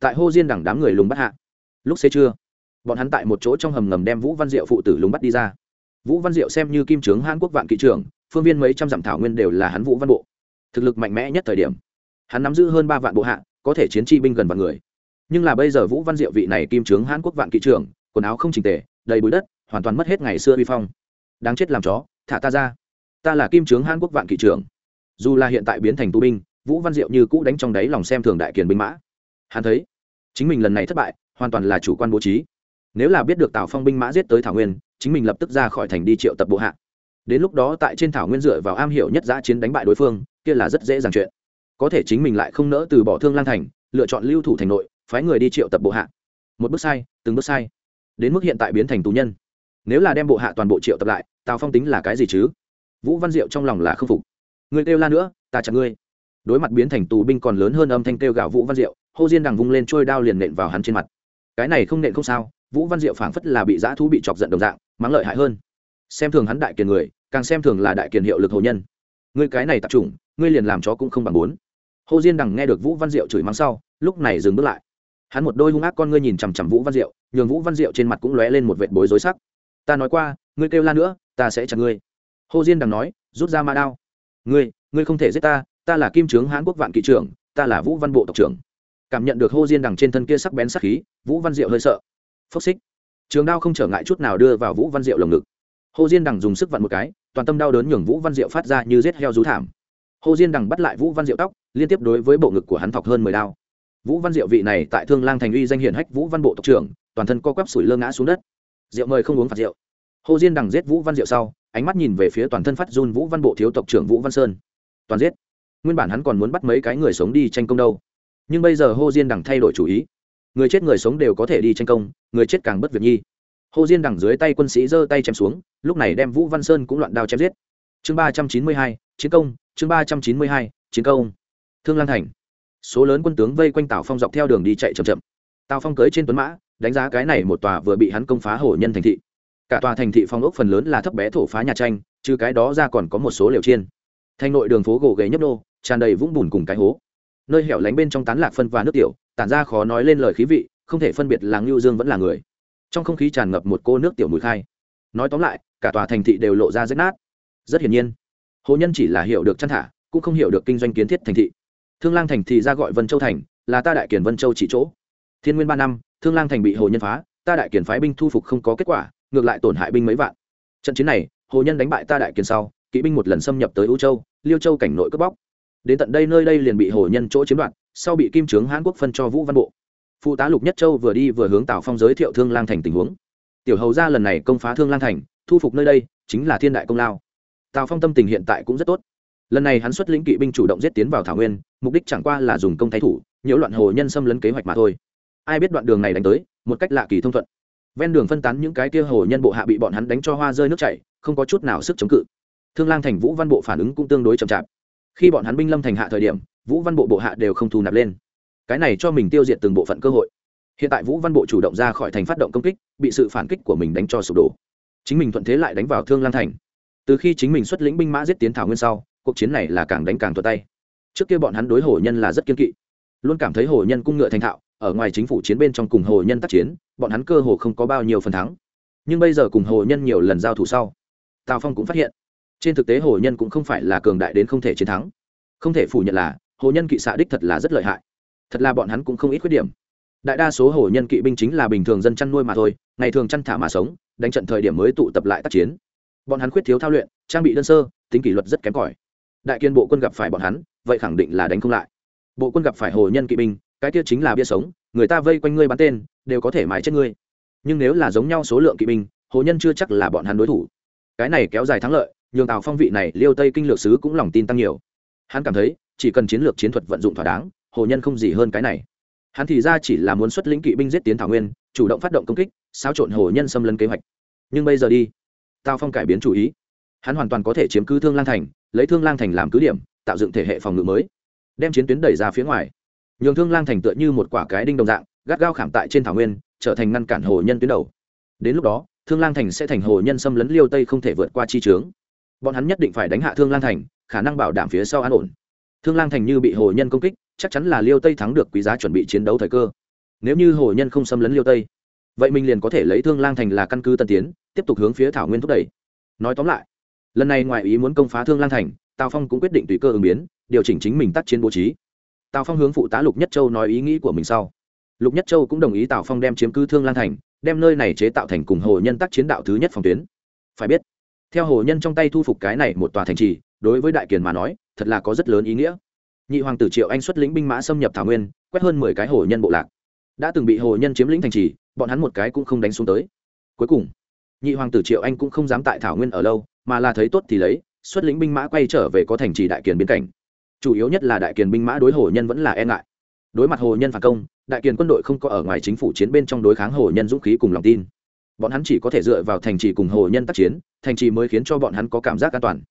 Tại hô diên đằng đám người lùng bắt hạ. Lúc xế trưa, bọn hắn tại một chỗ trong hầm ngầm đem vũ văn diệu phụ tử lùng bắt đi ra. Vũ văn diệu xem như kim trướng hàn quốc vạn kỵ trưởng, phương viên mấy trăm dặm thảo nguyên đều là hắn vũ văn bộ. Thực lực mạnh mẽ nhất thời điểm, hắn nắm giữ hơn ba vạn bộ hạ, có thể chiến chi binh gần vạn người. Nhưng là bây giờ vũ văn diệu vị này kim trướng hàn quốc vạn kỵ trưởng, quần áo không chỉnh tề, đầy bụi đất, hoàn toàn mất hết ngày xưa uy phong đáng chết làm chó, thả ta ra. Ta là kim trướng hàn quốc vạn kỵ trưởng. Dù là hiện tại biến thành tu binh, vũ văn diệu như cũ đánh trong đáy lòng xem thường đại kiền binh mã. Hắn thấy, chính mình lần này thất bại, hoàn toàn là chủ quan bố trí. Nếu là biết được tào phong binh mã giết tới thảo nguyên, chính mình lập tức ra khỏi thành đi triệu tập bộ hạ. Đến lúc đó tại trên thảo nguyên dựa vào am hiểu nhất giã chiến đánh bại đối phương, kia là rất dễ dàng chuyện. Có thể chính mình lại không nỡ từ bỏ thương Lan thành, lựa chọn lưu thủ thành nội, phái người đi triệu tập bộ hạ. Một bước sai, từng bước sai. Đến mức hiện tại biến thành tù nhân nếu là đem bộ hạ toàn bộ triệu tập lại, tào phong tính là cái gì chứ? Vũ văn diệu trong lòng là không phục. Người kêu la nữa, ta chặt ngươi. Đối mặt biến thành tù binh còn lớn hơn âm thanh kêu gào vũ văn diệu, hô diên đằng vung lên trôi đao liền nện vào hắn trên mặt. Cái này không nện không sao, vũ văn diệu phảng phất là bị dã thú bị chọc giận đồng dạng, mắng lợi hại hơn. Xem thường hắn đại kiền người, càng xem thường là đại kiền hiệu lực hồ nhân. Ngươi cái này tập trung ngươi liền làm chó cũng không bằng bốn. Hồ diên đằng nghe được vũ văn diệu chửi mắng sau, lúc này dừng bước lại. Hắn một đôi hung ác con ngươi nhìn chằm chằm vũ văn diệu, nhường vũ văn diệu trên mặt cũng lóe lên một vệt bối rối sắc ta nói qua, ngươi kêu la nữa, ta sẽ chặt ngươi. Hồ diên đằng nói, rút ra ma đao. Ngươi ngươi không thể giết ta ta là kim trướng hán quốc vạn kỵ trưởng, ta là vũ văn bộ tộc trưởng. Cảm nhận được Hồ diên đằng trên thân kia sắc bén sắc khí, vũ văn diệu hơi sợ. Phốc xích. Trường đao không trở ngại chút nào đưa vào vũ văn diệu lồng ngực. Hồ diên đằng dùng sức vặn một cái, toàn tâm đau đớn nhường vũ văn diệu phát ra như rết heo rú thảm. Hồ diên đằng bắt lại vũ văn diệu tóc, liên tiếp đối với bộ ngực của hắn thọc hơn mười đao. Vũ văn diệu vị này tại thương lang thành uy danh hiển hách vũ văn bộ tộc trưởng, toàn thân co quắp sủi lơ ngã xuống đất rượu mời không uống phạt rượu. Hồ diên đằng giết vũ văn diệu sau, ánh mắt nhìn về phía toàn thân phát run vũ văn bộ thiếu tộc trưởng vũ văn sơn. Toàn giết. Nguyên bản hắn còn muốn bắt mấy cái người sống đi tranh công đâu. Nhưng bây giờ hồ diên đằng thay đổi chủ ý. Người chết người sống đều có thể đi tranh công, người chết càng bất việc nhi. Hồ diên đằng dưới tay quân sĩ giơ tay chém xuống, lúc này đem vũ văn sơn cũng loạn đao chém giết. Chương ba trăm chín mươi hai, chiến công, chương ba trăm chín mươi hai, chiến công. Thương lan thành. Số lớn quân tướng vây quanh tào phong dọc theo đường đi chạy chậm chậm. Tào phong cưới trên tuấn mã đánh giá cái này một tòa vừa bị hắn công phá hổ nhân thành thị. Cả tòa thành thị phong ốc phần lớn là thấp bé thổ phá nhà tranh, trừ cái đó ra còn có một số liều chiên. Thành nội đường phố gỗ ghề nhấp nô, tràn đầy vũng bùn cùng cái hố. Nơi hẻo lánh bên trong tán lạc phân và nước tiểu, tản ra khó nói lên lời khí vị, không thể phân biệt là ngưu dương vẫn là người. Trong không khí tràn ngập một cô nước tiểu mùi khai. Nói tóm lại, cả tòa thành thị đều lộ ra rách nát. Rất hiển nhiên hồ nhân chỉ là hiểu được chăn thả, cũng không hiểu được kinh doanh kiến thiết thành thị. Thương lang thành thì ra gọi vân châu thành, là ta đại kiển vân châu chỉ chỗ. Thiên nguyên ba năm thương lang thành bị hồ nhân phá, ta đại kiển phái binh thu phục không có kết quả, ngược lại tổn hại binh mấy vạn. Trận chiến này, hồ nhân đánh bại ta đại kiển sau, kỵ binh một lần xâm nhập tới ưu châu, liêu châu cảnh nội cướp bóc. Đến tận đây nơi đây liền bị hồ nhân chỗ chiếm đoạt, sau bị kim trướng hãn quốc phân cho vũ văn bộ. Phụ tá lục nhất châu vừa đi vừa hướng tào phong giới thiệu thương lang thành tình huống. Tiểu hầu ra lần này công phá thương lang thành, thu phục nơi đây, chính là thiên đại công lao. Tào phong tâm tình hiện tại cũng rất tốt. Lần này hắn xuất lĩnh kỵ binh chủ động giết tiến vào thảo nguyên, mục đích chẳng qua là dùng công thái thủ, nhiễu loạn hồ nhân xâm lấn kế hoạch mà thôi ai biết đoạn đường này đánh tới, một cách lạ kỳ thông thuận. Ven đường phân tán những cái kia hồ nhân bộ hạ bị bọn hắn đánh cho hoa rơi nước chảy, không có chút nào sức chống cự. Thương lang thành vũ văn bộ phản ứng cũng tương đối chậm chạp. Khi bọn hắn binh lâm thành hạ thời điểm, vũ văn bộ bộ hạ đều không thu nạp lên. Cái này cho mình tiêu diệt từng bộ phận cơ hội. Hiện tại vũ văn bộ chủ động ra khỏi thành phát động công kích, bị sự phản kích của mình đánh cho sụp đổ. Chính mình thuận thế lại đánh vào thương Lang thành. Từ khi chính mình xuất lĩnh binh mã giết tiến thảo nguyên sau, cuộc chiến này là càng đánh càng thuật tay. Trước kia bọn hắn đối hồ nhân là rất kiên kỵ. Luôn cảm thấy hồ nhân cung ngựa thành thạo ở ngoài chính phủ chiến bên trong cùng hồ nhân tác chiến, bọn hắn cơ hồ không có bao nhiêu phần thắng. Nhưng bây giờ cùng hồ nhân nhiều lần giao thủ sau, tào phong cũng phát hiện, trên thực tế hồ nhân cũng không phải là cường đại đến không thể chiến thắng. Không thể phủ nhận là, hồ nhân kỵ xạ đích thật là rất lợi hại. Thật là bọn hắn cũng không ít khuyết điểm. Đại đa số hồ nhân kỵ binh chính là bình thường dân chăn nuôi mà thôi, ngày thường chăn thả mà sống, đánh trận thời điểm mới tụ tập lại tác chiến. Bọn hắn khuyết thiếu thao luyện, trang bị đơn sơ, tính kỷ luật rất kém cỏi. Đại kiên bộ quân gặp phải bọn hắn, vậy khẳng định là đánh không lại. Bộ quân gặp phải hồ nhân kỵ binh cái kia chính là bia sống, người ta vây quanh ngươi bắn tên, đều có thể mái chết ngươi. Nhưng nếu là giống nhau số lượng kỵ binh, hồ nhân chưa chắc là bọn hắn đối thủ. Cái này kéo dài thắng lợi, nhường tào phong vị này liêu tây kinh lược sứ cũng lòng tin tăng nhiều. Hắn cảm thấy, chỉ cần chiến lược chiến thuật vận dụng thỏa đáng, hồ nhân không gì hơn cái này. Hắn thì ra chỉ là muốn xuất lĩnh kỵ binh giết tiến thảo nguyên, chủ động phát động công kích, xáo trộn hồ nhân xâm lấn kế hoạch. Nhưng bây giờ đi, tào phong cải biến chủ ý. Hắn hoàn toàn có thể chiếm cứ thương lang thành, lấy thương lang thành làm cứ điểm, tạo dựng thể hệ phòng ngự mới, đem chiến tuyến đẩy ra phía ngoài nhường thương lang thành tựa như một quả cái đinh đồng dạng, gắt gao khảm tại trên thảo nguyên, trở thành ngăn cản hồ nhân tuyến đầu. Đến lúc đó, thương lang thành sẽ thành hồ nhân xâm lấn liêu tây không thể vượt qua chi trướng. Bọn hắn nhất định phải đánh hạ thương lang thành, khả năng bảo đảm phía sau an ổn. Thương lang thành như bị hồ nhân công kích, chắc chắn là liêu tây thắng được quý giá chuẩn bị chiến đấu thời cơ. Nếu như hồ nhân không xâm lấn liêu tây, vậy mình liền có thể lấy thương lang thành là căn cứ tân tiến, tiếp tục hướng phía thảo nguyên thúc đẩy. Nói tóm lại, lần này ngoài ý muốn công phá thương lang thành, tào phong cũng quyết định tùy cơ ứng biến, điều chỉnh chính mình tác chiến bố trí tào phong hướng phụ tá lục nhất châu nói ý nghĩ của mình sau. Lục nhất châu cũng đồng ý tào phong đem chiếm cứ thương Lan thành, đem nơi này chế tạo thành cùng hồ nhân tác chiến đạo thứ nhất phòng tuyến. Phải biết, theo hồ nhân trong tay thu phục cái này một tòa thành trì, đối với đại kiền mà nói, thật là có rất lớn ý nghĩa. Nhị hoàng tử triệu anh xuất lĩnh binh mã xâm nhập thảo nguyên, quét hơn mười cái hồ nhân bộ lạc. Đã từng bị hồ nhân chiếm lĩnh thành trì, bọn hắn một cái cũng không đánh xuống tới. Cuối cùng, nhị hoàng tử triệu anh cũng không dám tại thảo nguyên ở lâu, mà là thấy tốt thì lấy, xuất lĩnh binh mã quay trở về có thành trì đại kiền biến cảnh chủ yếu nhất là đại kiền binh mã đối hồ nhân vẫn là e ngại. Đối mặt hồ nhân phản công, đại kiền quân đội không có ở ngoài chính phủ chiến bên trong đối kháng hồ nhân dũng khí cùng lòng tin. Bọn hắn chỉ có thể dựa vào thành trì cùng hồ nhân tác chiến, thành trì mới khiến cho bọn hắn có cảm giác an toàn.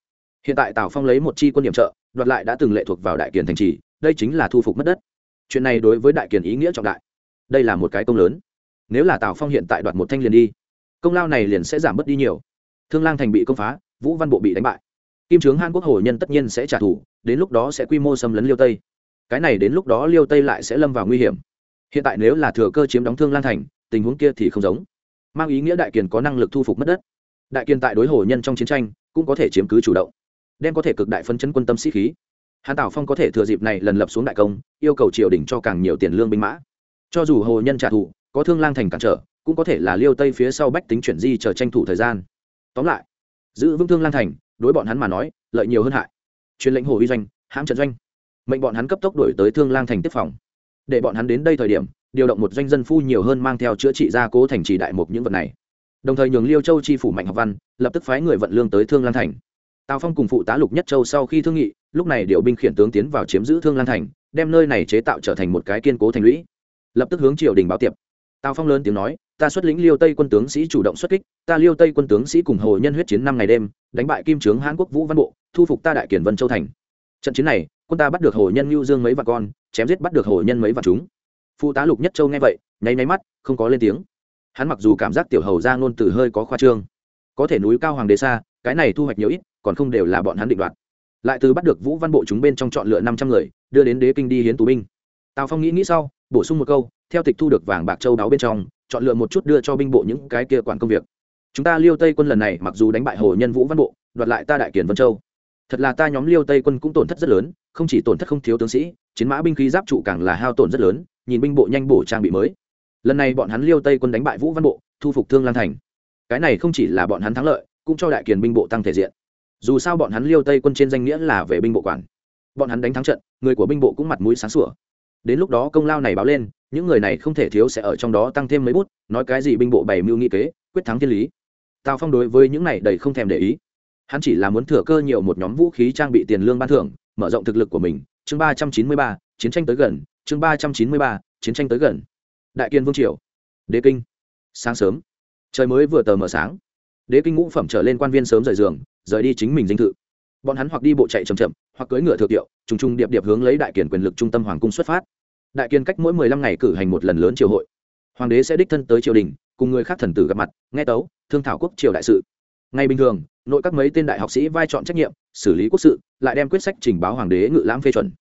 Hiện tại tào phong lấy một chi quân điểm trợ, đoạt lại đã từng lệ thuộc vào đại kiền thành trì, đây chính là thu phục mất đất. Chuyện này đối với đại kiền ý nghĩa trọng đại. Đây là một cái công lớn. Nếu là tào phong hiện tại đoạt một thanh liền đi, công lao này liền sẽ giảm bớt đi nhiều. Thương lang thành bị công phá, vũ văn bộ bị đánh bại kim trướng hàn quốc hồ nhân tất nhiên sẽ trả thù, đến lúc đó sẽ quy mô xâm lấn liêu tây. Cái này đến lúc đó liêu tây lại sẽ lâm vào nguy hiểm. Hiện tại nếu là thừa cơ chiếm đóng thương Lan thành, tình huống kia thì không giống. Mang ý nghĩa đại kiền có năng lực thu phục mất đất. Đại kiền tại đối hồ nhân trong chiến tranh, cũng có thể chiếm cứ chủ động, đem có thể cực đại phân chấn quân tâm sĩ khí. Hàn tảo phong có thể thừa dịp này lần lập xuống đại công, yêu cầu triều đình cho càng nhiều tiền lương binh mã. Cho dù hồ nhân trả thù, có thương lang thành cản trở, cũng có thể là liêu tây phía sau bách tính chuyển di chờ tranh thủ thời gian. Tóm lại, giữ vững thương lang thành đối bọn hắn mà nói, lợi nhiều hơn hại. Truyền lệnh hồ uy doanh, hãm trận doanh. Mệnh bọn hắn cấp tốc đổi tới thương lang thành tiếp phòng. Để bọn hắn đến đây thời điểm, điều động một doanh dân phu nhiều hơn mang theo chữa trị gia cố thành trì đại mục những vật này. Đồng thời nhường liêu châu chi phủ mạnh học văn, lập tức phái người vận lương tới thương lan thành. Tào phong cùng phụ tá lục nhất châu sau khi thương nghị, lúc này điều binh khiển tướng tiến vào chiếm giữ thương lan thành, đem nơi này chế tạo trở thành một cái kiên cố thành lũy. Lập tức hướng triều đình báo tiệp. Tào phong lớn tiếng nói ta xuất lĩnh liêu tây quân tướng sĩ chủ động xuất kích, ta liêu tây quân tướng sĩ cùng hồ nhân huyết chiến năm ngày đêm, đánh bại kim trướng hán quốc vũ văn bộ, thu phục ta đại kiển vân châu thành. Trận chiến này, quân ta bắt được hồ nhân lưu dương mấy vạn con, chém giết bắt được hồ nhân mấy vạn chúng. Phụ tá lục nhất châu nghe vậy, nháy nháy mắt, không có lên tiếng. Hắn mặc dù cảm giác tiểu hầu ra ngôn từ hơi có khoa trương, có thể núi cao hoàng đế xa, cái này thu hoạch nhiều ít, còn không đều là bọn hắn định đoạt. Lại từ bắt được vũ văn bộ chúng bên trong chọn lựa năm trăm người, đưa đến đế kinh đi hiến tù binh. Tào phong nghĩ nghĩ sau, bổ sung một câu, theo tịch thu được vàng bạc châu đáo bên trong chọn lựa một chút đưa cho binh bộ những cái kia quản công việc. Chúng ta liêu tây quân lần này mặc dù đánh bại hồ nhân vũ văn bộ, đoạt lại ta đại kiển vân châu. Thật là ta nhóm liêu tây quân cũng tổn thất rất lớn, không chỉ tổn thất không thiếu tướng sĩ, chiến mã binh khí giáp trụ càng là hao tổn rất lớn, nhìn binh bộ nhanh bổ trang bị mới. Lần này bọn hắn liêu tây quân đánh bại vũ văn bộ, thu phục thương lan thành. Cái này không chỉ là bọn hắn thắng lợi, cũng cho đại kiền binh bộ tăng thể diện. Dù sao bọn hắn liêu tây quân trên danh nghĩa là về binh bộ quản. Bọn hắn đánh thắng trận, người của binh bộ cũng mặt mũi sáng sủa đến lúc đó công lao này báo lên, những người này không thể thiếu sẽ ở trong đó tăng thêm mấy bút, nói cái gì binh bộ bày mưu nghị kế, quyết thắng thiên lý. Tào phong đối với những này đầy không thèm để ý. Hắn chỉ là muốn thừa cơ nhiều một nhóm vũ khí trang bị tiền lương ban thưởng, mở rộng thực lực của mình. Chương ba trăm chín mươi ba, chiến tranh tới gần. Chương ba trăm chín mươi ba, chiến tranh tới gần. Đại kiên vương triều. Đế kinh. Sáng sớm. Trời mới vừa tờ mờ sáng. Đế kinh ngũ phẩm trở lên quan viên sớm rời giường, rời đi chính mình dinh thự bọn hắn hoặc đi bộ chạy chậm chậm hoặc cưỡi ngựa thừa tiệu, trùng trùng điệp điệp hướng lấy đại kiền quyền lực trung tâm hoàng cung xuất phát. Đại kiền cách mỗi mười lăm ngày cử hành một lần lớn triều hội. Hoàng đế sẽ đích thân tới triều đình cùng người khác thần tử gặp mặt nghe tấu thương thảo quốc triều đại sự. Ngày bình thường nội các mấy tên đại học sĩ vai trọn trách nhiệm xử lý quốc sự lại đem quyết sách trình báo hoàng đế ngự lãm phê chuẩn.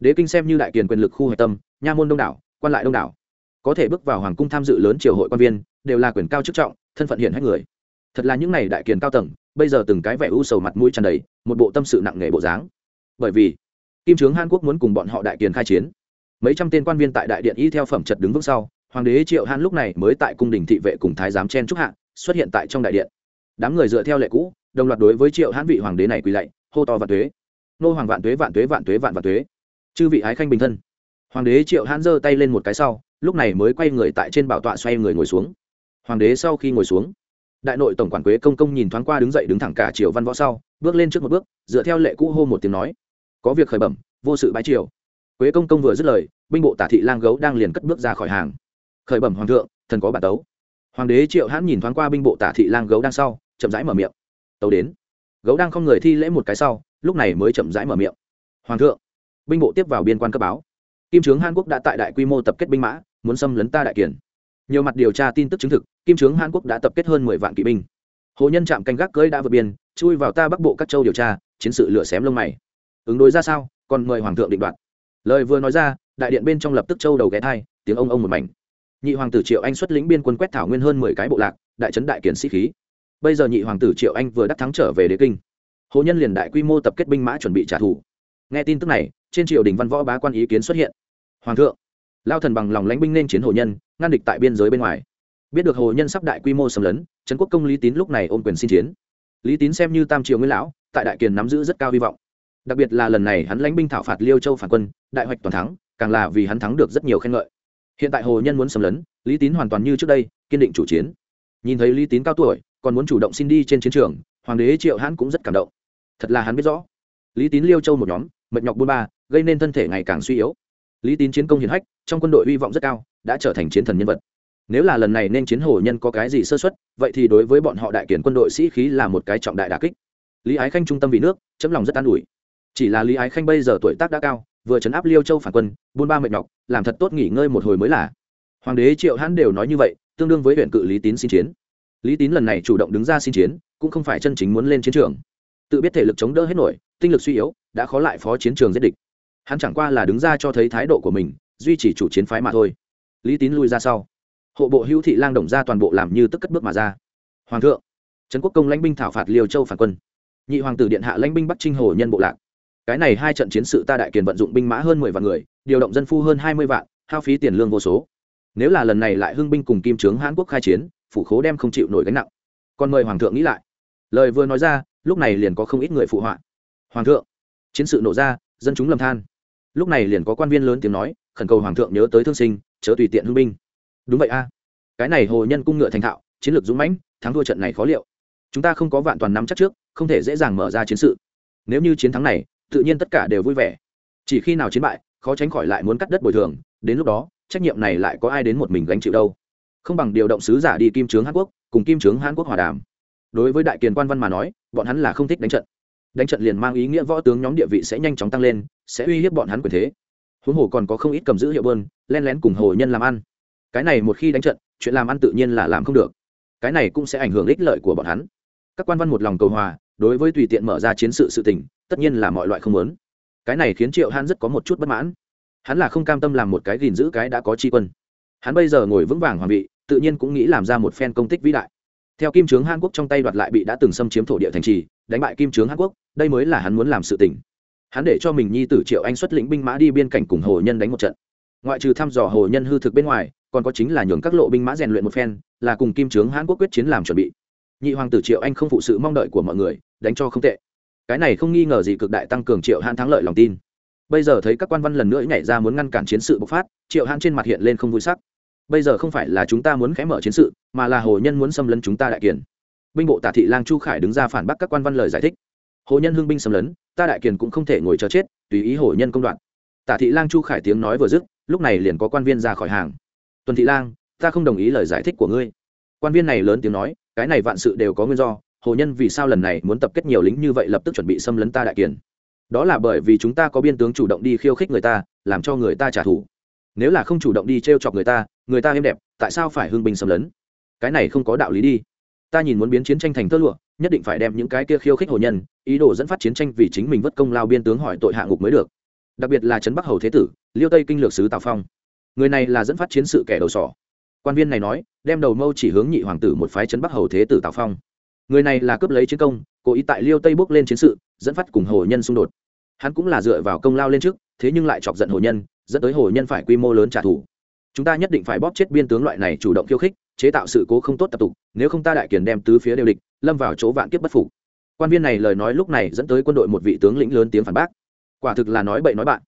Đế kinh xem như đại kiền quyền lực khu hạch tâm nha môn đông đảo quan lại đông đảo. Có thể bước vào hoàng cung tham dự lớn triều hội quan viên đều là quyền cao chức trọng thân phận hiển hách người. Thật là những n à y đại kiền cao tầng bây giờ từng cái vẻ u sầu mặt mũi tràn đầy, một bộ tâm sự nặng nề bộ dáng. Bởi vì, kim trướng hàn quốc muốn cùng bọn họ đại kiền khai chiến. Mấy trăm tên quan viên tại đại điện y theo phẩm trật đứng vững sau, hoàng đế triệu hàn lúc này mới tại cung đình thị vệ cùng thái giám chen trúc hạ, xuất hiện tại trong đại điện. Đám người dựa theo lệ cũ, đồng loạt đối với triệu hãn vị hoàng đế này quỳ lạy, hô to vạn tuế. Nô hoàng vạn tuế vạn tuế vạn tuế, vạn vạn tuế. Chư vị ái khanh bình thân. Hoàng đế triệu hãn giơ tay lên một cái sau, lúc này mới quay người tại trên bảo tọa xoay người ngồi xuống. Hoàng đế sau khi ngồi xuống đại nội tổng quản quế công công nhìn thoáng qua đứng dậy đứng thẳng cả triều văn võ sau, bước lên trước một bước, dựa theo lệ cũ hô một tiếng nói. Có việc khởi bẩm, vô sự bái triều. Quế công công vừa dứt lời, binh bộ tả thị lang gấu đang liền cất bước ra khỏi hàng. Khởi bẩm hoàng thượng, thần có bản tấu. Hoàng đế triệu hãn nhìn thoáng qua binh bộ tả thị lang gấu đang sau, chậm rãi mở miệng. Tấu đến. Gấu đang không người thi lễ một cái sau, lúc này mới chậm rãi mở miệng. Hoàng thượng. Binh bộ tiếp vào biên quan cấp báo. Kim trướng hàn quốc đã tại đại quy mô tập kết binh mã, muốn xâm lấn ta đại kiển nhiều mặt điều tra tin tức chứng thực, kim trướng hàn quốc đã tập kết hơn mười vạn kỵ binh. Hồ nhân trạm canh gác cưỡi đã vượt biên, chui vào ta bắc bộ các châu điều tra, chiến sự lửa xém lông mày. Ứng đối ra sao? Còn mời hoàng thượng định đoạt. Lời vừa nói ra, đại điện bên trong lập tức châu đầu ghé thai, tiếng ông ông một mảnh. Nhị hoàng tử triệu anh xuất lĩnh biên quân quét thảo nguyên hơn mười cái bộ lạc, đại trấn đại kiển sĩ khí. Bây giờ nhị hoàng tử triệu anh vừa đắc thắng trở về đế kinh. Hồ nhân liền đại quy mô tập kết binh mã chuẩn bị trả thù. Nghe tin tức này, trên triều đình văn võ bá quan ý kiến xuất hiện. Hoàng thượng lao thần bằng lòng lãnh binh nên chiến hồ nhân, ngăn địch tại biên giới bên ngoài. Biết được hồ nhân sắp đại quy mô xâm lấn, trấn quốc công lý tín lúc này ôm quyền xin chiến. Lý tín xem như tam triều nguyên lão, tại đại kiền nắm giữ rất cao hy vọng. Đặc biệt là lần này hắn lãnh binh thảo phạt liêu châu phản quân, đại hoạch toàn thắng, càng là vì hắn thắng được rất nhiều khen ngợi. Hiện tại hồ nhân muốn xâm lấn, lý tín hoàn toàn như trước đây, kiên định chủ chiến. Nhìn thấy lý tín cao tuổi, còn muốn chủ động xin đi trên chiến trường, hoàng đế triệu hãn cũng rất cảm động. Thật là hắn biết rõ. Lý tín liêu châu một nhóm, mệt nhọc buôn ba, gây nên thân thể ngày càng suy yếu lý tín chiến công hiển hách, trong quân đội hy vọng rất cao, đã trở thành chiến thần nhân vật. Nếu là lần này nên chiến hồ nhân có cái gì sơ xuất vậy thì đối với bọn họ đại kiển quân đội sĩ khí là một cái trọng đại đà kích. Lý ái khanh trung tâm vì nước, chấm lòng rất an ủi. Chỉ là lý ái khanh bây giờ tuổi tác đã cao, vừa chấn áp liêu châu phản quân, buôn ba mệt nhọc, làm thật tốt nghỉ ngơi một hồi mới là. Hoàng đế triệu hãn đều nói như vậy, tương đương với huyện cự lý tín xin chiến. Lý tín lần này chủ động đứng ra xin chiến, cũng không phải chân chính muốn lên chiến trường. Tự biết thể lực chống đỡ hết nổi, tinh lực suy yếu, đã khó lại phó chiến trường giết địch hắn chẳng qua là đứng ra cho thấy thái độ của mình, duy trì chủ chiến phái mà thôi. Lý tín lui ra sau. Hộ bộ hữu thị lang động ra toàn bộ làm như tức cất bước mà ra. Hoàng thượng, trấn quốc công lãnh binh thảo phạt liều châu phản quân. Nhị hoàng tử điện hạ lãnh binh bắc trinh hồ nhân bộ lạc. Cái này hai trận chiến sự ta đại kiền vận dụng binh mã hơn mười vạn người, điều động dân phu hơn hai mươi vạn, hao phí tiền lương vô số. Nếu là lần này lại hưng binh cùng kim trướng hãn quốc khai chiến, phủ khố đem không chịu nổi gánh nặng. Còn mời hoàng thượng nghĩ lại. Lời vừa nói ra, lúc này liền có không ít người phụ họa. Hoàng thượng, chiến sự nổ ra, dân chúng lầm than lúc này liền có quan viên lớn tiếng nói, khẩn cầu hoàng thượng nhớ tới thương sinh, chớ tùy tiện hưng binh. Đúng vậy a. Cái này hồ nhân cung ngựa thành thạo, chiến lược dũng mãnh, thắng thua trận này khó liệu. Chúng ta không có vạn toàn nắm chắc trước, không thể dễ dàng mở ra chiến sự. Nếu như chiến thắng này, tự nhiên tất cả đều vui vẻ. Chỉ khi nào chiến bại, khó tránh khỏi lại muốn cắt đất bồi thường, đến lúc đó, trách nhiệm này lại có ai đến một mình gánh chịu đâu. Không bằng điều động sứ giả đi kim trướng hàn quốc, cùng kim trướng hàn quốc hòa đàm. Đối với đại kiền quan văn mà nói, bọn hắn là không thích đánh trận đánh trận liền mang ý nghĩa võ tướng nhóm địa vị sẽ nhanh chóng tăng lên, sẽ uy hiếp bọn hắn quyền thế. Huống hồ còn có không ít cầm giữ hiệu bơn, len lén cùng hồ nhân làm ăn. Cái này một khi đánh trận, chuyện làm ăn tự nhiên là làm không được. Cái này cũng sẽ ảnh hưởng ích lợi của bọn hắn. Các quan văn một lòng cầu hòa, đối với tùy tiện mở ra chiến sự sự tình, tất nhiên là mọi loại không lớn cái này khiến triệu han rất có một chút bất mãn. Hắn là không cam tâm làm một cái gìn giữ cái đã có tri quân. Hắn bây giờ ngồi vững vàng hoàng vị, tự nhiên cũng nghĩ làm ra một phen công tích vĩ đại theo kim trướng hàn quốc trong tay đoạt lại bị đã từng xâm chiếm thổ địa thành trì, đánh bại kim trướng hàn quốc, đây mới là hắn muốn làm sự tình. Hắn để cho mình nhi tử triệu anh xuất lĩnh binh mã đi biên cảnh cùng hồ nhân đánh một trận. Ngoại trừ thăm dò hồ nhân hư thực bên ngoài, còn có chính là nhường các lộ binh mã rèn luyện một phen, là cùng kim trướng hàn quốc quyết chiến làm chuẩn bị. Nhị hoàng tử triệu anh không phụ sự mong đợi của mọi người, đánh cho không tệ. Cái này không nghi ngờ gì cực đại tăng cường triệu hãn thắng lợi lòng tin. Bây giờ thấy các quan văn lần nữa nhảy ra muốn ngăn cản chiến sự bộc phát, triệu hãn trên mặt hiện lên không vui sắc bây giờ không phải là chúng ta muốn khẽ mở chiến sự, mà là hồ nhân muốn xâm lấn chúng ta đại kiền. Binh bộ tả thị lang chu khải đứng ra phản bác các quan văn lời giải thích. Hồ nhân hưng binh xâm lấn, ta đại kiền cũng không thể ngồi chờ chết, tùy ý hồ nhân công đoạn. Tả thị lang chu khải tiếng nói vừa dứt, lúc này liền có quan viên ra khỏi hàng. Tuần thị lang, ta không đồng ý lời giải thích của ngươi. Quan viên này lớn tiếng nói, cái này vạn sự đều có nguyên do, hồ nhân vì sao lần này muốn tập kết nhiều lính như vậy lập tức chuẩn bị xâm lấn ta đại kiền? Đó là bởi vì chúng ta có biên tướng chủ động đi khiêu khích người ta, làm cho người ta trả thù. Nếu là không chủ động đi t r e o chọc người ta người ta êm đẹp, tại sao phải hưng binh xâm lấn? Cái này không có đạo lý đi. Ta nhìn muốn biến chiến tranh thành tơ lụa, nhất định phải đem những cái kia khiêu khích hồ nhân, ý đồ dẫn phát chiến tranh vì chính mình vất công lao biên tướng hỏi tội hạ ngục mới được. Đặc biệt là trấn bắc hầu thế tử, liêu tây kinh lược sứ tào phong. Người này là dẫn phát chiến sự kẻ đầu sỏ. Quan viên này nói, đem đầu mâu chỉ hướng nhị hoàng tử một phái trấn bắc hầu thế tử tào phong. Người này là cướp lấy chiến công, cố ý tại liêu tây bước lên chiến sự, dẫn phát cùng hồ nhân xung đột. Hắn cũng là dựa vào công lao lên trước, thế nhưng lại chọc giận hồ nhân, dẫn tới hồ nhân phải quy mô lớn trả thù chúng ta nhất định phải bóp chết biên tướng loại này chủ động khiêu khích, chế tạo sự cố không tốt tập tục, nếu không ta đại kiền đem tứ phía đều địch, lâm vào chỗ vạn kiếp bất phục. Quan viên này lời nói lúc này dẫn tới quân đội một vị tướng lĩnh lớn tiếng phản bác. Quả thực là nói bậy nói bạn.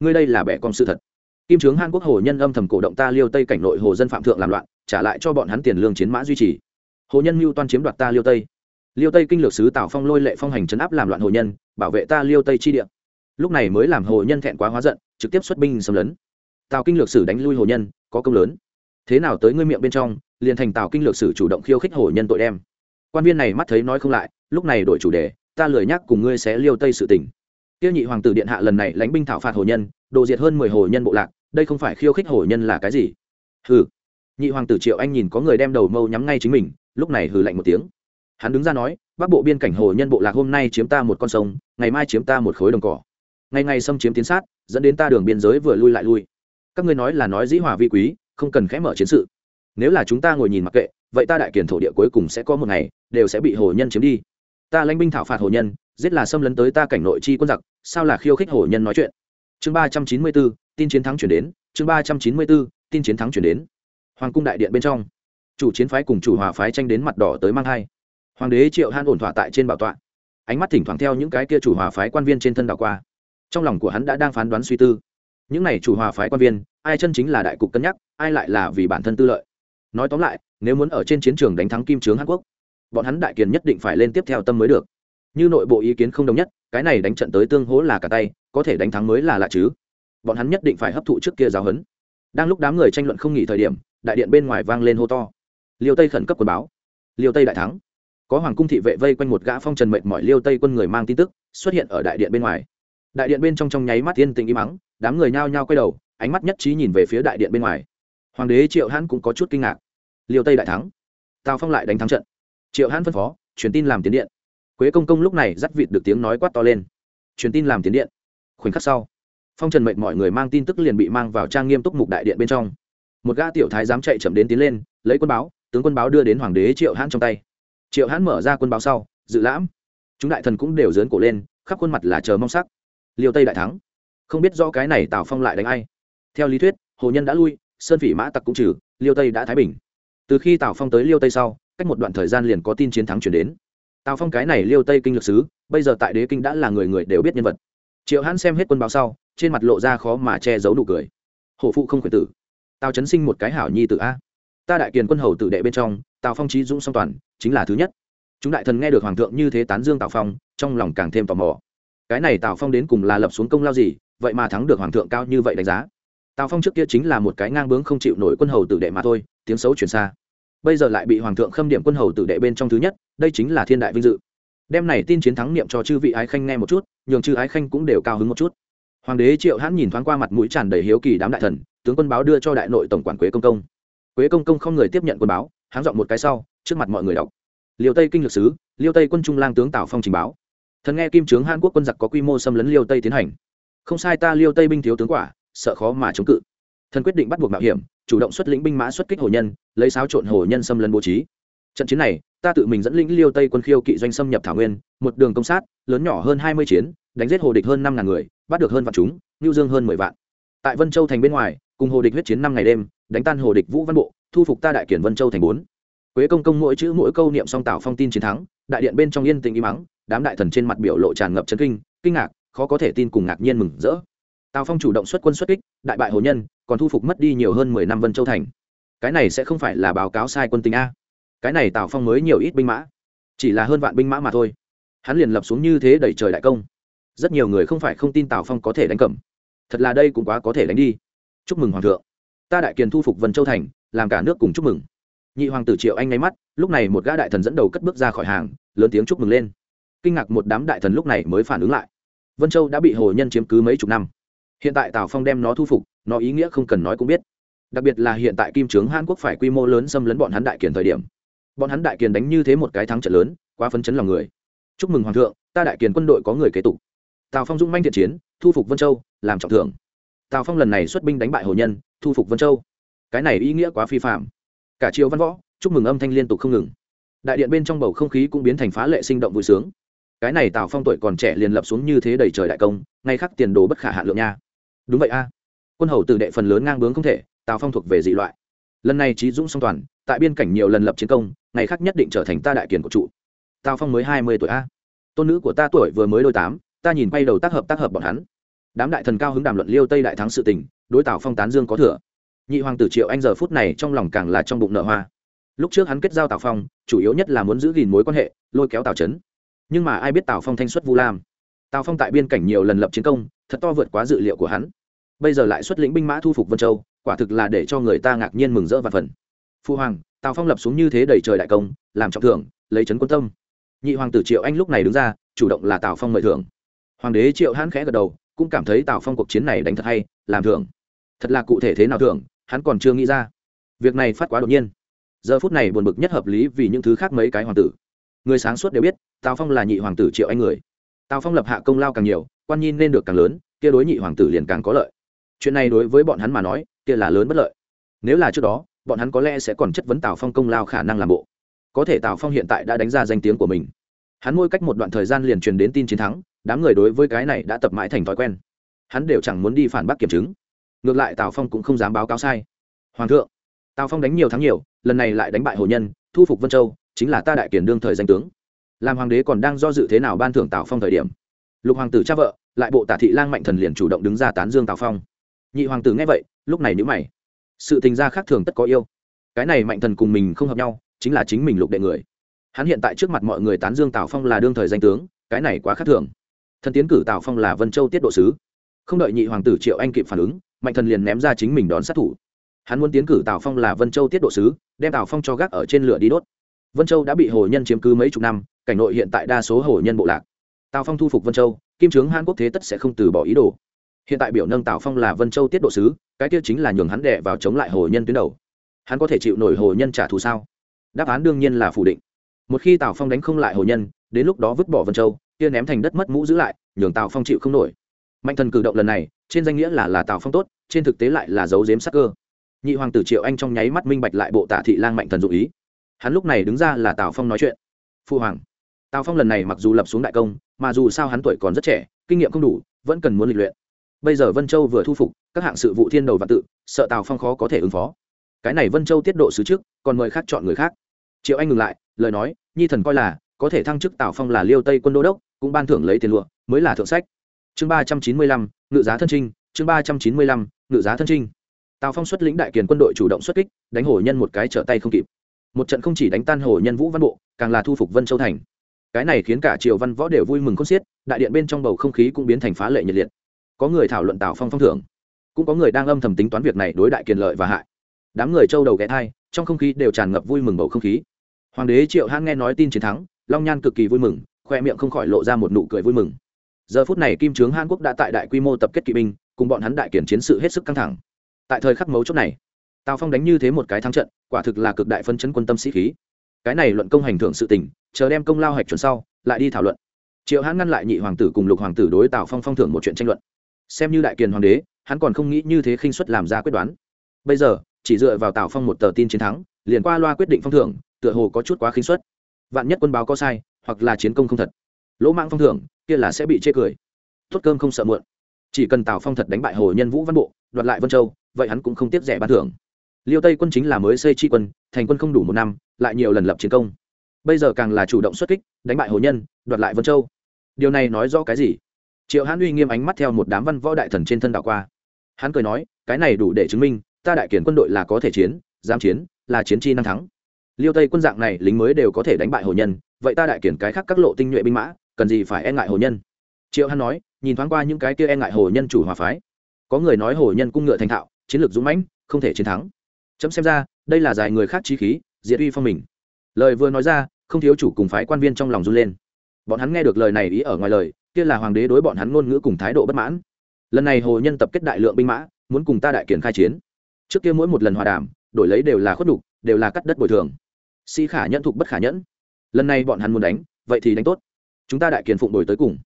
Ngươi đây là bẻ con sự thật. Kim trướng hàn quốc hồ nhân âm thầm cổ động ta liêu tây cảnh nội hồ dân phạm thượng làm loạn, trả lại cho bọn hắn tiền lương chiến mã duy trì. Hồ nhân mưu toan chiếm đoạt ta liêu tây. Liêu tây kinh lược sứ tào phong lôi lệ phong hành chấn áp làm loạn hồ nhân, bảo vệ ta liêu tây chi địa. Lúc này mới làm hồ nhân thẹn quá hóa giận, trực tiếp xuất binh xâm lấn tào kinh lược sử đánh lui hồ nhân có công lớn. Thế nào tới ngươi miệng bên trong liền thành tào kinh lược sử chủ động khiêu khích hồ nhân tội đem. Quan viên này mắt thấy nói không lại lúc này đổi chủ đề ta lười nhắc cùng ngươi sẽ liêu tây sự tỉnh tiêu nhị hoàng tử điện hạ lần này lãnh binh thảo phạt hồ nhân đồ diệt hơn mười hồ nhân bộ lạc đây không phải khiêu khích hồ nhân là cái gì? Hừ, nhị hoàng tử triệu anh nhìn có người đem đầu mâu nhắm ngay chính mình lúc này hừ lạnh một tiếng. Hắn đứng ra nói bắc bộ biên cảnh hồ nhân bộ lạc hôm nay chiếm ta một con sông ngày mai chiếm ta một khối đồng cỏ. Ngày ngày xâm chiếm tiến sát dẫn đến ta đường biên giới vừa lui lại lui các ngươi nói là nói dĩ hòa vi quý, không cần khẽ mở chiến sự. Nếu là chúng ta ngồi nhìn mặc kệ, vậy ta đại kiển thổ địa cuối cùng sẽ có một ngày, đều sẽ bị hồ nhân chiếm đi. Ta lãnh binh thảo phạt hồ nhân, giết là xâm lấn tới ta cảnh nội chi quân giặc, sao là khiêu khích hồ nhân nói chuyện? Chương ba trăm chín mươi bốn, tin chiến thắng chuyển đến, chương ba trăm chín mươi bốn, tin chiến thắng chuyển đến. Hoàng cung đại điện bên trong, chủ chiến phái cùng chủ hòa phái tranh đến mặt đỏ tới mang hai hoàng đế triệu han ổn thỏa tại trên bảo tọa. Ánh mắt thỉnh thoảng theo những cái kia chủ hòa phái quan viên trên thân đảo qua. Trong lòng của hắn đã đang phán đoán suy tư những này chủ hòa phái quan viên, ai chân chính là đại cục cân nhắc, ai lại là vì bản thân tư lợi? Nói tóm lại, nếu muốn ở trên chiến trường đánh thắng kim trướng hàn quốc, bọn hắn đại kiền nhất định phải lên tiếp theo tâm mới được. Như nội bộ ý kiến không đồng nhất, cái này đánh trận tới tương hố là cả tay, có thể đánh thắng mới là lạ chứ. Bọn hắn nhất định phải hấp thụ trước kia giáo huấn. Đang lúc đám người tranh luận không nghỉ thời điểm, đại điện bên ngoài vang lên hô to. Liêu tây khẩn cấp quần báo. Liêu tây đại thắng. Có hoàng cung thị vệ vây quanh một gã phong trần mệnh mọi liêu tây quân người mang tin tức, xuất hiện ở đại điện bên ngoài đại điện bên trong trong nháy mắt yên tĩnh im mắng đám người nhao nhao quay đầu, ánh mắt nhất trí nhìn về phía đại điện bên ngoài. Hoàng đế triệu hãn cũng có chút kinh ngạc. Liêu tây đại thắng. Tào phong lại đánh thắng trận. Triệu hãn phân phó, truyền tin làm tiến điện. Quế công công lúc này dắt vịt được tiếng nói quát to lên. Truyền tin làm tiến điện. Khoảnh khắc sau, phong trần mệnh mọi người mang tin tức liền bị mang vào trang nghiêm túc mục đại điện bên trong. Một gã tiểu thái dám chạy chậm đến tiến lên, lấy quân báo, tướng quân báo đưa đến hoàng đế triệu hãn trong tay. Triệu hãn mở ra quân báo sau, dự lãm. Chúng đại thần cũng đều dớn cổ lên, khắp khuôn mặt là chờ mong sắc liêu tây đại thắng. Không biết do cái này tào phong lại đánh ai. Theo lý thuyết, hồ nhân đã lui, sơn phỉ mã tặc cũng trừ, liêu tây đã thái bình. Từ khi tào phong tới liêu tây sau, cách một đoạn thời gian liền có tin chiến thắng chuyển đến. Tào phong cái này liêu tây kinh lược sứ, bây giờ tại đế kinh đã là người người đều biết nhân vật. Triệu hãn xem hết quân báo sau, trên mặt lộ ra khó mà che giấu nụ cười. Hổ phụ không khuyển tử. Tào chấn sinh một cái hảo nhi tự a. Ta đại kiền quân hầu tự đệ bên trong, tào phong trí dũng song toàn, chính là thứ nhất. Chúng đại thần nghe được hoàng thượng như thế tán dương tào phong, trong lòng càng thêm tò mò cái này tào phong đến cùng là lập xuống công lao gì, vậy mà thắng được hoàng thượng cao như vậy đánh giá. tào phong trước kia chính là một cái ngang bướng không chịu nổi quân hầu tử đệ mà thôi, tiếng xấu chuyển xa. bây giờ lại bị hoàng thượng khâm điểm quân hầu tử đệ bên trong thứ nhất, đây chính là thiên đại vinh dự. đem này tin chiến thắng niệm cho chư vị ái khanh nghe một chút, nhường chư ái khanh cũng đều cao hứng một chút. hoàng đế triệu hãn nhìn thoáng qua mặt mũi tràn đầy hiếu kỳ đám đại thần, tướng quân báo đưa cho đại nội tổng quản quế công công. quế công công không người tiếp nhận quân báo, háng dọn một cái sau, trước mặt mọi người đọc. liêu tây kinh lược sứ, liêu tây quân trung lang tướng tào phong trình báo thần nghe kim trướng hàn quốc quân giặc có quy mô xâm lấn liêu tây tiến hành. Không sai ta liêu tây binh thiếu tướng quả, sợ khó mà chống cự. Thần quyết định bắt buộc mạo hiểm, chủ động xuất lĩnh binh mã xuất kích hồ nhân, lấy sáo trộn hồ nhân xâm lấn bố trí. Trận chiến này, ta tự mình dẫn lĩnh liêu tây quân khiêu kỵ doanh xâm nhập thảo nguyên, một đường công sát, lớn nhỏ hơn hai mươi chiến, đánh giết hồ địch hơn năm ngàn người, bắt được hơn vạn chúng, ngưu dương hơn mười vạn. Tại vân châu thành bên ngoài, cùng hồ địch huyết chiến năm ngày đêm, đánh tan hồ địch vũ văn bộ, thu phục ta đại kiển vân châu thành bốn. Quế công công mỗi chữ mỗi câu niệm song tảo phong tin chiến thắng, đại điện bên trong yên tình im mắng đám đại thần trên mặt biểu lộ tràn ngập chấn kinh kinh ngạc, khó có thể tin cùng ngạc nhiên mừng rỡ. Tào phong chủ động xuất quân xuất kích, đại bại hồ nhân, còn thu phục mất đi nhiều hơn mười năm vân châu thành. Cái này sẽ không phải là báo cáo sai quân tình a. Cái này tào phong mới nhiều ít binh mã, chỉ là hơn vạn binh mã mà thôi. Hắn liền lập xuống như thế đẩy trời đại công. Rất nhiều người không phải không tin tào phong có thể đánh cẩm. Thật là đây cũng quá có thể đánh đi. Chúc mừng hoàng thượng. Ta đại kiền thu phục vân châu thành, làm cả nước cùng chúc mừng. Nhị hoàng tử triệu anh nháy mắt, lúc này một gã đại thần dẫn đầu cất bước ra khỏi hàng, lớn tiếng chúc mừng lên kinh ngạc một đám đại thần lúc này mới phản ứng lại. Vân châu đã bị hồ nhân chiếm cứ mấy chục năm. Hiện tại tào phong đem nó thu phục, nó ý nghĩa không cần nói cũng biết. Đặc biệt là hiện tại kim trướng hàn quốc phải quy mô lớn xâm lấn bọn hắn đại kiền thời điểm. Bọn hắn đại kiền đánh như thế một cái thắng trận lớn, quá phấn chấn lòng người. Chúc mừng hoàng thượng, ta đại kiền quân đội có người kế tục. Tào phong dũng manh thiện chiến, thu phục vân châu, làm trọng thưởng. Tào phong lần này xuất binh đánh bại hồ nhân, thu phục vân châu. Cái này ý nghĩa quá phi phạm cả triều văn võ, chúc mừng âm thanh liên tục không ngừng. Đại điện bên trong bầu không khí cũng biến thành phá lệ sinh động vui sướng cái này tào phong tuổi còn trẻ liền lập xuống như thế đầy trời đại công, ngay khắc tiền đồ bất khả hạ lượng nha. Đúng vậy a. Quân hầu từ đệ phần lớn ngang bướng không thể, tào phong thuộc về dị loại. Lần này trí dũng song toàn, tại biên cảnh nhiều lần lập chiến công, ngày khác nhất định trở thành ta đại kiền của trụ. Tào phong mới hai mươi tuổi a. Tôn nữ của ta tuổi vừa mới đôi tám, ta nhìn bay đầu tác hợp tác hợp bọn hắn. Đám đại thần cao hứng đàm luận liêu tây đại thắng sự tình, đối tào phong tán dương có thừa. Nhị hoàng tử triệu anh giờ phút này trong lòng càng là trong bụng nợ hoa. Lúc trước hắn kết giao tào phong, chủ yếu nhất là muốn giữ gìn mối quan hệ, lôi kéo tào trấn nhưng mà ai biết tào phong thanh xuất vu lam tào phong tại biên cảnh nhiều lần lập chiến công thật to vượt quá dự liệu của hắn bây giờ lại xuất lĩnh binh mã thu phục vân châu quả thực là để cho người ta ngạc nhiên mừng rỡ và phần phu hoàng tào phong lập xuống như thế đầy trời đại công làm trọng thưởng lấy trấn quân tâm nhị hoàng tử triệu anh lúc này đứng ra chủ động là tào phong mời thưởng hoàng đế triệu hãn khẽ gật đầu cũng cảm thấy tào phong cuộc chiến này đánh thật hay làm thưởng thật là cụ thể thế nào thưởng hắn còn chưa nghĩ ra việc này phát quá đột nhiên giờ phút này buồn bực nhất hợp lý vì những thứ khác mấy cái hoàng tử người sáng suốt đều biết, tào phong là nhị hoàng tử triệu anh người. Tào phong lập hạ công lao càng nhiều, quan nhi nên được càng lớn, kia đối nhị hoàng tử liền càng có lợi. Chuyện này đối với bọn hắn mà nói, kia là lớn bất lợi. Nếu là trước đó, bọn hắn có lẽ sẽ còn chất vấn tào phong công lao khả năng làm bộ. Có thể tào phong hiện tại đã đánh ra danh tiếng của mình. Hắn mỗi cách một đoạn thời gian liền truyền đến tin chiến thắng, đám người đối với cái này đã tập mãi thành thói quen. Hắn đều chẳng muốn đi phản bác kiểm chứng. Ngược lại tào phong cũng không dám báo cáo sai. Hoàng thượng, tào phong đánh nhiều thắng nhiều, lần này lại đánh bại hồ nhân, thu phục vân châu chính là ta đại kiền đương thời danh tướng. Làm hoàng đế còn đang do dự thế nào ban thưởng tào phong thời điểm. Lục hoàng tử cha vợ, lại bộ tả thị lang mạnh thần liền chủ động đứng ra tán dương tào phong. Nhị hoàng tử nghe vậy, lúc này nhữ mày. Sự tình gia khác thường tất có yêu. Cái này mạnh thần cùng mình không hợp nhau, chính là chính mình lục đệ người. Hắn hiện tại trước mặt mọi người tán dương tào phong là đương thời danh tướng, cái này quá khác thường. Thần tiến cử tào phong là vân châu tiết độ sứ. Không đợi nhị hoàng tử triệu anh kịp phản ứng, mạnh thần liền ném ra chính mình đón sát thủ. Hắn muốn tiến cử tào phong là vân châu tiết độ sứ, đem tào phong cho gác ở trên lửa đi đốt vân châu đã bị hồ nhân chiếm cứ mấy chục năm, cảnh nội hiện tại đa số hồ nhân bộ lạc. Tào phong thu phục vân châu, kim trướng hàn quốc thế tất sẽ không từ bỏ ý đồ. Hiện tại biểu nâng tào phong là vân châu tiết độ sứ, cái kia chính là nhường hắn đẻ vào chống lại hồ nhân tuyến đầu. Hắn có thể chịu nổi hồ nhân trả thù sao? Đáp án đương nhiên là phủ định. Một khi tào phong đánh không lại hồ nhân, đến lúc đó vứt bỏ vân châu, kia ném thành đất mất mũ giữ lại, nhường tào phong chịu không nổi. Mạnh thần cử động lần này, trên danh nghĩa là là tào phong tốt, trên thực tế lại là dấu dếm sắc cơ. Nhị hoàng tử triệu anh trong nháy mắt minh bạch lại bộ tạ thị lang mạnh thần dụ ý hắn lúc này đứng ra là tào phong nói chuyện phu hoàng tào phong lần này mặc dù lập xuống đại công mà dù sao hắn tuổi còn rất trẻ kinh nghiệm không đủ vẫn cần muốn lịch luyện bây giờ vân châu vừa thu phục các hạng sự vụ thiên đầu và tự sợ tào phong khó có thể ứng phó cái này vân châu tiết độ sứ trước còn mời khác chọn người khác triệu anh ngừng lại lời nói nhi thần coi là có thể thăng chức tào phong là liêu tây quân đô đốc cũng ban thưởng lấy tiền lụa mới là thượng sách chương ba trăm chín mươi lăm ngự giá thân trinh chương ba trăm chín mươi lăm ngự giá thân trinh tào phong xuất lĩnh đại kiền quân đội chủ động xuất kích đánh hổ nhân một cái trở tay không kịp một trận không chỉ đánh tan hổ nhân vũ văn bộ, càng là thu phục vân châu thành. Cái này khiến cả triều văn võ đều vui mừng khôn xiết, đại điện bên trong bầu không khí cũng biến thành phá lệ nhiệt liệt. Có người thảo luận tào phong phong thưởng, cũng có người đang âm thầm tính toán việc này đối đại kiền lợi và hại. Đám người châu đầu ghé thai, trong không khí đều tràn ngập vui mừng bầu không khí. Hoàng đế triệu hãn nghe nói tin chiến thắng, long nhan cực kỳ vui mừng, khoe miệng không khỏi lộ ra một nụ cười vui mừng. Giờ phút này kim trướng hàn quốc đã tại đại quy mô tập kết kỵ binh, cùng bọn hắn đại kiển chiến sự hết sức căng thẳng. Tại thời khắc mấu chốt này tào phong đánh như thế một cái thắng trận, quả thực là cực đại phân chấn quân tâm sĩ khí. Cái này luận công hành thưởng sự tình, chờ đem công lao hạch chuẩn sau, lại đi thảo luận. Triệu hãn ngăn lại nhị hoàng tử cùng lục hoàng tử đối tào phong phong thưởng một chuyện tranh luận. Xem như đại kiền hoàng đế, hắn còn không nghĩ như thế khinh suất làm ra quyết đoán. Bây giờ, chỉ dựa vào tào phong một tờ tin chiến thắng, liền qua loa quyết định phong thưởng, tựa hồ có chút quá khinh suất. Vạn nhất quân báo có sai, hoặc là chiến công không thật. Lỗ mạng phong thưởng, kia là sẽ bị chê cười. Tốt cơm không sợ muộn. Chỉ cần tào phong thật đánh bại hồ nhân vũ văn bộ, đoạt lại vân châu, vậy hắn cũng không tiếp rẻ ban thưởng liêu tây quân chính là mới xây tri quân, thành quân không đủ một năm, lại nhiều lần lập chiến công. Bây giờ càng là chủ động xuất kích, đánh bại hồ nhân, đoạt lại vân châu. Điều này nói rõ cái gì? Triệu hãn uy nghiêm ánh mắt theo một đám văn võ đại thần trên thân đảo qua. Hắn cười nói, cái này đủ để chứng minh, ta đại kiển quân đội là có thể chiến, dám chiến, là chiến chi năng thắng. Liêu tây quân dạng này lính mới đều có thể đánh bại hồ nhân, vậy ta đại kiển cái khác các lộ tinh nhuệ binh mã, cần gì phải e ngại hồ nhân? Triệu hắn nói, nhìn thoáng qua những cái kia e ngại hồ nhân chủ hòa phái. Có người nói hồ nhân cung ngựa thành thạo, chiến lược dũng mãnh, không thể chiến thắng chấm xem ra, đây là giải người khác trí khí, diệt uy phong mình. Lời vừa nói ra, không thiếu chủ cùng phái quan viên trong lòng run lên. Bọn hắn nghe được lời này ý ở ngoài lời, kia là hoàng đế đối bọn hắn ngôn ngữ cùng thái độ bất mãn. Lần này hồ nhân tập kết đại lượng binh mã, muốn cùng ta đại kiển khai chiến. Trước kia mỗi một lần hòa đàm, đổi lấy đều là khuất đục đều là cắt đất bồi thường. Si khả nhẫn thục bất khả nhẫn. Lần này bọn hắn muốn đánh, vậy thì đánh tốt. Chúng ta đại kiền phụng đổi tới cùng.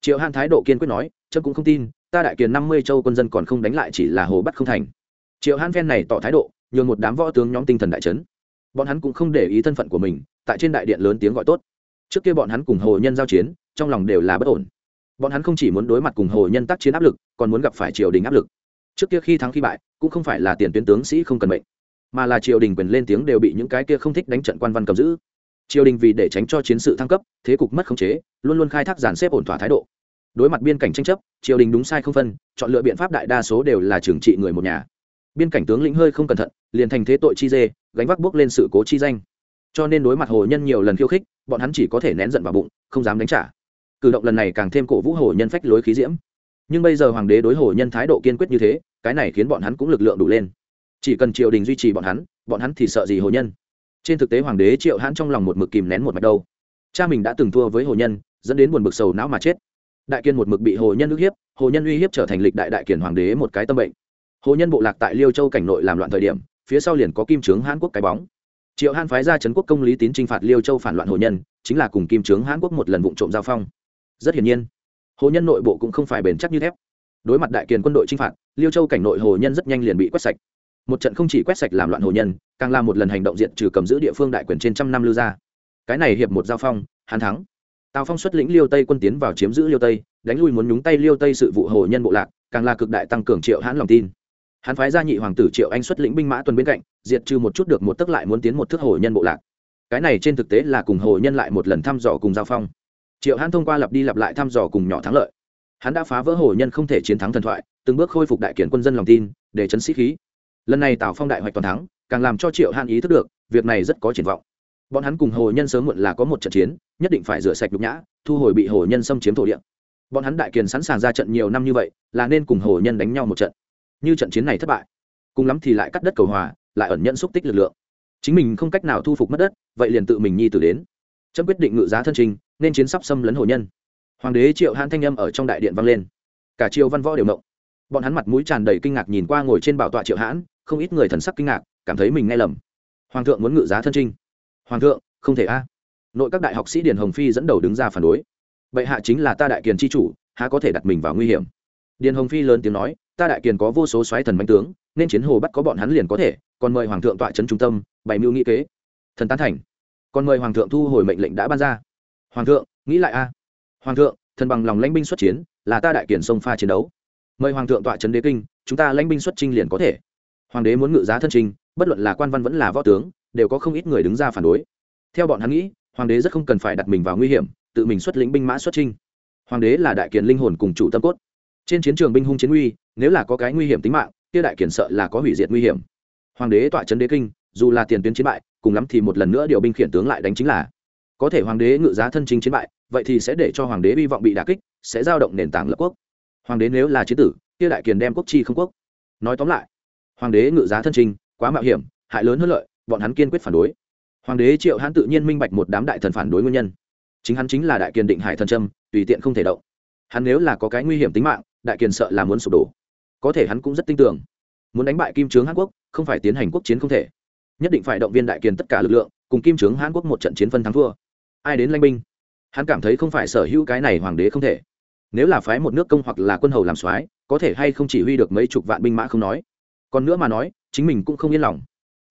Triệu hàn thái độ kiên quyết nói trâm cũng không tin, ta đại kiền năm mươi châu quân dân còn không đánh lại chỉ là hồ bắt không thành. Triệu hàn phen này tỏ thái độ nhường một đám võ tướng nhóm tinh thần đại trấn bọn hắn cũng không để ý thân phận của mình, tại trên đại điện lớn tiếng gọi tốt. Trước kia bọn hắn cùng hồ nhân giao chiến, trong lòng đều là bất ổn. Bọn hắn không chỉ muốn đối mặt cùng hồ nhân tác chiến áp lực, còn muốn gặp phải triều đình áp lực. Trước kia khi thắng khi bại, cũng không phải là tiền tuyến tướng sĩ không cần mệnh, mà là triều đình quyền lên tiếng đều bị những cái kia không thích đánh trận quan văn cầm giữ. Triều đình vì để tránh cho chiến sự thăng cấp, thế cục mất khống chế, luôn luôn khai thác giàn xếp ổn thỏa thái độ. Đối mặt biên cảnh tranh chấp, triều đình đúng sai không phân, chọn lựa biện pháp đại đa số đều là trừng trị người một nhà biên cảnh tướng lĩnh hơi không cẩn thận, liền thành thế tội chi dê, gánh vác bước lên sự cố chi danh. Cho nên đối mặt hồ nhân nhiều lần khiêu khích, bọn hắn chỉ có thể nén giận vào bụng, không dám đánh trả. Cử động lần này càng thêm cổ vũ hồ nhân phách lối khí diễm. Nhưng bây giờ hoàng đế đối hồ nhân thái độ kiên quyết như thế, cái này khiến bọn hắn cũng lực lượng đủ lên. Chỉ cần triều đình duy trì bọn hắn bọn hắn thì sợ gì hồ nhân? Trên thực tế hoàng đế triệu hãn trong lòng một mực kìm nén một mạch đâu cha mình đã từng thua với hồ nhân, dẫn đến buồn bực sầu não mà chết. Đại kiên một mực bị hồ nhân ức hiếp, hồ nhân uy hiếp trở thành lịch đại đại kiển hoàng đế một cái tâm bệnh hồ nhân bộ lạc tại liêu châu cảnh nội làm loạn thời điểm, phía sau liền có kim trướng hãn quốc cái bóng. Triệu hãn phái ra trấn quốc công lý tín t r i n h phạt liêu châu phản loạn hồ nhân, chính là cùng kim trướng hãn quốc một lần vụ trộm giao phong. Rất hiển nhiên, hồ nhân nội bộ cũng không phải bền chắc như thép đối mặt đại kiền quân đội t r i n h phạt, liêu châu cảnh nội hồ nhân rất nhanh liền bị quét sạch. Một trận không chỉ quét sạch làm loạn hồ nhân, càng là một lần hành động diện trừ cầm giữ địa phương đại quyền trên trăm năm lưu ra cái này hiệp một giao phong hàn thắng. Tào phong xuất lĩnh liêu tây quân tiến vào chiếm giữ liêu tây, đánh lui muốn nhúng tay liêu tây sự vụ hồ nhân bộ lạc, càng là cực đại tăng cường triệu hãn lòng tin hắn phái ra nhị hoàng tử triệu anh xuất lĩnh binh mã tuần bên cạnh, diệt trừ một chút được một tức lại muốn tiến một thước hồ nhân bộ lạc. Cái này trên thực tế là cùng hồ nhân lại một lần thăm dò cùng giao phong. Triệu hắn thông qua lặp đi lặp lại thăm dò cùng nhỏ thắng lợi. Hắn đã phá vỡ hồ nhân không thể chiến thắng thần thoại, từng bước khôi phục đại kiển quân dân lòng tin, để chấn sĩ khí. Lần này tào phong đại hoạch toàn thắng, càng làm cho triệu hãn ý thức được, việc này rất có triển vọng. Bọn hắn cùng hồ nhân sớm muộn là có một trận chiến, nhất định phải rửa sạch nhục nhã, thu hồi bị hồ nhân xâm chiếm thổ địa. Bọn hắn đại kiền sẵn sàng ra trận nhiều năm như vậy, là nên cùng hồ nhân đánh nhau một trận như trận chiến này thất bại. Cùng lắm thì lại cắt đất cầu hòa, lại ẩn nhận xúc tích lực lượng. Chính mình không cách nào thu phục mất đất, vậy liền tự mình nhi tử đến. Chấm quyết định ngự giá thân trình, nên chiến sắp xâm lấn hồ nhân. Hoàng đế triệu hãn thanh âm ở trong đại điện vang lên. Cả triều văn võ đều mộng bọn hắn mặt mũi tràn đầy kinh ngạc nhìn qua ngồi trên bảo tọa triệu hãn không ít người thần sắc kinh ngạc, cảm thấy mình nghe lầm. Hoàng thượng muốn ngự giá thân trinh hoàng thượng, không thể a. Nội các đại học sĩ điền hồng phi dẫn đầu đứng ra phản đối. Bệ hạ chính là ta đại kiền tri chủ, há có thể đặt mình vào nguy hiểm? Điền hồng phi lớn tiếng nói ta đại kiền có vô số xoáy thần bánh tướng, nên chiến hồ bắt có bọn hắn liền có thể, còn mời hoàng thượng tọa trấn trung tâm, bày mưu nghĩ kế. Thần tán thành. Còn mời hoàng thượng thu hồi mệnh lệnh đã ban ra. Hoàng thượng, nghĩ lại a. À. Hoàng thượng, thần bằng lòng lãnh binh xuất chiến, là ta đại kiền sông pha chiến đấu. Mời hoàng thượng tọa trấn đế kinh, chúng ta lãnh binh xuất trinh liền có thể. Hoàng đế muốn ngự giá thân trình, bất luận là quan văn vẫn là võ tướng, đều có không ít người đứng ra phản đối. Theo bọn hắn nghĩ, hoàng đế rất không cần phải đặt mình vào nguy hiểm, tự mình xuất lĩnh binh mã xuất trinh hoàng đế là đại kiền linh hồn cùng chủ tâm cốt trên chiến trường binh hung chiến uy nếu là có cái nguy hiểm tính mạng, kia đại kiền sợ là có hủy diệt nguy hiểm. Hoàng đế tọa trấn đế kinh, dù là tiền tuyến chiến bại, cùng lắm thì một lần nữa điều binh khiển tướng lại đánh chính là. Có thể hoàng đế ngự giá thân chính chiến bại, vậy thì sẽ để cho hoàng đế hy vọng bị đà kích, sẽ giao động nền tảng lập quốc. Hoàng đế nếu là chế tử, kia đại kiền đem quốc chi không quốc. Nói tóm lại, hoàng đế ngự giá thân trình quá mạo hiểm, hại lớn hơn lợi, bọn hắn kiên quyết phản đối. Hoàng đế triệu hãn tự nhiên minh bạch một đám đại thần phản đối nguyên nhân. Chính hắn chính là đại kiền định hải thần trâm tùy tiện không thể động. Hắn nếu là có cái nguy hiểm tính mạng đại kiền sợ là muốn sụp đổ. Có thể hắn cũng rất tin tưởng. Muốn đánh bại kim trướng hàn quốc, không phải tiến hành quốc chiến không thể. Nhất định phải động viên đại kiền tất cả lực lượng, cùng kim trướng hàn quốc một trận chiến phân thắng thua. Ai đến lanh binh? Hắn cảm thấy không phải sở hữu cái này hoàng đế không thể. Nếu là phái một nước công hoặc là quân hầu làm soái, có thể hay không chỉ huy được mấy chục vạn binh mã không nói. Còn nữa mà nói, chính mình cũng không yên lòng.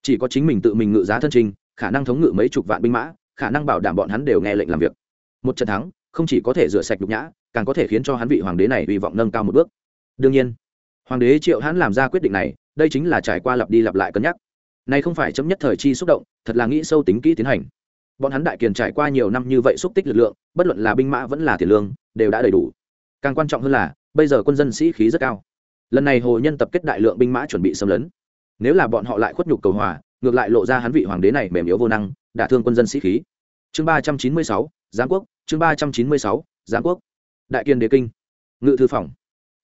Chỉ có chính mình tự mình ngự giá thân trình, khả năng thống ngự mấy chục vạn binh mã, khả năng bảo đảm bọn hắn đều nghe lệnh làm việc. Một trận thắng, không chỉ có thể rửa sạch nhục nhã càng có thể khiến cho hắn vị hoàng đế này hy vọng nâng cao một bước. Đương nhiên, hoàng đế triệu hắn làm ra quyết định này, đây chính là trải qua lặp đi lặp lại cân nhắc. Này không phải chấm nhất thời chi xúc động, thật là nghĩ sâu tính kỹ tiến hành. Bọn hắn đại kiền trải qua nhiều năm như vậy xúc tích lực lượng, bất luận là binh mã vẫn là tiền lương, đều đã đầy đủ. Càng quan trọng hơn là, bây giờ quân dân sĩ khí rất cao. Lần này hồ nhân tập kết đại lượng binh mã chuẩn bị xâm lấn. Nếu là bọn họ lại khuất nhục cầu hòa, ngược lại lộ ra hắn vị hoàng đế này mềm yếu vô năng, đả thương quân dân sĩ khí. Chương ba trăm chín mươi sáu, giáng quốc, chương ba trăm chín mươi sáu, giáng quốc đại kiên đế kinh. Ngự thư phòng.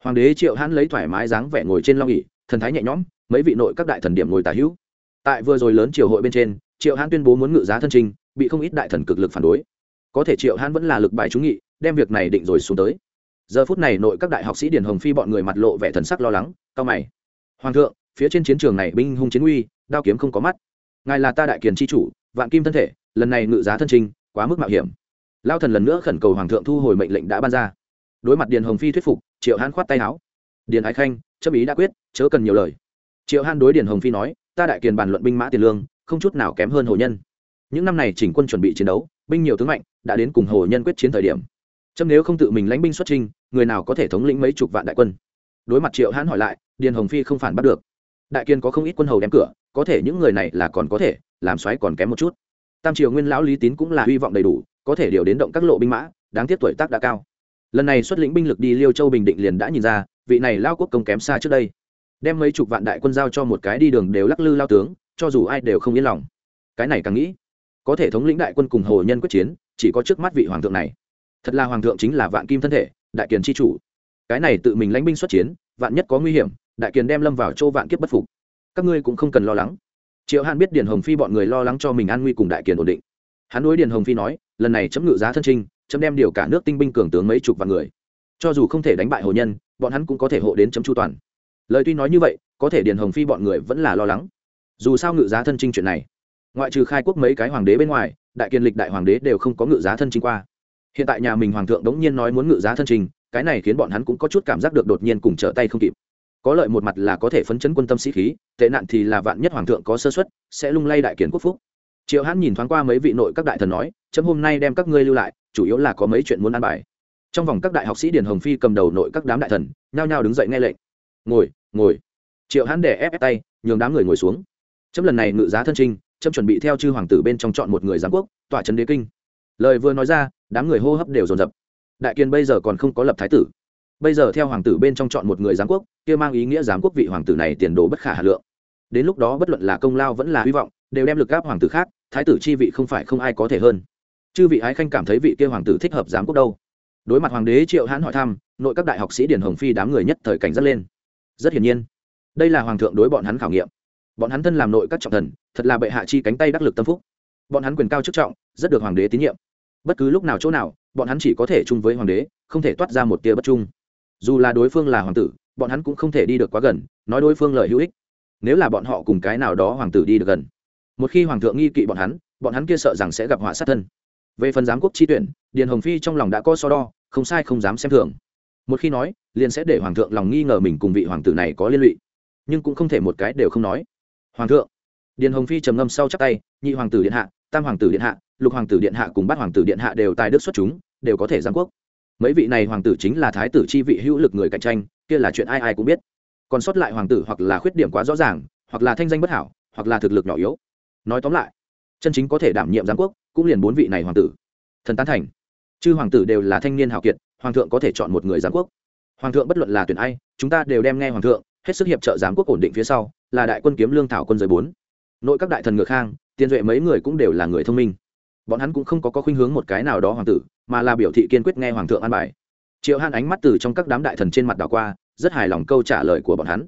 Hoàng đế triệu hãn lấy thoải mái dáng vẻ ngồi trên long ỉ thần thái nhẹ nhõm, mấy vị nội các đại thần điểm ngồi tả hữu. Tại vừa rồi lớn triều hội bên trên, triệu hãn tuyên bố muốn ngự giá thân trình, bị không ít đại thần cực lực phản đối. Có thể triệu hãn vẫn là lực bài trúng nghị, đem việc này định rồi xuống tới. Giờ phút này nội các đại học sĩ điển hồng phi bọn người mặt lộ vẻ thần sắc lo lắng cao mày. Hoàng thượng, phía trên chiến trường này binh hung chiến uy, đao kiếm không có mắt. Ngài là ta đại kiền tri chủ, vạn kim thân thể, lần này ngự giá thân trình, quá mức mạo hiểm lao thần lần nữa khẩn cầu hoàng thượng thu hồi mệnh lệnh đã ban ra. Đối mặt điền hồng phi thuyết phục, triệu hãn khoát tay áo. Điền ái khanh, chấp ý đã quyết, chớ cần nhiều lời. Triệu hãn đối điền hồng phi nói, ta đại kiền bàn luận binh mã tiền lương, không chút nào kém hơn hồ nhân. Những năm này chỉnh quân chuẩn bị chiến đấu, binh nhiều tướng mạnh, đã đến cùng hồ nhân quyết chiến thời điểm. Chấm nếu không tự mình lãnh binh xuất trình người nào có thể thống lĩnh mấy chục vạn đại quân? Đối mặt triệu hãn hỏi lại, điền hồng phi không phản bắt được. Đại kiên có không ít quân hầu đem cửa, có thể những người này là còn có thể, làm xoáy còn kém một chút. Tam triều nguyên lão lý tín cũng là hy vọng đầy đủ có thể điều đến động các lộ binh mã, đáng tiếc tuổi tác đã cao. Lần này xuất lĩnh binh lực đi liêu châu bình định liền đã nhìn ra, vị này lao quốc công kém xa trước đây. Đem mấy chục vạn đại quân giao cho một cái đi đường đều lắc lư lao tướng, cho dù ai đều không yên lòng. Cái này càng nghĩ, có thể thống lĩnh đại quân cùng hồ nhân quyết chiến, chỉ có trước mắt vị hoàng thượng này. Thật là hoàng thượng chính là vạn kim thân thể, đại kiền tri chủ. Cái này tự mình lãnh binh xuất chiến, vạn nhất có nguy hiểm, đại kiền đem lâm vào châu vạn kiếp bất phục. Các ngươi cũng không cần lo lắng. Triệu hàn biết điền hồng phi bọn người lo lắng cho mình an nguy cùng đại kiền ổn định hắn đối điền hồng phi nói, lần này chấm ngự giá thân trinh, chấm đem điều cả nước tinh binh cường tướng mấy chục vạn người. Cho dù không thể đánh bại hồ nhân, bọn hắn cũng có thể hộ đến chấm chu toàn. Lời tuy nói như vậy, có thể điền hồng phi bọn người vẫn là lo lắng. Dù sao ngự giá thân trinh chuyện này, ngoại trừ khai quốc mấy cái hoàng đế bên ngoài, đại kiên lịch đại hoàng đế đều không có ngự giá thân trinh qua. Hiện tại nhà mình hoàng thượng đống nhiên nói muốn ngự giá thân trình cái này khiến bọn hắn cũng có chút cảm giác được đột nhiên cùng trở tay không kịp. Có lợi một mặt là có thể phấn chấn quân tâm sĩ khí, tệ nạn thì là vạn nhất hoàng thượng có sơ xuất sẽ lung lay đại kiến quốc phúc triệu hãn nhìn thoáng qua mấy vị nội các đại thần nói chấm hôm nay đem các ngươi lưu lại chủ yếu là có mấy chuyện muốn ăn bài. Trong vòng các đại học sĩ điền hồng phi cầm đầu nội các đám đại thần nhao nhao đứng dậy nghe lệnh. Ngồi ngồi. Triệu hãn để ép, ép tay nhường đám người ngồi xuống. Chấm lần này ngự giá thân trinh chấm chuẩn bị theo chư hoàng tử bên trong chọn một người giám quốc tọa trấn đế kinh. Lời vừa nói ra đám người hô hấp đều dồn dập. Đại kiên bây giờ còn không có lập thái tử. Bây giờ theo hoàng tử bên trong chọn một người giám quốc kia mang ý nghĩa giám quốc vị hoàng tử này tiền đồ bất khả hà lượng đến lúc đó bất luận là công lao vẫn là hy vọng, đều đem lực gáp hoàng tử khác, thái tử chi vị không phải không ai có thể hơn. Chư vị ái khanh cảm thấy vị kia hoàng tử thích hợp giám quốc đâu? Đối mặt hoàng đế triệu hãn hỏi thăm, nội các đại học sĩ điển hồng phi đám người nhất thời cảnh rất lên. Rất hiển nhiên, đây là hoàng thượng đối bọn hắn khảo nghiệm. Bọn hắn thân làm nội các trọng thần, thật là bệ hạ chi cánh tay đắc lực tâm phúc. Bọn hắn quyền cao chức trọng, rất được hoàng đế tín nhiệm. Bất cứ lúc nào chỗ nào, bọn hắn chỉ có thể chung với hoàng đế, không thể toát ra một tia bất trung. Dù là đối phương là hoàng tử, bọn hắn cũng không thể đi được quá gần, nói đối phương lời hữu ích nếu là bọn họ cùng cái nào đó hoàng tử đi được gần. Một khi hoàng thượng nghi kỵ bọn hắn bọn hắn kia sợ rằng sẽ gặp họa sát thân. Về phần giám quốc chi tuyển, điền hồng phi trong lòng đã có so đo, không sai không dám xem thường. Một khi nói, liền sẽ để hoàng thượng lòng nghi ngờ mình cùng vị hoàng tử này có liên lụy. Nhưng cũng không thể một cái đều không nói. Hoàng thượng. Điền hồng phi trầm ngâm sau chắc tay, nhị hoàng tử điện hạ, tam hoàng tử điện hạ, lục hoàng tử điện hạ cùng bát hoàng tử điện hạ đều tài đức xuất chúng, đều có thể giám quốc. Mấy vị này hoàng tử chính là thái tử chi vị hữu lực người cạnh tranh, kia là chuyện ai ai cũng biết còn sót lại hoàng tử hoặc là khuyết điểm quá rõ ràng hoặc là thanh danh bất hảo hoặc là thực lực nhỏ yếu. Nói tóm lại chân chính có thể đảm nhiệm giám quốc cũng liền bốn vị này hoàng tử. Thần tán thành. Chư hoàng tử đều là thanh niên hào kiệt hoàng thượng có thể chọn một người giám quốc. Hoàng thượng bất luận là tuyển ai chúng ta đều đem nghe hoàng thượng hết sức hiệp trợ giám quốc ổn định phía sau là đại quân kiếm lương thảo quân giới bốn. Nội các đại thần ngược khang tiên duệ mấy người cũng đều là người thông minh. Bọn hắn cũng không có, có khuynh hướng một cái nào đó hoàng tử mà là biểu thị kiên quyết nghe hoàng thượng an bài. Triệu han ánh mắt từ trong các đám đại thần trên mặt đảo qua rất hài lòng câu trả lời của bọn hắn.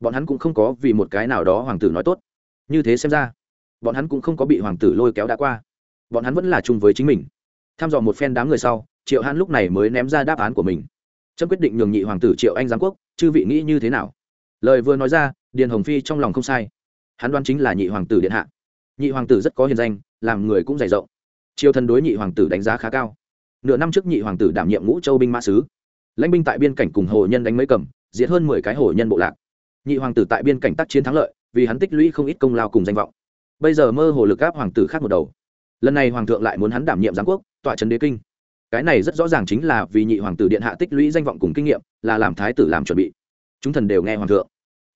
Bọn hắn cũng không có vì một cái nào đó hoàng tử nói tốt. Như thế xem ra, bọn hắn cũng không có bị hoàng tử lôi kéo đã qua. Bọn hắn vẫn là chung với chính mình. Tham dò một phen đám người sau, triệu hãn lúc này mới ném ra đáp án của mình. Trâm quyết định nhường nhị hoàng tử triệu anh giám quốc, chư vị nghĩ như thế nào? Lời vừa nói ra, điền hồng phi trong lòng không sai. Hắn đoán chính là nhị hoàng tử điện hạ. Nhị hoàng tử rất có hiền danh, làm người cũng dày rộng. Triều thần đối nhị hoàng tử đánh giá khá cao. Nửa năm trước nhị hoàng tử đảm nhiệm ngũ châu binh mã sứ lãnh binh tại biên cảnh cùng hồ nhân đánh mấy cầm, diệt hơn mười cái hồ nhân bộ lạc. Nhị hoàng tử tại biên cảnh tác chiến thắng lợi, vì hắn tích lũy không ít công lao cùng danh vọng. Bây giờ mơ hồ lực áp hoàng tử khác một đầu. Lần này hoàng thượng lại muốn hắn đảm nhiệm giám quốc, tọa trấn đế kinh. Cái này rất rõ ràng chính là vì nhị hoàng tử điện hạ tích lũy danh vọng cùng kinh nghiệm, là làm thái tử làm chuẩn bị. Chúng thần đều nghe hoàng thượng.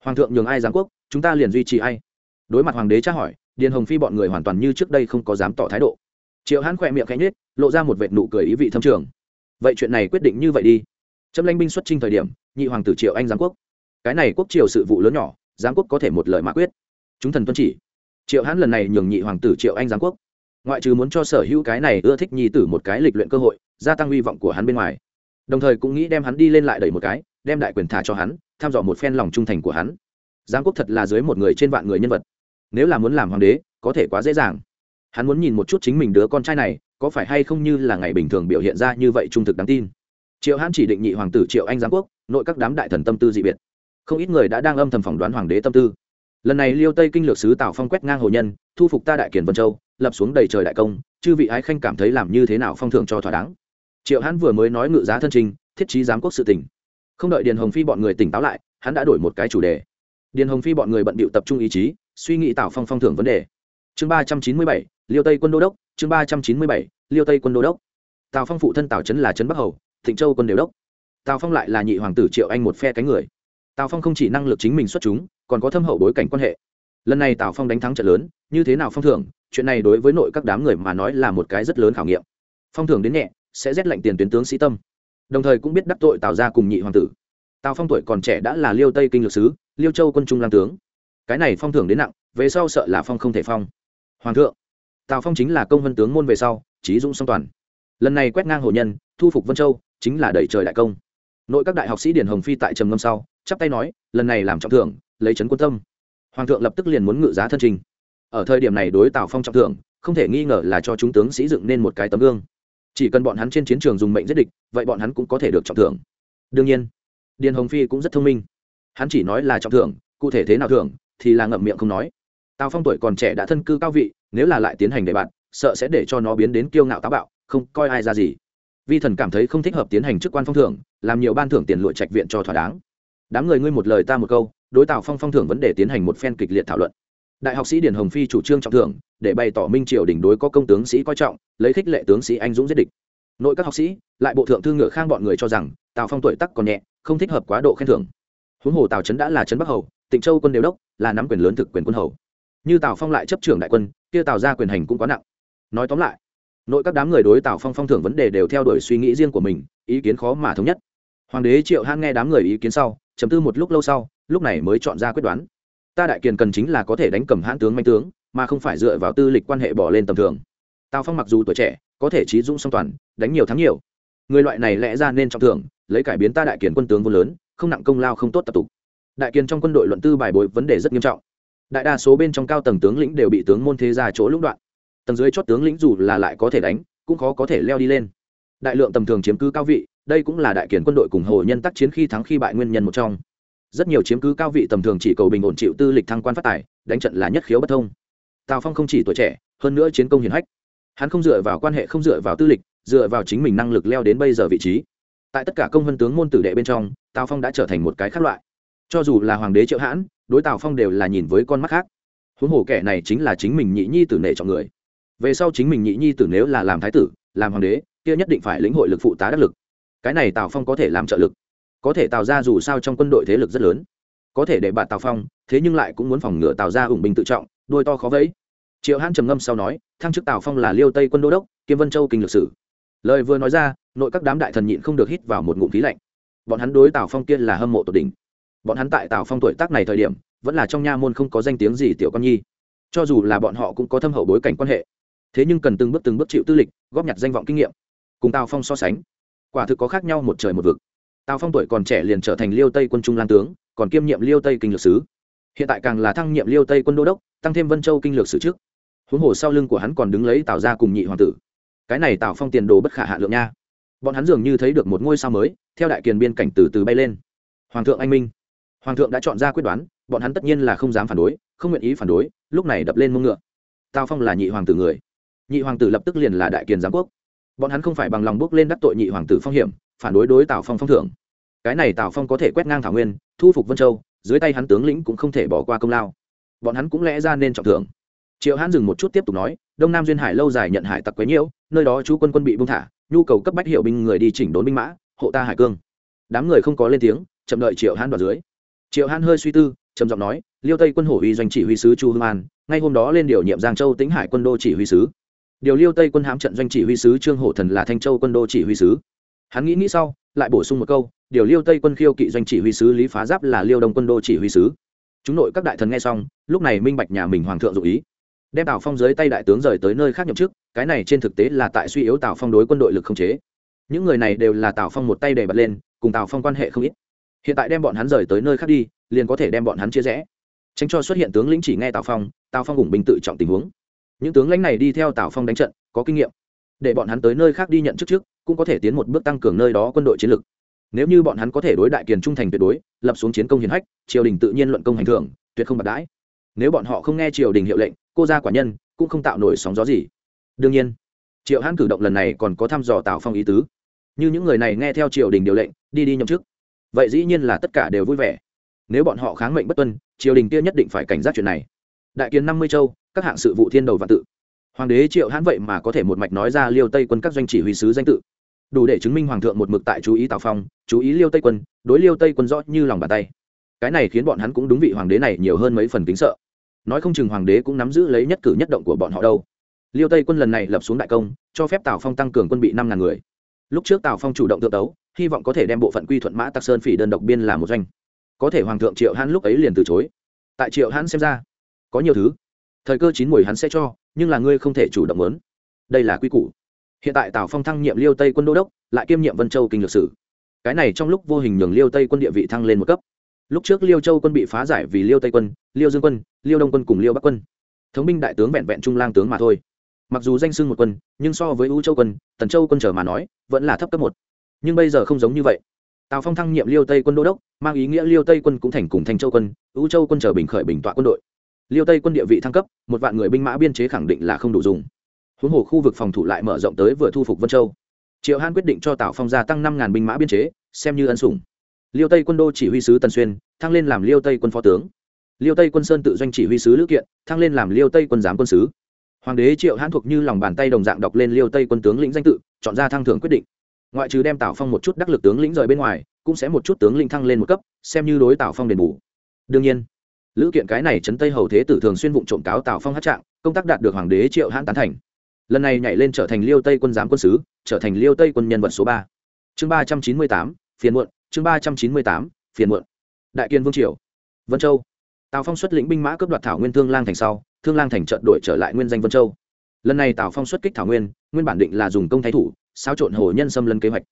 Hoàng thượng nhường ai giám quốc, chúng ta liền duy trì ai. Đối mặt hoàng đế tra hỏi, điền hồng phi bọn người hoàn toàn như trước đây không có dám tỏ thái độ. Triệu hãn khỏe miệng khẽ nhết lộ ra một vệt nụ cười ý vị thâm trường. Vậy chuyện này quyết định như vậy đi trâm lãnh binh xuất trinh thời điểm, nhị hoàng tử triệu anh giám quốc. Cái này quốc triều sự vụ lớn nhỏ giám quốc có thể một lời mã quyết. Chúng thần tuân chỉ. Triệu hãn lần này nhường nhị hoàng tử triệu anh giám quốc. Ngoại trừ muốn cho sở hữu cái này ưa thích nhi tử một cái lịch luyện cơ hội, gia tăng hy vọng của hắn bên ngoài. Đồng thời cũng nghĩ đem hắn đi lên lại đẩy một cái, đem đại quyền thả cho hắn, tham dò một phen lòng trung thành của hắn. Giám quốc thật là dưới một người trên vạn người nhân vật. Nếu là muốn làm hoàng đế, có thể quá dễ dàng. Hắn muốn nhìn một chút chính mình đứa con trai này, có phải hay không như là ngày bình thường biểu hiện ra như vậy trung thực đáng tin triệu hãn chỉ định nhị hoàng tử triệu anh giám quốc, nội các đám đại thần tâm tư dị biệt. Không ít người đã đang âm thầm phỏng đoán hoàng đế tâm tư. Lần này liêu tây kinh lược sứ tào phong quét ngang hồ nhân, thu phục ta đại kiển vân châu, lập xuống đầy trời đại công, chư vị ái khanh cảm thấy làm như thế nào phong thưởng cho thỏa đáng. Triệu hãn vừa mới nói ngự giá thân trình, thiết trí giám quốc sự tỉnh không đợi điền hồng phi bọn người tỉnh táo lại, hắn đã đổi một cái chủ đề. Điền hồng phi bọn người bận bịu tập trung ý chí, suy nghĩ tào phong phong thưởng vấn đề. Chương ba trăm chín mươi bảy, liêu tây quân đô đốc, chương ba trăm chín mươi bảy, liêu tây quân đô đốc. Tào phong phụ thân tào trấn là trấn bắc hầu thịnh châu quân đều đốc. Tào phong lại là nhị hoàng tử triệu anh một phe cánh người. Tào phong không chỉ năng lực chính mình xuất chúng, còn có thâm hậu bối cảnh quan hệ. Lần này tào phong đánh thắng trận lớn, như thế nào phong thưởng, chuyện này đối với nội các đám người mà nói là một cái rất lớn khảo nghiệm. Phong thưởng đến nhẹ, sẽ rét lạnh tiền tuyến tướng sĩ tâm. Đồng thời cũng biết đắc tội tào ra cùng nhị hoàng tử. Tào phong tuổi còn trẻ đã là liêu tây kinh lược sứ, liêu châu quân trung lang tướng. Cái này phong thưởng đến nặng, về sau sợ là phong không thể phong. Hoàng thượng, tào phong chính là công vân tướng môn về sau, trí dũng song toàn. Lần này quét ngang hồ nhân, thu phục vân châu chính là đẩy trời đại công. Nội các đại học sĩ điển hồng phi tại trầm ngâm sau, chắp tay nói, lần này làm trọng thưởng, lấy trấn quân tâm. Hoàng thượng lập tức liền muốn ngự giá thân trình. Ở thời điểm này đối tào phong trọng thưởng, không thể nghi ngờ là cho chúng tướng sĩ dựng nên một cái tấm gương. Chỉ cần bọn hắn trên chiến trường dùng mệnh giết địch, vậy bọn hắn cũng có thể được trọng thưởng. Đương nhiên, điền hồng phi cũng rất thông minh. Hắn chỉ nói là trọng thưởng, cụ thể thế nào thưởng, thì là ngậm miệng không nói. Tào phong tuổi còn trẻ đã thân cư cao vị, nếu là lại tiến hành đề bạt, sợ sẽ để cho nó biến đến kiêu ngạo táo bạo, không coi ai ra gì vi thần cảm thấy không thích hợp tiến hành chức quan phong thưởng, làm nhiều ban thưởng tiền lụa trạch viện cho thỏa đáng. Đám người ngươi một lời ta một câu, đối tào phong phong thưởng vấn đề tiến hành một phen kịch liệt thảo luận. Đại học sĩ điển hồng phi chủ trương trọng thưởng, để bày tỏ minh triều đỉnh đối có công tướng sĩ coi trọng, lấy khích lệ tướng sĩ anh dũng giết địch. Nội các học sĩ, lại bộ thượng thư ngựa khang bọn người cho rằng, tào phong tuổi tắc còn nhẹ, không thích hợp quá độ khen thưởng. Huống hồ tào trấn đã là trấn bắc hầu, tịnh châu quân đều đốc, là nắm quyền lớn thực quyền quân hầu. Như tào phong lại chấp trưởng đại quân, kia tào ra quyền hành cũng quá nặng. Nói tóm lại nội các đám người đối tào phong phong thưởng vấn đề đều theo đuổi suy nghĩ riêng của mình, ý kiến khó mà thống nhất. Hoàng đế triệu hãn nghe đám người ý kiến sau chấm tư một lúc lâu sau, lúc này mới chọn ra quyết đoán. Ta đại kiền cần chính là có thể đánh cầm hãn tướng manh tướng, mà không phải dựa vào tư lịch quan hệ bỏ lên tầm thường. Tào phong mặc dù tuổi trẻ, có thể trí dũng song toàn, đánh nhiều thắng nhiều. Người loại này lẽ ra nên trọng thưởng, lấy cải biến ta đại kiền quân tướng vô lớn, không nặng công lao không tốt tập tục. Đại kiền trong quân đội luận tư bài bối vấn đề rất nghiêm trọng. Đại đa số bên trong cao tầng tướng lĩnh đều bị tướng môn thế ra chỗ lũng đoạn tầng dưới chót tướng lĩnh dù là lại có thể đánh, cũng khó có thể leo đi lên. Đại lượng tầm thường chiếm cứ cao vị, đây cũng là đại kiển quân đội cùng hồ nhân tác chiến khi thắng khi bại nguyên nhân một trong. Rất nhiều chiếm cứ cao vị tầm thường chỉ cầu bình ổn chịu tư lịch thăng quan phát tài, đánh trận là nhất khiếu bất thông. Tào phong không chỉ tuổi trẻ, hơn nữa chiến công hiển hách. Hắn không dựa vào quan hệ, không dựa vào tư lịch, dựa vào chính mình năng lực leo đến bây giờ vị trí. Tại tất cả công vân tướng môn tử đệ bên trong, tào phong đã trở thành một cái khác loại. Cho dù là hoàng đế triệu hãn, đối tào phong đều là nhìn với con mắt khác. Huống hồ kẻ này chính là chính mình nhị nhi tử nể chọn người về sau chính mình nhị nhi tử nếu là làm thái tử, làm hoàng đế, kia nhất định phải lĩnh hội lực phụ tá đắc lực. Cái này tào phong có thể làm trợ lực. Có thể tạo ra dù sao trong quân đội thế lực rất lớn. Có thể để bạn tào phong, thế nhưng lại cũng muốn phòng ngừa tạo ra ủng binh tự trọng, đôi to khó vẫy. Triệu hãn trầm ngâm sau nói, thăng chức tào phong là liêu tây quân đô đốc, kiêm vân châu kinh lược sử. Lời vừa nói ra, nội các đám đại thần nhịn không được hít vào một ngụm khí lạnh. Bọn hắn đối tào phong kia là hâm mộ tột đỉnh. Bọn hắn tại tào phong tuổi tác này thời điểm, vẫn là trong nha môn không có danh tiếng gì tiểu con nhi. Cho dù là bọn họ cũng có thâm hậu bối cảnh quan hệ thế nhưng cần từng bước từng bước chịu tư lịch, góp nhặt danh vọng kinh nghiệm, cùng tào phong so sánh. Quả thực có khác nhau một trời một vực. Tào phong tuổi còn trẻ liền trở thành liêu tây quân trung lan tướng, còn kiêm nhiệm liêu tây kinh lược sứ. Hiện tại càng là thăng nhiệm liêu tây quân đô đốc, tăng thêm vân châu kinh lược sứ trước. Huống hồ sau lưng của hắn còn đứng lấy tào ra cùng nhị hoàng tử. Cái này tào phong tiền đồ bất khả hạ lượng nha. Bọn hắn dường như thấy được một ngôi sao mới, theo đại kiền biên cảnh từ từ bay lên. Hoàng thượng anh minh. Hoàng thượng đã chọn ra quyết đoán, bọn hắn tất nhiên là không dám phản đối, không nguyện ý phản đối, lúc này đập lên mông ngựa. Tào phong là nhị hoàng tử người nhị hoàng tử lập tức liền là đại kiền giám quốc. Bọn hắn không phải bằng lòng bước lên đắc tội nhị hoàng tử phong hiểm, phản đối đối tào phong phong thưởng. Cái này tào phong có thể quét ngang thảo nguyên, thu phục vân châu, dưới tay hắn tướng lĩnh cũng không thể bỏ qua công lao. Bọn hắn cũng lẽ ra nên trọng thưởng. Triệu hãn dừng một chút tiếp tục nói, đông nam duyên hải lâu dài nhận hải tặc quấy nhiễu, nơi đó chú quân quân bị bung thả, nhu cầu cấp bách hiệu binh người đi chỉnh đốn binh mã, hộ ta hải cương. Đám người không có lên tiếng, chậm đợi triệu hãn vào dưới. Triệu hãn hơi suy tư, trầm giọng nói, liêu tây quân hổ uy doanh chỉ huy sứ chu hương an, ngay hôm đó lên điều nhiệm giang châu tính hải quân đô chỉ huy sứ điều liêu tây quân hám trận doanh chỉ huy sứ trương hổ thần là thanh châu quân đô chỉ huy sứ. Hắn nghĩ nghĩ sau, lại bổ sung một câu, điều liêu tây quân khiêu kỵ doanh chỉ huy sứ lý phá giáp là liêu đông quân đô chỉ huy sứ. Chúng nội các đại thần nghe xong, lúc này minh bạch nhà mình hoàng thượng dụ ý. Đem tào phong dưới tay đại tướng rời tới nơi khác nhậm chức, cái này trên thực tế là tại suy yếu tào phong đối quân đội lực không chế. Những người này đều là tào phong một tay để bật lên, cùng tào phong quan hệ không ít. Hiện tại đem bọn hắn rời tới nơi khác đi, liền có thể đem bọn hắn chia rẽ. Tránh cho xuất hiện tướng lĩnh chỉ nghe tào phong tào phong cùng binh tự trọng tình huống những tướng lãnh này đi theo tào phong đánh trận, có kinh nghiệm. Để bọn hắn tới nơi khác đi nhận chức trước, cũng có thể tiến một bước tăng cường nơi đó quân đội chiến lược nếu như bọn hắn có thể đối đại kiền trung thành tuyệt đối, lập xuống chiến công hiển hách, triều đình tự nhiên luận công hành thưởng, tuyệt không bạc đãi. Nếu bọn họ không nghe triều đình hiệu lệnh, cô gia quả nhân cũng không tạo nổi sóng gió gì. Đương nhiên, triệu hãn cử động lần này còn có thăm dò tào phong ý tứ. Như những người này nghe theo triều đình điều lệnh, đi đi nhậm chức. Vậy dĩ nhiên là tất cả đều vui vẻ. Nếu bọn họ kháng mệnh bất tuân, triều đình kia nhất định phải cảnh giác chuyện này. Đại kiến năm mươi châu các hạng sự vụ thiên đầu và tự. Hoàng đế triệu hãn vậy mà có thể một mạch nói ra liêu tây quân các doanh chỉ huy sứ danh tự. Đủ để chứng minh hoàng thượng một mực tại chú ý tào phong, chú ý liêu tây quân, đối liêu tây quân rõ như lòng bàn tay. Cái này khiến bọn hắn cũng đúng vị hoàng đế này nhiều hơn mấy phần kính sợ. Nói không chừng hoàng đế cũng nắm giữ lấy nhất cử nhất động của bọn họ đâu. Liêu tây quân lần này lập xuống đại công, cho phép tào phong tăng cường quân bị năm ngàn người. Lúc trước tào phong chủ động tự đấu hy vọng có thể đem bộ phận quy thuận mã tặc sơn phỉ đơn độc biên làm một doanh. Có thể hoàng thượng triệu hãn lúc ấy liền từ chối. Tại triệu hãn xem ra, có nhiều thứ thời cơ chín mùi hắn sẽ cho, nhưng là ngươi không thể chủ động lớn đây là quy củ. Hiện tại tào phong thăng nhiệm liêu tây quân đô đốc, lại kiêm nhiệm vân châu kinh lược sử. Cái này trong lúc vô hình nhường liêu tây quân địa vị thăng lên một cấp. Lúc trước liêu châu quân bị phá giải vì liêu tây quân, liêu dương quân, liêu đông quân cùng liêu bắc quân. Thống binh đại tướng vẹn vẹn trung lang tướng mà thôi. Mặc dù danh xưng một quân, nhưng so với u châu quân, tần châu quân trở mà nói, vẫn là thấp cấp một. Nhưng bây giờ không giống như vậy. Tào phong thăng nhiệm liêu tây quân đô đốc, mang ý nghĩa liêu tây quân cũng thành cùng thành châu quân, u châu quân trở bình khởi bình tọa quân đội liêu tây quân địa vị thăng cấp, một vạn người binh mã biên chế khẳng định là không đủ dùng. Huống hồ khu vực phòng thủ lại mở rộng tới vừa thu phục vân châu. Triệu hàn quyết định cho tào phong gia tăng năm ngàn binh mã biên chế, xem như ân sủng. Liêu tây quân đô chỉ huy sứ tần xuyên, thăng lên làm liêu tây quân phó tướng. Liêu tây quân sơn tự doanh chỉ huy sứ lữ kiện, thăng lên làm liêu tây quân giám quân sứ. Hoàng đế triệu hãn thuộc như lòng bàn tay đồng dạng đọc lên liêu tây quân tướng lĩnh danh tự, chọn ra thăng thưởng quyết định. Ngoại trừ đem tào phong một chút đắc lực tướng lĩnh rời bên ngoài, cũng sẽ một chút tướng lĩnh thăng lên một cấp, xem như đối tào phong đền bù. Đương nhiên lữ kiện cái này chấn tây hầu thế tử thường xuyên vụ trộm cáo tào phong hát trạng, công tác đạt được hoàng đế triệu hãn tán thành. Lần này nhảy lên trở thành liêu tây quân giám quân sứ, trở thành liêu tây quân nhân vật số ba. Chương ba trăm chín mươi tám, phiền muộn, chương ba trăm chín mươi tám, phiền muộn. Đại kiên vương triều. Vân châu. Tào phong xuất lĩnh binh mã cướp đoạt thảo nguyên thương lang thành sau, thương lang thành trận đội trở lại nguyên danh vân châu. Lần này tào phong xuất kích thảo nguyên nguyên bản định là dùng công thái thủ, xáo trộn hồ nhân xâm lấn kế hoạch.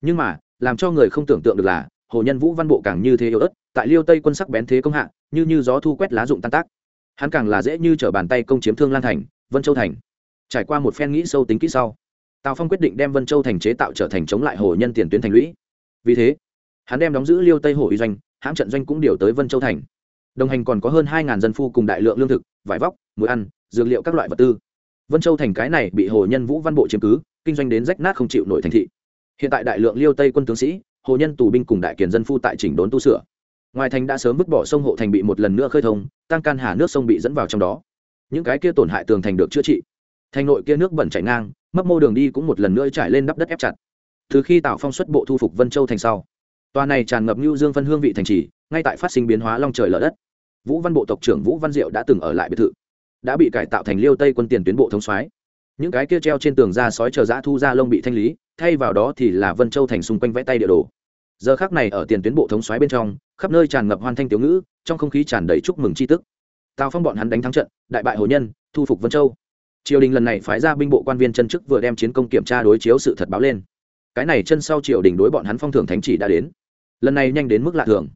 Nhưng mà, làm cho người không tưởng tượng được là, hồ nhân vũ văn bộ càng như thế yếu ớt tại liêu tây quân sắc bén thế công hạ, như như gió thu quét lá dụng tan tác. Hắn càng là dễ như t bàn tay công chiếm thương lan thành, vân châu thành. Trải qua một phen nghĩ sâu tính kỹ sau, tào phong quyết định đem vân châu thành chế tạo trở thành chống lại hồ nhân tiền tuyến thành lũy. Vì thế, hắn đem đóng giữ liêu tây hồ Y doanh hãng trận doanh cũng điều tới vân châu thành. Đồng hành còn có hơn hai dân phu cùng đại lượng lương thực, vải vóc, muối ăn, dược liệu các loại vật tư. Vân châu thành cái này bị hồ nhân vũ văn bộ chiếm cứ, kinh doanh đến rách nát không chịu nổi thành thị. Hiện tại đại lượng liêu tây quân tướng sĩ, hồ nhân tù binh cùng đại kiền dân phu tại chỉnh đốn tu sửa ngoài thành đã sớm vứt bỏ sông hộ thành bị một lần nữa khơi thông, tăng can hà nước sông bị dẫn vào trong đó. Những cái kia tổn hại tường thành được chữa trị. Thành nội kia nước bẩn chảy ngang, mấp mô đường đi cũng một lần nữa trải lên đắp đất ép chặt. Từ khi tạo phong xuất bộ thu phục vân châu thành sau, tòa này tràn ngập lưu dương phân hương vị thành trì, ngay tại phát sinh biến hóa long trời lở đất. Vũ văn bộ tộc trưởng vũ văn diệu đã từng ở lại biệt thự, đã bị cải tạo thành liêu tây quân tiền tuyến bộ thống soái. Những cái kia treo trên tường ra sói chờ giã thu ra lông bị thanh lý, thay vào đó thì là vân châu thành xung quanh vẽ tay địa đồ giờ khác này ở tiền tuyến bộ thống xoáy bên trong, khắp nơi tràn ngập hoan thanh tiểu ngữ, trong không khí tràn đầy chúc mừng c tức. Tào phong bọn hắn đánh thắng trận, đại bại hồ nhân, thu phục vân châu. Triều đình lần này phái ra binh bộ quan viên chân chức vừa đem chiến công kiểm tra đối chiếu sự thật báo lên. Cái này chân sau triều đình đối bọn hắn phong thưởng thánh chỉ đã đến. Lần này nhanh đến mức lạ thường.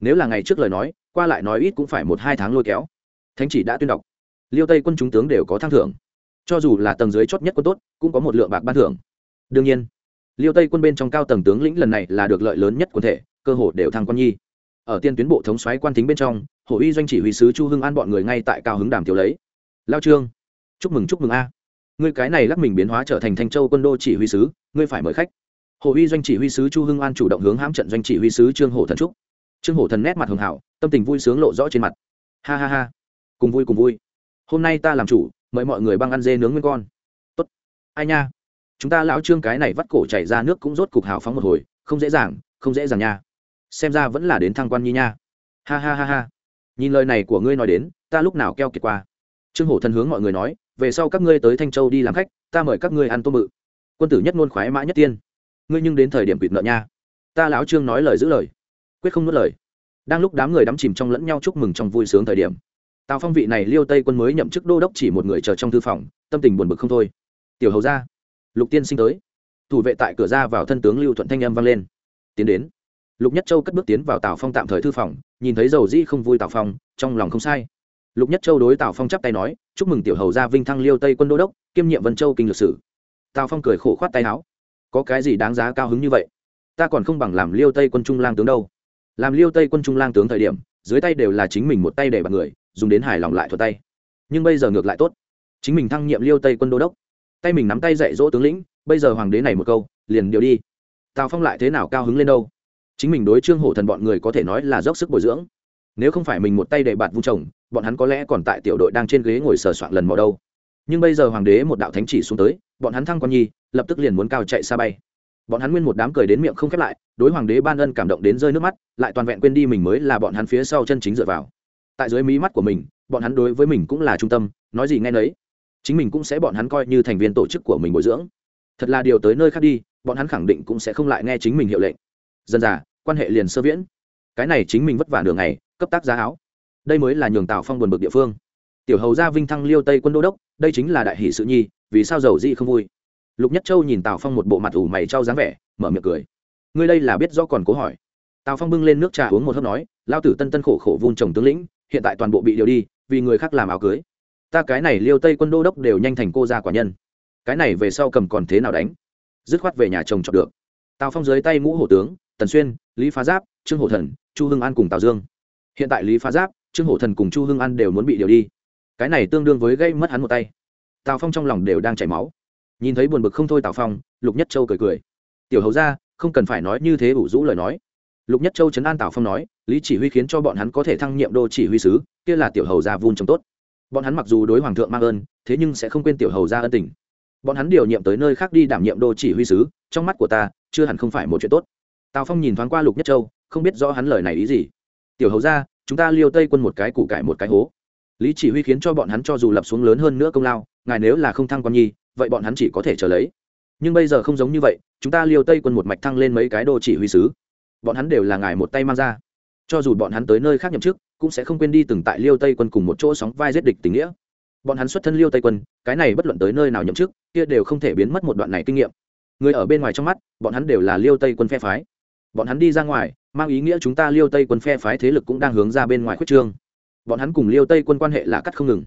Nếu là ngày trước lời nói, qua lại nói ít cũng phải một hai tháng lôi kéo. Thánh chỉ đã tuyên đọc. Liêu tây quân chúng tướng đều có thăng thưởng. Cho dù là tầng dưới chót nhất quân tốt, cũng có một lượng bạc ban thưởng. Đương nhiên liêu tây quân bên trong cao tầng tướng lĩnh lần này là được lợi lớn nhất quân thể, cơ hội đều thăng quan nhi. Ở tiên tuyến bộ thống xoáy quan tính bên trong hồ uy doanh chỉ huy sứ chu hưng an bọn người ngay tại cao hứng đàm thiếu lấy. Lao trương, chúc mừng chúc mừng a. Ngươi cái này lắc mình biến hóa trở thành thanh châu quân đô chỉ huy sứ, ngươi phải mời khách. Hồ uy doanh chỉ huy sứ chu hưng an chủ động hướng hãm trận doanh chỉ huy sứ trương hổ thần trúc. Trương hổ thần nét mặt hường hảo, tâm tình vui sướng lộ rõ trên mặt. Ha ha ha. Cùng vui cùng vui. Hôm nay ta làm chủ, mời mọi người băng ăn dê nướng nguyên con. Tốt. Ai nha? Chúng ta lão trương cái này vắt cổ chảy ra nước cũng rốt cục hào phóng một hồi, không dễ dàng, không dễ dàng nha. Xem ra vẫn là đến thăng quan nhi nha. Ha ha ha ha. Nhìn lời này của ngươi nói đến, ta lúc nào keo kiệt qua. Trương hổ thần hướng mọi người nói, về sau các ngươi tới thanh châu đi làm khách, ta mời các ngươi ăn tôm mự quân tử nhất ngôn khoái mã nhất tiên. Ngươi nhưng đến thời điểm quỵt nợ nha. Ta lão trương nói lời giữ lời, quyết không nuốt lời. Đang lúc đám người đắm chìm trong lẫn nhau chúc mừng trong vui sướng thời điểm, tào phong vị này liêu tây quân mới nhậm chức đô đốc chỉ một người chờ trong thư phòng, tâm tình buồn bực không thôi. Tiểu hầu ra lục tiên sinh tới. Thủ vệ tại cửa ra vào thân tướng lưu thuận thanh âm vang lên. Tiến đến. Lục nhất châu cất bước tiến vào tào phong tạm thời thư phòng, nhìn thấy dầu dĩ không vui tào phong, trong lòng không sai. Lục nhất châu đối tào phong chắp tay nói, chúc mừng tiểu hầu gia vinh thăng liêu tây quân đô đốc, kiêm nhiệm vân châu kinh lược sử. Tào phong cười khổ khoát tay áo. Có cái gì đáng giá cao hứng như vậy? Ta còn không bằng làm liêu tây quân trung lang tướng đâu. Làm liêu tây quân trung lang tướng thời điểm, dưới tay đều là chính mình một tay để bằng người, dùng đến hài lòng lại thuật tay. Nhưng bây giờ ngược lại tốt. Chính mình thăng nhiệm liêu tây quân đô đốc tay mình nắm tay dạy dỗ tướng lĩnh, bây giờ hoàng đế này một câu, liền điều đi. Tào phong lại thế nào cao hứng lên đâu? Chính mình đối trương hổ thần bọn người có thể nói là dốc sức bồi dưỡng. Nếu không phải mình một tay để bạt vung chồng, bọn hắn có lẽ còn tại tiểu đội đang trên ghế ngồi sờ soạn lần mò đâu. Nhưng bây giờ hoàng đế một đạo thánh chỉ xuống tới, bọn hắn thăng quan nhi, lập tức liền muốn cao chạy xa bay. Bọn hắn nguyên một đám cười đến miệng không khép lại, đối hoàng đế ban ân cảm động đến rơi nước mắt, lại toàn vẹn quên đi mình mới là bọn hắn phía sau chân chính dựa vào. Tại dưới mí mắt của mình, bọn hắn đối với mình cũng là trung tâm, nói gì nghe nấy chính mình cũng sẽ bọn hắn coi như thành viên tổ chức của mình bồi dưỡng. Thật là điều tới nơi khác đi, bọn hắn khẳng định cũng sẽ không lại nghe chính mình hiệu lệnh. Dân già, quan hệ liền sơ viễn. Cái này chính mình vất vả đường này cấp tác giá áo. Đây mới là nhường tào phong buồn bực địa phương. Tiểu hầu gia vinh thăng liêu tây quân đô đốc, đây chính là đại hỷ sự nhi, vì sao giàu dị không vui? Lục nhất châu nhìn tào phong một bộ mặt ủ mày trao dáng vẻ, mở miệng cười. Ngươi đây là biết do còn cố hỏi. Tào phong bưng lên nước trà uống một hớp nói lao tử tân tân khổ khổ vun trồng tướng lĩnh, hiện tại toàn bộ bị điều đi, vì người khác làm áo cưới ta cái này liêu tây quân đô đốc đều nhanh thành cô gia quả nhân. Cái này về sau cầm còn thế nào đánh? Dứt khoát về nhà chồng chọc được. Tào phong dưới tay ngũ hổ tướng, tần xuyên, lý phá giáp, trương hổ thần, chu hưng an cùng tào dương. Hiện tại lý phá giáp, trương hổ thần cùng chu hưng an đều muốn bị điều đi. Cái này tương đương với gây mất hắn một tay. Tào phong trong lòng đều đang chảy máu. Nhìn thấy buồn bực không thôi tào phong, lục nhất châu cười cười. Tiểu hầu ra không cần phải nói như thế ủ rũ lời nói. Lục nhất châu trấn an tào phong nói, lý chỉ huy khiến cho bọn hắn có thể thăng nhiệm đô chỉ huy sứ, kia là tiểu hầu gia vun trồng tốt bọn hắn mặc dù đối hoàng thượng mang ơn thế nhưng sẽ không quên tiểu hầu gia ân tình. Bọn hắn điều nhiệm tới nơi khác đi đảm nhiệm đô chỉ huy sứ trong mắt của ta chưa hẳn không phải một chuyện tốt. Tào phong nhìn thoáng qua lục nhất châu không biết rõ hắn lời này ý gì. Tiểu hầu gia, chúng ta liêu tây quân một cái củ cải một cái hố. Lý chỉ huy khiến cho bọn hắn cho dù lập xuống lớn hơn nữa công lao ngài nếu là không thăng quan nhi vậy bọn hắn chỉ có thể trở lấy. Nhưng bây giờ không giống như vậy chúng ta liêu tây quân một mạch thăng lên mấy cái đô chỉ huy sứ. Bọn hắn đều là ngài một tay mang ra. Cho dù bọn hắn tới nơi khác nhậm chức cũng sẽ không quên đi từng tại liêu tây quân cùng một chỗ sóng vai giết địch tình nghĩa. Bọn hắn xuất thân liêu tây quân, cái này bất luận tới nơi nào nhậm chức, kia đều không thể biến mất một đoạn này kinh nghiệm. Người ở bên ngoài trong mắt, bọn hắn đều là liêu tây quân phe phái. Bọn hắn đi ra ngoài, mang ý nghĩa chúng ta liêu tây quân phe phái thế lực cũng đang hướng ra bên ngoài khuyết trương. Bọn hắn cùng liêu tây quân quan hệ là cắt không ngừng.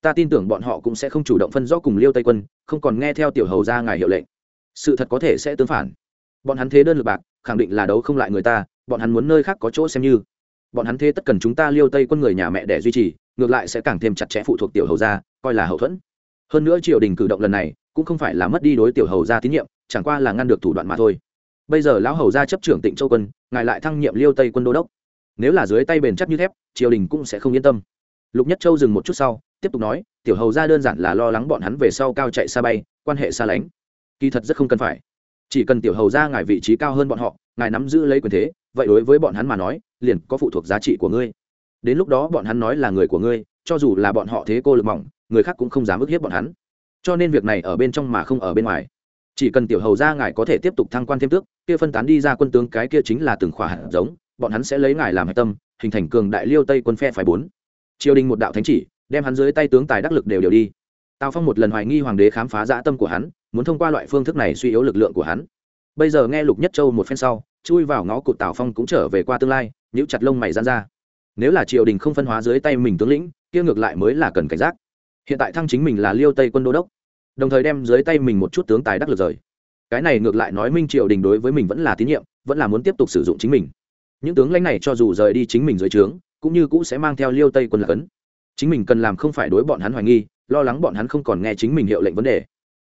Ta tin tưởng bọn họ cũng sẽ không chủ động phân rõ cùng liêu tây quân, không còn nghe theo tiểu hầu ra ngài hiệu lệnh. Sự thật có thể sẽ tương phản. Bọn hắn thế đơn lực bạc, khẳng định là đấu không lại người ta, bọn hắn muốn nơi khác có chỗ xem như bọn hắn thế tất cần chúng ta liêu tây quân người nhà mẹ để duy trì, ngược lại sẽ càng thêm chặt chẽ phụ thuộc tiểu hầu gia, coi là hậu thuẫn. Hơn nữa triều đình cử động lần này, cũng không phải là mất đi đối tiểu hầu gia tín nhiệm, chẳng qua là ngăn được thủ đoạn mà thôi. Bây giờ lão hầu gia chấp trưởng tịnh châu quân, ngài lại thăng nhiệm liêu tây quân đô đốc. Nếu là dưới tay bền chắc như thép, triều đình cũng sẽ không yên tâm. Lục nhất châu dừng một chút sau, tiếp tục nói, tiểu hầu gia đơn giản là lo lắng bọn hắn về sau cao chạy xa bay, quan hệ xa lánh. Kỳ thật rất không cần phải. Chỉ cần tiểu hầu gia ngài vị trí cao hơn bọn họ ngài nắm giữ lấy quyền thế, vậy đối với bọn hắn mà nói, liền có phụ thuộc giá trị của ngươi. Đến lúc đó bọn hắn nói là người của ngươi, cho dù là bọn họ thế cô lực mỏng, người khác cũng không dám ức hiếp bọn hắn. Cho nên việc này ở bên trong mà không ở bên ngoài. Chỉ cần tiểu hầu gia ngài có thể tiếp tục thăng quan thêm tước, kia phân tán đi ra quân tướng cái kia chính là từng khỏa hạt giống, bọn hắn sẽ lấy ngài làm hạch tâm, hình thành cường đại liêu tây quân phe phải bốn. Triều đình một đạo thánh chỉ, đem hắn dưới tay tướng tài đắc lực đều đều đi. Tào phong một lần hoài nghi hoàng đế khám phá dã tâm của hắn, muốn thông qua loại phương thức này suy yếu lực lượng của hắn bây giờ nghe lục nhất châu một phen sau, chui vào ngõ cụt tào phong cũng trở về qua tương lai, nhíu chặt lông mày gian ra. Nếu là triều đình không phân hóa dưới tay mình tướng lĩnh, kia ngược lại mới là cần cảnh giác. Hiện tại thăng chính mình là liêu tây quân đô đốc, đồng thời đem dưới tay mình một chút tướng tài đắc lực rời. Cái này ngược lại nói minh triều đình đối với mình vẫn là tín nhiệm, vẫn là muốn tiếp tục sử dụng chính mình. Những tướng lãnh này cho dù rời đi chính mình dưới trướng, cũng như cũ sẽ mang theo liêu tây quân là cấn. Chính mình cần làm không phải đối bọn hắn hoài nghi, lo lắng bọn hắn không còn nghe chính mình hiệu lệnh vấn đề.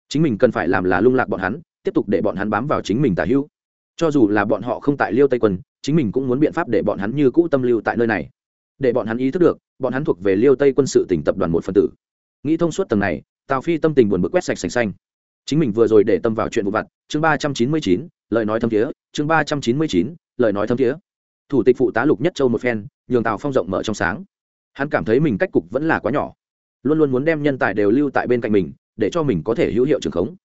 Chính mình cần phải làm là lung lạc bọn hắn tiếp tục để bọn hắn bám vào chính mình tả hữu. Cho dù là bọn họ không tại liêu tây quân, chính mình cũng muốn biện pháp để bọn hắn như cũ tâm lưu tại nơi này. Để bọn hắn ý thức được, bọn hắn thuộc về liêu tây quân sự tỉnh tập đoàn một phần tử. Nghĩ thông suốt tầng này, tào phi tâm tình buồn bực quét sạch sành xanh. Chính mình vừa rồi để tâm vào chuyện vụ vặt, chương ba trăm chín mươi chín, lời nói thâm thiế, chương ba trăm chín mươi chín, lời nói thâm thiế. Thủ tịch phụ tá lục nhất châu một phen, nhường tào phong rộng mở trong sáng. Hắn cảm thấy mình cách cục vẫn là quá nhỏ. Luôn luôn muốn đem nhân tài đều lưu tại bên cạnh mình, để cho mình có thể hữu hiệu trường khống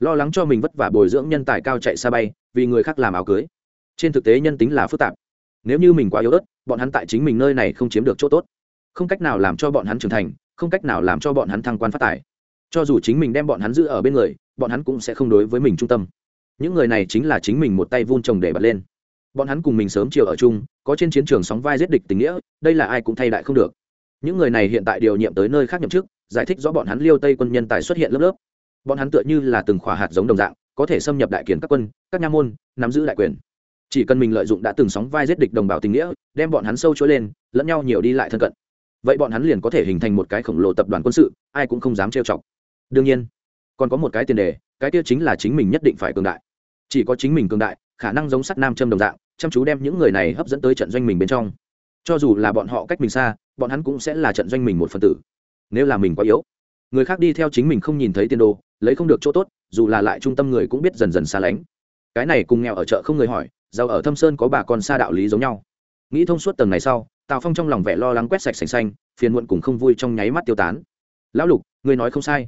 lo lắng cho mình vất vả bồi dưỡng nhân tài cao chạy xa bay, vì người khác làm áo cưới. Trên thực tế nhân tính là phức tạp. Nếu như mình quá yếu ớt, bọn hắn tại chính mình nơi này không chiếm được chỗ tốt. Không cách nào làm cho bọn hắn trưởng thành, không cách nào làm cho bọn hắn thăng quan phát tài. Cho dù chính mình đem bọn hắn giữ ở bên người, bọn hắn cũng sẽ không đối với mình trung tâm. Những người này chính là chính mình một tay vun trồng để bật lên. Bọn hắn cùng mình sớm chiều ở chung, có trên chiến trường sóng vai giết địch tình nghĩa, đây là ai cũng thay đại không được. Những người này hiện tại điều nhiệm tới nơi khác nhậm chức, giải thích rõ bọn hắn liêu tây quân nhân tài xuất hiện lớp lớp bọn hắn tựa như là từng khỏa hạt giống đồng dạng, có thể xâm nhập đại kiến các quân, các nha môn, nắm giữ đại quyền. Chỉ cần mình lợi dụng đã từng sóng vai giết địch đồng bào tình nghĩa, đem bọn hắn sâu chối lên, lẫn nhau nhiều đi lại thân cận. Vậy bọn hắn liền có thể hình thành một cái khổng lồ tập đoàn quân sự, ai cũng không dám trêu chọc. Đương nhiên, còn có một cái tiền đề, cái kia chính là chính mình nhất định phải cường đại. Chỉ có chính mình cường đại, khả năng giống sắt nam châm đồng dạng, chăm chú đem những người này hấp dẫn tới trận doanh mình bên trong. Cho dù là bọn họ cách mình xa, bọn hắn cũng sẽ là trận doanh mình một phần tử. Nếu là mình quá yếu, người khác đi theo chính mình không nhìn thấy tiền đồ lấy không được chỗ tốt, dù là lại trung tâm người cũng biết dần dần xa lánh. Cái này cùng nghèo ở chợ không người hỏi, giàu ở thâm sơn có bà con xa đạo lý giống nhau. Nghĩ thông suốt tầng này sau, tào phong trong lòng vẻ lo lắng quét sạch sành xanh, phiền muộn cùng không vui trong nháy mắt tiêu tán. Lão lục người nói không sai.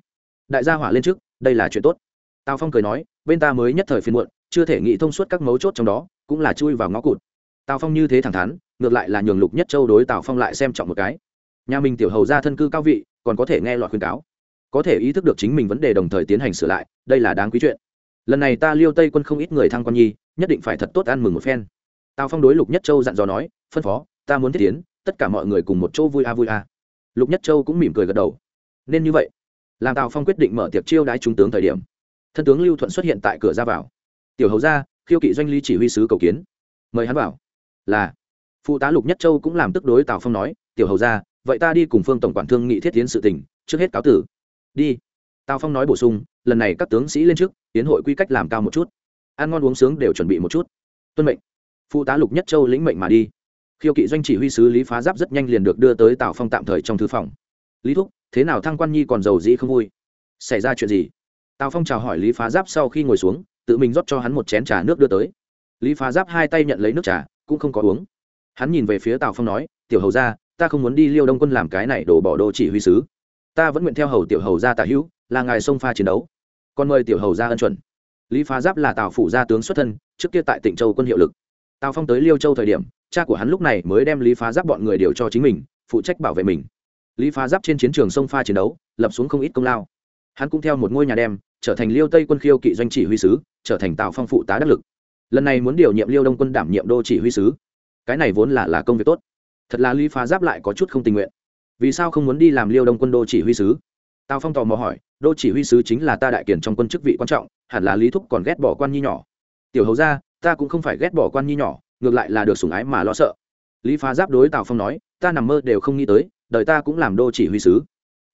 Đại gia hỏa lên trước, đây là chuyện tốt. Tào phong cười nói, bên ta mới nhất thời phiền muộn, chưa thể nghĩ thông suốt các mấu chốt trong đó, cũng là chui vào ngõ cụt. Tào phong như thế thẳng thắn, ngược lại là nhường lục nhất châu đối tào phong lại xem trọng một cái. Nhà mình tiểu hầu ra thân cư cao vị, còn có thể nghe loại khuyên cáo có thể ý thức được chính mình vấn đề đồng thời tiến hành sửa lại, đây là đáng quý chuyện. Lần này ta liêu tây quân không ít người thăng quan nhi, nhất định phải thật tốt ăn mừng một phen. Tào phong đối lục nhất châu dặn dò nói, phân phó, ta muốn thiết tiến, tất cả mọi người cùng một chỗ vui a vui a. Lục nhất châu cũng mỉm cười gật đầu. Nên như vậy. Làm tào phong quyết định mở tiệc chiêu đái trung tướng thời điểm, thân tướng lưu thuận xuất hiện tại cửa ra vào. Tiểu hầu ra khiêu kỵ doanh ly chỉ huy sứ cầu kiến. Mời hắn vào. Là. Phụ tá lục nhất châu cũng làm tức đối tào phong nói, tiểu hầu ra vậy ta đi cùng phương tổng quản thương nghị thiết tiến sự tình, trước hết cáo tử đi. Tào phong nói bổ sung, lần này các tướng sĩ lên trước, tiến hội quy cách làm cao một chút. Ăn ngon uống sướng đều chuẩn bị một chút. Tuân mệnh. Phụ tá lục nhất châu lĩnh mệnh mà đi. Khiêu kỵ doanh chỉ huy sứ lý phá giáp rất nhanh liền được đưa tới tào phong tạm thời trong thư phòng. Lý thúc, thế nào thăng quan nhi còn giàu dĩ không vui? Xảy ra chuyện gì? Tào phong chào hỏi lý phá giáp sau khi ngồi xuống, tự mình rót cho hắn một chén trà nước đưa tới. Lý phá giáp hai tay nhận lấy nước trà, cũng không có uống. Hắn nhìn về phía tào phong nói, tiểu hầu ra ta không muốn đi liêu đông quân làm cái này đổ bỏ đô chỉ huy sứ ta vẫn nguyện theo hầu tiểu hầu ra tả hữu, là ngài sông pha chiến đấu. Còn mời tiểu hầu ra ân chuẩn. Lý phá giáp là tào phủ gia tướng xuất thân, trước kia tại tỉnh châu quân hiệu lực. Tào phong tới liêu châu thời điểm, cha của hắn lúc này mới đem lý phá giáp bọn người điều cho chính mình, phụ trách bảo vệ mình. Lý phá giáp trên chiến trường sông pha chiến đấu, lập xuống không ít công lao. Hắn cũng theo một ngôi nhà đem, trở thành liêu tây quân khiêu kỵ doanh chỉ huy sứ, trở thành tào phong phụ tá đắc lực. Lần này muốn điều nhiệm liêu đông quân đảm nhiệm đô chỉ huy sứ. Cái này vốn là là công việc tốt. Thật là lý phá giáp lại có chút không tình nguyện vì sao không muốn đi làm liêu đông quân đô chỉ huy sứ? Tào phong tò mò hỏi, đô chỉ huy sứ chính là ta đại kiển trong quân chức vị quan trọng, hẳn là lý thúc còn ghét bỏ quan nhi nhỏ. Tiểu hầu ra, ta cũng không phải ghét bỏ quan nhi nhỏ, ngược lại là được sủng ái mà lo sợ. Lý phá giáp đối tào phong nói, ta nằm mơ đều không nghĩ tới, đời ta cũng làm đô chỉ huy sứ.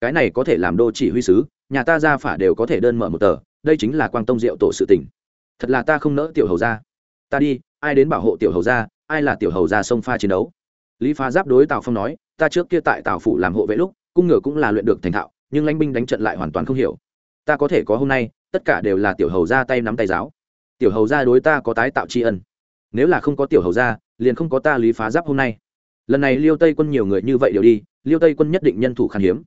Cái này có thể làm đô chỉ huy sứ, nhà ta ra phả đều có thể đơn mở một tờ, đây chính là quang tông diệu tổ sự tình. Thật là ta không nỡ tiểu hầu ra. Ta đi, ai đến bảo hộ tiểu hầu ra, ai là tiểu hầu ra sông pha chiến đấu? Lý phá giáp đối tào phong nói ta trước kia tại tào phủ làm hộ vệ lúc, cung ngựa cũng là luyện được thành thạo, nhưng lãnh binh đánh trận lại hoàn toàn không hiểu. Ta có thể có hôm nay, tất cả đều là tiểu hầu ra tay nắm tay giáo. Tiểu hầu ra đối ta có tái tạo tri ân. Nếu là không có tiểu hầu ra, liền không có ta lý phá giáp hôm nay. Lần này liêu tây quân nhiều người như vậy đều đi, liêu tây quân nhất định nhân thủ khan hiếm.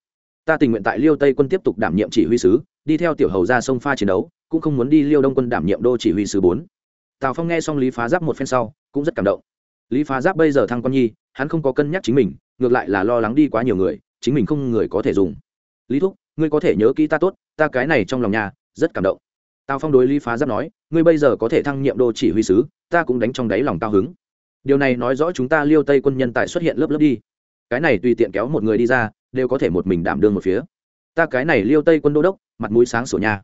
Ta tình nguyện tại liêu tây quân tiếp tục đảm nhiệm chỉ huy sứ, đi theo tiểu hầu ra sông pha chiến đấu, cũng không muốn đi liêu đông quân đảm nhiệm đô chỉ huy sứ bốn. Tào phong nghe xong lý phá giáp một phen sau, cũng rất cảm động. Lý phá giáp bây giờ thăng quan nhi, hắn không có cân nhắc chính mình ngược lại là lo lắng đi quá nhiều người, chính mình không người có thể dùng. Lý thúc, ngươi có thể nhớ kỹ ta tốt, ta cái này trong lòng nhà, rất cảm động. Tào phong đối lý phá giáp nói, ngươi bây giờ có thể thăng nhiệm đô chỉ huy sứ, ta cũng đánh trong đáy lòng cao hứng. Điều này nói rõ chúng ta liêu tây quân nhân tại xuất hiện lớp lớp đi. Cái này tùy tiện kéo một người đi ra, đều có thể một mình đảm đương một phía. Ta cái này liêu tây quân đô đốc, mặt mũi sáng sổ nhà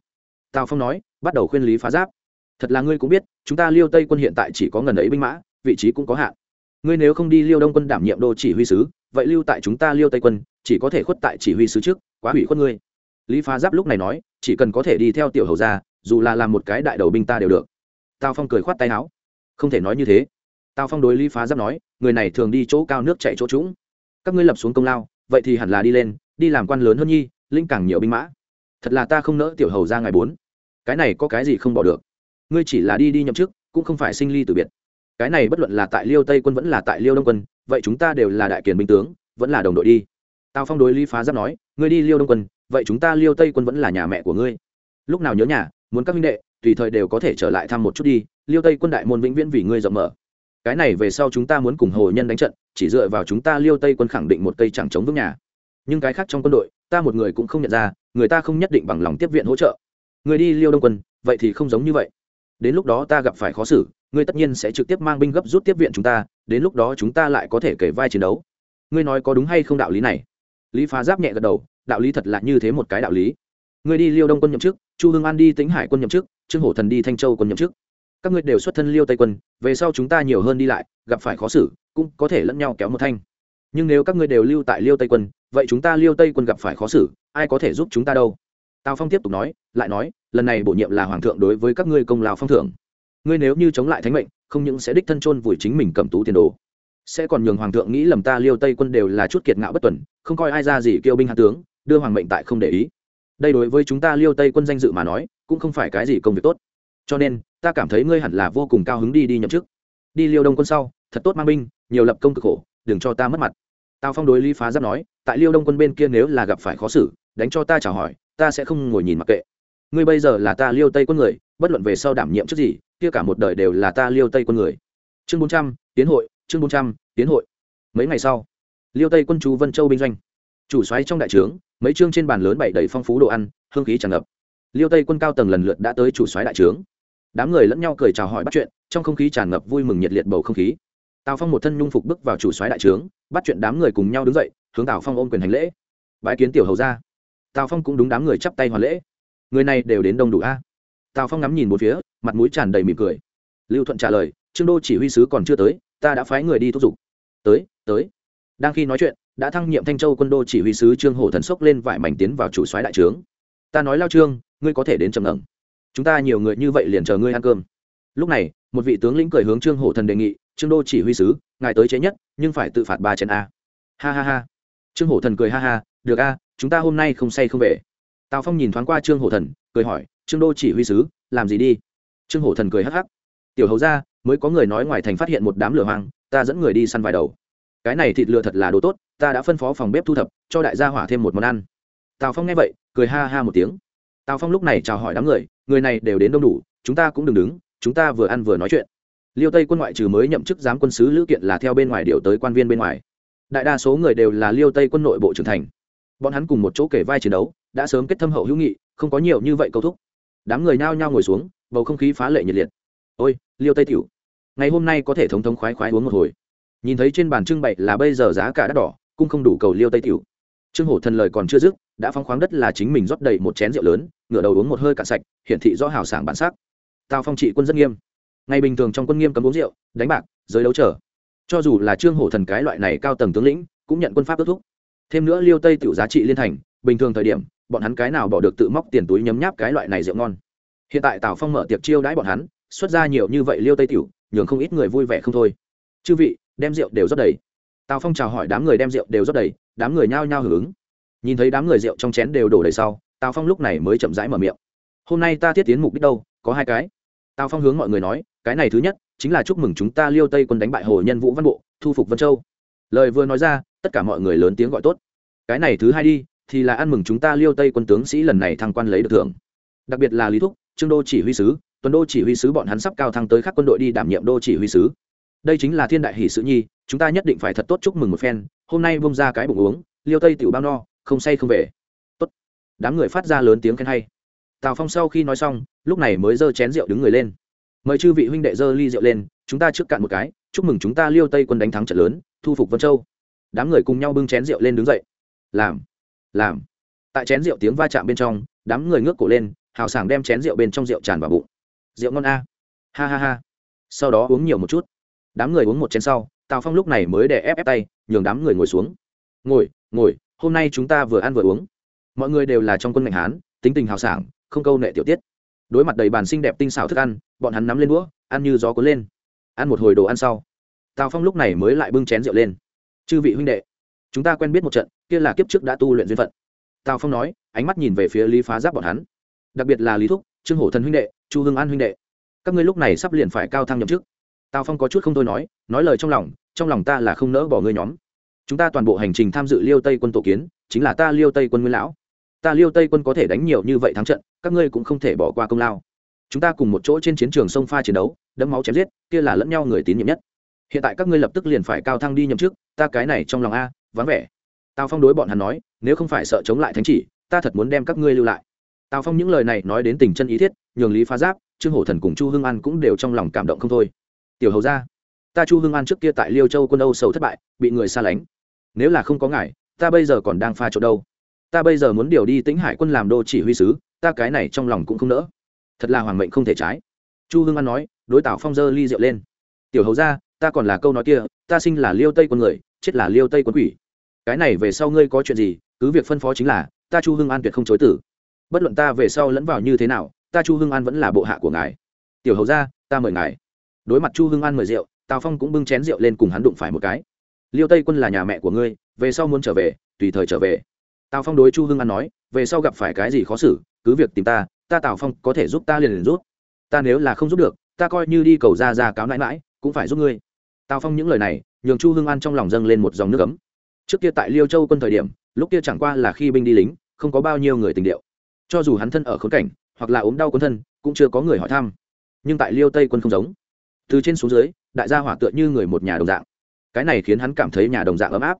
tào phong nói, bắt đầu khuyên lý phá giáp. Thật là ngươi cũng biết, chúng ta liêu tây quân hiện tại chỉ có ngần ấy binh mã, vị trí cũng có hạn. Ngươi nếu không đi liêu đông quân đảm nhiệm đô chỉ huy sứ vậy lưu tại chúng ta liêu tây quân, chỉ có thể khuất tại chỉ huy sứ trước, quá hủy khuất ngươi. Lý phá giáp lúc này nói, chỉ cần có thể đi theo tiểu hầu ra dù là làm một cái đại đầu binh ta đều được. Tào phong cười khoát tay áo. Không thể nói như thế. Tào phong đối lý phá giáp nói, người này thường đi chỗ cao nước chạy chỗ trũng. Các ngươi lập xuống công lao, vậy thì hẳn là đi lên, đi làm quan lớn hơn nhi linh càng nhiều binh mã. Thật là ta không nỡ tiểu hầu ra ngày bốn. Cái này có cái gì không bỏ được? Ngươi chỉ là đi đi nhậm chức, cũng không phải sinh ly từ biệt. Cái này bất luận là tại liêu tây quân vẫn là tại liêu đông quân vậy chúng ta đều là đại kiền binh tướng, vẫn là đồng đội đi. Tào phong đối lý phá giáp nói, ngươi đi liêu đông quân, vậy chúng ta liêu tây quân vẫn là nhà mẹ của ngươi. Lúc nào nhớ nhà, muốn các minh đệ, tùy thời đều có thể trở lại thăm một chút đi, liêu tây quân đại môn vĩnh viễn vì ngươi rộng mở. Cái này về sau chúng ta muốn cùng hồ nhân đánh trận, chỉ dựa vào chúng ta liêu tây quân khẳng định một cây chẳng chống vững nhà. Nhưng cái khác trong quân đội, ta một người cũng không nhận ra, người ta không nhất định bằng lòng tiếp viện hỗ trợ. Người đi liêu đông quân, vậy thì không giống như vậy đến lúc đó ta gặp phải khó xử, ngươi tất nhiên sẽ trực tiếp mang binh gấp rút tiếp viện chúng ta, đến lúc đó chúng ta lại có thể kể vai chiến đấu. Ngươi nói có đúng hay không đạo lý này? Lý phá giáp nhẹ gật đầu, đạo lý thật là như thế một cái đạo lý. Ngươi đi liêu đông quân nhậm chức, chu hương an đi tính hải quân nhậm chức, trương hổ thần đi thanh châu quân nhậm chức. Các ngươi đều xuất thân liêu tây quân, về sau chúng ta nhiều hơn đi lại, gặp phải khó xử, cũng có thể lẫn nhau kéo một thanh. Nhưng nếu các ngươi đều lưu tại liêu tây quân, vậy chúng ta liêu tây quân gặp phải khó xử, ai có thể giúp chúng ta đâu? Tào phong tiếp tục nói, lại nói, lần này bổ nhiệm là hoàng thượng đối với các ngươi công lao phong thưởng. Ngươi nếu như chống lại thánh mệnh, không những sẽ đích thân chôn vùi chính mình cầm tú tiền đồ, sẽ còn nhường hoàng thượng nghĩ lầm ta liêu tây quân đều là chút kiệt ngạo bất tuần, không coi ai ra gì kêu binh hạ tướng, đưa hoàng mệnh tại không để ý. Đây đối với chúng ta liêu tây quân danh dự mà nói, cũng không phải cái gì công việc tốt. Cho nên, ta cảm thấy ngươi hẳn là vô cùng cao hứng đi đi nhậm chức. Đi liêu đông quân sau, thật tốt mang binh, nhiều lập công cực khổ, đừng cho ta mất mặt. Tào phong đối lý phá giáp nói, tại liêu đông quân bên kia nếu là gặp phải khó xử, đánh cho ta chào hỏi ta sẽ không ngồi nhìn mặc kệ. Ngươi bây giờ là ta liêu tây quân người, bất luận về sau đảm nhiệm trước gì, kia cả một đời đều là ta liêu tây quân người. Chương bốn trăm, tiến hội, chương bốn trăm, tiến hội. Mấy ngày sau, liêu tây quân chú vân châu binh doanh. Chủ xoáy trong đại trướng, mấy chương trên bàn lớn bày đầy phong phú đồ ăn, hương khí tràn ngập. Liêu tây quân cao tầng lần lượt đã tới chủ xoáy đại trướng. Đám người lẫn nhau cười chào hỏi bắt chuyện, trong không khí tràn ngập vui mừng nhiệt liệt bầu không khí. Tào phong một thân nhung phục bước vào chủ xoáy đại trướng, bắt chuyện đám người cùng nhau đứng dậy, hướng tào phong ôm quyền hành lễ. Bái kiến tiểu hầu ra tào phong cũng đúng đám người chắp tay hoàn lễ. Người này đều đến đông đủ a. Tào phong ngắm nhìn một phía, mặt mũi tràn đầy mỉm cười. Lưu thuận trả lời, trương đô chỉ huy sứ còn chưa tới, ta đã phái người đi thúc giục. Tới tới. Đang khi nói chuyện, đã thăng nhiệm thanh châu quân đô chỉ huy sứ trương hổ thần sốc lên vải mảnh tiến vào chủ soái đại trướng. Ta nói lao trương, ngươi có thể đến trầm ngẩng chúng ta nhiều người như vậy liền chờ ngươi ăn cơm. Lúc này, một vị tướng lĩnh cười hướng trương hổ thần đề nghị, trương đô chỉ huy sứ, ngài tới chế nhất, nhưng phải tự phạt ba chén a. Ha ha ha. Trương hổ thần cười ha ha, được a chúng ta hôm nay không say không về. Tào phong nhìn thoáng qua trương hổ thần, cười hỏi, trương đô chỉ huy sứ, làm gì đi? Trương hổ thần cười hắc hắc, tiểu hầu ra mới có người nói ngoài thành phát hiện một đám lửa hoang, ta dẫn người đi săn vài đầu. Cái này thịt lửa thật là đồ tốt, ta đã phân phó phòng bếp thu thập, cho đại gia hỏa thêm một món ăn. Tào phong nghe vậy, cười ha ha một tiếng. Tào phong lúc này chào hỏi đám người người này đều đến đông đủ, chúng ta cũng đừng đứng, chúng ta vừa ăn vừa nói chuyện. Liêu tây quân ngoại trừ mới nhậm chức giám quân sứ lữ kiện là theo bên ngoài điều tới quan viên bên ngoài. Đại đa số người đều là liêu tây quân nội bộ trưởng thành bọn hắn cùng một chỗ kể vai chiến đấu, đã sớm kết thâm hậu hữu nghị, không có nhiều như vậy câu thúc. Đám người nao nhao ngồi xuống, bầu không khí phá lệ nhiệt liệt. Ôi, liêu tây tiểu, ngày hôm nay có thể thống thống khoái khoái uống một hồi. Nhìn thấy trên bàn trưng bày là bây giờ giá cả đắt đỏ, cũng không đủ cầu liêu tây tiểu. Trương hổ thần lời còn chưa dứt, đã phóng khoáng đất là chính mình rót đầy một chén rượu lớn, ngửa đầu uống một hơi cạn sạch, hiển thị rõ hào sảng bản sắc. Tào phong trị quân rất nghiêm. Ngày bình thường trong quân nghiêm cấm uống rượu, đánh bạc, giới đấu trở cho dù là trương hổ thần cái loại này cao tầng tướng lĩnh, cũng nhận quân pháp ước thúc thêm nữa liêu tây tiểu giá trị liên thành, bình thường thời điểm, bọn hắn cái nào bỏ được tự móc tiền túi nhấm nháp cái loại này rượu ngon. Hiện tại tào phong mở tiệc chiêu đãi bọn hắn, xuất ra nhiều như vậy liêu tây tiểu, nhường không ít người vui vẻ không thôi. Chư vị, đem rượu đều rót đầy. Tào phong chào hỏi đám người đem rượu đều rót đầy, đám người nhao nhao hưởng ứng. Nhìn thấy đám người rượu trong chén đều đổ đầy sau, tào phong lúc này mới chậm rãi mở miệng. Hôm nay ta thiết tiến mục đích đâu, có hai cái. Tào phong hướng mọi người nói, cái này thứ nhất, chính là chúc mừng chúng ta liêu tây quân đánh bại hồ nhân vũ văn bộ, thu phục vân châu. Lời vừa nói ra tất cả mọi người lớn tiếng gọi tốt. Cái này thứ hai đi, thì là ăn mừng chúng ta liêu tây quân tướng sĩ lần này thăng quan lấy được thưởng. Đặc biệt là lý thúc, trương đô chỉ huy sứ, tuần đô chỉ huy sứ bọn hắn sắp cao thăng tới các quân đội đi đảm nhiệm đô chỉ huy sứ. Đây chính là thiên đại hỷ sự nhi, chúng ta nhất định phải thật tốt chúc mừng một phen, hôm nay bông ra cái bụng uống, liêu tây tiểu bao no, không say không về. Tốt. Đám người phát ra lớn tiếng khen hay. Tào phong sau khi nói xong, lúc này mới giơ chén rượu đứng người lên. Mời chư vị huynh đệ dơ ly rượu lên, chúng ta trước cạn một cái, chúc mừng chúng ta liêu tây quân đánh thắng trận lớn, thu phục vân châu đám người cùng nhau bưng chén rượu lên đứng dậy. Làm làm. Tại chén rượu tiếng va chạm bên trong, đám người ngước cổ lên, hào sảng đem chén rượu bên trong rượu tràn vào bụng. Rượu ngon a. Ha ha ha. Sau đó uống nhiều một chút. Đám người uống một chén sau, tào phong lúc này mới để ép ép tay, nhường đám người ngồi xuống. Ngồi ngồi, hôm nay chúng ta vừa ăn vừa uống. Mọi người đều là trong quân ngành hán, tính tình hào sảng, không câu nệ tiểu tiết. Đối mặt đầy bàn xinh đẹp tinh xảo thức ăn, bọn hắn nắm lên đũa, ăn như gió cuốn lên. Ăn một hồi đồ ăn sau, tào phong lúc này mới lại bưng chén rượu lên chư vị huynh đệ, chúng ta quen biết một trận, kia là kiếp trước đã tu luyện duyên phận. Tào phong nói, ánh mắt nhìn về phía lý phá giáp bọn hắn. Đặc biệt là lý thúc, trương hổ thần huynh đệ, chu hưng an huynh đệ. Các ngươi lúc này sắp liền phải cao thăng nhậm chức. Tào phong có chút không thôi nói nói lời trong lòng trong lòng ta là không nỡ bỏ ngươi nhóm. Chúng ta toàn bộ hành trình tham dự liêu tây quân tổ kiến, chính là ta liêu tây quân nguyên lão. Ta liêu tây quân có thể đánh nhiều như vậy thắng trận, các ngươi cũng không thể bỏ qua công lao. Chúng ta cùng một chỗ trên chiến trường sông pha chiến đấu, đẫm máu chém giết, kia là lẫn nhau người tín nhiệm nhất hiện tại các ngươi lập tức liền phải cao thăng đi nhậm chức, ta cái này trong lòng a, vắng vẻ. Tào phong đối bọn hắn nói, nếu không phải sợ chống lại thánh chỉ, ta thật muốn đem các ngươi lưu lại. Tào phong những lời này nói đến tình chân ý thiết, nhường lý phá giáp, trương hổ thần cùng chu hương an cũng đều trong lòng cảm động không thôi. Tiểu hầu ra ta chu hương an trước kia tại liêu châu quân âu sầu thất bại, bị người xa lánh. Nếu là không có ngài, ta bây giờ còn đang pha chỗ đâu. Ta bây giờ muốn điều đi tĩnh hải quân làm đô chỉ huy sứ, ta cái này trong lòng cũng không nỡ. Thật là hoàng mệnh không thể trái. Chu hương an nói, đối tào phong dơ ly rượu lên. Tiểu hầu ra ta còn là câu nói kia, ta sinh là liêu tây quân người, chết là liêu tây quân quỷ. Cái này về sau ngươi có chuyện gì, cứ việc phân phó chính là, ta chu Hưng an tuyệt không chối tử bất luận ta về sau lẫn vào như thế nào, ta chu Hưng an vẫn là bộ hạ của ngài. Tiểu hầu ra ta mời ngài. Đối mặt chu Hưng an mời rượu, tào phong cũng bưng chén rượu lên cùng hắn đụng phải một cái. Liêu tây quân là nhà mẹ của ngươi, về sau muốn trở về, tùy thời trở về. Tào phong đối chu Hưng an nói, về sau gặp phải cái gì khó xử, cứ việc tìm ta ta tào phong có thể giúp ta liền liền rút ta nếu là không giúp được, ta coi như đi cầu ra ra cáo nãi mãi cũng phải giúp ngươi tào phong những lời này, nhường chu hương an trong lòng dâng lên một dòng nước ấm. Trước kia tại liêu châu quân thời điểm, lúc kia chẳng qua là khi binh đi lính, không có bao nhiêu người tình điệu. Cho dù hắn thân ở khốn cảnh, hoặc là ốm đau quân thân, cũng chưa có người hỏi thăm. Nhưng tại liêu tây quân không giống. Từ trên xuống dưới, đại gia hỏa tựa như người một nhà đồng dạng. Cái này khiến hắn cảm thấy nhà đồng dạng ấm áp.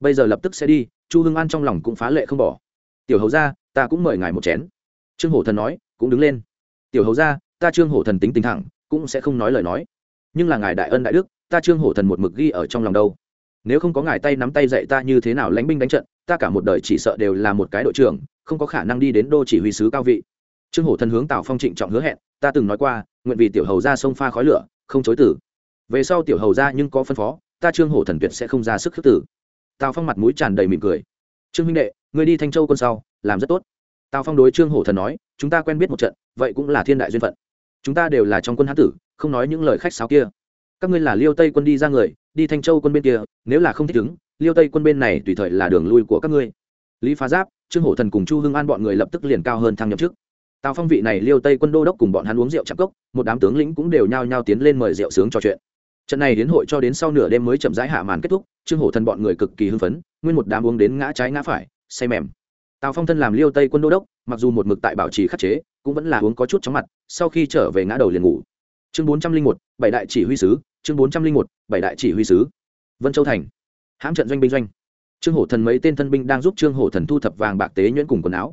Bây giờ lập tức sẽ đi, chu hưng an trong lòng cũng phá lệ không bỏ. Tiểu hầu ra ta cũng mời ngài một chén. Trương hổ thần nói, cũng đứng lên. Tiểu hầu ra ta trương hổ thần tính tình thẳng, cũng sẽ không nói lời nói. Nhưng là ngài đại ân đại đức ta trương hổ thần một mực ghi ở trong lòng đâu. Nếu không có ngài tay nắm tay dạy ta như thế nào lánh binh đánh trận, ta cả một đời chỉ sợ đều là một cái đội trưởng, không có khả năng đi đến đô chỉ huy sứ cao vị. Trương hổ thần hướng tào phong trịnh trọng hứa hẹn, ta từng nói qua, nguyện vì tiểu hầu ra sông pha khói lửa, không chối tử. Về sau tiểu hầu ra nhưng có phân phó, ta trương hổ thần tuyệt sẽ không ra sức khước tử. Tào phong mặt mũi tràn đầy mỉm cười. Trương huynh đệ người đi thanh châu quân sau, làm rất tốt. Tào phong đối trương hổ thần nói, chúng ta quen biết một trận, vậy cũng là thiên đại duyên phận. Chúng ta đều là trong quân hán tử, không nói những lời khách sáo kia các ngươi là liêu tây quân đi ra người, đi thanh châu quân bên kia, nếu là không thích ứng, liêu tây quân bên này tùy thời là đường lui của các ngươi. Lý phá giáp, trương hổ thần cùng chu hưng an bọn người lập tức liền cao hơn thăng nhậm chức. Tào phong vị này liêu tây quân đô đốc cùng bọn hắn uống rượu chạm cốc, một đám tướng lĩnh cũng đều nhao nhao tiến lên mời rượu sướng trò chuyện. Trận này đến hội cho đến sau nửa đêm mới chậm rãi hạ màn kết thúc, trương hổ thần bọn người cực kỳ hưng phấn, nguyên một đám uống đến ngã trái ngã phải, say mềm. Tào phong thân làm liêu tây quân đô đốc, mặc dù một mực tại bảo trì khắc chế, cũng vẫn là uống có chút chóng mặt, sau khi trở về ngã đầu liền ngủ. Chương bốn trăm linh một, bảy đại chỉ huy sứ chương bốn trăm linh một, bảy đại chỉ huy sứ. Vân châu thành. Hãm trận doanh binh doanh. Trương hổ thần mấy tên thân binh đang giúp trương hổ thần thu thập vàng bạc tế nhuyễn cùng quần áo.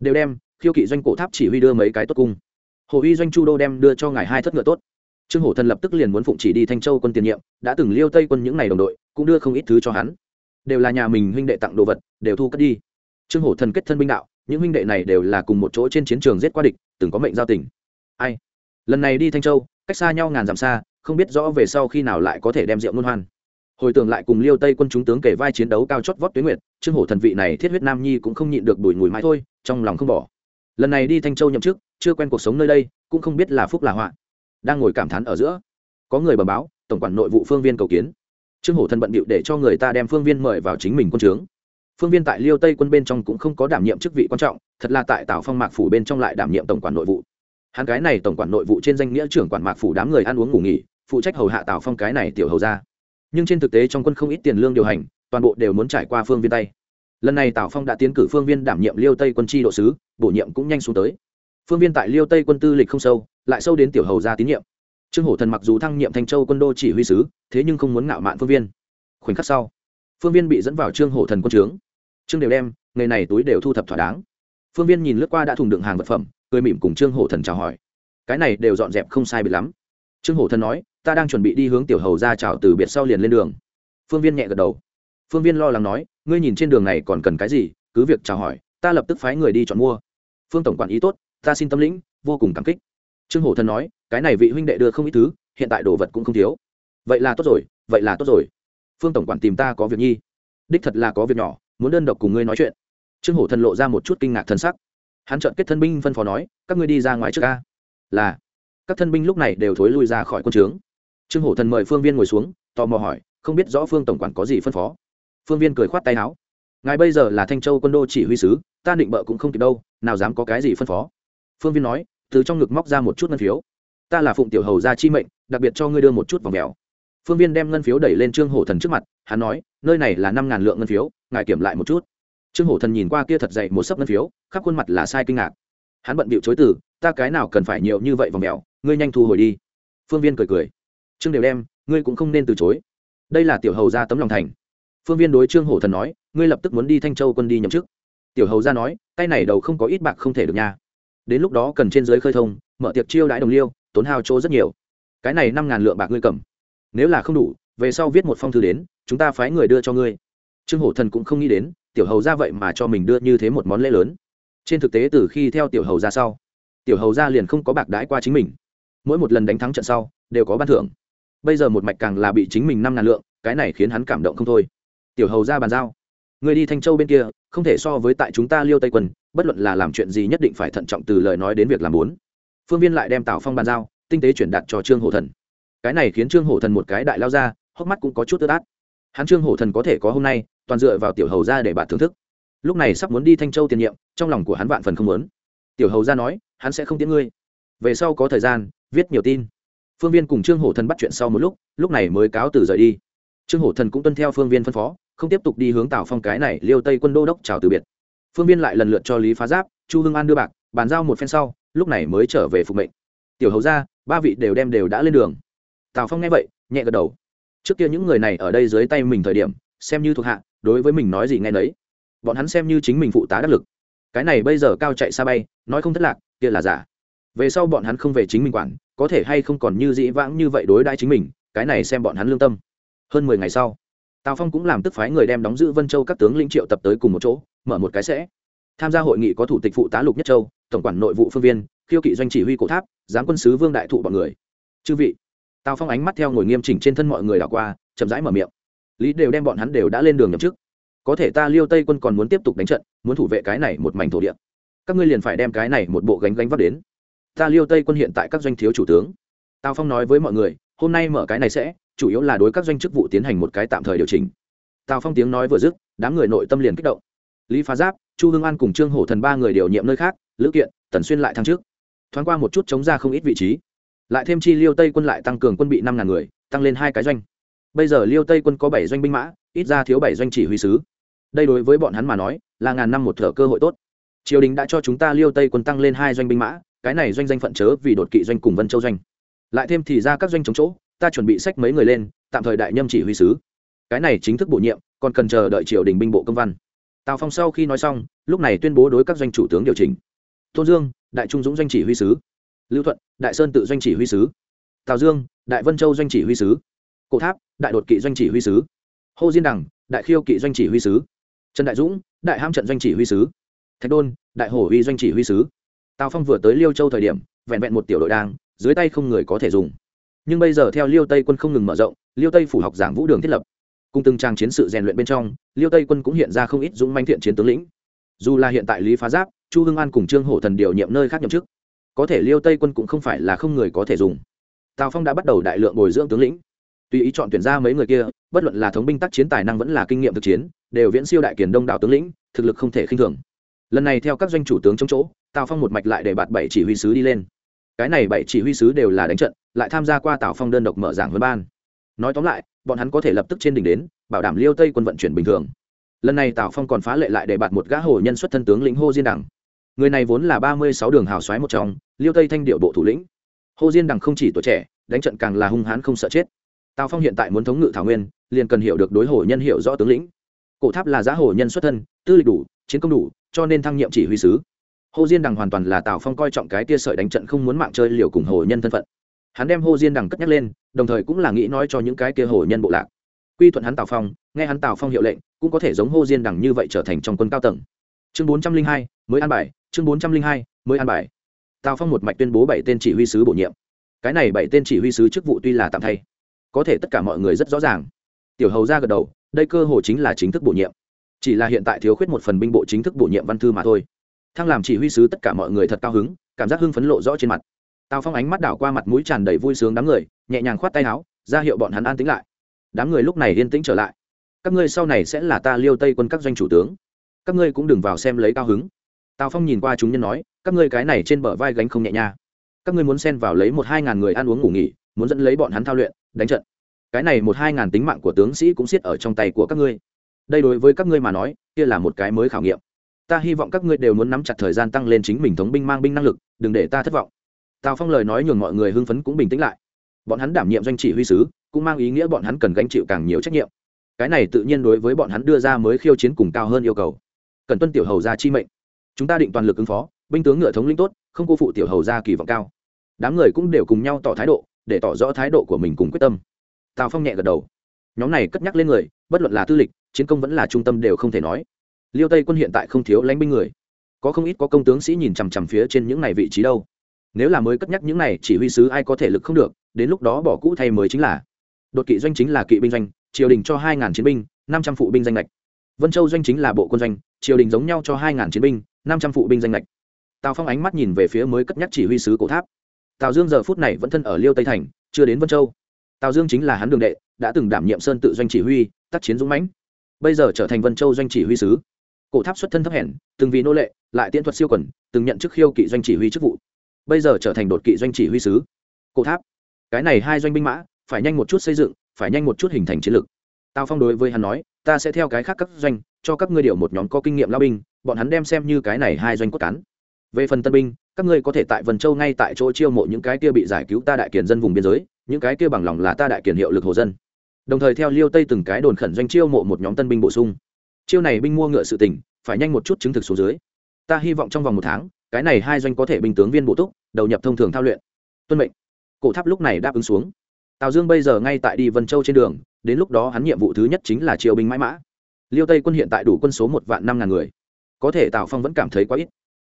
Đều đem, khiêu kỵ doanh cổ tháp chỉ huy đưa mấy cái tốt cung. Hồ uy doanh chu đô đem đưa cho ngài hai thất ngựa tốt. Trương hổ thần lập tức liền muốn phụng chỉ đi thanh châu quân tiền nhiệm, đã từng liêu tây quân những n à y đồng đội, cũng đưa không ít thứ cho hắn. Đều là nhà mình huynh đệ tặng đồ vật, đều thu cất đi. Trương hổ thần kết thân binh đạo, những huynh đệ này đều là cùng một chỗ trên chiến trường giết qua địch, từng có mệnh giao tình. Ai? Lần này đi thanh châu, cách xa nhau ngàn dặm xa không biết rõ về sau khi nào lại có thể đem rượu nôn hoan. Hồi tưởng lại cùng liêu tây quân chúng tướng kể vai chiến đấu cao chót vót tuyến nguyệt, trương hổ thần vị này thiết huyết nam nhi cũng không nhịn được đùi mùi mãi thôi, trong lòng không bỏ. Lần này đi thanh châu nhậm chức, chưa quen cuộc sống nơi đây, cũng không biết là phúc là họa. Đang ngồi cảm thán ở giữa, có người bờ báo, tổng quản nội vụ phương viên cầu kiến. Trương hổ thần bận bịu để cho người ta đem phương viên mời vào chính mình quân trướng. Phương viên tại liêu tây quân bên trong cũng không có đảm nhiệm chức vị quan trọng, thật là tại tào phong mạc phủ bên trong lại đảm nhiệm tổng quản nội vụ. Hắn cái này tổng quản nội vụ trên danh nghĩa trưởng quản mạc phủ đám người ăn uống ngủ nghỉ phụ trách hầu hạ tào phong cái này tiểu hầu ra nhưng trên thực tế trong quân không ít tiền lương điều hành, toàn bộ đều muốn trải qua phương viên tay. Lần này tào phong đã tiến cử phương viên đảm nhiệm liêu tây quân tri độ sứ, bổ nhiệm cũng nhanh xuống tới. Phương viên tại liêu tây quân tư lịch không sâu, lại sâu đến tiểu hầu ra tín nhiệm. Trương hổ thần mặc dù thăng nhiệm thanh châu quân đô chỉ huy sứ, thế nhưng không muốn ngạo mạn phương viên. Khoảnh khắc sau, phương viên bị dẫn vào trương hổ thần quân trướng. Trương đều đem ngày này túi đều thu thập thỏa đáng. Phương viên nhìn lướt qua đã thùng đựng hàng vật phẩm, cười mỉm cùng trương hổ thần chào hỏi. Cái này đều dọn dẹp không sai biệt lắm. Trương hổ thần nói ta đang chuẩn bị đi hướng tiểu hầu ra chào từ biệt sau liền lên đường. Phương viên nhẹ gật đầu. Phương viên lo lắng nói, ngươi nhìn trên đường này còn cần cái gì, cứ việc chào hỏi, ta lập tức phái người đi chọn mua. Phương tổng quản ý tốt, ta xin tâm lĩnh, vô cùng cảm kích. Trương hổ thần nói, cái này vị huynh đệ đưa không ít thứ, hiện tại đồ vật cũng không thiếu. Vậy là tốt rồi, vậy là tốt rồi. Phương tổng quản tìm ta có việc nhi. Đích thật là có việc nhỏ, muốn đơn độc cùng ngươi nói chuyện. Trương hổ thần lộ ra một chút kinh ngạc thân sắc. Hắn trợn kết thân binh phân phó nói, các ngươi đi ra ngoài trước ca là. Các thân binh lúc này đều thối lui ra khỏi quân trướng trương hổ thần mời phương viên ngồi xuống, tò mò hỏi, không biết rõ phương tổng quản có gì phân phó. Phương viên cười khoát tay áo. Ngài bây giờ là thanh châu quân đô chỉ huy sứ, ta định bợ cũng không kịp đâu, nào dám có cái gì phân phó. Phương viên nói, từ trong ngực móc ra một chút ngân phiếu. Ta là phụng tiểu hầu gia chi mệnh, đặc biệt cho ngươi đưa một chút vòng mèo. Phương viên đem ngân phiếu đẩy lên trương hổ thần trước mặt, hắn nói, nơi này là năm ngàn lượng ngân phiếu, ngài kiểm lại một chút. Trương hổ thần nhìn qua kia thật dậy một sấp ngân phiếu, khắp khuôn mặt là sai kinh ngạc. Hắn bận bịu chối từ, ta cái nào cần phải nhiều như vậy vòng mèo, ngươi nhanh thu hồi đi. Phương viên cười cười trương đều đem, ngươi cũng không nên từ chối. Đây là tiểu hầu gia tấm lòng thành. Phương viên đối trương hổ thần nói, ngươi lập tức muốn đi thanh châu quân đi nhậm chức. Tiểu hầu gia nói tay này đầu không có ít bạc không thể được nha. Đến lúc đó cần trên dưới khơi thông, mở tiệc chiêu đãi đồng liêu, tốn hao chỗ rất nhiều. Cái này năm ngàn lượng bạc ngươi cầm. Nếu là không đủ, về sau viết một phong thư đến, chúng ta phái người đưa cho ngươi. Trương hổ thần cũng không nghĩ đến, tiểu hầu ra vậy mà cho mình đưa như thế một món lễ lớn. Trên thực tế từ khi theo tiểu hầu ra sau, tiểu hầu ra liền không có bạc đãi qua chính mình. Mỗi một lần đánh thắng trận sau, đều có ban thưởng bây giờ một mạch càng là bị chính mình năm ngàn lượng, cái này khiến hắn cảm động không thôi. Tiểu hầu ra bàn giao. Người đi thanh châu bên kia, không thể so với tại chúng ta liêu tây quân bất luận là làm chuyện gì nhất định phải thận trọng từ lời nói đến việc làm bốn. Phương viên lại đem tào phong bàn giao, tinh tế chuyển đạt cho trương hổ thần. Cái này khiến trương hổ thần một cái đại lao ra, hốc mắt cũng có chút ướt át. Hắn trương hổ thần có thể có hôm nay, toàn dựa vào tiểu hầu ra để bạn thưởng thức. Lúc này sắp muốn đi thanh châu tiền nhiệm, trong lòng của hắn vạn phần không muốn. Tiểu hầu ra nói, hắn sẽ không tiễn ngươi. Về sau có thời gian, viết nhiều tin phương viên cùng trương hổ thần bắt chuyện sau một lúc lúc này mới cáo từ rời đi. Trương hổ thần cũng tuân theo phương viên phân phó, không tiếp tục đi hướng tào phong cái này liêu tây quân đô đốc chào từ biệt. Phương viên lại lần lượt cho lý phá giáp, chu hưng an đưa bạc, bàn giao một phen sau, lúc này mới trở về phục mệnh. Tiểu hầu ra ba vị đều đem đều đã lên đường. Tào phong nghe vậy, nhẹ gật đầu. Trước kia những người này ở đây dưới tay mình thời điểm, xem như thuộc hạ, đối với mình nói gì nghe nấy. Bọn hắn xem như chính mình phụ tá đắc lực. Cái này bây giờ cao chạy xa bay, nói không thất lạc, kia là giả. Về sau bọn hắn không về chính mình quản có thể hay không còn như dĩ vãng như vậy đối đãi chính mình, cái này xem bọn hắn lương tâm. Hơn mười ngày sau, tào phong cũng làm tức phái người đem đóng giữ vân châu các tướng linh triệu tập tới cùng một chỗ, mở một cái sẽ. Tham gia hội nghị có thủ tịch phụ tá lục nhất châu, tổng quản nội vụ phương viên, khiêu kỵ doanh chỉ huy cổ tháp, giám quân sứ vương đại thụ bọn người. Chư vị, tào phong ánh mắt theo ngồi nghiêm chỉnh trên thân mọi người đảo qua, chậm rãi mở miệng. Lý đều đem bọn hắn đều đã lên đường nhậm chức. Có thể ta liêu tây quân còn muốn tiếp tục đánh trận, muốn thủ vệ cái này một mảnh thổ địa. Các ngươi liền phải đem cái này một bộ gánh gánh vác đến ta liêu tây quân hiện tại các doanh thiếu chủ tướng. Tào phong nói với mọi người, hôm nay mở cái này sẽ, chủ yếu là đối các doanh chức vụ tiến hành một cái tạm thời điều chỉnh. Tào phong tiếng nói vừa dứt, đám người nội tâm liền kích động. Lý phá giáp, chu hương an cùng trương hổ thần ba người điều nhiệm nơi khác, lữ kiện, tần xuyên lại thăng trước thoáng qua một chút chống ra không ít vị trí. Lại thêm chi liêu tây quân lại tăng cường quân bị năm ngàn người, tăng lên hai cái doanh. Bây giờ liêu tây quân có bảy doanh binh mã, ít ra thiếu bảy doanh chỉ huy sứ. Đây đối với bọn hắn mà nói, là ngàn năm một thở cơ hội tốt. Triều đình đã cho chúng ta liêu tây quân tăng lên hai doanh binh mã cái này doanh danh phận chớ vì đột kỵ doanh cùng vân châu doanh. Lại thêm thì ra các doanh chống chỗ, ta chuẩn bị sách mấy người lên, tạm thời đại nhâm chỉ huy sứ. Cái này chính thức bổ nhiệm, còn cần chờ đợi triều đình binh bộ công văn. Tào phong sau khi nói xong, lúc này tuyên bố đối các doanh chủ tướng điều chỉnh. Tôn dương, đại trung dũng doanh chỉ huy sứ. Lưu thuận, đại sơn tự doanh chỉ huy sứ. Tào dương, đại vân châu doanh chỉ huy sứ. Cổ tháp, đại đột kỵ doanh chỉ huy sứ. Hô diên đằng, đại khiêu kỵ doanh chỉ huy sứ. Trần đại dũng, đại ham trận doanh chỉ huy sứ. Thạch đôn, đại hổ huy doanh chỉ huy sứ tào phong vừa tới liêu châu thời điểm, vẹn vẹn một tiểu đội đang, dưới tay không người có thể dùng. Nhưng bây giờ theo liêu tây quân không ngừng mở rộng, liêu tây phủ học giảng vũ đường thiết lập. Cùng từng trang chiến sự rèn luyện bên trong, liêu tây quân cũng hiện ra không ít dũng manh thiện chiến tướng lĩnh. Dù là hiện tại lý phá giáp, chu hưng an cùng trương hổ thần điều nhiệm nơi khác nhậm chức, có thể liêu tây quân cũng không phải là không người có thể dùng. Tào phong đã bắt đầu đại lượng bồi dưỡng tướng lĩnh. Tùy ý chọn tuyển ra mấy người kia, bất luận là thống binh tác chiến tài năng vẫn là kinh nghiệm thực chiến, đều viễn siêu đại kiền đông đảo tướng lĩnh, thực lực không thể khinh thường lần này theo các doanh chủ tướng chống chỗ, tào phong một mạch lại để bạt bảy chỉ huy sứ đi lên. Cái này bảy chỉ huy sứ đều là đánh trận, lại tham gia qua tào phong đơn độc mở giảng huấn ban. Nói tóm lại, bọn hắn có thể lập tức trên đỉnh đến, bảo đảm liêu tây quân vận chuyển bình thường. Lần này tào phong còn phá lệ lại để bạt một gã hồ nhân xuất thân tướng lĩnh hô diên đẳng người này vốn là ba mươi sáu đường hào xoáy một trong, liêu tây thanh điệu bộ thủ lĩnh. Hô diên đẳng không chỉ tuổi trẻ, đánh trận càng là hung hãn không sợ chết. Tào phong hiện tại muốn thống ngự thảo nguyên, liền cần hiểu được đối hồ nhân hiểu rõ tướng lĩnh. Cổ tháp là giá hồ nhân xuất thân, tư lịch đủ chiến công đủ, cho nên thăng nhiệm chỉ huy sứ. Hồ diên đằng hoàn toàn là tào phong coi trọng cái tia sợi đánh trận không muốn mạng chơi liều cùng hồ nhân thân phận. Hắn đem hồ diên đằng cất nhắc lên, đồng thời cũng là nghĩ nói cho những cái kia hồ nhân bộ lạc. Quy thuận hắn tào phong, nghe hắn tào phong hiệu lệnh, cũng có thể giống hồ diên đằng như vậy trở thành trong quân cao tầng. Chương bốn trăm linh hai, mới an bài, chương bốn trăm linh hai, mới an bài. Tào phong một mạch tuyên bố bảy tên chỉ huy sứ bổ nhiệm. Cái này bảy tên chỉ huy sứ chức vụ tuy là tạm thay, có thể tất cả mọi người rất rõ ràng. Tiểu hầu ra gật đầu, đây cơ hồ chính là chính thức bổ nhiệm chỉ là hiện tại thiếu khuyết một phần binh bộ chính thức bổ nhiệm văn thư mà thôi. Thăng làm chỉ huy sứ tất cả mọi người thật cao hứng, cảm giác hưng phấn lộ rõ trên mặt. Tào phong ánh mắt đảo qua mặt mũi tràn đầy vui sướng đám người, nhẹ nhàng khoát tay áo, ra hiệu bọn hắn an tĩnh lại. Đám người lúc này yên tĩnh trở lại. Các ngươi sau này sẽ là ta liêu tây quân các doanh chủ tướng. Các ngươi cũng đừng vào xem lấy cao hứng. Tào phong nhìn qua chúng nhân nói, các ngươi cái này trên bờ vai gánh không nhẹ nha. Các ngươi muốn xen vào lấy một hai ngàn người ăn uống ngủ nghỉ, muốn dẫn lấy bọn hắn thao luyện, đánh trận. Cái này một hai ngàn tính mạng của tướng sĩ cũng siết ở trong tay của các ngươi đây đối với các ngươi mà nói, kia là một cái mới khảo nghiệm. Ta hy vọng các ngươi đều muốn nắm chặt thời gian tăng lên chính mình thống binh mang binh năng lực, đừng để ta thất vọng. Tào phong lời nói nhường mọi người hưng phấn cũng bình tĩnh lại. Bọn hắn đảm nhiệm doanh chỉ huy sứ, cũng mang ý nghĩa bọn hắn cần gánh chịu càng nhiều trách nhiệm. Cái này tự nhiên đối với bọn hắn đưa ra mới khiêu chiến cùng cao hơn yêu cầu. Cần tuân tiểu hầu ra chi mệnh. Chúng ta định toàn lực ứng phó, binh tướng ngựa thống linh tốt, không cô phụ tiểu hầu ra kỳ vọng cao. Đám người cũng đều cùng nhau tỏ thái độ, để tỏ rõ thái độ của mình cùng quyết tâm. Tào phong nhẹ gật đầu. Nhóm này cất nhắc lên người, bất luận là tư lịch chiến công vẫn là trung tâm đều không thể nói. Liêu tây quân hiện tại không thiếu lãnh binh người. Có không ít có công tướng sĩ nhìn chằm chằm phía trên những này vị trí đâu. Nếu là mới cất nhắc những này, chỉ huy sứ ai có thể lực không được, đến lúc đó bỏ cũ thay mới chính là. Đột kỵ doanh chính là kỵ binh doanh, triều đình cho hai ngàn chiến binh, năm trăm phụ binh danh lệch vân châu doanh chính là bộ quân doanh, triều đình giống nhau cho hai ngàn chiến binh, năm trăm phụ binh danh lệch tào phong ánh mắt nhìn về phía mới cất nhắc chỉ huy sứ cổ tháp. Tào dương giờ phút này vẫn thân ở liêu tây thành, chưa đến vân châu. Tào dương chính là hắn đường đệ, đã từng đảm nhiệm sơn tự doanh chỉ huy, tác chiến dũng mãnh bây giờ trở thành vân châu doanh chỉ huy sứ. Cổ tháp xuất thân thấp hèn, từng vì nô lệ, lại tiễn thuật siêu quần, từng nhận chức khiêu kỵ doanh chỉ huy chức vụ. Bây giờ trở thành đột kỵ doanh chỉ huy sứ. Cổ tháp, cái này hai doanh binh mã, phải nhanh một chút xây dựng, phải nhanh một chút hình thành chiến lược. Tào phong đối với hắn nói, ta sẽ theo cái khác các doanh, cho các ngươi điều một nhóm có kinh nghiệm lao binh, bọn hắn đem xem như cái này hai doanh cốt cán. Về phần tân binh, các ngươi có thể tại vân châu ngay tại chỗ chiêu mộ những cái kia bị giải cứu ta đại kiền dân vùng biên giới, những cái kia bằng lòng là ta đại kiền hiệu lực hồ dân đồng thời theo liêu tây từng cái đồn khẩn doanh chiêu mộ một nhóm tân binh bổ sung. Chiêu này binh mua ngựa sự tỉnh phải nhanh một chút chứng thực số dưới. Ta hy vọng trong vòng một tháng, cái này hai doanh có thể binh tướng viên bộ túc, đầu nhập thông thường thao luyện. Tuân mệnh. Cổ tháp lúc này đáp ứng xuống. Tào dương bây giờ ngay tại đi vân châu trên đường, đến lúc đó hắn nhiệm vụ thứ nhất chính là triều binh mãi mã. Liêu tây quân hiện tại đủ quân số một vạn năm ngàn người. Có thể tào phong vẫn cảm thấy quá ít.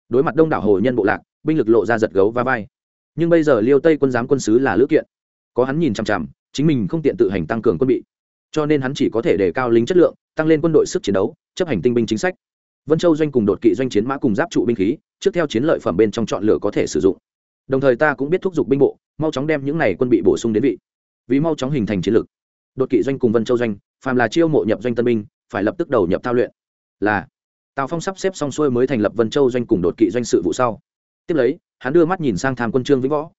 Đối mặt đông đảo hồ nhân bộ lạc, binh lực lộ ra giật gấu và vai. Nhưng bây giờ liêu tây quân giám quân sứ là lữ kiện. Có hắn nhìn chằm chằm chính mình không tiện tự hành tăng cường quân bị, cho nên hắn chỉ có thể đề cao lính chất lượng, tăng lên quân đội sức chiến đấu, chấp hành tinh binh chính sách. Vân châu doanh cùng đột kỵ doanh chiến mã cùng giáp trụ binh khí, trước theo chiến lợi phẩm bên trong chọn lựa có thể sử dụng. Đồng thời ta cũng biết thúc giục binh bộ, mau chóng đem những này quân bị bổ sung đến vị. Vì mau chóng hình thành chiến lược, đột kỵ doanh cùng vân châu doanh, phàm là chiêu mộ nhập doanh tân binh, phải lập tức đầu nhập thao luyện. Là, tào phong sắp xếp xong xuôi mới thành lập vân châu doanh cùng đột kỵ doanh sự vụ sau. Tiếp lấy, hắn đưa mắt nhìn sang tham quân trương vĩnh võ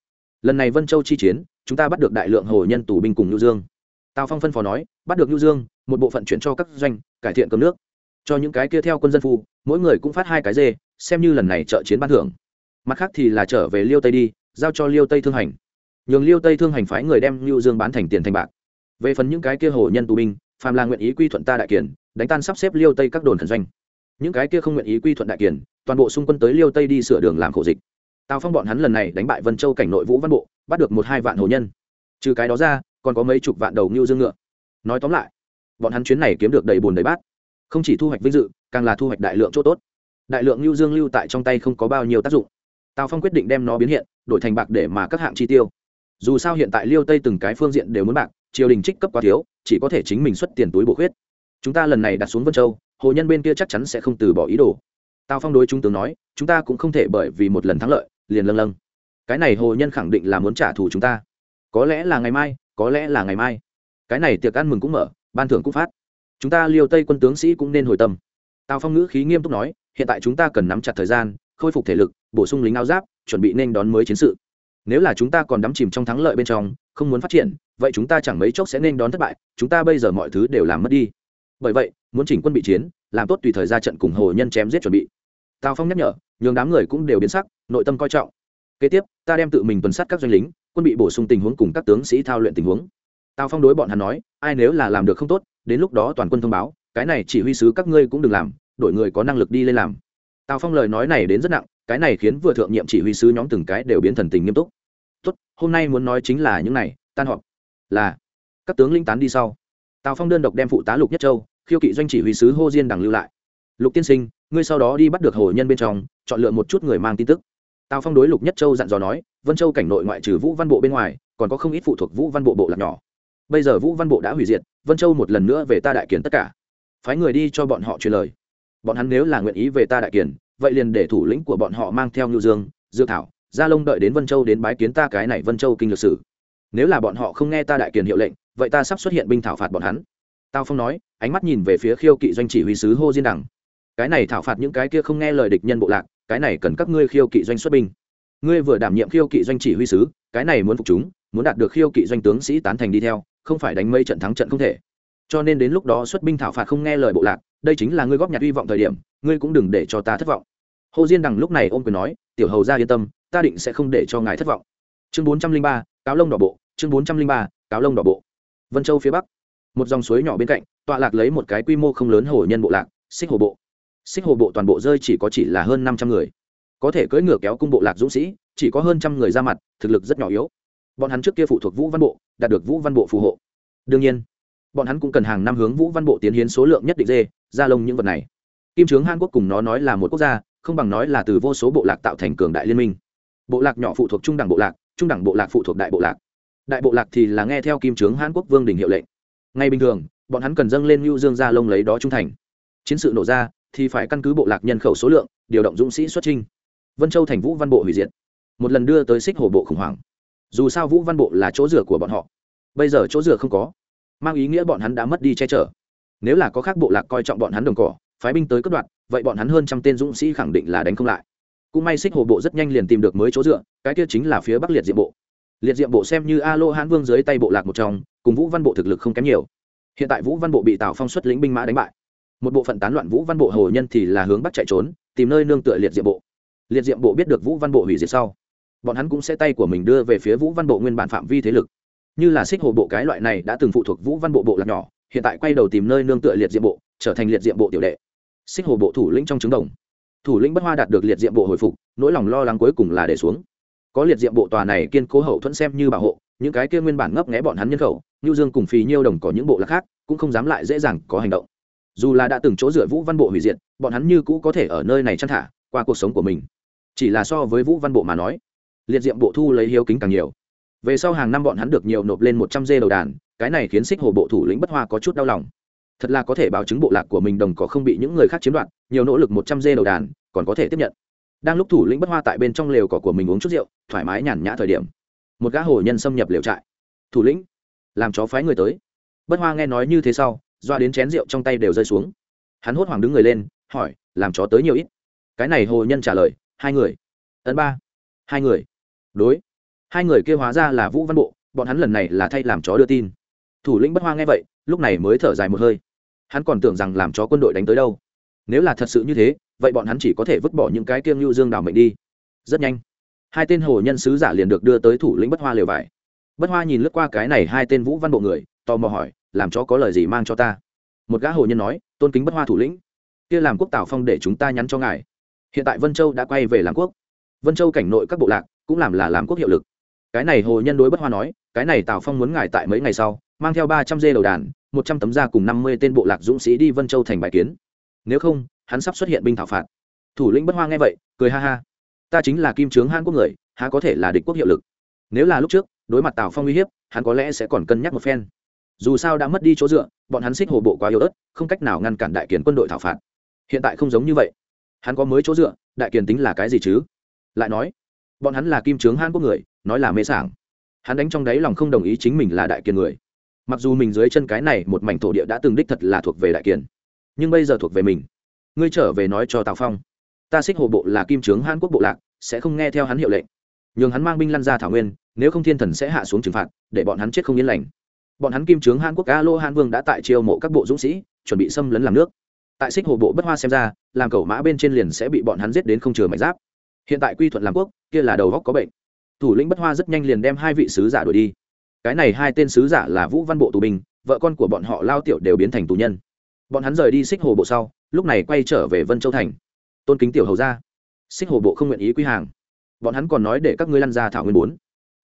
lần này vân châu chi chiến, chúng ta bắt được đại lượng hồ nhân tù binh cùng nhu dương. Tào phong phân phó nói, bắt được nhu dương, một bộ phận chuyển cho các doanh, cải thiện cơm nước. Cho những cái kia theo quân dân phu, mỗi người cũng phát hai cái dê, xem như lần này trợ chiến ban thưởng. Mặt khác thì là trở về liêu tây đi, giao cho liêu tây thương hành. Nhường liêu tây thương hành phái người đem nhu dương bán thành tiền thành bạc. Về phần những cái kia hồ nhân tù binh, phàm là nguyện ý quy thuận ta đại kiển đánh tan sắp xếp liêu tây các đồn thần doanh. Những cái kia không nguyện ý quy thuận đại kiển toàn bộ xung quân tới liêu tây đi sửa đường làm khổ dịch tào phong bọn hắn lần này đánh bại vân châu cảnh nội vũ văn bộ, bắt được một hai vạn hồ nhân. Trừ cái đó ra, còn có mấy chục vạn đầu ngưu dương ngựa. Nói tóm lại, bọn hắn chuyến này kiếm được đầy bùn đầy bát. Không chỉ thu hoạch vinh dự, càng là thu hoạch đại lượng chỗ tốt. Đại lượng ngưu dương lưu tại trong tay không có bao nhiêu tác dụng. Tào phong quyết định đem nó biến hiện, đổi thành bạc để mà các hạng chi tiêu. Dù sao hiện tại liêu tây từng cái phương diện đều muốn bạc, triều đình trích cấp quá thiếu, chỉ có thể chính mình xuất tiền túi bổ khuyết. Chúng ta lần này đặt xuống vân châu, hồ nhân bên kia chắc chắn sẽ không từ bỏ ý đồ. Tào phong đối chúng tướng nói, chúng ta cũng không thể bởi vì một lần thắng lợi liền lâng lâng. Cái này hồ nhân khẳng định là muốn trả thù chúng ta. Có lẽ là ngày mai, có lẽ là ngày mai. Cái này tiệc ăn mừng cũng mở, ban thưởng cũng phát. Chúng ta liều tây quân tướng sĩ cũng nên hồi tâm. Tào phong ngữ khí nghiêm túc nói, hiện tại chúng ta cần nắm chặt thời gian, khôi phục thể lực, bổ sung lính áo giáp, chuẩn bị nên đón mới chiến sự. Nếu là chúng ta còn đắm chìm trong thắng lợi bên trong, không muốn phát triển, vậy chúng ta chẳng mấy chốc sẽ nên đón thất bại, chúng ta bây giờ mọi thứ đều làm mất đi. Bởi vậy, muốn chỉnh quân bị chiến, làm tốt tùy thời ra trận cùng hồ nhân chém giết chuẩn bị tào phong nhắc nhở, nhường đám người cũng đều biến sắc, nội tâm coi trọng. Kế tiếp, ta đem tự mình tuần sát các doanh lính, quân bị bổ sung tình huống cùng các tướng sĩ thao luyện tình huống. Tào phong đối bọn hắn nói, ai nếu là làm được không tốt, đến lúc đó toàn quân thông báo, cái này chỉ huy sứ các ngươi cũng đừng làm, đổi người có năng lực đi lên làm. Tào phong lời nói này đến rất nặng, cái này khiến vừa thượng nhiệm chỉ huy sứ nhóm từng cái đều biến thần tình nghiêm túc. Tốt, hôm nay muốn nói chính là những này, tan họp. Là, các tướng linh tán đi sau. Tào phong đơn độc đem phụ tá lục nhất châu, khiêu kỵ doanh chỉ huy sứ hô diên đằng lưu lại. Lục tiên sinh ngươi sau đó đi bắt được hồ nhân bên trong chọn lựa một chút người mang tin tức. Tào phong đối lục nhất châu dặn dò nói vân châu cảnh nội ngoại trừ vũ văn bộ bên ngoài còn có không ít phụ thuộc vũ văn bộ bộ lạc nhỏ. Bây giờ vũ văn bộ đã hủy diệt vân châu một lần nữa về ta đại kiến tất cả. Phái người đi cho bọn họ truyền lời. Bọn hắn nếu là nguyện ý về ta đại kiến, vậy liền để thủ lĩnh của bọn họ mang theo ngưu dương dự thảo gia lông đợi đến vân châu đến bái kiến ta cái này vân châu kinh lược sử. Nếu là bọn họ không nghe ta đại kiến hiệu lệnh vậy ta sắp xuất hiện binh thảo phạt bọn hắn. Tao phong nói ánh mắt nhìn về phía khiêu kỵ doanh chỉ huy sứ hô diên Đằng cái này thảo phạt những cái kia không nghe lời địch nhân bộ lạc, cái này cần các ngươi khiêu kỵ doanh xuất binh. Ngươi vừa đảm nhiệm khiêu kỵ doanh chỉ huy sứ, cái này muốn phục chúng, muốn đạt được khiêu kỵ doanh tướng sĩ tán thành đi theo, không phải đánh mây trận thắng trận không thể. Cho nên đến lúc đó xuất binh thảo phạt không nghe lời bộ lạc, đây chính là ngươi góp nhặt hy vọng thời điểm, ngươi cũng đừng để cho ta thất vọng. Hồ diên đằng lúc này ôm quyền nói, tiểu hầu ra yên tâm, ta định sẽ không để cho ngài thất vọng. Chương bốn trăm linh ba, cáo lông đỏ bộ, chương bốn trăm linh ba, cáo lông đỏ bộ. Vân châu phía bắc, một dòng suối nhỏ bên cạnh, tọa lạc lấy một cái quy mô không lớn hồ nhân bộ lạc, xích hồ bộ xích hồ bộ toàn bộ rơi chỉ có chỉ là hơn năm trăm người. Có thể cưỡi ngựa kéo cung bộ lạc dũng sĩ, chỉ có hơn trăm người ra mặt, thực lực rất nhỏ yếu. Bọn hắn trước kia phụ thuộc vũ văn bộ, đạt được vũ văn bộ phù hộ. Đương nhiên, bọn hắn cũng cần hàng năm hướng vũ văn bộ tiến hiến số lượng nhất định dê, ra lông những vật này. Kim trướng hàn quốc cùng nó nói là một quốc gia, không bằng nói là từ vô số bộ lạc tạo thành cường đại liên minh. Bộ lạc nhỏ phụ thuộc trung đẳng bộ lạc, trung đẳng bộ lạc phụ thuộc đại bộ lạc. Đại bộ lạc thì là nghe theo kim trướng hàn quốc vương đình hiệu lệnh. Ngay bình thường, bọn hắn cần dâng lên Mưu dương gia lông lấy đó trung thành. Chiến sự nổ ra thì phải căn cứ bộ lạc nhân khẩu số lượng, điều động dũng sĩ xuất trinh vân châu thành vũ văn bộ hủy diệt. Một lần đưa tới xích hồ bộ khủng hoảng. Dù sao vũ văn bộ là chỗ rửa của bọn họ. Bây giờ chỗ rửa không có. Mang ý nghĩa bọn hắn đã mất đi che chở. Nếu là có khác bộ lạc coi trọng bọn hắn đồng cỏ, phái binh tới cất đoạn vậy bọn hắn hơn trăm tên dũng sĩ khẳng định là đánh không lại. Cũng may xích hồ bộ rất nhanh liền tìm được mới chỗ dựa, cái kia chính là phía bắc liệt diệm bộ. Liệt diệm bộ xem như a lô hãn vương dưới tay bộ lạc một trong, cùng vũ văn bộ thực lực không kém nhiều. Hiện tại vũ văn bộ bị tào phong xuất lĩnh binh mã đánh bại một bộ phận tán loạn vũ văn bộ hồ nhân thì là hướng bắc chạy trốn, tìm nơi nương tựa liệt diệm bộ. Liệt diệm bộ biết được vũ văn bộ hủy diệt sau, bọn hắn cũng sẽ tay của mình đưa về phía vũ văn bộ nguyên bản phạm vi thế lực. Như là xích hồ bộ cái loại này đã từng phụ thuộc vũ văn bộ bộ lạc nhỏ, hiện tại quay đầu tìm nơi nương tựa liệt diệm bộ, trở thành liệt diệm bộ tiểu đệ. Xích hồ bộ thủ lĩnh trong trứng đồng. Thủ lĩnh bất hoa đạt được liệt diệm bộ hồi phục, nỗi lòng lo lắng cuối cùng là để xuống. Có liệt diệm bộ tòa này kiên cố hậu thuẫn xem như bảo hộ, những cái kia nguyên bản ngấp nghé bọn hắn nhân khẩu như dương cùng phì nhiêu đồng có những bộ lạc khác, cũng không dám lại dễ dàng có hành động dù là đã từng chỗ dựa vũ văn bộ hủy diệt, bọn hắn như cũ có thể ở nơi này chăn thả, qua cuộc sống của mình. Chỉ là so với vũ văn bộ mà nói, liệt diệm bộ thu lấy hiếu kính càng nhiều. Về sau hàng năm bọn hắn được nhiều nộp lên một trăm dê đầu đàn, cái này khiến xích hồ bộ thủ lĩnh bất hoa có chút đau lòng. Thật là có thể báo chứng bộ lạc của mình đồng có không bị những người khác chiếm đoạt, nhiều nỗ lực một trăm dê đầu đàn, còn có thể tiếp nhận. Đang lúc thủ lĩnh bất hoa tại bên trong lều cỏ của mình uống chút rượu, thoải mái nhàn nhã thời điểm, một gã hồ nhân xâm nhập lều trại. Thủ lĩnh, làm chó phái người tới. Bất hoa nghe nói như thế sau doa đến chén rượu trong tay đều rơi xuống. Hắn hốt hoảng đứng người lên, hỏi, làm chó tới nhiều ít? Cái này hồ nhân trả lời, hai người. Ấn ba. Hai người. Đối. Hai người kêu hóa ra là vũ văn bộ, bọn hắn lần này là thay làm chó đưa tin. Thủ lĩnh bất hoa nghe vậy, lúc này mới thở dài một hơi. Hắn còn tưởng rằng làm chó quân đội đánh tới đâu. Nếu là thật sự như thế, vậy bọn hắn chỉ có thể vứt bỏ những cái kiêng lưu dương đào mệnh đi. Rất nhanh, hai tên hồ nhân sứ giả liền được đưa tới thủ lĩnh bất hoa lều vải. Bất hoa nhìn lướt qua cái này hai tên vũ văn bộ người, tò mò hỏi làm cho có lời gì mang cho ta? Một gã hồ nhân nói, tôn kính bất hoa thủ lĩnh, kia làm quốc tào phong để chúng ta nhắn cho ngài. Hiện tại vân châu đã quay về làm quốc. Vân châu cảnh nội các bộ lạc cũng làm là làm quốc hiệu lực. Cái này hồ nhân đối bất hoa nói, cái này tào phong muốn ngài tại mấy ngày sau, mang theo ba trăm dê đầu đàn, một trăm tấm da cùng năm mươi tên bộ lạc dũng sĩ đi vân châu thành bài kiến. Nếu không, hắn sắp xuất hiện binh thảo phạt. Thủ lĩnh bất hoa nghe vậy, cười ha ha. Ta chính là kim trướng hãn quốc người, há có thể là địch quốc hiệu lực. Nếu là lúc trước, đối mặt tào phong uy hiếp, hắn có lẽ sẽ còn cân nhắc một phen dù sao đã mất đi chỗ dựa, bọn hắn xích hồ bộ quá yếu ớt, không cách nào ngăn cản đại kiền quân đội thảo phạt. Hiện tại không giống như vậy. Hắn có mới chỗ dựa, đại kiền tính là cái gì chứ? Lại nói, bọn hắn là kim trướng han quốc người, nói là mê sảng. Hắn đánh trong đáy lòng không đồng ý chính mình là đại kiền người. Mặc dù mình dưới chân cái này một mảnh thổ địa đã từng đích thật là thuộc về đại kiền, nhưng bây giờ thuộc về mình. Ngươi trở về nói cho tào phong. Ta xích hồ bộ là kim trướng hàn quốc bộ lạc, sẽ không nghe theo hắn hiệu lệnh. Nhường hắn mang binh lăn ra thảo nguyên, nếu không thiên thần sẽ hạ xuống trừng phạt, để bọn hắn chết không yên lành bọn hắn kim trướng hàn quốc a lô hàn vương đã tại chiêu mộ các bộ dũng sĩ, chuẩn bị xâm lấn làm nước. Tại xích hồ bộ bất hoa xem ra, làm cầu mã bên trên liền sẽ bị bọn hắn giết đến không chừa mảnh giáp. Hiện tại quy thuận làm quốc, kia là đầu góc có bệnh. Thủ lĩnh bất hoa rất nhanh liền đem hai vị sứ giả đuổi đi. Cái này hai tên sứ giả là vũ văn bộ tù binh, vợ con của bọn họ lao tiểu đều biến thành tù nhân. Bọn hắn rời đi xích hồ bộ sau, lúc này quay trở về vân châu thành. Tôn kính tiểu hầu ra xích hồ bộ không nguyện ý quy hàng. Bọn hắn còn nói để các ngươi lăn ra thảo nguyên bốn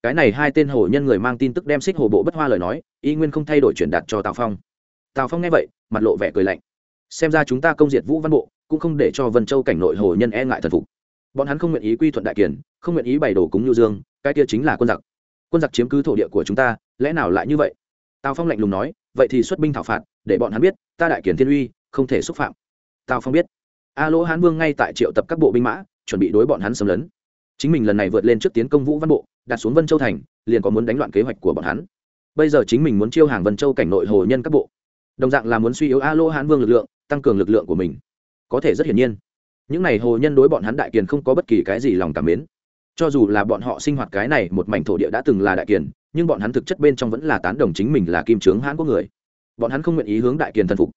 cái này hai tên hồ nhân người mang tin tức đem xích hồ bộ bất hoa lời nói, y nguyên không thay đổi truyền đạt cho tào phong. Tào phong nghe vậy, mặt lộ vẻ cười lạnh. Xem ra chúng ta công diệt vũ văn bộ, cũng không để cho vân châu cảnh nội hồ nhân e ngại thần phục. Bọn hắn không nguyện ý quy thuận đại kiền, không nguyện ý bày đồ cúng nhu dương, cái kia chính là quân giặc. Quân giặc chiếm cứ thổ địa của chúng ta, lẽ nào lại như vậy? Tào phong lạnh lùng nói, vậy thì xuất binh thảo phạt, để bọn hắn biết, ta đại kiền thiên uy, không thể xúc phạm. Tào phong biết. A lỗ hán vương ngay tại triệu tập các bộ binh mã, chuẩn bị đối bọn hắn xâm lấn. Chính mình lần này vượt lên trước tiến công vũ văn bộ đặt xuống vân châu thành, liền có muốn đánh loạn kế hoạch của bọn hắn. Bây giờ chính mình muốn chiêu hàng vân châu cảnh nội hồ nhân các bộ. Đồng dạng là muốn suy yếu a Lô hán vương lực lượng, tăng cường lực lượng của mình. Có thể rất hiển nhiên, những n à y hồ nhân đối bọn hắn đại kiền không có bất kỳ cái gì lòng cảm mến. Cho dù là bọn họ sinh hoạt cái này một mảnh thổ địa đã từng là đại kiền, nhưng bọn hắn thực chất bên trong vẫn là tán đồng chính mình là kim trướng hãn quốc người. Bọn hắn không nguyện ý hướng đại kiền thần phục.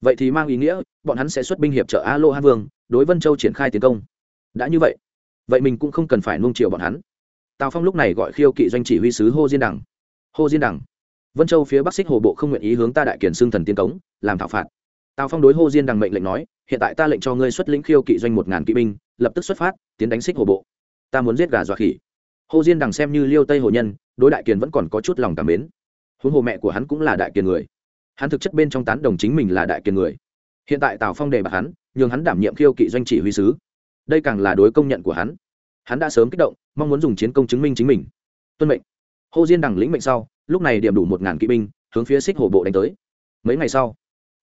Vậy thì mang ý nghĩa, bọn hắn sẽ xuất binh hiệp trợ a lô hán vương, đối vân châu triển khai tiến công. Đã như vậy vậy mình cũng không cần phải nung chiều bọn hắn tào phong lúc này gọi khiêu kỵ doanh chỉ huy sứ hô diên đằng. Hô diên đằng, vân châu phía bắc xích hồ bộ không nguyện ý hướng ta đại kiền xưng thần tiến cống, làm thảo phạt. Tào phong đối hô diên đằng mệnh lệnh nói, hiện tại ta lệnh cho ngươi xuất lĩnh khiêu kỵ doanh một ngàn kỵ binh, lập tức xuất phát, tiến đánh xích hồ bộ. Ta muốn giết gà dọa khỉ. Hồ diên đằng xem như liêu tây hồ nhân, đối đại kiền vẫn còn có chút lòng cảm mến. Huống hồ mẹ của hắn cũng là đại kiền người. Hắn thực chất bên trong tán đồng chính mình là đại kiền người. Hiện tại tào phong đề bạt hắn, nhường hắn đảm nhiệm khiêu kỵ doanh chỉ huy sứ. Đây càng là đối công nhận của hắn hắn đã sớm kích động, mong muốn dùng chiến công chứng minh chính mình. Tuân mệnh. Hồ diên đằng lĩnh mệnh sau, lúc này điểm đủ một ngàn kỵ binh, hướng phía xích hồ bộ đánh tới. Mấy ngày sau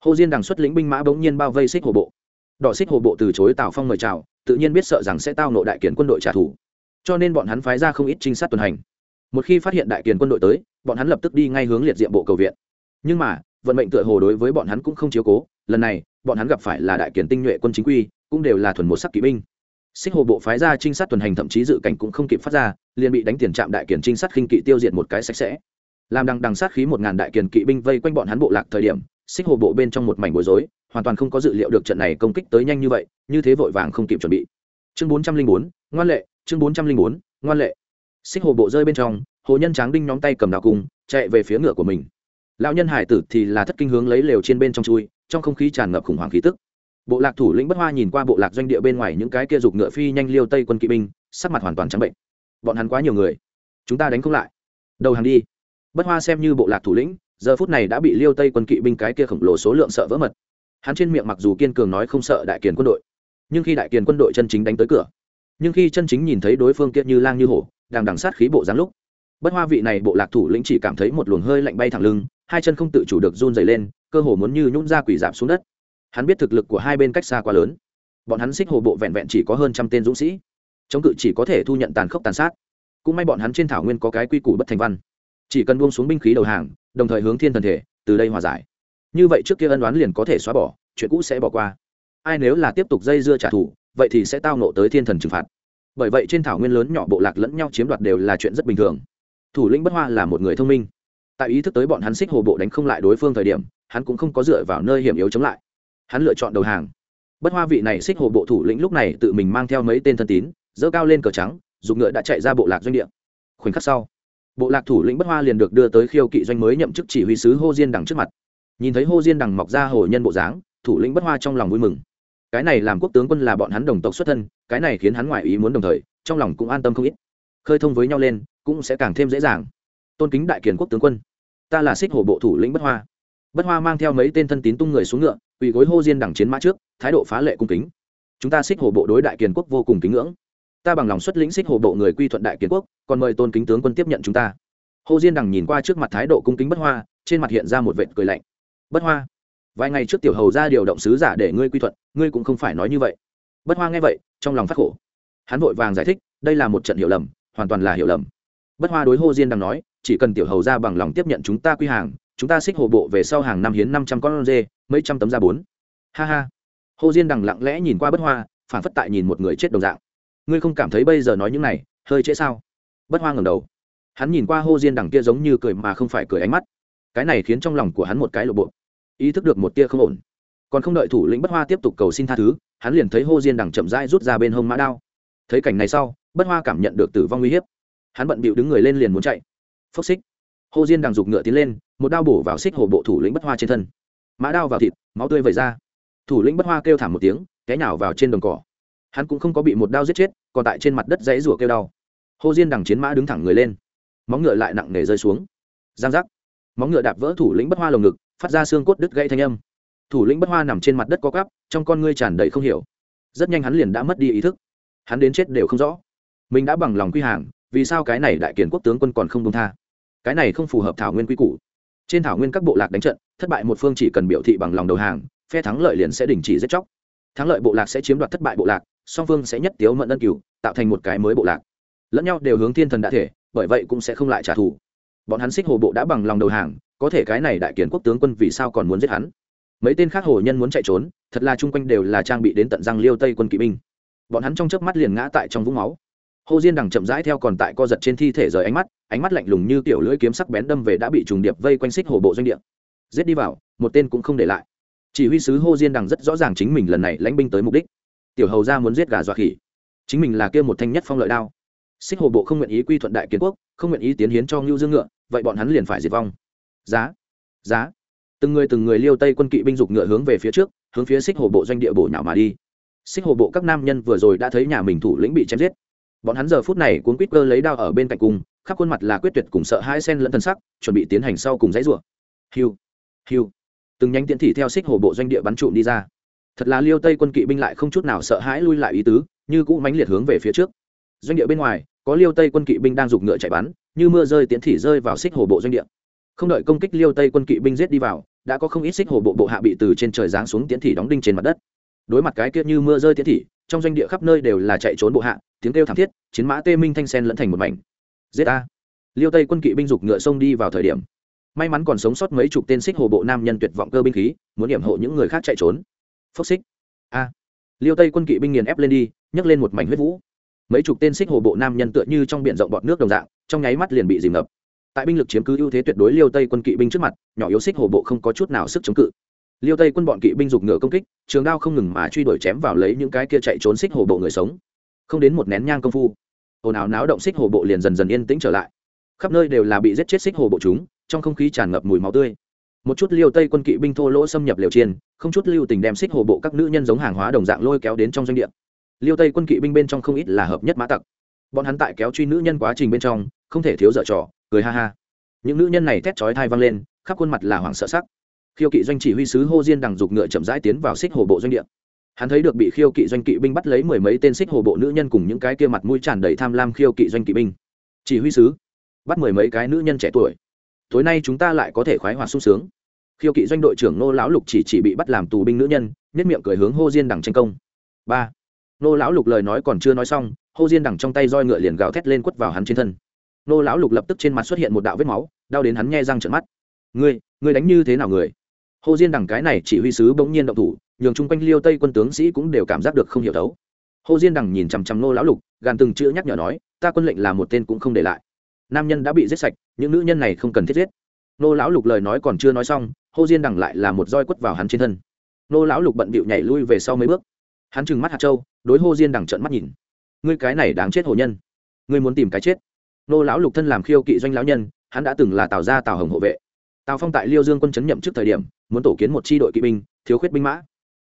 hồ diên đằng xuất lĩnh binh mã bỗng nhiên bao vây xích hồ bộ. Đỏ xích hồ bộ từ chối tào phong mời chào, tự nhiên biết sợ rằng sẽ tao nộ đại kiến quân đội trả thù. Cho nên bọn hắn phái ra không ít trinh sát tuần hành. Một khi phát hiện đại kiến quân đội tới, bọn hắn lập tức đi ngay hướng liệt diện bộ cầu viện. Nhưng mà, vận mệnh tựa hồ đối với bọn hắn cũng không chiếu cố, lần này, bọn hắn gặp phải là đại kiến tinh nhuệ quân chính quy, cũng đều là thuần một sắc kỵ binh xích hồ bộ phái ra trinh sát tuần hành thậm chí dự cảnh cũng không kịp phát ra, liền bị đánh tiền trạm đại kiển trinh sát khinh kỵ tiêu diệt một cái sạch sẽ. Làm đằng đằng sát khí một ngàn đại kiển kỵ binh vây quanh bọn hắn bộ lạc thời điểm, xích hồ bộ bên trong một mảnh bối rối, hoàn toàn không có dự liệu được trận này công kích tới nhanh như vậy, như thế vội vàng không kịp chuẩn bị. Chương bốn trăm linh bốn, ngoan lệ, chương bốn trăm linh bốn, ngoan lệ. Xích hồ bộ rơi bên trong, hồ nhân tráng đinh nhóm tay cầm đào cung chạy về phía ngựa của mình. Lão nhân hải tử thì là thất kinh hướng lấy lều trên bên trong chui, trong không khí tràn ngập khủng hoảng khí tức bộ lạc thủ lĩnh bất hoa nhìn qua bộ lạc doanh địa bên ngoài những cái kia giục ngựa phi nhanh liêu tây quân kỵ binh, sắc mặt hoàn toàn trắng bệnh. Bọn hắn quá nhiều người. Chúng ta đánh không lại. Đầu hàng đi. Bất hoa xem như bộ lạc thủ lĩnh, giờ phút này đã bị liêu tây quân kỵ binh cái kia khổng lồ số lượng sợ vỡ mật. Hắn trên miệng mặc dù kiên cường nói không sợ đại kiền quân đội, nhưng khi đại kiền quân đội chân chính đánh tới cửa, nhưng khi chân chính nhìn thấy đối phương kia như lang như hổ, đang đằng sát khí bộ dáng lúc, bất hoa vị này bộ lạc thủ lĩnh chỉ cảm thấy một luồng hơi lạnh bay thẳng lưng, hai chân không tự chủ được run dày lên, cơ hồ muốn như nhún ra quỷ dạp xuống đất hắn biết thực lực của hai bên cách xa quá lớn. Bọn hắn xích hồ bộ vẹn vẹn chỉ có hơn trăm tên dũng sĩ. Chống cự chỉ có thể thu nhận tàn khốc tàn sát. Cũng may bọn hắn trên thảo nguyên có cái quy củ bất thành văn. Chỉ cần buông xuống binh khí đầu hàng, đồng thời hướng thiên thần thể, từ đây hòa giải. Như vậy trước kia ân đoán liền có thể xóa bỏ, chuyện cũ sẽ bỏ qua. Ai nếu là tiếp tục dây dưa trả thù, vậy thì sẽ tao nộ tới thiên thần trừng phạt. Bởi vậy trên thảo nguyên lớn nhỏ bộ lạc lẫn nhau chiếm đoạt đều là chuyện rất bình thường. Thủ lĩnh bất hoa là một người thông minh. Tại ý thức tới bọn hắn xích hồ bộ đánh không lại đối phương thời điểm, hắn cũng không có dựa vào nơi hiểm yếu chống lại hắn lựa chọn đầu hàng. Bất hoa vị này xích hồ bộ thủ lĩnh lúc này tự mình mang theo mấy tên thân tín dỡ cao lên cờ trắng, dùng ngựa đã chạy ra bộ lạc doanh địa. Khoảnh khắc sau, bộ lạc thủ lĩnh bất hoa liền được đưa tới khiêu kỵ doanh mới nhậm chức chỉ huy sứ hô diên đằng trước mặt. Nhìn thấy hô diên đằng mọc ra hồ nhân bộ dáng, thủ lĩnh bất hoa trong lòng vui mừng. Cái này làm quốc tướng quân là bọn hắn đồng tộc xuất thân, cái này khiến hắn ngoại ý muốn đồng thời, trong lòng cũng an tâm không ít. Khơi thông với nhau lên, cũng sẽ càng thêm dễ dàng. Tôn kính đại kiền quốc tướng quân, ta là xích hồ bộ thủ lĩnh bất hoa. Bất hoa mang theo mấy tên thân tín tung người xuống ngựa quỳ gối hô diên đẳng chiến mã trước, thái độ phá lệ cung kính. Chúng ta xích hồ bộ đối đại kiền quốc vô cùng kính ngưỡng. Ta bằng lòng xuất lĩnh xích hồ bộ người quy thuận đại kiền quốc, còn mời tôn kính tướng quân tiếp nhận chúng ta. Hô diên đằng nhìn qua trước mặt thái độ cung kính bất hoa, trên mặt hiện ra một vệt cười lạnh. Bất hoa? Vài ngày trước tiểu hầu ra điều động sứ giả để ngươi quy thuận, ngươi cũng không phải nói như vậy. Bất hoa nghe vậy, trong lòng phát khổ. Hắn vội vàng giải thích, đây là một trận hiểu lầm, hoàn toàn là hiểu lầm. Bất hoa đối hô diên đang nói, chỉ cần tiểu hầu ra bằng lòng tiếp nhận chúng ta quy hàng chúng ta xích hồ bộ về sau hàng năm hiến năm trăm con dê, mấy trăm tấm da bốn. Ha ha. Hô diên đằng lặng lẽ nhìn qua bất hoa phản phất tại nhìn một người chết đồng dạng. Ngươi không cảm thấy bây giờ nói những này, hơi trễ sao? Bất hoa ngầm đầu. Hắn nhìn qua hô diên đằng kia giống như cười mà không phải cười ánh mắt. Cái này khiến trong lòng của hắn một cái lộ bộ. Ý thức được một tia không ổn. Còn không đợi thủ lĩnh bất hoa tiếp tục cầu xin tha thứ, hắn liền thấy hô diên đằng chậm rãi rút ra bên hông mã đao. Thấy cảnh này sau, bất hoa cảm nhận được tử vong uy hiếp. Hắn bận bịu đứng người lên liền muốn chạy. Phốc xích hô diên đằng giục ngựa tiến lên, một đao bổ vào xích hồ bộ thủ lĩnh bất hoa trên thân. Mã đao vào thịt, máu tươi vẩy ra. Thủ lĩnh bất hoa kêu thảm một tiếng, té nhào vào trên đồng cỏ. Hắn cũng không có bị một đao giết chết, còn tại trên mặt đất dãy rủa kêu đau. Hô diên đằng chiến mã đứng thẳng người lên. Móng ngựa lại nặng nề rơi xuống. Giang giác. Móng ngựa đạp vỡ thủ lĩnh bất hoa lồng ngực, phát ra xương cốt đứt gãy thanh âm. Thủ lĩnh bất hoa nằm trên mặt đất có cắp trong con ngươi tràn đầy không hiểu. Rất nhanh hắn liền đã mất đi ý thức. Hắn đến chết đều không rõ. Mình đã bằng lòng quy hàng, vì sao cái này đại kiển quốc tướng quân còn không công tha? Cái này không phù hợp thảo nguyên quy củ. Trên thảo nguyên các bộ lạc đánh trận, thất bại một phương chỉ cần biểu thị bằng lòng đầu hàng, phe thắng lợi liền sẽ đình chỉ giết chóc. Thắng lợi bộ lạc sẽ chiếm đoạt thất bại bộ lạc, song phương sẽ nhất tiếu mận ân cửu, tạo thành một cái mới bộ lạc. Lẫn nhau đều hướng thiên thần đã thể, bởi vậy cũng sẽ không lại trả thù. Bọn hắn xích hồ bộ đã bằng lòng đầu hàng, có thể cái này đại kiến quốc tướng quân vì sao còn muốn giết hắn? Mấy tên khác hồ nhân muốn chạy trốn, thật là chung quanh đều là trang bị đến tận răng liêu tây quân kỵ binh. Bọn hắn trong chớp mắt liền ngã tại trong vũng máu. Hồ diên đằng chậm rãi theo còn tại co giật trên thi thể rời ánh mắt ánh mắt lạnh lùng như kiểu lưỡi kiếm sắc bén đâm về đã bị trùng điệp vây quanh xích hồ bộ doanh địa. Giết đi vào, một tên cũng không để lại. Chỉ huy sứ hồ diên đằng rất rõ ràng chính mình lần này lãnh binh tới mục đích. Tiểu hầu ra muốn giết gà dọa khỉ. Chính mình là kia một thanh nhất phong lợi đao. Xích hồ bộ không nguyện ý quy thuận đại kiến quốc, không nguyện ý tiến hiến cho ngưu dương ngựa, vậy bọn hắn liền phải diệt vong. Giá giá. Từng người từng người liêu tây quân kỵ binh dục ngựa hướng về phía trước, hướng phía xích hồ bộ doanh địa bổ nhào mà đi. Xích hồ bộ các nam nhân vừa rồi đã thấy nhà mình thủ lĩnh bị chém giết. Bọn hắn giờ phút này cuốn quýt cơ lấy đao ở bên cạnh cùng khắp khuôn mặt là quyết tuyệt cùng sợ hai sen lẫn thân sắc, chuẩn bị tiến hành sau cùng dãy rủa. Hiu hiu. Từng nhánh tiễn thị theo xích hồ bộ doanh địa bắn trụm đi ra. Thật là liêu tây quân kỵ binh lại không chút nào sợ hãi lui lại ý tứ, như cũ mãnh liệt hướng về phía trước. Doanh địa bên ngoài, có liêu tây quân kỵ binh đang giục ngựa chạy bắn, như mưa rơi tiễn thị rơi vào xích hồ bộ doanh địa. Không đợi công kích liêu tây quân kỵ binh giết đi vào, đã có không ít xích hồ bộ bộ hạ bị từ trên trời giáng xuống tiễn thị đóng đinh trên mặt đất. Đối mặt cái kia như mưa rơi tiễn thị, trong doanh địa khắp nơi đều là chạy trốn bộ hạ, tiếng kêu thảm thiết, chiến mã tê minh thanh sen lẫn thành một mảnh giết a liêu tây quân kỵ binh dục ngựa sông đi vào thời điểm, may mắn còn sống sót mấy chục tên xích hồ bộ nam nhân tuyệt vọng cơ binh khí, muốn điểm hộ những người khác chạy trốn. Phốc xích. A. Liêu tây quân kỵ binh nghiền ép lên đi, nhấc lên một mảnh huyết vũ. Mấy chục tên xích hồ bộ nam nhân tựa như trong biển rộng bọt nước đồng dạng, trong nháy mắt liền bị dìm ngập. Tại binh lực chiếm cứ ưu thế tuyệt đối liêu tây quân kỵ binh trước mặt, nhỏ yếu xích hồ bộ không có chút nào sức chống cự. Liêu tây quân bọn kỵ binh giục ngựa công kích, trường đao không ngừng mà truy đuổi chém vào lấy những cái kia chạy trốn xích hồ bộ người sống. Không đến một nén nhang công phu ồn ào náo động xích hồ bộ liền dần dần yên tĩnh trở lại. Khắp nơi đều là bị giết chết xích hồ bộ chúng, trong không khí tràn ngập mùi máu tươi. Một chút liêu tây quân kỵ binh thô lỗ xâm nhập liều chiên, không chút lưu tình đem xích hồ bộ các nữ nhân giống hàng hóa đồng dạng lôi kéo đến trong doanh địa. Liêu tây quân kỵ binh bên trong không ít là hợp nhất mã tặc. Bọn hắn tại kéo truy nữ nhân quá trình bên trong, không thể thiếu dở trò, cười ha ha. Những nữ nhân này thét chói thai văng lên, khắp khuôn mặt là hoảng sợ sắc. Khiêu kỵ doanh chỉ huy sứ hô diên đằng dục ngựa chậm rãi tiến vào xích hồ bộ doanh địa hắn thấy được bị khiêu kỵ doanh kỵ binh bắt lấy mười mấy tên xích hồ bộ nữ nhân cùng những cái kia mặt mũi tràn đầy tham lam khiêu kỵ doanh kỵ binh. Chỉ huy sứ, bắt mười mấy cái nữ nhân trẻ tuổi. Tối nay chúng ta lại có thể khoái hoạt sung sướng. Khiêu kỵ doanh đội trưởng nô lão lục chỉ chỉ bị bắt làm tù binh nữ nhân nhất miệng cười hướng hô diên đằng tranh công. Ba. Nô lão lục lời nói còn chưa nói xong, hô diên đằng trong tay roi ngựa liền gào thét lên quất vào hắn trên thân. Nô lão lục lập tức trên mặt xuất hiện một đạo vết máu, đau đến hắn nghe răng trợn mắt. Ngươi ngươi đánh như thế nào người? Hô diên đằng cái này chỉ huy sứ bỗng nhiên động thủ nhường chung quanh liêu tây quân tướng sĩ cũng đều cảm giác được không hiểu thấu. Hồ diên đằng nhìn chằm chằm nô lão lục, gàn từng chữ nhắc nhở nói, ta quân lệnh là một tên cũng không để lại. Nam nhân đã bị giết sạch, những nữ nhân này không cần thiết giết. Nô lão lục lời nói còn chưa nói xong, hồ diên đằng lại là một roi quất vào hắn trên thân. Nô lão lục bận bịu nhảy lui về sau mấy bước. Hắn trừng mắt hạt châu, đối hồ diên đằng trợn mắt nhìn. Ngươi cái này đáng chết hồ nhân. Ngươi muốn tìm cái chết. Nô lão lục thân làm khiêu kỵ doanh lão nhân, hắn đã từng là tào gia tào hồng hộ vệ. Tào phong tại liêu dương quân chấn nhậm trước thời điểm, muốn tổ kiến một tri đội kỵ binh, thiếu khuyết binh mã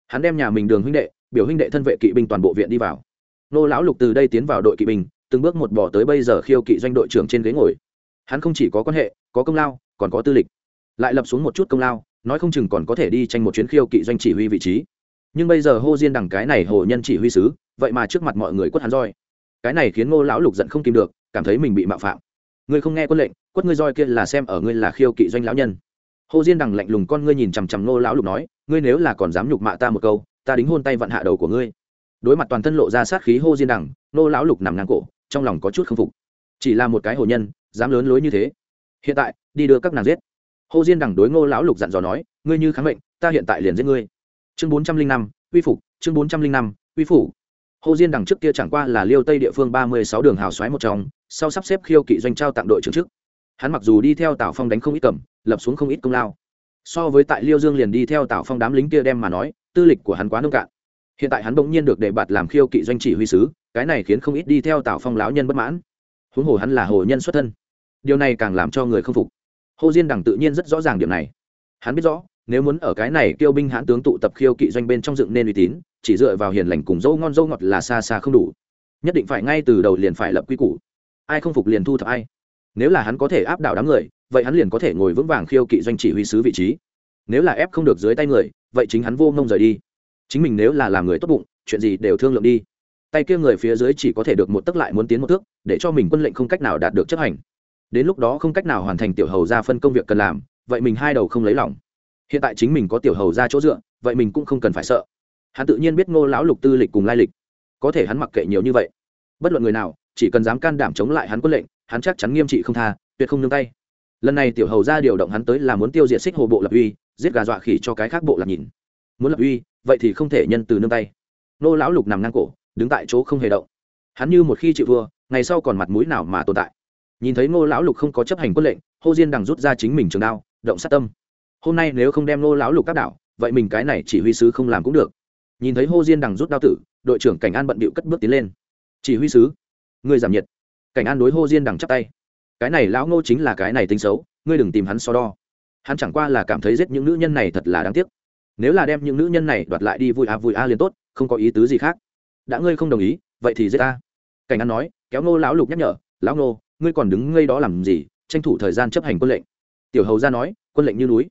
hắn đem nhà mình đường huynh đệ, biểu huynh đệ thân vệ kỵ binh toàn bộ viện đi vào. Nô lão lục từ đây tiến vào đội kỵ binh, từng bước một bỏ tới bây giờ khiêu kỵ doanh đội trưởng trên ghế ngồi. Hắn không chỉ có quan hệ, có công lao, còn có tư lịch. Lại lập xuống một chút công lao, nói không chừng còn có thể đi tranh một chuyến khiêu kỵ doanh chỉ huy vị trí. Nhưng bây giờ hô diên đằng cái này hồ nhân chỉ huy sứ, vậy mà trước mặt mọi người quất hắn roi. Cái này khiến ngô lão lục giận không kìm được, cảm thấy mình bị mạo phạm. Ngươi không nghe quân lệnh, quất ngươi roi kia là xem ở ngươi là khiêu kỵ doanh lão nhân. Hồ diên đằng lạnh lùng con ngươi nhìn chằm chằm ngô lão lục nói ngươi nếu là còn dám nhục mạ ta một câu ta đính hôn tay vặn hạ đầu của ngươi. Đối mặt toàn thân lộ ra sát khí hô diên đằng ngô lão lục nằm ngang cổ trong lòng có chút k phục. Chỉ là một cái hồ nhân dám lớn lối như thế. Hiện tại đi đưa các nàng giết. Hồ diên đằng đối ngô lão lục dặn dò nói ngươi như kháng bệnh, ta hiện tại liền giết ngươi. Chương bốn trăm linh năm uy phục chương bốn trăm linh năm uy phủ. Hồ diên đằng trước kia chẳng qua là liêu tây địa phương ba mươi sáu đường hào xoáy một trong sau sắp xếp khiêu kỵ doanh trao tặng đội trưởng chức hắn mặc dù đi theo tào phong đánh không ít cầm lập xuống không ít công lao so với tại liêu dương liền đi theo tào phong đám lính kia đem mà nói, tư lịch của hắn quá nông cạn. Hiện tại hắn bỗng nhiên được đề bạt làm khiêu kỵ doanh chỉ huy sứ, cái này khiến không ít đi theo tào phong lão nhân bất mãn. Huống hồ hắn là hồ nhân xuất thân. Điều này càng làm cho người không phục. Hồ diên đằng tự nhiên rất rõ ràng điểm này. Hắn biết rõ, nếu muốn ở cái này kêu binh hãn tướng tụ tập khiêu kỵ doanh bên trong dựng nên uy tín, chỉ dựa vào hiền lành cùng dâu ngon dâu ngọt là xa xa không đủ. Nhất định phải ngay từ đầu liền phải lập quy củ. Ai không phục liền thu thập ai nếu là hắn có thể áp đảo đám người, vậy hắn liền có thể ngồi vững vàng khiêu kỵ doanh chỉ huy sứ vị trí. Nếu là ép không được dưới tay người, vậy chính hắn vô ngông rời đi. Chính mình nếu là làm người tốt bụng, chuyện gì đều thương lượng đi. Tay kia người phía dưới chỉ có thể được một tấc lại muốn tiến một thước, để cho mình quân lệnh không cách nào đạt được chấp hành. Đến lúc đó không cách nào hoàn thành tiểu hầu ra phân công việc cần làm, vậy mình hai đầu không lấy lòng. Hiện tại chính mình có tiểu hầu ra chỗ dựa, vậy mình cũng không cần phải sợ. Hắn tự nhiên biết ngô lão lục tư lịch cùng lai lịch. Có thể hắn mặc kệ nhiều như vậy. Bất luận người nào, chỉ cần dám can đảm chống lại hắn quân lệnh hắn chắc chắn nghiêm trị không tha, tuyệt không nương tay. Lần này tiểu hầu ra điều động hắn tới là muốn tiêu diệt xích hồ bộ lập uy, giết gà dọa khỉ cho cái khác bộ lập nhìn. Muốn lập uy, vậy thì không thể nhân từ nương tay. Nô lão lục nằm ngang cổ, đứng tại chỗ không hề động. Hắn như một khi chịu thua, ngày sau còn mặt mũi nào mà tồn tại. Nhìn thấy ngô lão lục không có chấp hành quân lệnh, hô diên đằng rút ra chính mình trường đao, động sát tâm. Hôm nay nếu không đem ngô lão lục các đảo, vậy mình cái này chỉ huy sứ không làm cũng được. Nhìn thấy hô diên đằng rút đao tử, đội trưởng cảnh an bận bịu cất bước tiến lên. Chỉ huy sứ, người giảm nhiệt cảnh an đối hô diên đằng chắp tay. Cái này lão ngô chính là cái này tính xấu, ngươi đừng tìm hắn so đo. Hắn chẳng qua là cảm thấy giết những nữ nhân này thật là đáng tiếc. Nếu là đem những nữ nhân này đoạt lại đi vui a à vui a liền tốt, không có ý tứ gì khác. Đã ngươi không đồng ý, vậy thì giết ta. Cảnh an nói, kéo ngô lão lục nhắc nhở, lão ngô, ngươi còn đứng ngây đó làm gì? Tranh thủ thời gian chấp hành quân lệnh. Tiểu hầu ra nói, quân lệnh như núi.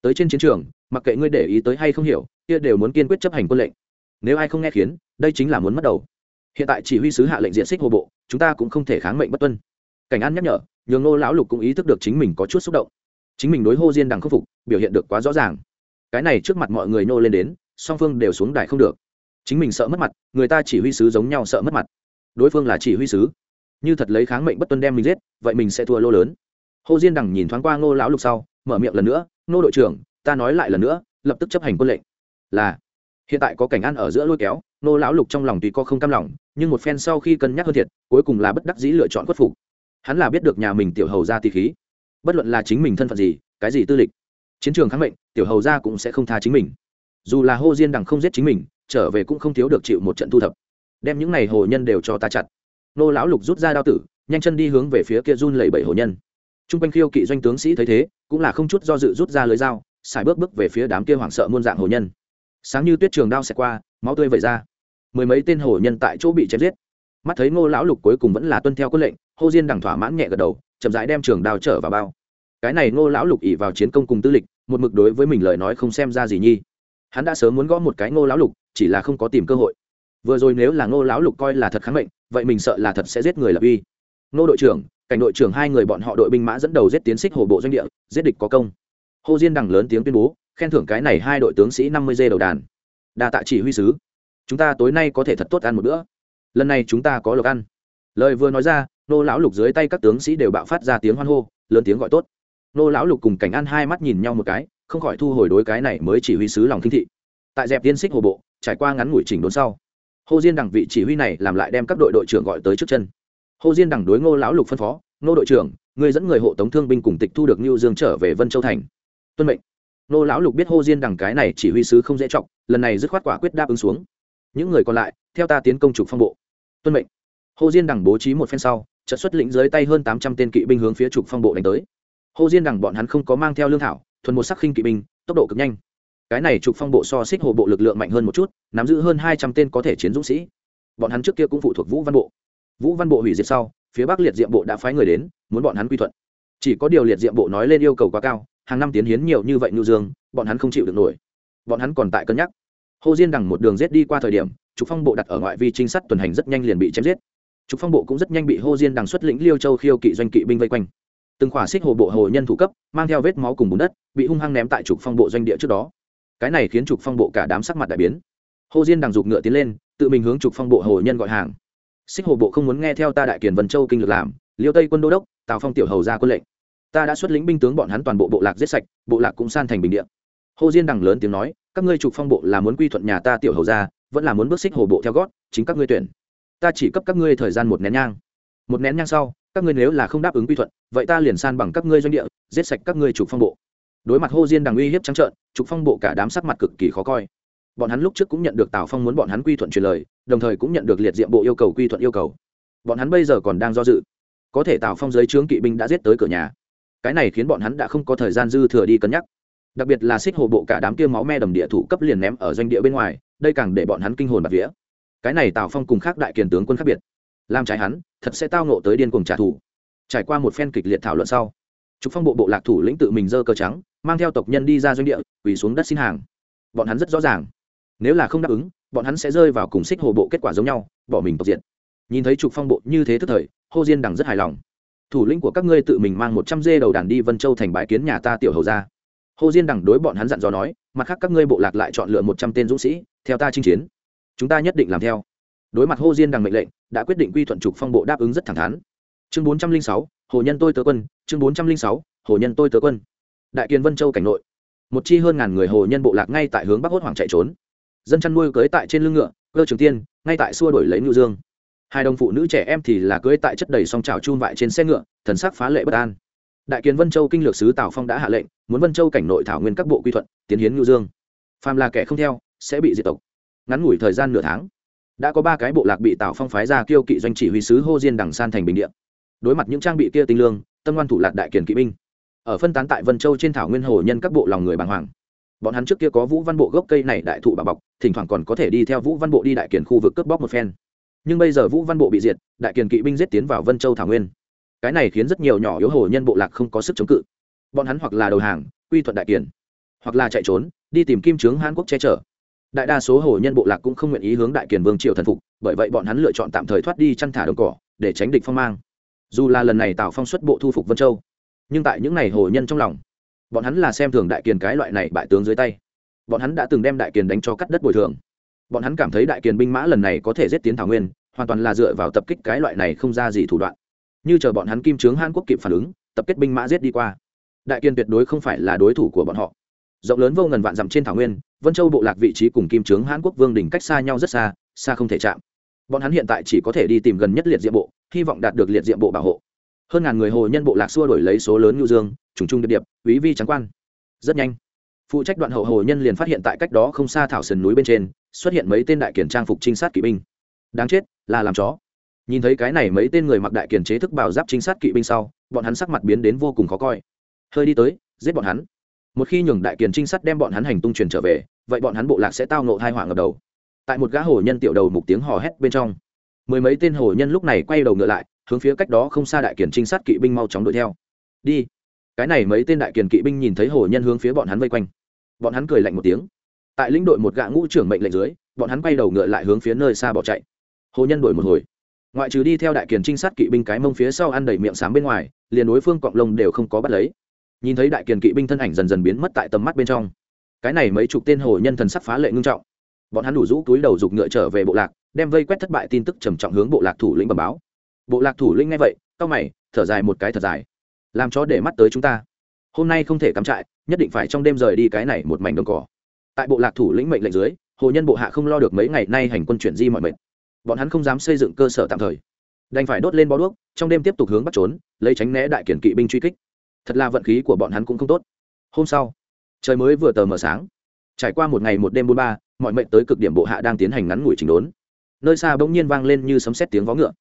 Tới trên chiến trường, mặc kệ ngươi để ý tới hay không hiểu, kia đều muốn kiên quyết chấp hành quân lệnh. Nếu ai không nghe khiến, đây chính là muốn mất đầu. Hiện tại chỉ huy sứ hạ lệnh diện xích hồ bộ chúng ta cũng không thể kháng mệnh bất tuân. Cảnh an nhắc nhở, nhường ngô lão lục cũng ý thức được chính mình có chút xúc động. Chính mình đối hô diên đằng khắc phục, biểu hiện được quá rõ ràng. Cái này trước mặt mọi người nô lên đến, song phương đều xuống đài không được. Chính mình sợ mất mặt, người ta chỉ huy sứ giống nhau sợ mất mặt. Đối phương là chỉ huy sứ. Như thật lấy kháng mệnh bất tuân đem mình giết, vậy mình sẽ thua lô lớn. Hồ diên đằng nhìn thoáng qua ngô lão lục sau, mở miệng lần nữa, ngô đội trưởng, ta nói lại lần nữa, lập tức chấp hành quân lệnh. Là, hiện tại có cảnh ăn ở giữa lôi kéo, ngô lão lục trong lòng tùy có không cam lòng nhưng một phen sau khi cân nhắc hơn thiệt, cuối cùng là bất đắc dĩ lựa chọn khuất phục. Hắn là biết được nhà mình tiểu hầu ra tỷ khí. Bất luận là chính mình thân phận gì, cái gì tư lịch, chiến trường kháng mệnh, tiểu hầu ra cũng sẽ không tha chính mình. Dù là hô diên đằng không giết chính mình, trở về cũng không thiếu được chịu một trận thu thập. Đem những này hồ nhân đều cho ta chặt. Nô lão lục rút ra đao tử, nhanh chân đi hướng về phía kia run lẩy bẩy hồ nhân. T r u n g quanh khiêu kỵ doanh tướng sĩ thấy thế, cũng là không chút do dự rút ra lưới dao, xài bước bước về phía đám kia hoảng sợ muôn dạng hồ nhân. Sáng như tuyết trường đao xẹt qua, máu tươi vẩy ra mười mấy tên hồ nhân tại chỗ bị chém giết. Mắt thấy ngô lão lục cuối cùng vẫn là tuân theo quân lệnh, hô diên đằng thỏa mãn nhẹ gật đầu, chậm rãi đem trường đao trở vào bao. Cái này ngô lão lục ỉ vào chiến công cùng tư lịch, một mực đối với mình lời nói không xem ra gì nhi. Hắn đã sớm muốn gõ một cái ngô lão lục, chỉ là không có tìm cơ hội. Vừa rồi nếu là ngô lão lục coi là thật kháng mệnh, vậy mình sợ là thật sẽ giết người lập uy. Ngô đội trưởng, cảnh đội trưởng hai người bọn họ đội binh mã dẫn đầu giết tiến xích hồ bộ doanh địa, giết địch có công. Hồ diên đằng lớn tiếng tuyên bố, khen thưởng cái này hai đội tướng sĩ năm mươi dê đầu đàn. Đa tạ chỉ huy sứ chúng ta tối nay có thể thật tốt ăn một bữa. Lần này chúng ta có lộc ăn. Lời vừa nói ra, nô lão lục dưới tay các tướng sĩ đều bạo phát ra tiếng hoan hô, lớn tiếng gọi tốt. Nô lão lục cùng cảnh an hai mắt nhìn nhau một cái, không khỏi thu hồi đối cái này mới chỉ huy sứ lòng kinh thị. Tại dẹp tiên xích hồ bộ, trải qua ngắn ngủi chỉnh đốn sau hồ diên đẳng vị chỉ huy này làm lại đem các đội đội trưởng gọi tới trước chân. Hồ diên đẳng đối ngô lão lục phân phó, ngô đội trưởng người dẫn người hộ tống thương binh cùng tịch thu được lưu dương trở về vân châu thành. Tuân mệnh. Ngô lão lục biết hồ diên đẳng cái này chỉ huy sứ không dễ trọng, lần này dứt khoát quả quyết đáp ứng xuống những người còn lại, theo ta tiến công trục phong bộ. Tuân mệnh. Hồ diên đẳng bố trí một phen sau trận xuất lĩnh dưới tay hơn tám trăm tên kỵ binh hướng phía trục phong bộ đánh tới. Hồ diên đẳng bọn hắn không có mang theo lương thảo, thuần một sắc khinh kỵ binh, tốc độ cực nhanh. Cái này trục phong bộ so xích hồ bộ lực lượng mạnh hơn một chút, nắm giữ hơn hai trăm tên có thể chiến dũng sĩ. Bọn hắn trước kia cũng phụ thuộc vũ văn bộ. Vũ văn bộ hủy diệt sau, phía bắc liệt diệm bộ đã phái người đến, muốn bọn hắn quy thuận. Chỉ có điều liệt diệm bộ nói lên yêu cầu quá cao, hàng năm tiến hiến nhiều như vậy nhu dương, bọn hắn không chịu được nổi. Bọn hắn còn tại cân nhắc hồ diên đằng một đường rết đi qua thời điểm, trục phong bộ đặt ở ngoại vi trinh sát tuần hành rất nhanh liền bị chém giết. Trục phong bộ cũng rất nhanh bị hồ diên đằng xuất lĩnh liêu châu khiêu kỵ doanh kỵ binh vây quanh. Từng khỏa xích hồ bộ hồ nhân thủ cấp, mang theo vết máu cùng bùn đất, bị hung hăng ném tại trục phong bộ doanh địa trước đó. Cái này khiến trục phong bộ cả đám sắc mặt đại biến. Hồ diên đằng giục ngựa tiến lên, tự mình hướng trục phong bộ hồ nhân gọi hàng. Xích hồ bộ không muốn nghe theo ta đại kiền vân châu kinh lược làm, liêu tây quân đô đốc, tào phong tiểu hầu ra quân lệnh. Ta đã xuất lĩnh binh tướng bọn hắn toàn bộ bộ lạc giết sạch, bộ lạc cũng san thành bình địa. hồ diên đằng lớn tiếng nói các ngươi trục phong bộ là muốn quy thuận nhà ta tiểu hầu ra vẫn là muốn bước xích hồ bộ theo gót, chính các ngươi tuyển. Ta chỉ cấp các ngươi thời gian một nén nhang. Một nén nhang sau, các ngươi nếu là không đáp ứng quy thuận, vậy ta liền san bằng các ngươi doanh địa, giết sạch các ngươi trục phong bộ. Đối mặt hô diên đằng uy hiếp trắng trợn, trục phong bộ cả đám sắc mặt cực kỳ khó coi. Bọn hắn lúc trước cũng nhận được tào phong muốn bọn hắn quy thuận truyền lời, đồng thời cũng nhận được liệt diệm bộ yêu cầu quy thuận yêu cầu. Bọn hắn bây giờ còn đang do dự. Có thể tào phong giới trướng kỵ binh đã giết tới cửa nhà. Cái này khiến bọn hắn đã không có thời gian dư thừa đi cân nhắc đặc biệt là xích hồ bộ cả đám kia máu me đầm địa thủ cấp liền ném ở doanh địa bên ngoài, đây càng để bọn hắn kinh hồn bạc vía. Cái này tào phong cùng khác đại kiền tướng quân khác biệt. Làm trái hắn, thật sẽ tao nộ tới điên cuồng trả thù. Trải qua một phen kịch liệt thảo luận sau, trục phong bộ bộ lạc thủ lĩnh tự mình dơ cờ trắng, mang theo tộc nhân đi ra doanh địa, quỳ xuống đất xin hàng. Bọn hắn rất rõ ràng, nếu là không đáp ứng, bọn hắn sẽ rơi vào cùng xích hồ bộ kết quả giống nhau, bỏ mình tộc diện nhìn thấy trục phong bộ như thế tức thời, hô diên đằng rất hài lòng. Thủ lĩnh của các ngươi tự mình mang một trăm dê đầu đàn đi vân châu thành bãi kiến nhà ta tiểu hầu ra hô diên đằng đối bọn hắn dặn dò nói, mặt khác các ngươi bộ lạc lại chọn lựa một trăm tên dũng sĩ, theo ta chinh chiến. Chúng ta nhất định làm theo. Đối mặt hô diên đằng mệnh lệnh, đã quyết định quy thuận trục phong bộ đáp ứng rất thẳng thắn. Chương bốn trăm linh sáu, hồ nhân tôi tớ quân, chương bốn trăm linh sáu, hồ nhân tôi tớ quân. Đại kiền vân châu cảnh nội, một chi hơn ngàn người hồ nhân bộ lạc ngay tại hướng bắc hốt hoảng chạy trốn. Dân chăn nuôi cưới tại trên lưng ngựa, cơ trường tiên, ngay tại xua đổi lấy ngưu dương. Hai đồng phụ nữ trẻ em thì là cưới tại chất đầy song trào chun vại trên xe ngựa, thần sắc phá lệ bất an đại kiến vân châu kinh lược sứ tào phong đã hạ lệnh, muốn vân châu cảnh nội thảo nguyên các bộ quy thuận, tiến hiến ngưu dương. Phàm là kẻ không theo, sẽ bị diệt tộc. Ngắn ngủi thời gian nửa tháng, đã có ba cái bộ lạc bị tào phong phái ra kiêu kỵ doanh chỉ huy sứ hô diên đằng san thành bình điện đối mặt những trang bị kia tinh lương, tâm ngoan thủ lạc đại kiền kỵ binh. Ở phân tán tại vân châu trên thảo nguyên hồ nhân các bộ lòng người bàng hoàng. Bọn hắn trước kia có vũ văn bộ gốc cây này đại thụ bà bọc, thỉnh thoảng còn có thể đi theo vũ văn bộ đi đại kiền khu vực cướp bóc một phen. Nhưng bây giờ vũ văn bộ bị diệt, đại kiền kỵ binh giết tiến vào vân châu thảo nguyên cái này khiến rất nhiều nhỏ yếu hồ nhân bộ lạc không có sức chống cự. Bọn hắn hoặc là đầu hàng, quy thuận đại kiền, hoặc là chạy trốn, đi tìm kim trướng hàn quốc che chở. Đại đa số hồ nhân bộ lạc cũng không nguyện ý hướng đại kiền vương triều thần phục, bởi vậy bọn hắn lựa chọn tạm thời thoát đi chăn thả đồng cỏ, để tránh địch phong mang. Dù là lần này tào phong xuất bộ thu phục vân châu, nhưng tại những ngày hồ nhân trong lòng, bọn hắn là xem thường đại kiền cái loại này bại tướng dưới tay. Bọn hắn đã từng đem đại kiền đánh cho cắt đất bồi thường. Bọn hắn cảm thấy đại kiền binh mã lần này có thể giết tiến thảo nguyên, hoàn toàn là dựa vào tập kích cái loại này không ra gì thủ đoạn như chờ bọn hắn kim trướng hàn quốc kịp phản ứng, tập kết binh mã giết đi qua. Đại kiên tuyệt đối không phải là đối thủ của bọn họ. Rộng lớn vô ngần vạn dặm trên thảo nguyên, vân châu bộ lạc vị trí cùng kim trướng hàn quốc vương đỉnh cách xa nhau rất xa xa không thể chạm. Bọn hắn hiện tại chỉ có thể đi tìm gần nhất liệt diệm bộ, hy vọng đạt được liệt diệm bộ bảo hộ. Hơn ngàn người hồ nhân bộ lạc xua đổi lấy số lớn ngưu dương, trùng trung điệp điệp quý vi trắng quan. Rất nhanh, phụ trách đoạn hậu hồ nhân liền phát hiện tại cách đó không xa thảo sườn núi bên trên, xuất hiện mấy tên đại kiển trang phục trinh sát kỵ binh. Đáng chết, là làm chó nhìn thấy cái này mấy tên người mặc đại kiền chế thức bảo giáp chính sát kỵ binh sau, bọn hắn sắc mặt biến đến vô cùng khó coi. Hơi đi tới, giết bọn hắn. Một khi nhường đại kiền trinh sát đem bọn hắn hành tung truyền trở về, vậy bọn hắn bộ lạc sẽ tao nộ thai hoảng ngập đầu. Tại một gã hồ nhân tiểu đầu mục tiếng hò hét bên trong, mười mấy tên hồ nhân lúc này quay đầu ngựa lại, hướng phía cách đó không xa đại kiền trinh sát kỵ binh mau chóng đuổi theo. Đi. Cái này mấy tên đại kiền kỵ binh nhìn thấy hồ nhân hướng phía bọn hắn vây quanh. Bọn hắn cười lạnh một tiếng. Tại lĩnh đội một gã ngũ trưởng mệnh lệnh dưới, bọn hắn quay đầu ngựa lại hướng phía nơi xa bỏ chạy. Hồ nhân đuổi một hồi ngoại trừ đi theo đại kiền trinh sát kỵ binh cái mông phía sau ăn đầy miệng sáng bên ngoài, liền đối phương cọng lông đều không có bắt lấy. Nhìn thấy đại kiền kỵ binh thân ảnh dần dần biến mất tại tầm mắt bên trong. Cái này mấy chục tên hồ nhân thần sắc phá lệ ngưng trọng. Bọn hắn đủ rũ túi đầu giục ngựa trở về bộ lạc, đem vây quét thất bại tin tức trầm trọng hướng bộ lạc thủ lĩnh bẩm báo. Bộ lạc thủ lĩnh nghe vậy, cau mày, thở dài một cái thật dài. Làm cho để mắt tới chúng ta. Hôm nay không thể cắm trại, nhất định phải trong đêm rời đi cái này một mảnh đồng cỏ. Tại bộ lạc thủ lĩnh mệnh lệnh dưới, hồ nhân bộ hạ không lo được mấy ngày nay hành quân chuyển di mọi mệnh bọn hắn không dám xây dựng cơ sở tạm thời. Đành phải đốt lên bó đuốc, trong đêm tiếp tục hướng bắt trốn, lấy tránh né đại kiển kỵ binh truy kích. Thật là vận khí của bọn hắn cũng không tốt. Hôm sau, trời mới vừa tờ mờ sáng. Trải qua một ngày một đêm bôn ba, mọi mệnh tới cực điểm bộ hạ đang tiến hành ngắn ngủi chỉnh đốn. Nơi xa bỗng nhiên vang lên như sấm xét tiếng vó ngựa.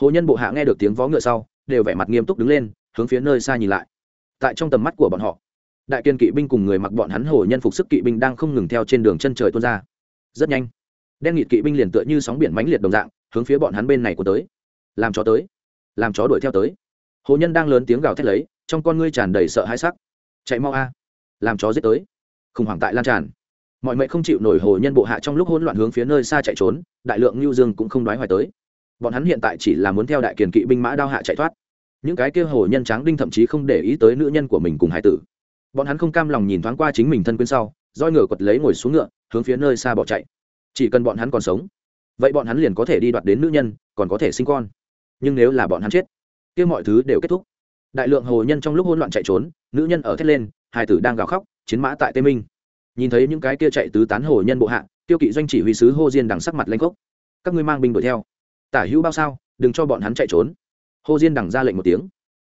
Hồ nhân bộ hạ nghe được tiếng vó ngựa sau, đều vẻ mặt nghiêm túc đứng lên, hướng phía nơi xa nhìn lại. Tại trong tầm mắt của bọn họ, đại kiên kỵ binh cùng người mặc bọn hắn hồ nhân phục sức kỵ binh đang không ngừng theo trên đường chân trời tuôn ra. Rất nhanh đen nghịt kỵ binh liền tựa như sóng biển mãnh liệt đồng dạng, hướng phía bọn hắn bên này của tới. Làm chó tới. Làm chó đuổi theo tới. Hồ nhân đang lớn tiếng gào thét lấy, trong con ngươi tràn đầy sợ hãi sắc. Chạy mau a. Làm chó giết tới. Khủng hoảng tại lan tràn. Mọi mệnh không chịu nổi hồ nhân bộ hạ trong lúc hỗn loạn hướng phía nơi xa chạy trốn, đại lượng lưu dương cũng không đoái hoài tới. Bọn hắn hiện tại chỉ là muốn theo đại kiền kỵ binh mã đao hạ chạy thoát. Những cái kia hồ nhân tráng đinh thậm chí không để ý tới nữ nhân của mình cùng hải tử. Bọn hắn không cam lòng nhìn thoáng qua chính mình thân quyến sau, roi ngựa quật lấy ngồi xuống ngựa, hướng phía nơi xa bỏ chạy chỉ cần bọn hắn còn sống, vậy bọn hắn liền có thể đi đoạt đến nữ nhân, còn có thể sinh con. Nhưng nếu là bọn hắn chết, kia mọi thứ đều kết thúc. Đại lượng hồ nhân trong lúc hỗn loạn chạy trốn, nữ nhân ở thét lên hải tử đang gào khóc, chiến mã tại tây minh. Nhìn thấy những cái kia chạy tứ tán hồ nhân bộ hạ, tiêu kỵ doanh chỉ huy sứ hô diên đằng sắc mặt lanh cốc các ngươi mang binh đuổi theo. Tả hữu bao sao, đừng cho bọn hắn chạy trốn. Hô diên đằng ra lệnh một tiếng.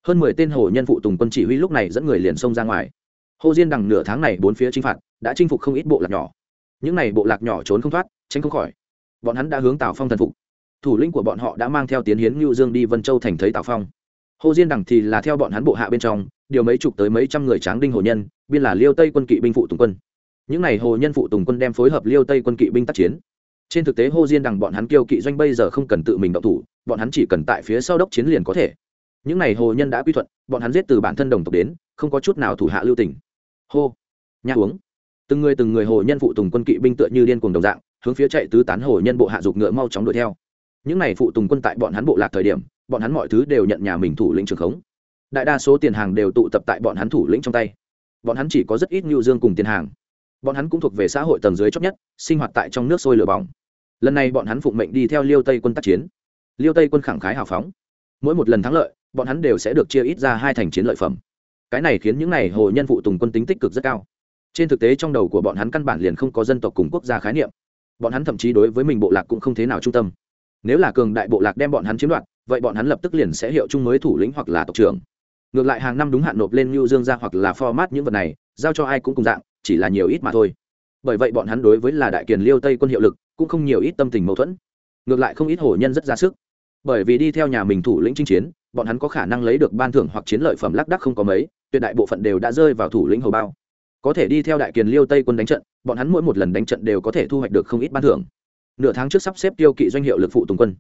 Hơn mười tên hồ nhân phụ tùng quân chỉ huy lúc này dẫn người liền xông ra ngoài. Hô diên đằng nửa tháng này bốn phía chinh phạt, đã chinh phục không ít bộ lạc nhỏ những n à y bộ lạc nhỏ trốn không thoát, tránh không khỏi. Bọn hắn đã hướng tào phong thần phục. Thủ lĩnh của bọn họ đã mang theo tiến hiến ngưu dương đi vân châu thành thấy tào phong. Hồ diên đằng thì là theo bọn hắn bộ hạ bên trong, điều mấy chục tới mấy trăm người tráng đinh hồ nhân, biên là liêu tây quân kỵ binh phụ tùng quân. Những n à y hồ nhân phụ tùng quân đem phối hợp liêu tây quân kỵ binh tác chiến. Trên thực tế hồ diên đằng bọn hắn kiêu kỵ doanh bây giờ không cần tự mình động thủ, bọn hắn chỉ cần tại phía sau đốc chiến liền có thể. Những n à y hồ nhân đã quy thuận, bọn hắn giết từ bản thân đồng tộc đến, không có chút nào thủ hạ lưu tình. Hô. Nhà uống từng người từng người hồ nhân phụ tùng quân kỵ binh tựa như điên cuồng đồng dạng, hướng phía chạy tứ tán hồ nhân bộ hạ dục ngựa mau chóng đuổi theo. Những n à y phụ tùng quân tại bọn hắn bộ lạc thời điểm, bọn hắn mọi thứ đều nhận nhà mình thủ lĩnh trường khống. Đại đa số tiền hàng đều tụ tập tại bọn hắn thủ lĩnh trong tay. Bọn hắn chỉ có rất ít nhu dương cùng tiền hàng. Bọn hắn cũng thuộc về xã hội tầng dưới chót nhất, sinh hoạt tại trong nước sôi lửa bỏng. Lần này bọn hắn phụng mệnh đi theo liêu tây quân tác chiến. Liêu tây quân khẳng khái hào phóng. Mỗi một lần thắng lợi, bọn hắn đều sẽ được chia ít ra hai thành chiến lợi phẩm. Cái này khiến những n à y hồ nhân phụ tùng quân tính tích cực rất cao trên thực tế trong đầu của bọn hắn căn bản liền không có dân tộc cùng quốc gia khái niệm. Bọn hắn thậm chí đối với mình bộ lạc cũng không thế nào trung tâm. Nếu là cường đại bộ lạc đem bọn hắn chiếm đoạt, vậy bọn hắn lập tức liền sẽ hiệu chung mới thủ lĩnh hoặc là tộc trưởng. Ngược lại hàng năm đúng hạn nộp lên như dương ra hoặc là format những vật này, giao cho ai cũng cùng dạng, chỉ là nhiều ít mà thôi. Bởi vậy bọn hắn đối với là đại kiền liêu tây quân hiệu lực, cũng không nhiều ít tâm tình mâu thuẫn. Ngược lại không ít hổ nhân rất ra sức. Bởi vì đi theo nhà mình thủ lĩnh chinh chiến, bọn hắn có khả năng lấy được ban thưởng hoặc chiến lợi phẩm lác đắc không có mấy, tuyệt đại bộ phận đều đã rơi vào thủ lĩnh hầu bao có thể đi theo đại kiền liêu tây quân đánh trận, bọn hắn mỗi một lần đánh trận đều có thể thu hoạch được không ít ban thưởng. Nửa tháng trước sắp xếp tiêu kỵ doanh hiệu lực phụ tùng quân.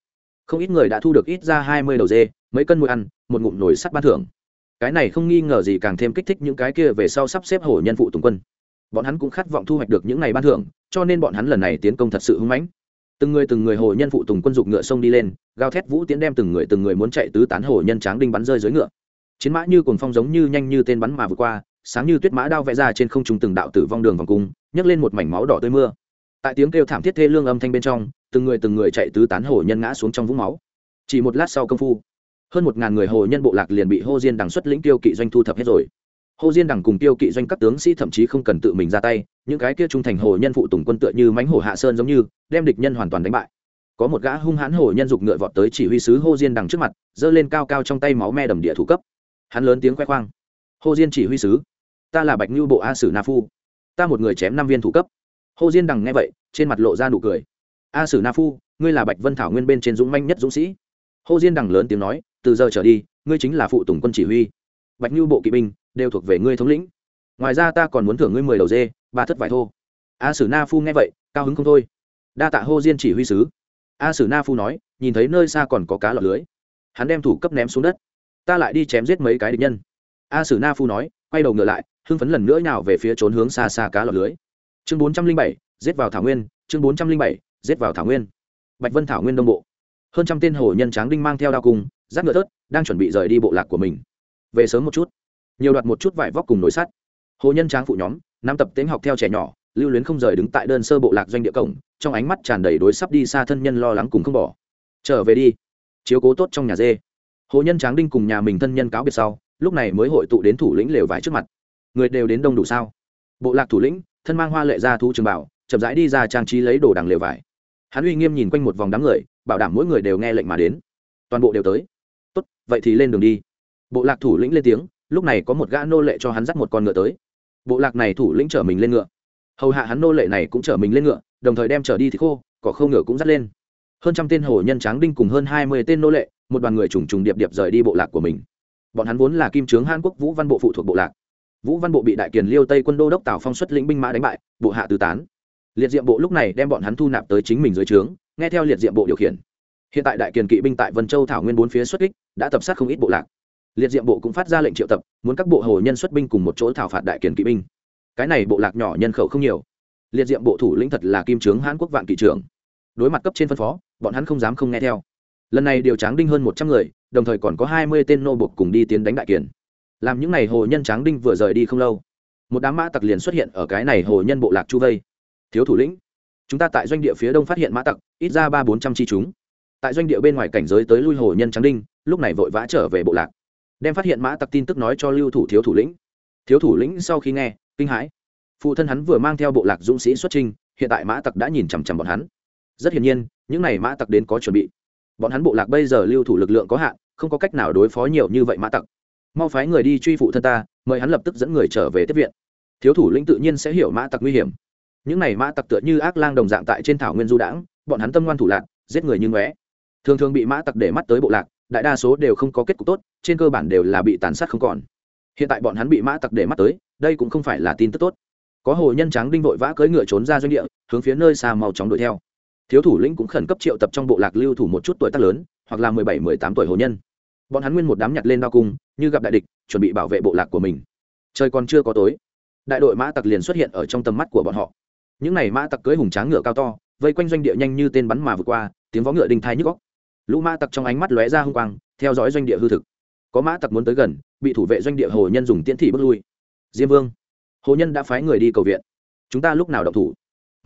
Không ít người đã thu được ít ra hai mươi đầu dê, mấy cân mùi ăn, một ngụm nồi sắt ban thưởng. Cái này không nghi ngờ gì càng thêm kích thích những cái kia về sau sắp xếp hổ nhân phụ tùng quân. Bọn hắn cũng khát vọng thu hoạch được những ngày ban thưởng, cho nên bọn hắn lần này tiến công thật sự hưng mãnh. Từng người từng người hồ nhân phụ tùng quân dục ngựa sông đi lên, gào thét vũ tiến đem từng người từng người muốn chạy tứ tán hồ nhân tráng đinh bắn rơi dưới ngựa. Chiến mã như cồn phong giống như nhanh như tên bắn mà vừa qua sáng như tuyết mã đao vẽ ra trên không trung từng đạo tử vong đường vòng cung, nhấc lên một mảnh máu đỏ tươi mưa. Tại tiếng kêu thảm thiết thê lương âm thanh bên trong, từng người từng người chạy tứ tán hồ nhân ngã xuống trong vũng máu. Chỉ một lát sau công phu, hơn một ngàn người hồ nhân bộ lạc liền bị hô diên đằng xuất lĩnh tiêu kỵ doanh thu thập hết rồi. Hô diên đằng cùng tiêu kỵ doanh các tướng sĩ thậm chí không cần tự mình ra tay, những cái kia trung thành hồ nhân phụ tùng quân tựa như mánh hồ hạ sơn giống như, đem địch nhân hoàn toàn đánh bại. Có một gã hung hãn hồ nhân dục ngựa vọt tới chỉ huy sứ hô diên đằng trước mặt, giơ lên cao cao trong tay máu me đầm địa thủ cấp. Hắn lớn tiếng khoe khoang hô diên chỉ huy sứ. Ta là bạch ngưu bộ a sử na phu. Ta một người chém năm viên thủ cấp. Hô diên đằng nghe vậy, trên mặt lộ ra nụ cười. A sử na phu, ngươi là bạch vân thảo nguyên bên trên dũng manh nhất dũng sĩ. Hô diên đằng lớn tiếng nói, từ giờ trở đi, ngươi chính là phụ tùng quân chỉ huy. Bạch ngưu bộ kỵ binh, đều thuộc về ngươi thống lĩnh. Ngoài ra ta còn muốn thưởng ngươi mười đầu dê, ba thất vải thô. A sử na phu nghe vậy, cao hứng không thôi. Đa tạ hô diên chỉ huy sứ. A sử na phu nói, nhìn thấy nơi xa còn có cá lọt lưới. Hắn đem thủ cấp ném xuống đất. Ta lại đi chém giết mấy cái địch nhân a sử na phu nói, quay đầu ngựa lại, hưng phấn lần nữa nào về phía trốn hướng xa xa cá lọt lưới. Chương bốn trăm linh bảy, giết vào thảo nguyên, chương bốn trăm linh bảy, giết vào thảo nguyên. Bạch vân thảo nguyên đông bộ. Hơn trăm tên hồ nhân tráng đinh mang theo đao cung giáp ngựa tớt đang chuẩn bị rời đi bộ lạc của mình. Về sớm một chút, nhiều đoạt một chút vải vóc cùng nồi sắt. Hồ nhân tráng phụ nhóm, năm tập tính học theo trẻ nhỏ, lưu luyến không rời đứng tại đơn sơ bộ lạc doanh địa cổng, trong ánh mắt tràn đầy đối sắp đi xa thân nhân lo lắng cùng không bỏ. Trở về đi, chiếu cố tốt trong nhà dê. Hồ nhân tráng đinh cùng nhà mình thân nhân cáo biệt sau lúc này mới hội tụ đến thủ lĩnh lều vải trước mặt. Người đều đến đông đủ sao? Bộ lạc thủ lĩnh, thân mang hoa lệ ra thu trường bảo, chậm rãi đi ra trang trí lấy đồ đằng lều vải. Hắn uy nghiêm nhìn quanh một vòng đám người, bảo đảm mỗi người đều nghe lệnh mà đến. Toàn bộ đều tới. Tốt, vậy thì lên đường đi. Bộ lạc thủ lĩnh lên tiếng, lúc này có một gã nô lệ cho hắn dắt một con ngựa tới. Bộ lạc này thủ lĩnh chở mình lên ngựa. Hầu hạ hắn nô lệ này cũng chở mình lên ngựa, đồng thời đem chở đi thì khô, cỏ khô ngựa cũng dắt lên. Hơn trăm tên hồ nhân tráng đinh cùng hơn hai mươi tên nô lệ, một đoàn người trùng trùng điệp điệp rời đi bộ lạc của mình bọn hắn vốn là kim trướng hàn quốc vũ văn bộ phụ thuộc bộ lạc. Vũ văn bộ bị đại kiền liêu tây quân đô đốc tào phong xuất lĩnh binh mã đánh bại, bộ hạ tứ tán. Liệt diệm bộ lúc này đem bọn hắn thu nạp tới chính mình dưới trướng, nghe theo liệt diệm bộ điều khiển. Hiện tại đại kiền kỵ binh tại vân châu thảo nguyên bốn phía xuất kích, đã tập sát không ít bộ lạc. Liệt diệm bộ cũng phát ra lệnh triệu tập, muốn các bộ hồ nhân xuất binh cùng một chỗ thảo phạt đại kiền kỵ binh. Cái này bộ lạc nhỏ nhân khẩu không nhiều. Liệt diệm bộ thủ lĩnh thật là kim trướng hãn quốc vạn kỵ trưởng. Đối mặt cấp trên phân phó, bọn hắn không dám không nghe theo. Lần này điều tráng đinh hơn một trăm người đồng thời còn có hai mươi tên nô buộc cùng đi tiến đánh đại kiền. Làm những này hồ nhân tráng đinh vừa rời đi không lâu một đám mã tặc liền xuất hiện ở cái này hồ nhân bộ lạc chu vây. Thiếu thủ lĩnh chúng ta tại doanh địa phía đông phát hiện mã tặc ít ra ba bốn trăm chi chúng. Tại doanh địa bên ngoài cảnh giới tới lui hồ nhân tráng đinh lúc này vội vã trở về bộ lạc đem phát hiện mã tặc tin tức nói cho lưu thủ thiếu thủ lĩnh. Thiếu thủ lĩnh sau khi nghe kinh hãi. Phụ thân hắn vừa mang theo bộ lạc dũng sĩ xuất trình, hiện tại mã tặc đã nhìn chằm chằm bọn hắn. Rất hiển nhiên những n à y mã tặc đến có chuẩn bị. Bọn hắn bộ lạc bây giờ lưu thủ lực lượng có hạn không có cách nào đối phó nhiều như vậy mã tặc. Mau phái người đi truy phụ thân ta, mời hắn lập tức dẫn người trở về tiếp viện. Thiếu thủ lĩnh tự nhiên sẽ hiểu mã tặc nguy hiểm. Những n à y mã tặc tựa như ác lang đồng dạng tại trên thảo nguyên du đãng, bọn hắn tâm ngoan thủ lạc, giết người như ngóe. Thường thường bị mã tặc để mắt tới bộ lạc, đại đa số đều không có kết cục tốt, trên cơ bản đều là bị tàn sát không còn. Hiện tại bọn hắn bị mã tặc để mắt tới, đây cũng không phải là tin tức tốt. Có hồ nhân trắng đinh vội vã cưỡi ngựa trốn ra doanh địa, hướng phía nơi xa màu chóng đuổi theo. Thiếu thủ lĩnh cũng khẩn cấp triệu tập trong bộ lạc lưu thủ một chút tuổi tác lớn, hoặc là mười bảy, mười tám tuổi hồ nhân bọn hắn nguyên một đám nhặt lên đao cung, như gặp đại địch, chuẩn bị bảo vệ bộ lạc của mình. Trời còn chưa có tối, đại đội mã tặc liền xuất hiện ở trong tầm mắt của bọn họ. Những n à y mã tặc cưới hùng tráng ngựa cao to, vây quanh doanh địa nhanh như tên bắn mà vượt qua, tiếng vó ngựa đinh thai nhức góc lũ mã tặc trong ánh mắt lóe ra h u n g quang, theo dõi doanh địa hư thực. Có mã tặc muốn tới gần, bị thủ vệ doanh địa hồ nhân dùng tiễn thị bước lui. Diêm vương, hồ nhân đã phái người đi cầu viện. Chúng ta lúc nào động thủ?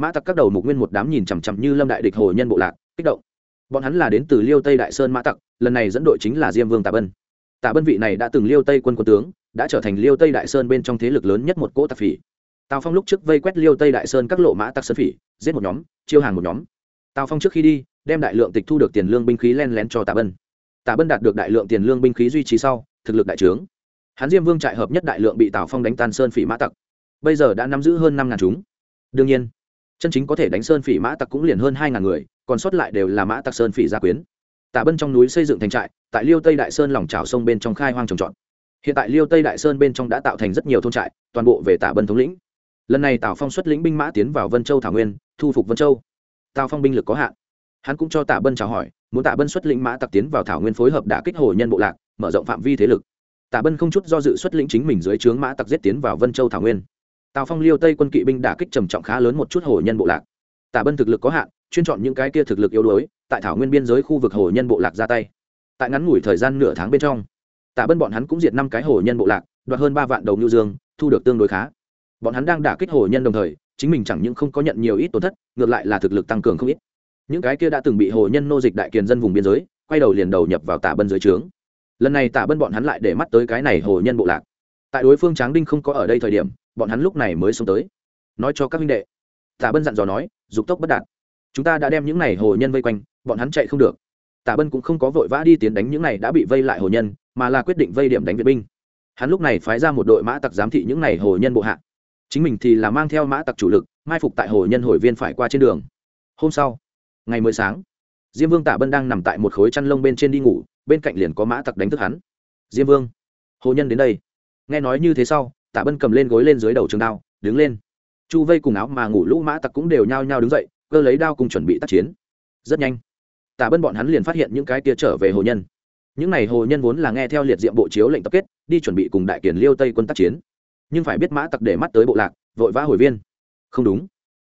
Mã tặc các đầu mục nguyên một đám nhìn chằm chằm như lâm đại địch hồ nhân bộ lạc, kích động bọn hắn là đến từ liêu tây đại sơn mã tặc, lần này dẫn đội chính là diêm vương tạ bân. Tạ bân vị này đã từng liêu tây quân quân tướng, đã trở thành liêu tây đại sơn bên trong thế lực lớn nhất một cỗ tạp phỉ. Tào phong lúc trước vây quét liêu tây đại sơn các lộ mã tặc sơn phỉ, giết một nhóm, chiêu hàng một nhóm. Tào phong trước khi đi, đem đại lượng tịch thu được tiền lương binh khí len lén cho tạ bân. Tạ bân đạt được đại lượng tiền lương binh khí duy trì sau, thực lực đại trướng. Hắn diêm vương trại hợp nhất đại lượng bị tào phong đánh tan sơn phỉ mã tặc. Bây giờ đã nắm giữ hơn năm ngàn chúng. Đương nhiên chân chính có thể đánh sơn phỉ mã tặc cũng liền hơn hai ngàn người, còn sót lại đều là mã tặc sơn phỉ gia quyến. Tạ bân trong núi xây dựng thành trại, tại liêu tây đại sơn lòng trào sông bên trong khai hoang trồng trọt. Hiện tại liêu tây đại sơn bên trong đã tạo thành rất nhiều thôn trại, toàn bộ về tạ bân thống lĩnh. Lần này tào phong xuất lĩnh binh mã tiến vào vân châu thảo nguyên, thu phục vân châu. Tào phong binh lực có hạn. Hắn cũng cho tạ bân chào hỏi, muốn tạ bân xuất lĩnh mã tặc tiến vào thảo nguyên phối hợp đã kích hồ nhân bộ lạc, mở rộng phạm vi thế lực. Tạ bân không chút do dự xuất lĩnh chính mình dưới trướng mã tặc giết tiến vào vân châu thảo nguyên tào phong liêu tây quân kỵ binh đả kích trầm trọng khá lớn một chút hồ nhân bộ lạc. Tạ bân thực lực có hạn, chuyên chọn những cái kia thực lực yếu đuối, tại thảo nguyên biên giới khu vực hồ nhân bộ lạc ra tay. Tại ngắn ngủi thời gian nửa tháng bên trong tạ bân bọn hắn cũng diệt năm cái hồ nhân bộ lạc, đoạt hơn ba vạn đầu nhu dương, thu được tương đối khá. Bọn hắn đang đả kích hồ nhân đồng thời, chính mình chẳng những không có nhận nhiều ít tổn thất, ngược lại là thực lực tăng cường không ít. Những cái kia đã từng bị hồ nhân nô dịch đại kiền dân vùng biên giới, quay đầu liền đầu nhập vào tả bân dưới trướng. Lần này tả bân bọn hắn lại để mắt tới cái này hồ nhân bộ lạc. Tại đối phương tráng đinh không có ở đây thời điểm bọn hắn lúc này mới xuống tới. Nói cho các huynh đệ. Tả bân dặn dò nói, dục tốc bất đạt. Chúng ta đã đem những này hồ nhân vây quanh, bọn hắn chạy không được. Tả bân cũng không có vội vã đi tiến đánh những này đã bị vây lại hồ nhân, mà là quyết định vây điểm đánh viện binh. Hắn lúc này phái ra một đội mã tặc giám thị những này hồ nhân bộ hạ. Chính mình thì là mang theo mã tặc chủ lực, mai phục tại hồ nhân hồi viên phải qua trên đường. Hôm sau, ngày mới sáng, diêm vương tạ bân đang nằm tại một khối chăn lông bên trên đi ngủ, bên cạnh liền có mã tặc đánh thức hắn. Diêm vương, hồ nhân đến đây. Nghe nói như thế sau tạ bân cầm lên gối lên dưới đầu trường đao, đứng lên. Chu vây cùng áo mà ngủ lũ mã tặc cũng đều nhao nhao đứng dậy, cơ lấy đao cùng chuẩn bị tác chiến. Rất nhanh tạ bân bọn hắn liền phát hiện những cái tia trở về hồ nhân. Những n à y hồ nhân vốn là nghe theo liệt diệm bộ chiếu lệnh tập kết, đi chuẩn bị cùng đại kiển liêu tây quân tác chiến. Nhưng phải biết mã tặc để mắt tới bộ lạc, vội vã hồi viên. Không đúng.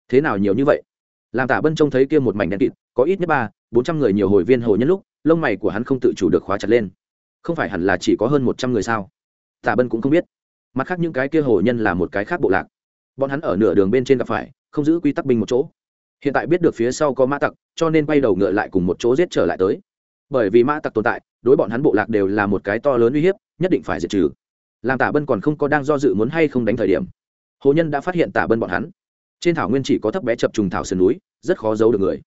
Thế nào nhiều như vậy? Làm tả bân trông thấy kia một mảnh đen kịt, có ít nhất ba, bốn trăm người nhiều hồi viên hồ nhân lúc, lông mày của hắn không tự chủ được khóa chặt lên. Không phải hẳn là chỉ có hơn một trăm người sao? Tả bân cũng không biết mặt khác những cái kia hồ nhân là một cái khác bộ lạc. Bọn hắn ở nửa đường bên trên gặp phải, không giữ quy tắc binh một chỗ. Hiện tại biết được phía sau có mã tặc, cho nên quay đầu ngựa lại cùng một chỗ giết trở lại tới. Bởi vì mã tặc tồn tại, đối bọn hắn bộ lạc đều là một cái to lớn uy hiếp, nhất định phải diệt trừ. Làm tả bân còn không có đang do dự muốn hay không đánh thời điểm, hồ nhân đã phát hiện tả bân bọn hắn. Trên thảo nguyên chỉ có thấp bé chập trùng thảo sườn núi, rất khó giấu được người.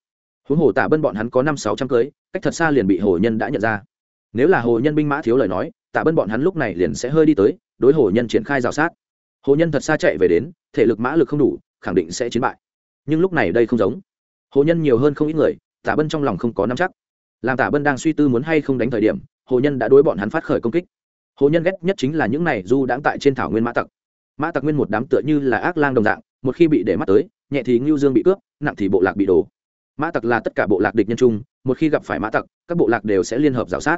Huống hồ tả bân bọn hắn có năm sáu trăm cưới, cách thật xa liền bị hồ nhân đã nhận ra. Nếu là hồ nhân binh mã thiếu lời nói Tạ bân bọn hắn lúc này liền sẽ hơi đi tới, đối hồ nhân triển khai rào sát. Hồ nhân thật xa chạy về đến, thể lực mã lực không đủ, khẳng định sẽ chiến bại. Nhưng lúc này đây không giống. Hồ nhân nhiều hơn không ít người, Tạ bân trong lòng không có nắm chắc. Làm Tạ bân đang suy tư muốn hay không đánh thời điểm, hồ nhân đã đối bọn hắn phát khởi công kích. Hồ nhân ghét nhất chính là những này du đãng tại trên thảo nguyên mã tặc. Mã tặc nguyên một đám tựa như là ác lang đồng dạng, một khi bị để mắt tới, nhẹ thì ngưu dương bị cướp, nặng thì bộ lạc bị đổ. Mã tặc là tất cả bộ lạc địch nhân chung, một khi gặp phải mã tặc, các bộ lạc đều sẽ liên hợp g sát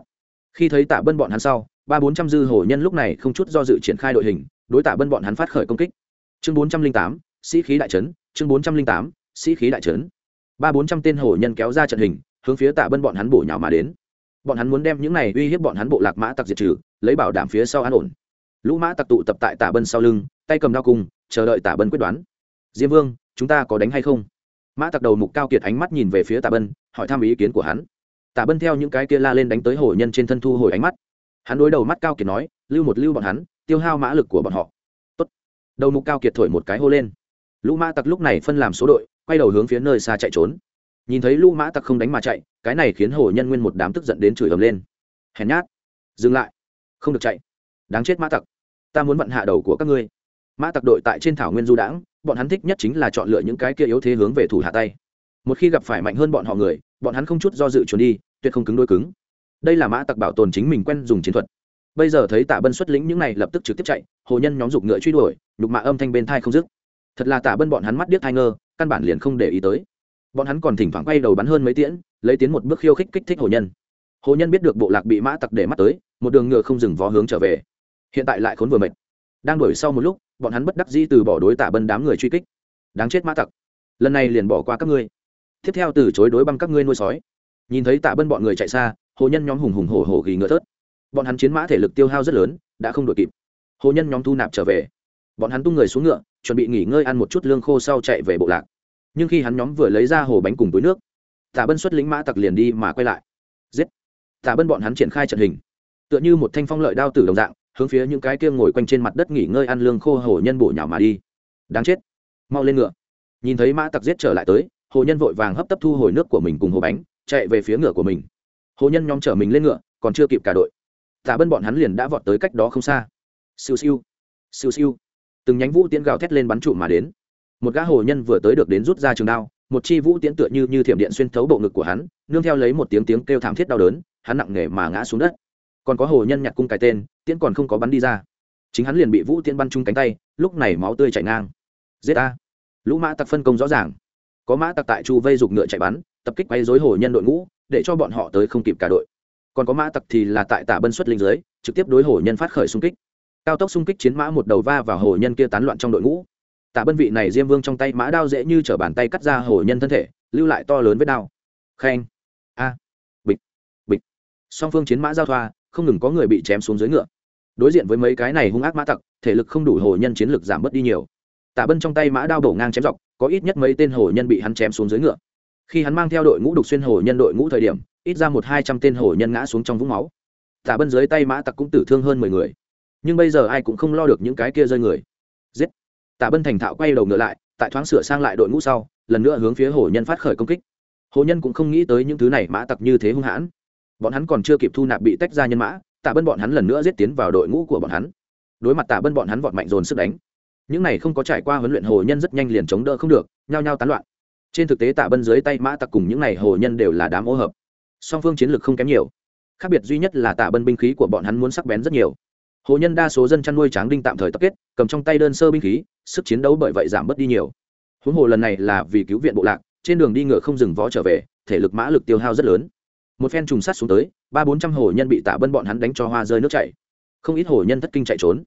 khi thấy Tạ bân bọn hắn sau, ba bốn trăm dư hổ nhân lúc này không chút do dự triển khai đội hình, đối Tạ bân bọn hắn phát khởi công kích. Chương bốn trăm linh tám, sĩ khí đại trấn chương bốn trăm linh tám, sĩ khí đại trấn ba bốn trăm tên hổ nhân kéo ra trận hình, hướng phía Tạ bân bọn hắn bổ nhào mà đến. Bọn hắn muốn đem những này uy hiếp bọn hắn bộ lạc mã tặc diệt trừ, lấy bảo đảm phía sau an ổn. Lũ mã tặc tụ tập tại tả bân sau lưng, tay cầm đao cung chờ đợi tả bân quyết đoán. Diêm vương, chúng ta có đánh hay không? Mã tặc đầu mục cao kiệt ánh mắt nhìn về phía tả bân, hỏi thăm ý kiến của hắn tả bân theo những cái kia la lên đánh tới hồ nhân trên thân thu hồi ánh mắt. Hắn đối đầu mắt cao kiệt nói, lưu một lưu bọn hắn, tiêu hao mã lực của bọn họ. Tốt. đầu mục cao kiệt thổi một cái hô lên. Lũ mã tặc lúc này phân làm số đội, quay đầu hướng phía nơi xa chạy trốn. Nhìn thấy lũ mã tặc không đánh mà chạy, cái này khiến hồ nhân nguyên một đám tức giận đến chửi ầm lên. Hèn nhát! Dừng lại! Không được chạy! Đáng chết mã tặc! Ta muốn vận hạ đầu của các ngươi! Mã tặc đội tại trên thảo nguyên du đãng, bọn hắn thích nhất chính là chọn lựa những cái kia yếu thế hướng về thủ hạ tay một khi gặp phải mạnh hơn bọn họ người, bọn hắn không chút do dự trốn đi, tuyệt không cứng đôi cứng. Đây là mã tặc bảo tồn chính mình quen dùng chiến thuật. Bây giờ thấy tạ bân xuất lĩnh những này lập tức trực tiếp chạy, hồ nhân nhóm giục ngựa truy đuổi, nhục mạ âm thanh bên thai không dứt. Thật là tạ bân bọn hắn mắt điếc thai ngơ, căn bản liền không để ý tới. Bọn hắn còn thỉnh thoảng quay đầu bắn hơn mấy tiễn, lấy tiến một bước khiêu khích kích thích hồ nhân. Hồ nhân biết được bộ lạc bị mã tặc để mắt tới, một đường ngựa không dừng vó hướng trở về. Hiện tại lại khốn vừa mệt. Đang đuổi sau một lúc, bọn hắn bất đắc dĩ từ bỏ đối tả bân đám người truy kích. Đáng chết mã tặc. Lần này liền bỏ qua các ngươi tiếp theo từ chối đối băng các ngươi nuôi sói. Nhìn thấy tạ bân bọn người chạy xa, hồ nhân nhóm hùng hùng hổ hổ ghi ngựa thớt. Bọn hắn chiến mã thể lực tiêu hao rất lớn, đã không đội kịp. Hồ nhân nhóm thu nạp trở về. Bọn hắn tung người xuống ngựa, chuẩn bị nghỉ ngơi ăn một chút lương khô sau chạy về bộ lạc. Nhưng khi hắn nhóm vừa lấy ra hồ bánh cùng túi nước, tạ bân xuất lính mã tặc liền đi mà quay lại. Giết! Tạ bân bọn hắn triển khai trận hình. Tựa như một thanh phong lợi đao tử đồng dạng, hướng phía những cái kia ngồi quanh trên mặt đất nghỉ ngơi ăn lương khô hồ nhân bổ nhào mà đi. Đáng chết! Mau lên ngựa. Nhìn thấy mã tặc giết trở lại tới hồ nhân vội vàng hấp tấp thu hồi nước của mình cùng hồ bánh, chạy về phía ngựa của mình. Hồ nhân nhóm chở mình lên ngựa, còn chưa kịp cả đội. Tạ bân bọn hắn liền đã vọt tới cách đó không xa. Siêu siêu siêu siêu. Từng nhánh vũ tiễn gào thét lên bắn trụ mà đến. Một gã hồ nhân vừa tới được đến rút ra trường đao, một chi vũ tiễn tựa như như thiểm điện xuyên thấu bộ ngực của hắn, nương theo lấy một tiếng tiếng kêu thảm thiết đau đớn, hắn nặng nề mà ngã xuống đất. Còn có hồ nhân nhặt cung cái tên, tiễn còn không có bắn đi ra. Chính hắn liền bị vũ tiễn bắn chung cánh tay, lúc này máu tươi chảy ngang. Giết a lũ mã tặc phân công rõ ràng có mã tặc tại chu vây giục ngựa chạy bắn, tập kích quay dối hồ nhân đội ngũ, để cho bọn họ tới không kịp cả đội. Còn có mã tặc thì là tại tả bân xuất linh dưới, trực tiếp đối hồ nhân phát khởi xung kích. Cao tốc xung kích chiến mã một đầu va vào hồ nhân kia tán loạn trong đội ngũ. Tả bân vị này diêm vương trong tay mã đao dễ như t bàn tay cắt ra hồ nhân thân thể, lưu lại to lớn với đao. Khen. A. Bịch. Bịch. Song phương chiến mã giao thoa, không ngừng có người bị chém xuống dưới ngựa. Đối diện với mấy cái này hung ác mã tặc, thể lực không đủ hồ nhân chiến lực giảm bớt đi nhiều tả bân trong tay mã đao đổ ngang chém dọc, có ít nhất mấy tên hồ nhân bị hắn chém xuống dưới ngựa. Khi hắn mang theo đội ngũ đục xuyên hồ nhân đội ngũ thời điểm, ít ra một hai trăm tên hồ nhân ngã xuống trong vũng máu. Tả bân dưới tay mã tặc cũng tử thương hơn mười người. Nhưng bây giờ ai cũng không lo được những cái kia rơi người. Giết! Tả bân thành thạo quay đầu ngựa lại, tại thoáng sửa sang lại đội ngũ sau, lần nữa hướng phía hồ nhân phát khởi công kích. Hồ nhân cũng không nghĩ tới những thứ này mã tặc như thế hung hãn. Bọn hắn còn chưa kịp thu nạp bị tách ra nhân mã, tả bân bọn hắn lần nữa giết tiến vào đội ngũ của bọn hắn. Đối mặt tả bân bọn hắn vọt mạnh dồn sức đánh những này không có trải qua huấn luyện hồ nhân rất nhanh liền chống đỡ không được, nhao nhao tán loạn. Trên thực tế tạ bân dưới tay mã tặc cùng những này hồ nhân đều là đám ô hợp. Song phương chiến lược không kém nhiều. Khác biệt duy nhất là tạ bân binh khí của bọn hắn muốn sắc bén rất nhiều. Hồ nhân đa số dân chăn nuôi tráng đinh tạm thời tập kết, cầm trong tay đơn sơ binh khí, sức chiến đấu bởi vậy giảm bớt đi nhiều. Huống hồ lần này là vì cứu viện bộ lạc, trên đường đi ngựa không dừng vó trở về, thể lực mã lực tiêu hao rất lớn. Một phen trùng sát xuống tới, ba bốn trăm hồ nhân bị tạ bân bọn hắn đánh cho hoa rơi nước chảy. Không ít hồ nhân thất kinh chạy trốn.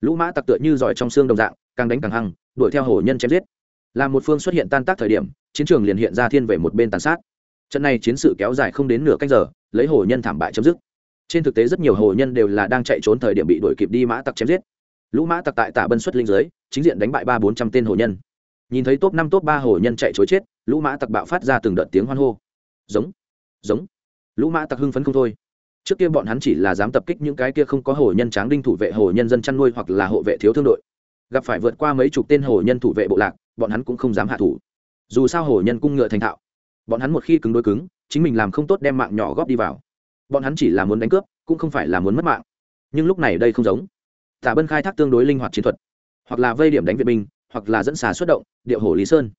Lũ mã tặc tựa như giỏi trong xương đồng dạng càng đánh càng hăng, đuổi theo hổ nhân chém giết. Là một phương xuất hiện tan tác thời điểm, chiến trường liền hiện ra thiên về một bên tàn sát. Trận này chiến sự kéo dài không đến nửa cách giờ, lấy hổ nhân thảm bại chấm dứt. Trên thực tế rất nhiều hổ nhân đều là đang chạy trốn thời điểm bị đuổi kịp đi mã tặc chém giết. Lũ mã tặc tại tả bân xuất linh giới chính diện đánh bại ba bốn trăm tên hổ nhân. Nhìn thấy top năm top ba hổ nhân chạy chối chết, lũ mã tặc bạo phát ra từng đợt tiếng hoan hô. Giống giống. Lũ mã tặc hưng phấn không thôi. Trước kia bọn hắn chỉ là dám tập kích những cái kia không có hổ nhân tráng đinh thủ vệ hổ nhân dân chăn nuôi hoặc là hộ vệ thiếu thương đội gặp phải vượt qua mấy chục tên hồ nhân thủ vệ bộ lạc, bọn hắn cũng không dám hạ thủ. Dù sao hồ nhân cung ngựa thành thạo, bọn hắn một khi cứng đối cứng, chính mình làm không tốt đem mạng nhỏ góp đi vào. Bọn hắn chỉ là muốn đánh cướp, cũng không phải là muốn mất mạng. Nhưng lúc này đây không giống. Tả bân khai thác tương đối linh hoạt chiến thuật, hoặc là vây điểm đánh viện binh, hoặc là dẫn xà xuất động, điệu hổ lý sơn.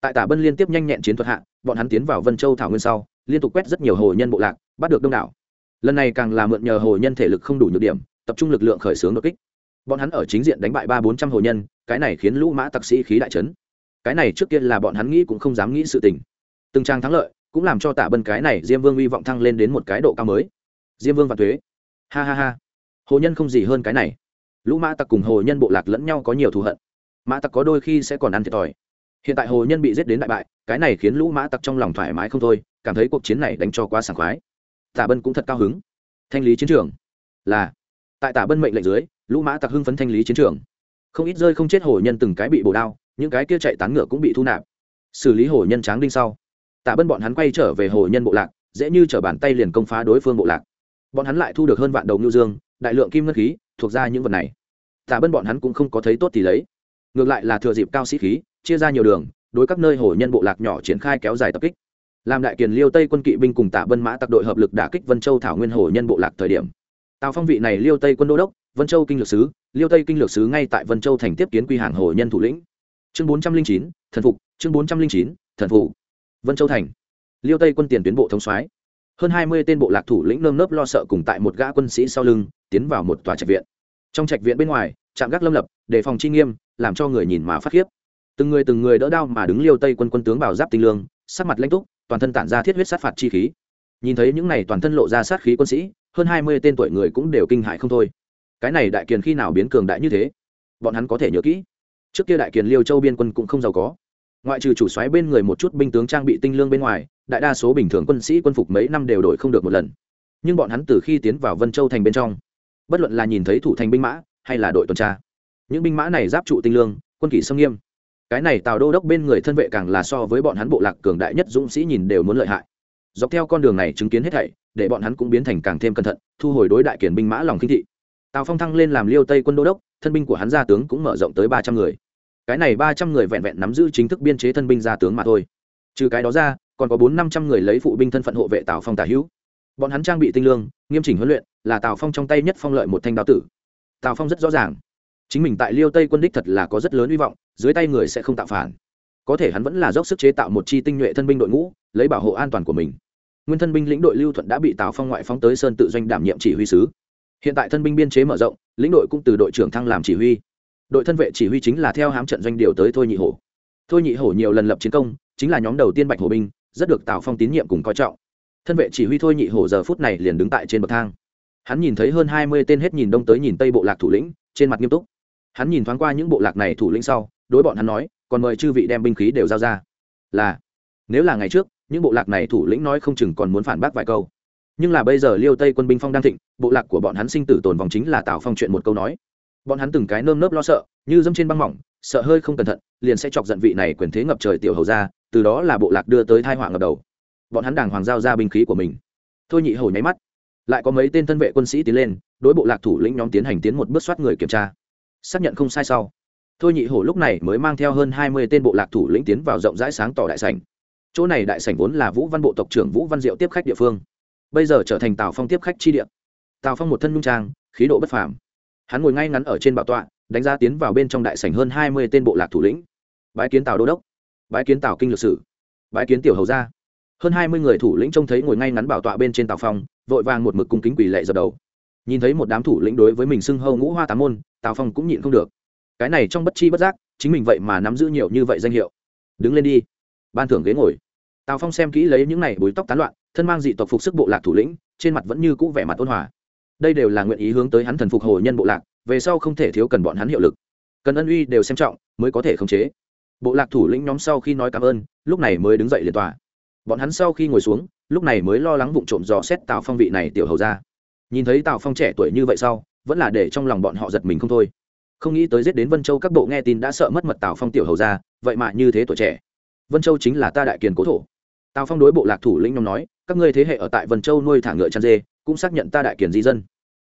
Tại tả bân liên tiếp nhanh nhẹn chiến thuật hạ, bọn hắn tiến vào vân châu thảo nguyên sau, liên tục quét rất nhiều hồ nhân bộ lạc, bắt được đông đảo. Lần này càng là mượn nhờ hồ nhân thể lực không đủ nhược điểm, tập trung lực lượng khởi xướng đột kích bọn hắn ở chính diện đánh bại ba bốn trăm hồ nhân, cái này khiến lũ mã tặc sĩ khí đại trấn cái này trước kia là bọn hắn nghĩ cũng không dám nghĩ sự tình. Từng trang thắng lợi, cũng làm cho tả bân cái này diêm vương hy vọng thăng lên đến một cái độ cao mới. Diêm vương và thuế ha ha ha. Hồ nhân không gì hơn cái này. Lũ mã tặc cùng hồ nhân bộ lạc lẫn nhau có nhiều thù hận. Mã tặc có đôi khi sẽ còn ăn thiệt thòi. Hiện tại hồ nhân bị giết đến đại bại, cái này khiến lũ mã tặc trong lòng thoải mái không thôi, cảm thấy cuộc chiến này đánh cho quá sảng khoái. Tả bân cũng thật cao hứng. Thanh lý chiến trường là tại tả bân mệnh lệnh dưới, lũ mã tặc hưng phấn thanh lý chiến trường. Không ít rơi không chết hổ nhân từng cái bị bổ đao, những cái kia chạy tán ngựa cũng bị thu nạp. Xử lý hổ nhân tráng đinh sau, tả bân bọn hắn quay trở về hổ nhân bộ lạc, dễ như t bàn tay liền công phá đối phương bộ lạc. Bọn hắn lại thu được hơn vạn đầu ngưu dương, đại lượng kim ngân khí, thuộc ra những vật này. Tả bân bọn hắn cũng không có thấy tốt thì lấy. Ngược lại là thừa dịp cao sĩ khí, chia ra nhiều đường, đối các nơi hổ nhân bộ lạc nhỏ triển khai kéo dài tập kích. Làm đại kiền liêu tây quân kỵ binh cùng Tả bân mã tặc đội hợp lực đả kích vân châu thảo nguyên hổ nhân bộ lạc thời điểm tào phong vị này liêu tây quân đô đốc, vân châu kinh lược sứ, liêu tây kinh lược sứ ngay tại vân châu thành tiếp kiến quy hàng hồ nhân thủ lĩnh. Chương bốn trăm linh chín, thần phục, chương bốn trăm linh chín, thần phục. Vân châu thành. Liêu tây quân tiền tuyến bộ thống soái. Hơn hai mươi tên bộ lạc thủ lĩnh nơm nớp lo sợ cùng tại một gã quân sĩ sau lưng, tiến vào một tòa trạch viện. Trong trạch viện bên ngoài, trạm gác lâm lập, đề phòng chi nghiêm, làm cho người nhìn mà phát khiếp. Từng người từng người đỡ đao mà đứng liêu tây quân quân tướng bảo giáp tinh lương, sắc mặt lãnh túc, toàn thân tản ra thiết huyết sát phạt chi khí nhìn thấy những này toàn thân lộ ra sát khí quân sĩ, hơn hai mươi tên tuổi người cũng đều kinh hại không thôi. Cái này đại kiền khi nào biến cường đại như thế? Bọn hắn có thể nhớ kỹ. Trước kia đại kiền liêu châu biên quân cũng không giàu có. Ngoại trừ chủ xoáy bên người một chút binh tướng trang bị tinh lương bên ngoài, đại đa số bình thường quân sĩ quân phục mấy năm đều đổi không được một lần. Nhưng bọn hắn từ khi tiến vào vân châu thành bên trong, bất luận là nhìn thấy thủ thành binh mã hay là đội tuần tra, những binh mã này giáp trụ tinh lương, quân kỷ sâm nghiêm. Cái này tào đô đốc bên người thân vệ càng là so với bọn hắn bộ lạc cường đại nhất dũng sĩ nhìn đều muốn lợi hại dọc theo con đường này chứng kiến hết thảy, để bọn hắn cũng biến thành càng thêm cẩn thận, thu hồi đối đại kiển binh mã lòng kinh thị. Tào phong thăng lên làm liêu tây quân đô đốc, thân binh của hắn gia tướng cũng mở rộng tới ba trăm người. Cái này ba trăm người vẹn vẹn nắm giữ chính thức biên chế thân binh gia tướng mà thôi. Trừ cái đó ra, còn có bốn năm trăm người lấy phụ binh thân phận hộ vệ tào phong tả hữu. Bọn hắn trang bị tinh lương, nghiêm chỉnh huấn luyện, là tào phong trong tay nhất phong lợi một thanh đao tử. Tào phong rất rõ ràng, chính mình tại liêu tây quân đích thật là có rất lớn hy vọng, dưới tay người sẽ không tạo phản có thể hắn vẫn là dốc sức chế tạo một chi tinh nhuệ thân binh đội ngũ, lấy bảo hộ an toàn của mình. Nguyên thân binh lĩnh đội lưu thuận đã bị tào phong ngoại phóng tới sơn tự doanh đảm nhiệm chỉ huy sứ. Hiện tại thân binh biên chế mở rộng, lĩnh đội cũng từ đội trưởng thăng làm chỉ huy. Đội thân vệ chỉ huy chính là theo hám trận doanh điều tới thôi nhị hổ. Thôi nhị hổ nhiều lần lập chiến công, chính là nhóm đầu tiên bạch hổ binh, rất được tào phong tín nhiệm cùng coi trọng. Thân vệ chỉ huy thôi nhị hổ giờ phút này liền đứng tại trên bậc thang. Hắn nhìn thấy hơn hai mươi tên hết nhìn đông tới nhìn tây bộ lạc thủ lĩnh, trên mặt nghiêm túc. Hắn nhìn thoáng qua những bộ lạc này thủ lĩnh sau, đối bọn hắn nói còn mời chư vị đem binh khí đều giao ra. Là, nếu là ngày trước, những bộ lạc này thủ lĩnh nói không chừng còn muốn phản bác vài câu. Nhưng là bây giờ liêu tây quân binh phong đang thịnh, bộ lạc của bọn hắn sinh tử tồn vòng chính là tào phong chuyện một câu nói. Bọn hắn từng cái nơm nớp lo sợ, như dâm trên băng mỏng, sợ hơi không cẩn thận, liền sẽ chọc giận vị này quyền thế ngập trời tiểu hầu ra từ đó là bộ lạc đưa tới thai họa ngập đầu. Bọn hắn đàng hoàng giao ra binh khí của mình. Thôi nhị hầu nháy mắt, lại có mấy tên thân vệ quân sĩ tiến lên, đối bộ lạc thủ lĩnh nhóm tiến hành tiến một bước soát người kiểm tra. Xác nhận không sai sau thôi nhị hổ lúc này mới mang theo hơn hai mươi tên bộ lạc thủ lĩnh tiến vào rộng rãi sáng tỏ đại sảnh. Chỗ này đại sảnh vốn là vũ văn bộ tộc trưởng vũ văn diệu tiếp khách địa phương. Bây giờ trở thành tào phong tiếp khách chi địa. Tào phong một thân nhung trang, khí độ bất phàm. Hắn ngồi ngay ngắn ở trên bảo tọa, đánh giá tiến vào bên trong đại sảnh hơn hai mươi tên bộ lạc thủ lĩnh. Bái kiến tào đô đốc, bái kiến tào kinh lược sử, bái kiến tiểu hầu gia. Hơn hai mươi người thủ lĩnh trông thấy ngồi ngay ngắn bảo tọa bên trên tào phong, vội vàng một mực cung kính quỳ lệ dập đầu. Nhìn thấy một đám thủ lĩnh đối với mình xưng hâu ngũ hoa tám môn, tào phong cũng nhịn không được cái này trong bất chi bất giác, chính mình vậy mà nắm giữ nhiều như vậy danh hiệu. Đứng lên đi. Ban thưởng ghế ngồi. Tào phong xem kỹ lấy những này búi tóc tán loạn, thân mang dị tộc phục sức bộ lạc thủ lĩnh, trên mặt vẫn như cũ vẻ mặt ôn hòa. Đây đều là nguyện ý hướng tới hắn thần phục hồ nhân bộ lạc, về sau không thể thiếu cần bọn hắn hiệu lực. Cần ân uy đều xem trọng, mới có thể khống chế. Bộ lạc thủ lĩnh nhóm sau khi nói cảm ơn, lúc này mới đứng dậy liền tòa. Bọn hắn sau khi ngồi xuống, lúc này mới lo lắng vụng trộm dò xét tào phong vị này tiểu hầu ra. Nhìn thấy tào phong trẻ tuổi như vậy sau, vẫn là để trong lòng bọn họ giật mình không thôi không nghĩ tới giết đến vân châu các bộ nghe tin đã sợ mất mật tào phong tiểu hầu ra, vậy mà như thế tuổi trẻ. Vân châu chính là ta đại kiền cố thổ. Tào phong đối bộ lạc thủ lĩnh nhóm nói, các ngươi thế hệ ở tại vân châu nuôi thả ngựa chăn dê, cũng xác nhận ta đại kiền di dân.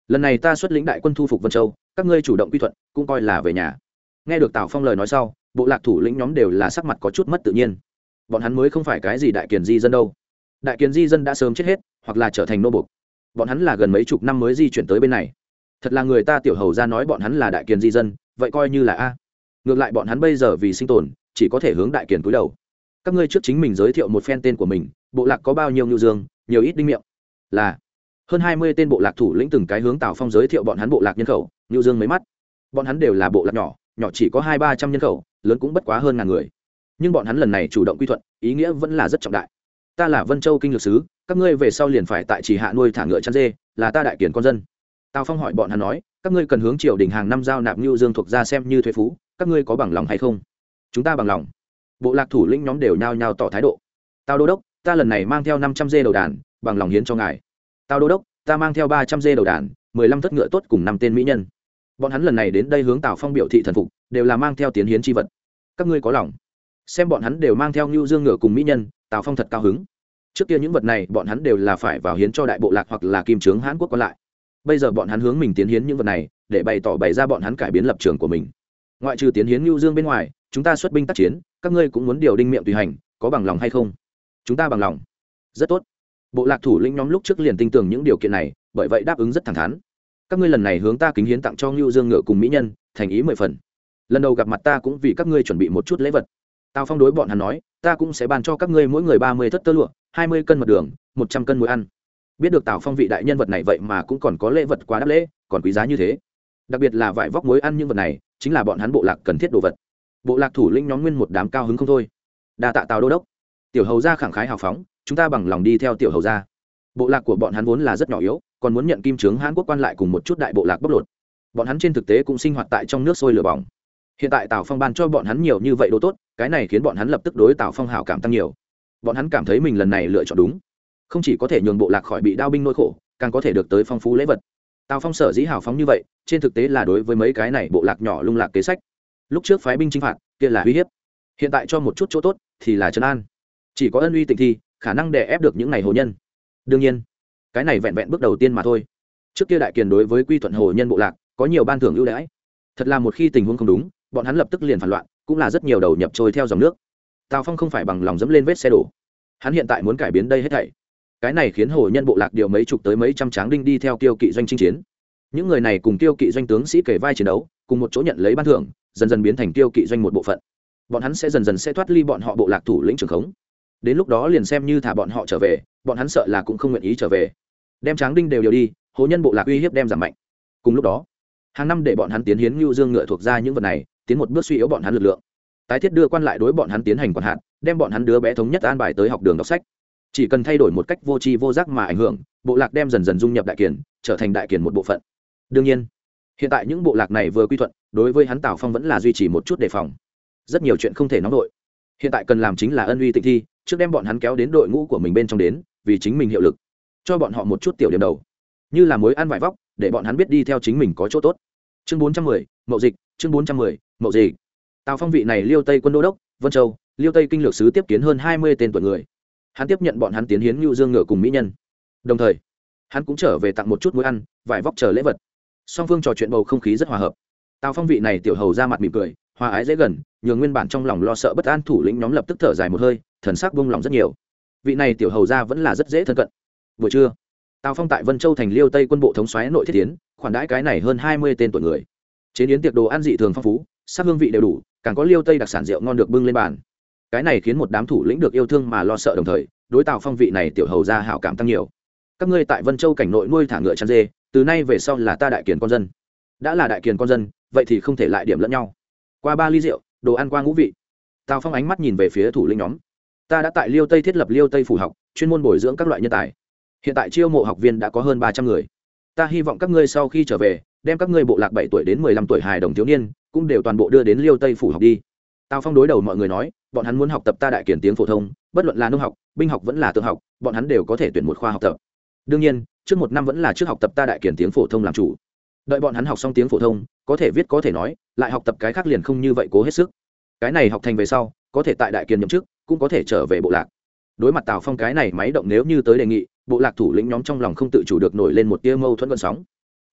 Lần này ta xuất lĩnh đại quân thu phục vân châu, các ngươi chủ động quy thuận, cũng coi là về nhà. Nghe được tào phong lời nói sau, bộ lạc thủ lĩnh nhóm đều là sắc mặt có chút mất tự nhiên. Bọn hắn mới không phải cái gì đại kiền di dân đâu. Đại kiền di dân đã sớm chết hết, hoặc là trở thành nô bục bọn hắn là gần mấy chục năm mới di chuyển tới bên này thật là người ta tiểu hầu ra nói bọn hắn là đại kiền di dân, vậy coi như là a. Ngược lại bọn hắn bây giờ vì sinh tồn, chỉ có thể hướng đại kiền cúi đầu. Các ngươi trước chính mình giới thiệu một phen tên của mình, bộ lạc có bao nhiêu nhu dương, nhiều ít đinh miệng. Là, hơn hai mươi tên bộ lạc thủ lĩnh từng cái hướng tào phong giới thiệu bọn hắn bộ lạc nhân khẩu nhu dương mấy mắt. Bọn hắn đều là bộ lạc nhỏ nhỏ chỉ có hai ba trăm nhân khẩu, lớn cũng bất quá hơn ngàn người. Nhưng bọn hắn lần này chủ động quy thuận, ý nghĩa vẫn là rất trọng đại. Ta là vân châu kinh lược sứ, các ngươi về sau liền phải tại chỉ hạ nuôi thả ngựa chăn dê, là ta đại kiển con dân tào phong hỏi bọn hắn nói, các ngươi cần hướng triều đình hàng năm giao nạp như dương thuộc ra xem như thuế phú, các ngươi có bằng lòng hay không? Chúng ta bằng lòng. Bộ lạc thủ lĩnh nhóm đều nhao nhao tỏ thái độ. Tào đô đốc, ta lần này mang theo năm trăm dê đầu đàn, bằng lòng hiến cho ngài. Tào đô đốc, ta mang theo ba trăm dê đầu đàn, mười lăm thất ngựa tốt cùng năm tên mỹ nhân. Bọn hắn lần này đến đây hướng tào phong biểu thị thần phục, đều là mang theo tiến hiến tri vật. Các ngươi có lòng. Xem bọn hắn đều mang theo ngưu dương ngựa cùng mỹ nhân, tào phong thật cao hứng. Trước kia những vật này bọn hắn đều là phải vào hiến cho đại bộ lạc hoặc là kim trướng hãn quốc còn lại bây giờ bọn hắn hướng mình tiến hiến những vật này, để bày tỏ bày ra bọn hắn cải biến lập trường của mình. Ngoại trừ tiến hiến ngưu dương bên ngoài, chúng ta xuất binh tác chiến, các ngươi cũng muốn điều đinh miệng tùy hành, có bằng lòng hay không? Chúng ta bằng lòng. Rất tốt. Bộ lạc thủ lĩnh nhóm lúc trước liền tin tưởng những điều kiện này, bởi vậy đáp ứng rất thẳng thắn. Các ngươi lần này hướng ta kính hiến tặng cho ngưu dương ngựa cùng mỹ nhân, thành ý mười phần. Lần đầu gặp mặt ta cũng vì các ngươi chuẩn bị một chút lễ vật. Tào phong đối bọn hắn nói, ta cũng sẽ bàn cho các ngươi mỗi người ba mươi thất tơ lụa, hai mươi cân mật đường, một trăm cân muối ăn biết được tào phong vị đại nhân vật này vậy mà cũng còn có lễ vật quá đắt lễ, còn quý giá như thế. Đặc biệt là vải vóc muối ăn những vật này, chính là bọn hắn bộ lạc cần thiết đồ vật. Bộ lạc thủ lĩnh nhóm nguyên một đám cao hứng không thôi. Đa tạ tào đô đốc. Tiểu hầu gia khẳng khái hào phóng, chúng ta bằng lòng đi theo tiểu hầu gia. Bộ lạc của bọn hắn vốn là rất nhỏ yếu, còn muốn nhận kim trướng hãn quốc quan lại cùng một chút đại bộ lạc bóc lột. Bọn hắn trên thực tế cũng sinh hoạt tại trong nước sôi lửa bỏng. Hiện tại tào phong ban cho bọn hắn nhiều như vậy đồ tốt, cái này khiến bọn hắn lập tức đối tào phong hảo cảm tăng nhiều. Bọn hắn cảm thấy mình lần này lựa chọn đúng không chỉ có thể nhường bộ lạc khỏi bị đao binh nỗi khổ, càng có thể được tới phong phú lễ vật. Tào phong sở dĩ hào phóng như vậy, trên thực tế là đối với mấy cái này bộ lạc nhỏ lung lạc kế sách. Lúc trước phái binh chinh phạt, kia là uy hiếp. Hiện tại cho một chút chỗ tốt, thì là trấn an. Chỉ có ân uy tịnh thi, khả năng đè ép được những ngày hồ nhân. Đương nhiên, cái này vẹn vẹn bước đầu tiên mà thôi. Trước kia đại kiền đối với quy thuận hồ nhân bộ lạc, có nhiều ban thưởng ưu đãi. Thật là một khi tình huống không đúng, bọn hắn lập tức liền phản loạn, cũng là rất nhiều đầu nhập trôi theo dòng nước. Tào phong không phải bằng lòng dẫm lên vết xe đổ. Hắn hiện tại muốn cải biến đây hết thảy cái này khiến hồ nhân bộ lạc điều mấy chục tới mấy trăm tráng đinh đi theo tiêu kỵ doanh chinh chiến. Những người này cùng tiêu kỵ doanh tướng sĩ kể vai chiến đấu, cùng một chỗ nhận lấy ban thưởng, dần dần biến thành tiêu kỵ doanh một bộ phận. Bọn hắn sẽ dần dần sẽ thoát ly bọn họ bộ lạc thủ lĩnh trưởng khống. Đến lúc đó liền xem như thả bọn họ trở về, bọn hắn sợ là cũng không nguyện ý trở về. Đem tráng đinh đều điều đi, hồ nhân bộ lạc uy hiếp đem giảm mạnh. Cùng lúc đó, hàng năm để bọn hắn tiến hiến ngưu dương ngựa thuộc ra những vật này, tiến một bước suy yếu bọn hắn lực lượng. Tái thiết đưa quan lại đối bọn hắn tiến hành quản hạt, đem bọn hắn đứa bé thống nhất an bài tới học đường đọc sách chỉ cần thay đổi một cách vô tri vô giác mà ảnh hưởng, bộ lạc đem dần dần dung nhập đại kiền, trở thành đại kiền một bộ phận. Đương nhiên, hiện tại những bộ lạc này vừa quy thuận, đối với hắn tào phong vẫn là duy trì một chút đề phòng. Rất nhiều chuyện không thể nóng đội. Hiện tại cần làm chính là ân uy tịnh thi, trước đem bọn hắn kéo đến đội ngũ của mình bên trong đến, vì chính mình hiệu lực, cho bọn họ một chút tiểu điểm đầu. Như là mối ăn vải vóc, để bọn hắn biết đi theo chính mình có chỗ tốt. Chương bốn trăm mười, mậu dịch, chương bốn trăm mười, mậu dịch. Tào phong vị này liêu tây quân đô đốc, vân châu, liêu tây kinh lược sứ tiếp kiến hơn hai mươi tên tuổi người hắn tiếp nhận bọn hắn tiến hiến ngưu dương ngựa cùng mỹ nhân. Đồng thời, hắn cũng trở về tặng một chút muối ăn, vải vóc chờ lễ vật. Song phương trò chuyện bầu không khí rất hòa hợp. Tào phong vị này tiểu hầu ra mặt mỉm cười, hòa ái dễ gần, nhường nguyên bản trong lòng lo sợ bất an thủ lĩnh nhóm lập tức thở dài một hơi, thần sắc vung lòng rất nhiều. Vị này tiểu hầu ra vẫn là rất dễ thân cận. Buổi trưa, tào phong tại vân châu thành liêu tây quân bộ thống xoáy nội thiết tiến, khoản đãi cái này hơn hai mươi tên tuổi người. Chế biến tiệc đồ ăn dị thường phong phú, sắc hương vị đều đủ, càng có liêu tây đặc sản rượu ngon được bưng lên bàn cái này khiến một đám thủ lĩnh được yêu thương mà lo sợ đồng thời, đối tào phong vị này tiểu hầu ra hảo cảm tăng nhiều. Các ngươi tại vân châu cảnh nội nuôi thả ngựa chăn dê, từ nay về sau là ta đại kiền con dân. Đã là đại kiền con dân, vậy thì không thể lại điểm lẫn nhau. Qua ba ly rượu, đồ ăn qua ngũ vị. Tào phong ánh mắt nhìn về phía thủ lĩnh nhóm. Ta đã tại liêu tây thiết lập liêu tây phủ học, chuyên môn bồi dưỡng các loại nhân tài. Hiện tại chiêu mộ học viên đã có hơn ba trăm người. Ta hy vọng các ngươi sau khi trở về, đem các ngươi bộ lạc bảy tuổi đến mười lăm tuổi hài đồng thiếu niên, cũng đều toàn bộ đưa đến liêu tây phủ học đi tào phong đối đầu mọi người nói, bọn hắn muốn học tập ta đại kiển tiếng phổ thông, bất luận là nông học, binh học vẫn là tượng học, bọn hắn đều có thể tuyển một khoa học tập. Đương nhiên, trước một năm vẫn là trước học tập ta đại kiển tiếng phổ thông làm chủ. Đợi bọn hắn học xong tiếng phổ thông, có thể viết có thể nói, lại học tập cái khác liền không như vậy cố hết sức. Cái này học thành về sau, có thể tại đại kiền nhậm chức, cũng có thể trở về bộ lạc. Đối mặt tào phong cái này máy động nếu như tới đề nghị, bộ lạc thủ lĩnh nhóm trong lòng không tự chủ được nổi lên một tia mâu thuẫn vận sóng.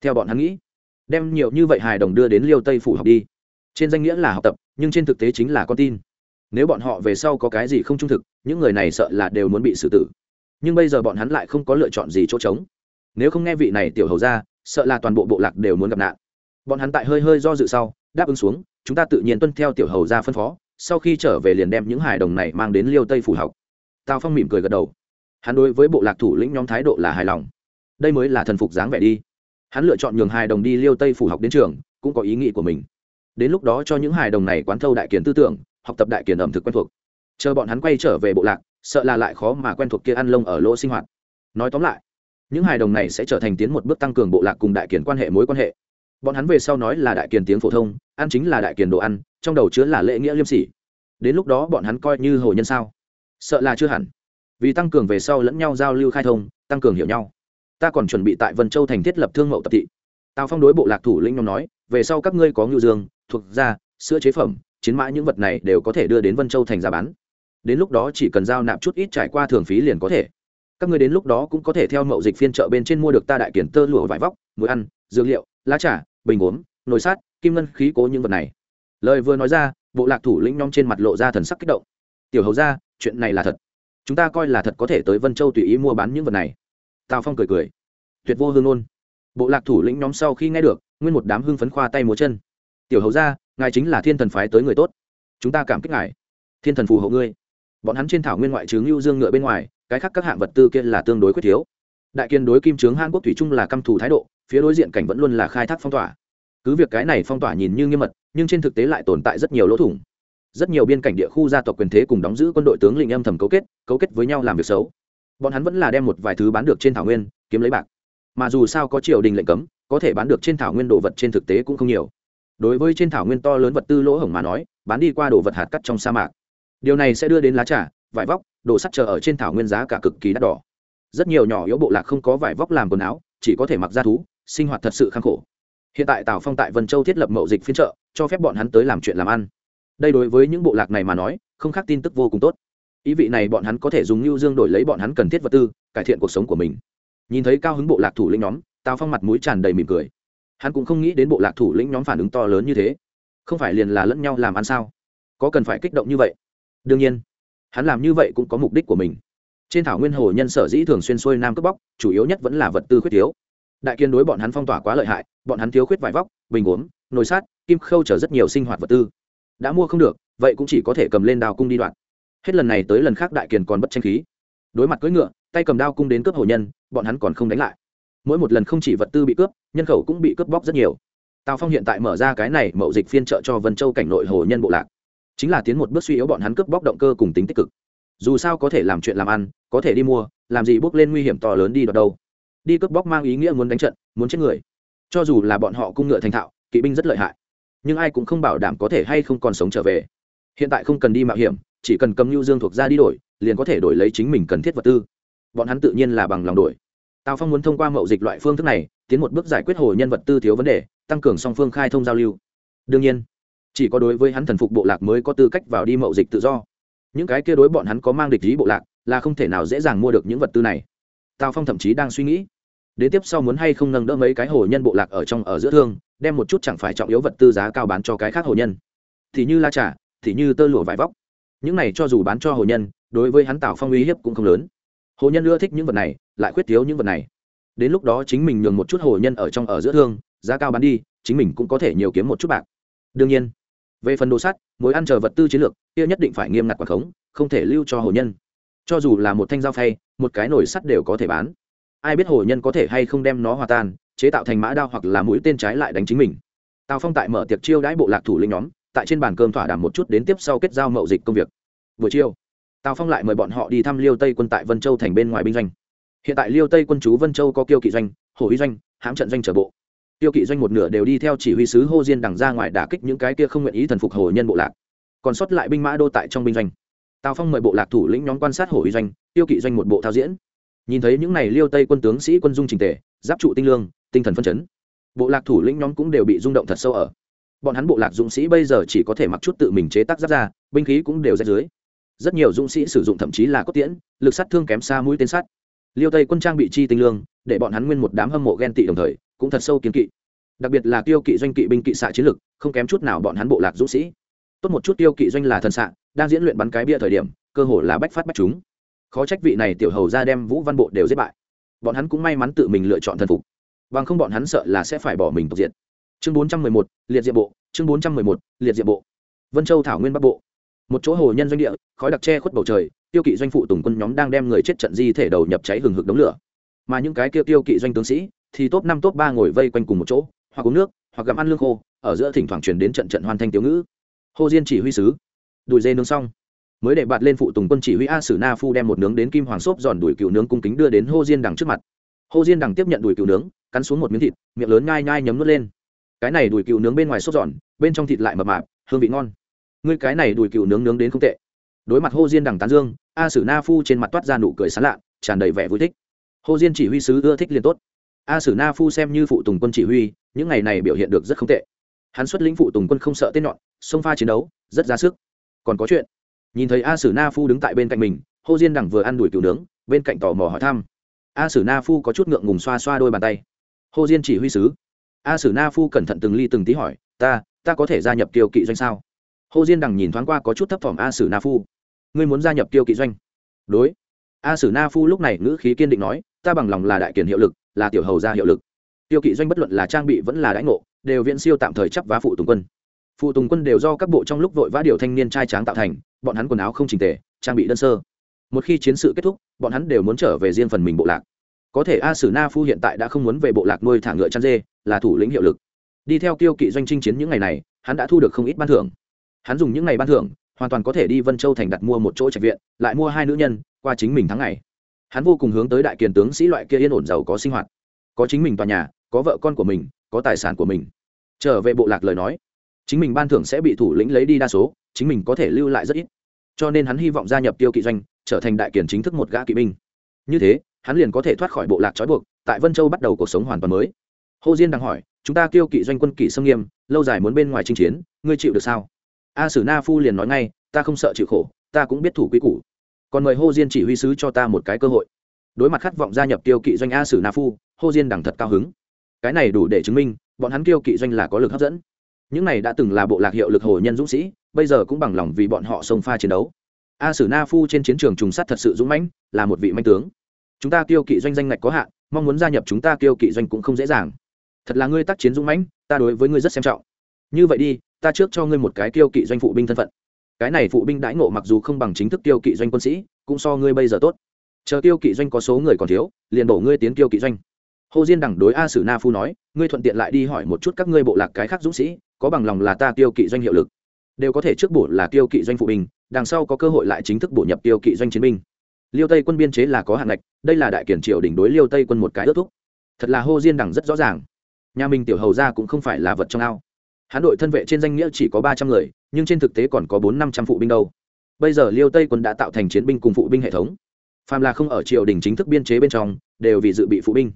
Theo bọn hắn nghĩ, đem nhiều như vậy hài đồng đưa đến liêu tây phủ học đi trên danh nghĩa là học tập, nhưng trên thực tế chính là con tin. Nếu bọn họ về sau có cái gì không trung thực, những người này sợ là đều muốn bị xử tử. Nhưng bây giờ bọn hắn lại không có lựa chọn gì chỗ trống. Nếu không nghe vị này tiểu hầu ra, sợ là toàn bộ bộ lạc đều muốn gặp nạn. Bọn hắn tại hơi hơi do dự sau, đáp ứng xuống, chúng ta tự nhiên tuân theo tiểu hầu ra phân phó, sau khi trở về liền đem những hài đồng này mang đến liêu tây phủ học. Tào phong mỉm cười gật đầu. Hắn đối với bộ lạc thủ lĩnh nhóm thái độ là hài lòng. Đây mới là thần phục dáng vẻ đi. Hắn lựa chọn nhường hài đồng đi liêu tây phủ học đến trường, cũng có ý nghĩ của mình đến lúc đó cho những hài đồng này quán thâu đại kiến tư tưởng, học tập đại kiến ẩm thực quen thuộc. Chờ bọn hắn quay trở về bộ lạc, sợ là lại khó mà quen thuộc kia ăn lông ở lỗ sinh hoạt. Nói tóm lại, những hài đồng này sẽ trở thành tiến một bước tăng cường bộ lạc cùng đại kiến quan hệ mối quan hệ. Bọn hắn về sau nói là đại kiền tiếng phổ thông, ăn chính là đại kiền đồ ăn, trong đầu chứa là lễ nghĩa liêm sỉ. Đến lúc đó bọn hắn coi như hồ nhân sao? Sợ là chưa hẳn. Vì tăng cường về sau lẫn nhau giao lưu khai thông, tăng cường hiểu nhau. Ta còn chuẩn bị tại vân châu thành thiết lập thương mậu tập thị. Tào phong đối bộ lạc thủ lĩnh nhóm nói, về sau các ngươi có ngưu dương thuộc da sữa chế phẩm, chiến mã những vật này đều có thể đưa đến vân châu thành ra bán. Đến lúc đó chỉ cần giao nạp chút ít trải qua thường phí liền có thể. Các ngươi đến lúc đó cũng có thể theo mậu dịch phiên chợ bên trên mua được ta đại kiển tơ lụa vải vóc, muối ăn, dược liệu, lá trà, bình uống, nồi sát kim ngân khí cố những vật này. Lời vừa nói ra, bộ lạc thủ lĩnh nhóm trên mặt lộ ra thần sắc kích động. Tiểu hầu ra chuyện này là thật. Chúng ta coi là thật có thể tới vân châu tùy ý mua bán những vật này. Tào phong cười cười. Tuyệt vô hương ôn bộ lạc thủ lĩnh nhóm sau khi nghe được, nguyên một đám hưng phấn khoa tay múa chân tiểu hầu ra ngài chính là thiên thần phái tới người tốt. Chúng ta cảm kích ngài. Thiên thần phù hộ ngươi. Bọn hắn trên thảo nguyên ngoại trướng lưu dương ngựa bên ngoài, cái khác các hạng vật tư kia là tương đối quyết thiếu. Đại kiên đối kim trướng hàn quốc thủy trung là căm thù thái độ, phía đối diện cảnh vẫn luôn là khai thác phong tỏa. Cứ việc cái này phong tỏa nhìn như nghiêm mật, nhưng trên thực tế lại tồn tại rất nhiều lỗ thủng. Rất nhiều biên cảnh địa khu gia tộc quyền thế cùng đóng giữ quân đội tướng lĩnh âm thầm cấu kết cấu kết với nhau làm việc xấu. Bọn hắn vẫn là đem một vài thứ bán được trên thảo nguyên, kiếm lấy bạc. Mà dù sao có triều đình lệnh cấm, có thể bán được trên thảo nguyên đồ vật trên thực tế cũng không nhiều đối với trên thảo nguyên to lớn vật tư lỗ hổng mà nói, bán đi qua đồ vật hạt cắt trong sa mạc. Điều này sẽ đưa đến lá trà, vải vóc, đồ sắt chờ ở trên thảo nguyên giá cả cực kỳ đắt đỏ. Rất nhiều nhỏ yếu bộ lạc không có vải vóc làm quần áo, chỉ có thể mặc ra thú, sinh hoạt thật sự khang khổ. Hiện tại tào phong tại vân châu thiết lập mậu dịch phiên trợ cho phép bọn hắn tới làm chuyện làm ăn. Đây đối với những bộ lạc này mà nói, không khác tin tức vô cùng tốt. Ý vị này bọn hắn có thể dùng lưu dương đổi lấy bọn hắn cần thiết vật tư, cải thiện cuộc sống của mình. Nhìn thấy cao hứng bộ lạc thủ lĩnh nhóm, tào phong mặt mũi tràn đầy mỉm cười hắn cũng không nghĩ đến bộ lạc thủ lĩnh nhóm phản ứng to lớn như thế. Không phải liền là lẫn nhau làm ăn sao? Có cần phải kích động như vậy? Đương nhiên, hắn làm như vậy cũng có mục đích của mình. Trên thảo nguyên hồ nhân sở dĩ thường xuyên xuôi nam cướp bóc, chủ yếu nhất vẫn là vật tư khuyết thiếu. Đại kiên đối bọn hắn phong tỏa quá lợi hại, bọn hắn thiếu khuyết vải vóc, bình uống, nồi sát kim khâu chở rất nhiều sinh hoạt vật tư. Đã mua không được, vậy cũng chỉ có thể cầm lên đào cung đi đoạn. Hết lần này tới lần khác đại kiền còn bất tranh khí. Đối mặt cưỡi ngựa, tay cầm đao cung đến cướp hồ nhân, bọn hắn còn không đánh lại mỗi một lần không chỉ vật tư bị cướp, nhân khẩu cũng bị cướp bóc rất nhiều. Tào phong hiện tại mở ra cái này mậu dịch phiên trợ cho vân châu cảnh nội hồ nhân bộ lạc. Chính là tiến một bước suy yếu bọn hắn cướp bóc động cơ cùng tính tích cực. Dù sao có thể làm chuyện làm ăn, có thể đi mua, làm gì bước lên nguy hiểm to lớn đi đoạt đâu. Đi cướp bóc mang ý nghĩa muốn đánh trận, muốn chết người. Cho dù là bọn họ cung ngựa thành thạo, kỵ binh rất lợi hại. Nhưng ai cũng không bảo đảm có thể hay không còn sống trở về. Hiện tại không cần đi mạo hiểm, chỉ cần cầm nhu dương thuộc ra đi đổi, liền có thể đổi lấy chính mình cần thiết vật tư. Bọn hắn tự nhiên là bằng lòng đổi tào phong muốn thông qua mậu dịch loại phương thức này, tiến một bước giải quyết hồ nhân vật tư thiếu vấn đề, tăng cường song phương khai thông giao lưu. Đương nhiên, chỉ có đối với hắn thần phục bộ lạc mới có tư cách vào đi mậu dịch tự do. Những cái kia đối bọn hắn có mang địch ý bộ lạc, là không thể nào dễ dàng mua được những vật tư này. Tào phong thậm chí đang suy nghĩ, đến tiếp sau muốn hay không nâng đỡ mấy cái hồ nhân bộ lạc ở trong ở giữa thương, đem một chút chẳng phải trọng yếu vật tư giá cao bán cho cái khác hồ nhân. Thì như la trà, thì như tơ lụa vải vóc. Những này cho dù bán cho hồ nhân, đối với hắn tào phong uy hiếp cũng không lớn. Hồ nhân ưa thích những vật này lại khuyết thiếu những vật này. Đến lúc đó chính mình nhường một chút hồ nhân ở trong ở giữa thương, giá cao bán đi, chính mình cũng có thể nhiều kiếm một chút bạc. Đương nhiên, về phần đồ sắt, mối ăn chờ vật tư chiến lược, kia nhất định phải nghiêm ngặt quản khống, không thể lưu cho hồ nhân. Cho dù là một thanh dao phay, một cái nồi sắt đều có thể bán. Ai biết hồ nhân có thể hay không đem nó hòa tan, chế tạo thành mã đao hoặc là mũi tên trái lại đánh chính mình. Tào phong tại mở tiệc chiêu đãi bộ lạc thủ lĩnh nhóm, tại trên bàn cơm thỏa đàm một chút đến tiếp sau kết giao mậu dịch công việc. Buổi chiều, tào phong lại mời bọn họ đi thăm liêu tây quân tại vân châu thành bên ngoài binh doanh hiện tại liêu tây quân chú vân châu có kiêu kỵ doanh hồ uy doanh, hãm trận doanh trở bộ. Tiêu kỵ doanh một nửa đều đi theo chỉ huy sứ hô diên đằng ra ngoài đả kích những cái kia không nguyện ý thần phục hồ nhân bộ lạc. Còn sót lại binh mã đô tại trong binh doanh. Tào phong mời bộ lạc thủ lĩnh nhóm quan sát hồ uy doanh tiêu kỵ doanh một bộ thao diễn. Nhìn thấy những n à y liêu tây quân tướng sĩ quân dung trình tề, giáp trụ tinh lương, tinh thần phân chấn. Bộ lạc thủ lĩnh nhóm cũng đều bị rung động thật sâu ở. Bọn hắn bộ lạc dũng sĩ bây giờ chỉ có thể mặc chút tự mình chế tác giáp ra binh khí cũng đều rách dưới. Rất nhiều dũng sĩ sử dụng thậm chí là cốt tiễn, lực sát thương kém xa mũi tên sắt liêu tây quân trang bị chi tinh lương, để bọn hắn nguyên một đám hâm mộ ghen tị đồng thời, cũng thật sâu kiến kỵ. Đặc biệt là tiêu kỵ doanh kỵ binh kỵ xạ chiến lực, không kém chút nào bọn hắn bộ lạc dũng sĩ. Tốt một chút tiêu kỵ doanh là thần xạ, đang diễn luyện bắn cái bia thời điểm, cơ hồ là bách phát bách chúng. Khó trách vị này tiểu hầu ra đem vũ văn bộ đều giết bại. Bọn hắn cũng may mắn tự mình lựa chọn thần phục. Bằng không bọn hắn sợ là sẽ phải bỏ mình tộc diện chương bốn trăm mười một, liệt diệp bộ. Chương bốn trăm mười một, liệt diệp bộ. Vân châu thảo nguyên bắc bộ. Một chỗ hồ nhân doanh địa, khói đặc che khuất bầu trời tiêu kỵ doanh phụ tùng quân nhóm đang đem người chết trận di thể đầu nhập cháy hừng hực đống lửa. Mà những cái kia tiêu kỵ doanh tướng sĩ, thì top năm, top ba ngồi vây quanh cùng một chỗ, hoặc uống nước, hoặc gặm ăn lương khô, ở giữa thỉnh thoảng truyền đến trận trận hoàn thanh tiểu ngữ. Hồ diên chỉ huy sứ. Đùi dê nướng xong. Mới để bạt lên phụ tùng quân chỉ huy a sử na phu đem một nướng đến kim hoàng xốp giòn đùi cựu nướng cung kính đưa đến Hồ diên đằng trước mặt. Hồ diên đằng tiếp nhận đùi cựu nướng, cắn xuống một miếng thịt, miệng lớn nhai nhai nhấm nuốt lên. Cái này đùi cựu nướng bên ngoài xốp giòn, bên trong thịt lại mập mạp, hương vị ngon. Ngươi cái này đùi cựu nướng nướng đến không tệ đối mặt hô diên đằng tán dương, a sử na phu trên mặt toát ra nụ cười sán lạ, tràn đầy vẻ vui thích. Hô diên chỉ huy sứ ưa thích liền tốt. A sử na phu xem như phụ tùng quân chỉ huy, những ngày này biểu hiện được rất không tệ. Hắn xuất lĩnh phụ tùng quân không sợ tên nhọn, xông pha chiến đấu, rất ra sức. Còn có chuyện. Nhìn thấy a sử na phu đứng tại bên cạnh mình, hô diên đằng vừa ăn đuổi cừu nướng, bên cạnh tò mò hỏi thăm. A sử na phu có chút ngượng ngùng xoa xoa đôi bàn tay. Hô diên chỉ huy sứ. A sử na phu cẩn thận từng ly từng tí hỏi, ta ta có thể gia nhập kiều kỵ doanh sao? Hô diên đằng nhìn thoáng qua có chút thấp thỏm a sử na phu ngươi muốn gia nhập Tiêu kỵ doanh. Đối. A sử na phu lúc này ngữ khí kiên định nói, ta bằng lòng là đại kiển hiệu lực, là tiểu hầu gia hiệu lực. Tiêu kỵ doanh bất luận là trang bị vẫn là đãi ngộ, đều viện siêu tạm thời chấp vá phụ tùng quân. Phụ tùng quân đều do các bộ trong lúc vội vã điều thanh niên trai tráng tạo thành, bọn hắn quần áo không trình tề, trang bị đơn sơ. Một khi chiến sự kết thúc, bọn hắn đều muốn trở về riêng phần mình bộ lạc. Có thể a sử na phu hiện tại đã không muốn về bộ lạc nuôi thả ngựa chăn dê, là thủ lĩnh hiệu lực. Đi theo tiêu kỵ doanh chinh chiến những ngày này, hắn đã thu được không ít ban thưởng. Hắn dùng những ngày ban thưởng hoàn toàn có thể đi vân châu thành đặt mua một chỗ trạch viện, lại mua hai nữ nhân, qua chính mình tháng ngày. Hắn vô cùng hướng tới đại kiền tướng sĩ loại kia yên ổn giàu có sinh hoạt. Có chính mình tòa nhà, có vợ con của mình, có tài sản của mình. Trở về bộ lạc lời nói, chính mình ban thưởng sẽ bị thủ lĩnh lấy đi đa số, chính mình có thể lưu lại rất ít. Cho nên hắn hy vọng gia nhập tiêu kỵ doanh, trở thành đại kiền chính thức một gã kỵ binh. Như thế, hắn liền có thể thoát khỏi bộ lạc trói buộc, tại vân châu bắt đầu cuộc sống hoàn toàn mới. Hồ diên đang hỏi, chúng ta tiêu kỵ doanh quân kỵ xâm nghiêm, lâu dài muốn bên ngoài chinh chiến, ngươi chịu được sao? A sử na phu liền nói ngay, ta không sợ chịu khổ, ta cũng biết thủ quy củ. Còn mời hồ diên chỉ huy sứ cho ta một cái cơ hội. Đối mặt khát vọng gia nhập tiêu kỵ doanh a sử na phu hồ diên đằng thật cao hứng. Cái này đủ để chứng minh, bọn hắn tiêu kỵ doanh là có lực hấp dẫn. Những này đã từng là bộ lạc hiệu lực hồ nhân dũng sĩ, bây giờ cũng bằng lòng vì bọn họ xông pha chiến đấu. A sử na phu trên chiến trường trùng sắt thật sự dũng mãnh, là một vị manh tướng. Chúng ta Tiêu kỵ doanh danh ngạch có hạn, mong muốn gia nhập chúng ta Tiêu kỵ doanh cũng không dễ dàng. Thật là ngươi tác chiến dũng mãnh, ta đối với ngươi rất xem trọng. Như vậy đi ta trước cho ngươi một cái tiêu kỵ doanh phụ binh thân phận. Cái này phụ binh đãi ngộ mặc dù không bằng chính thức tiêu kỵ doanh quân sĩ, cũng so ngươi bây giờ tốt. Chờ tiêu kỵ doanh có số người còn thiếu, liền đổ ngươi tiến tiêu kỵ doanh. Hồ diên đẳng đối a sử na phu nói, ngươi thuận tiện lại đi hỏi một chút các ngươi bộ lạc cái khác dũng sĩ, có bằng lòng là ta tiêu kỵ doanh hiệu lực. Đều có thể trước bổ là tiêu kỵ doanh phụ binh, đằng sau có cơ hội lại chính thức bổ nhập tiêu kỵ doanh chiến binh. Liêu tây quân biên chế là có hạn ngạch, đây là đại kiển triều đỉnh đối liêu tây quân một cái ước thúc. Thật là hô diên đẳng rất rõ ràng. Nhà mình tiểu hầu ra cũng không phải là vật trong ao hắn đội thân vệ trên danh nghĩa chỉ có ba trăm người, nhưng trên thực tế còn có bốn năm trăm phụ binh đâu. Bây giờ liêu tây quân đã tạo thành chiến binh cùng phụ binh hệ thống. Phàm là không ở triều đình chính thức biên chế bên trong, đều vì dự bị phụ binh.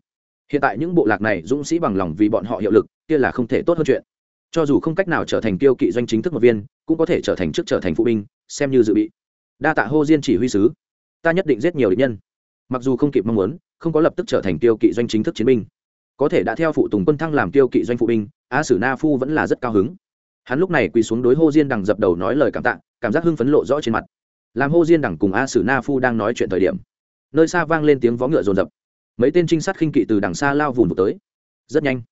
Hiện tại những bộ lạc này dũng sĩ bằng lòng vì bọn họ hiệu lực, kia là không thể tốt hơn chuyện. Cho dù không cách nào trở thành tiêu kỵ doanh chính thức một viên, cũng có thể trở thành chức trở thành phụ binh, xem như dự bị. Đa tạ hô diên chỉ huy sứ. Ta nhất định giết nhiều địch nhân. Mặc dù không kịp mong muốn, không có lập tức trở thành tiêu kỵ doanh chính thức chiến binh có thể đã theo phụ tùng quân thăng làm tiêu kỵ doanh phụ binh, a sử na phu vẫn là rất cao hứng. Hắn lúc này quỳ xuống đối hô diên đằng dập đầu nói lời cảm tạ, cảm giác hưng phấn lộ rõ trên mặt. Làm hô diên đằng cùng a sử na phu đang nói chuyện thời điểm, nơi xa vang lên tiếng vó ngựa rồn rập mấy tên trinh sát khinh kỵ từ đằng xa lao vùng vụt tới. Rất nhanh,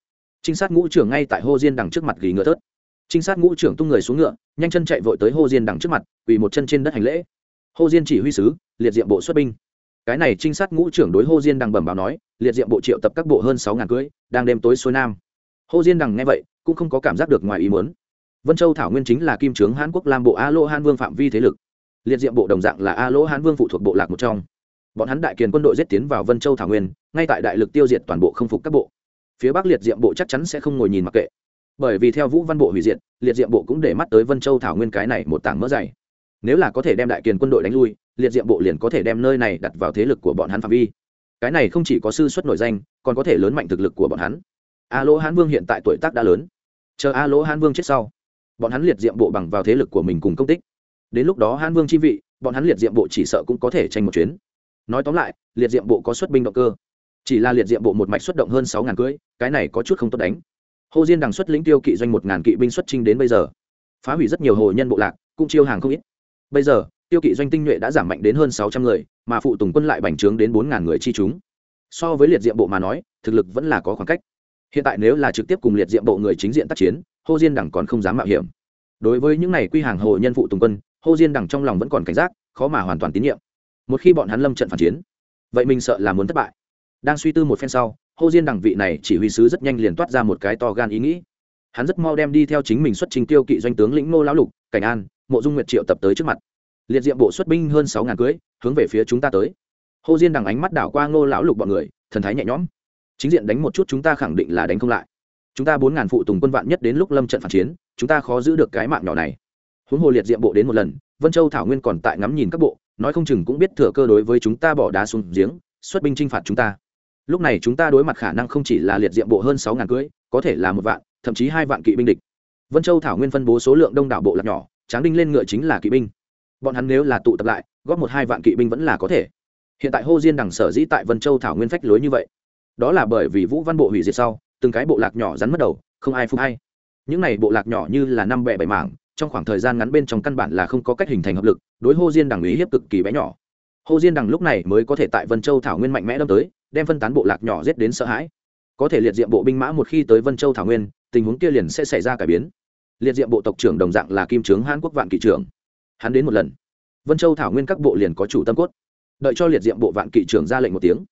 trinh sát ngũ trưởng ngay tại hô diên đằng trước mặt gỉ ngựa thớt. Trinh sát ngũ trưởng tung người xuống ngựa, nhanh chân chạy vội tới hô diên đằng trước mặt, quỳ một chân trên đất hành lễ. Hô diên chỉ huy sứ, liệt diện bộ xuất binh cái này trinh sát ngũ trưởng đối hô diên đằng bẩm báo nói, liệt diệm bộ triệu tập các bộ hơn sáu ngàn cưỡi, đang đêm tối xuôi nam. Hô diên đằng nghe vậy, cũng không có cảm giác được ngoài ý muốn. Vân châu thảo nguyên chính là kim trướng hán quốc lam bộ a lô hán vương phạm vi thế lực. Liệt diệm bộ đồng dạng là a lô hán vương phụ thuộc bộ lạc một trong. Bọn hắn đại kiền quân đội giết tiến vào vân châu thảo nguyên, ngay tại đại lực tiêu diệt toàn bộ không phục các bộ. Phía bắc liệt diệm bộ chắc chắn sẽ không ngồi nhìn mặc kệ. Bởi vì theo vũ văn bộ hủy diệt, liệt diệm bộ cũng để mắt tới vân châu thảo nguyên cái này một tảng mỡ dày. Nếu là có thể đem đại kiền quân đội đánh lui liệt diệm bộ liền có thể đem nơi này đặt vào thế lực của bọn hắn phạm vi. Cái này không chỉ có sư xuất nổi danh, còn có thể lớn mạnh thực lực của bọn hắn. A lỗ hán vương hiện tại tuổi tác đã lớn. Chờ a lỗ hán vương chết sau, bọn hắn liệt diệm bộ bằng vào thế lực của mình cùng công tích. Đến lúc đó hán vương chi vị, bọn hắn liệt diệm bộ chỉ sợ cũng có thể tranh một chuyến. Nói tóm lại, liệt diệm bộ có xuất binh động cơ. Chỉ là liệt diệm bộ một mạch xuất động hơn sáu ngàn cưỡi, cái này có chút không tốt đánh. Hồ diên đằng xuất lĩnh tiêu kỵ doanh một ngàn kỵ binh xuất trinh đến bây giờ. Phá hủy rất nhiều hồ nhân bộ lạc, cũng chiêu hàng không ít. Bây giờ tiêu kỵ doanh tinh nhuệ đã giảm mạnh đến hơn sáu trăm người, mà phụ tùng quân lại bành trướng đến bốn ngàn người chi chúng. So với liệt diệm bộ mà nói, thực lực vẫn là có khoảng cách. Hiện tại nếu là trực tiếp cùng liệt diệm bộ người chính diện tác chiến hồ diên đẳng còn không dám mạo hiểm. Đối với những này quy hàng hộ nhân phụ tùng quân hồ diên đẳng trong lòng vẫn còn cảnh giác, khó mà hoàn toàn tín nhiệm. Một khi bọn hắn lâm trận phản chiến, vậy mình sợ là muốn thất bại. Đang suy tư một phen sau hồ diên đẳng vị này chỉ huy sứ rất nhanh liền toát ra một cái to gan ý nghĩ. Hắn rất mau đem đi theo chính mình xuất trình tiêu kỵ doanh tướng lĩnh ngô lão lục, cảnh an, mộ dung nguyệt triệu tập tới trước mặt liệt diệm bộ xuất binh hơn sáu ngàn cưới, hướng về phía chúng ta tới. Hồ diên đằng ánh mắt đảo qua ngô lão lục bọn người, thần thái nhẹ nhõm. Chính diện đánh một chút chúng ta khẳng định là đánh không lại. Chúng ta bốn ngàn phụ tùng quân vạn nhất đến lúc lâm trận phản chiến, chúng ta khó giữ được cái mạng nhỏ này. Huống hồ liệt diệm bộ đến một lần, vân châu thảo nguyên còn tại ngắm nhìn các bộ, nói không chừng cũng biết thừa cơ đối với chúng ta bỏ đá xuống giếng, xuất binh chinh phạt chúng ta. Lúc này chúng ta đối mặt khả năng không chỉ là liệt diệm bộ hơn sáu ngàn cưỡi có thể là một vạn, thậm chí hai vạn kỵ binh địch. Vân châu thảo nguyên phân bố số lượng đông đảo bộ lạc nhỏ, tráng đinh lên ngựa chính là kỵ binh bọn hắn nếu là tụ tập lại, góp một hai vạn kỵ binh vẫn là có thể. Hiện tại hô diên đằng sở dĩ tại vân châu thảo nguyên phách lối như vậy, đó là bởi vì vũ văn bộ hủy diệt sau, từng cái bộ lạc nhỏ rắn mất đầu, không ai phục hay. Những này bộ lạc nhỏ như là năm bẹ bảy mảng, trong khoảng thời gian ngắn bên trong căn bản là không có cách hình thành hợp lực, đối hô diên đằng ý hiếp cực kỳ bé nhỏ. Hô diên đằng lúc này mới có thể tại vân châu thảo nguyên mạnh mẽ đâm tới, đem phân tán bộ lạc nhỏ giết đến sợ hãi. Có thể liệt diệm bộ binh mã một khi tới vân châu thảo nguyên, tình huống kia liền sẽ xảy ra cải biến. Liệt diệm bộ tộc trưởng đồng dạng là kim trướng hàn quốc vạn kỵ trưởng hắn đến một lần. Vân châu thảo nguyên các bộ liền có chủ tâm cốt. Đợi cho liệt diệm bộ vạn kỵ trưởng ra lệnh một tiếng.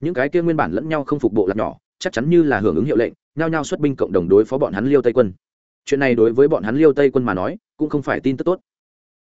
Những cái kia nguyên bản lẫn nhau không phục bộ lạc nhỏ, chắc chắn như là hưởng ứng hiệu lệnh, nhao nhao xuất binh cộng đồng đối phó bọn hắn liêu tây quân. Chuyện này đối với bọn hắn liêu tây quân mà nói, cũng không phải tin tức tốt.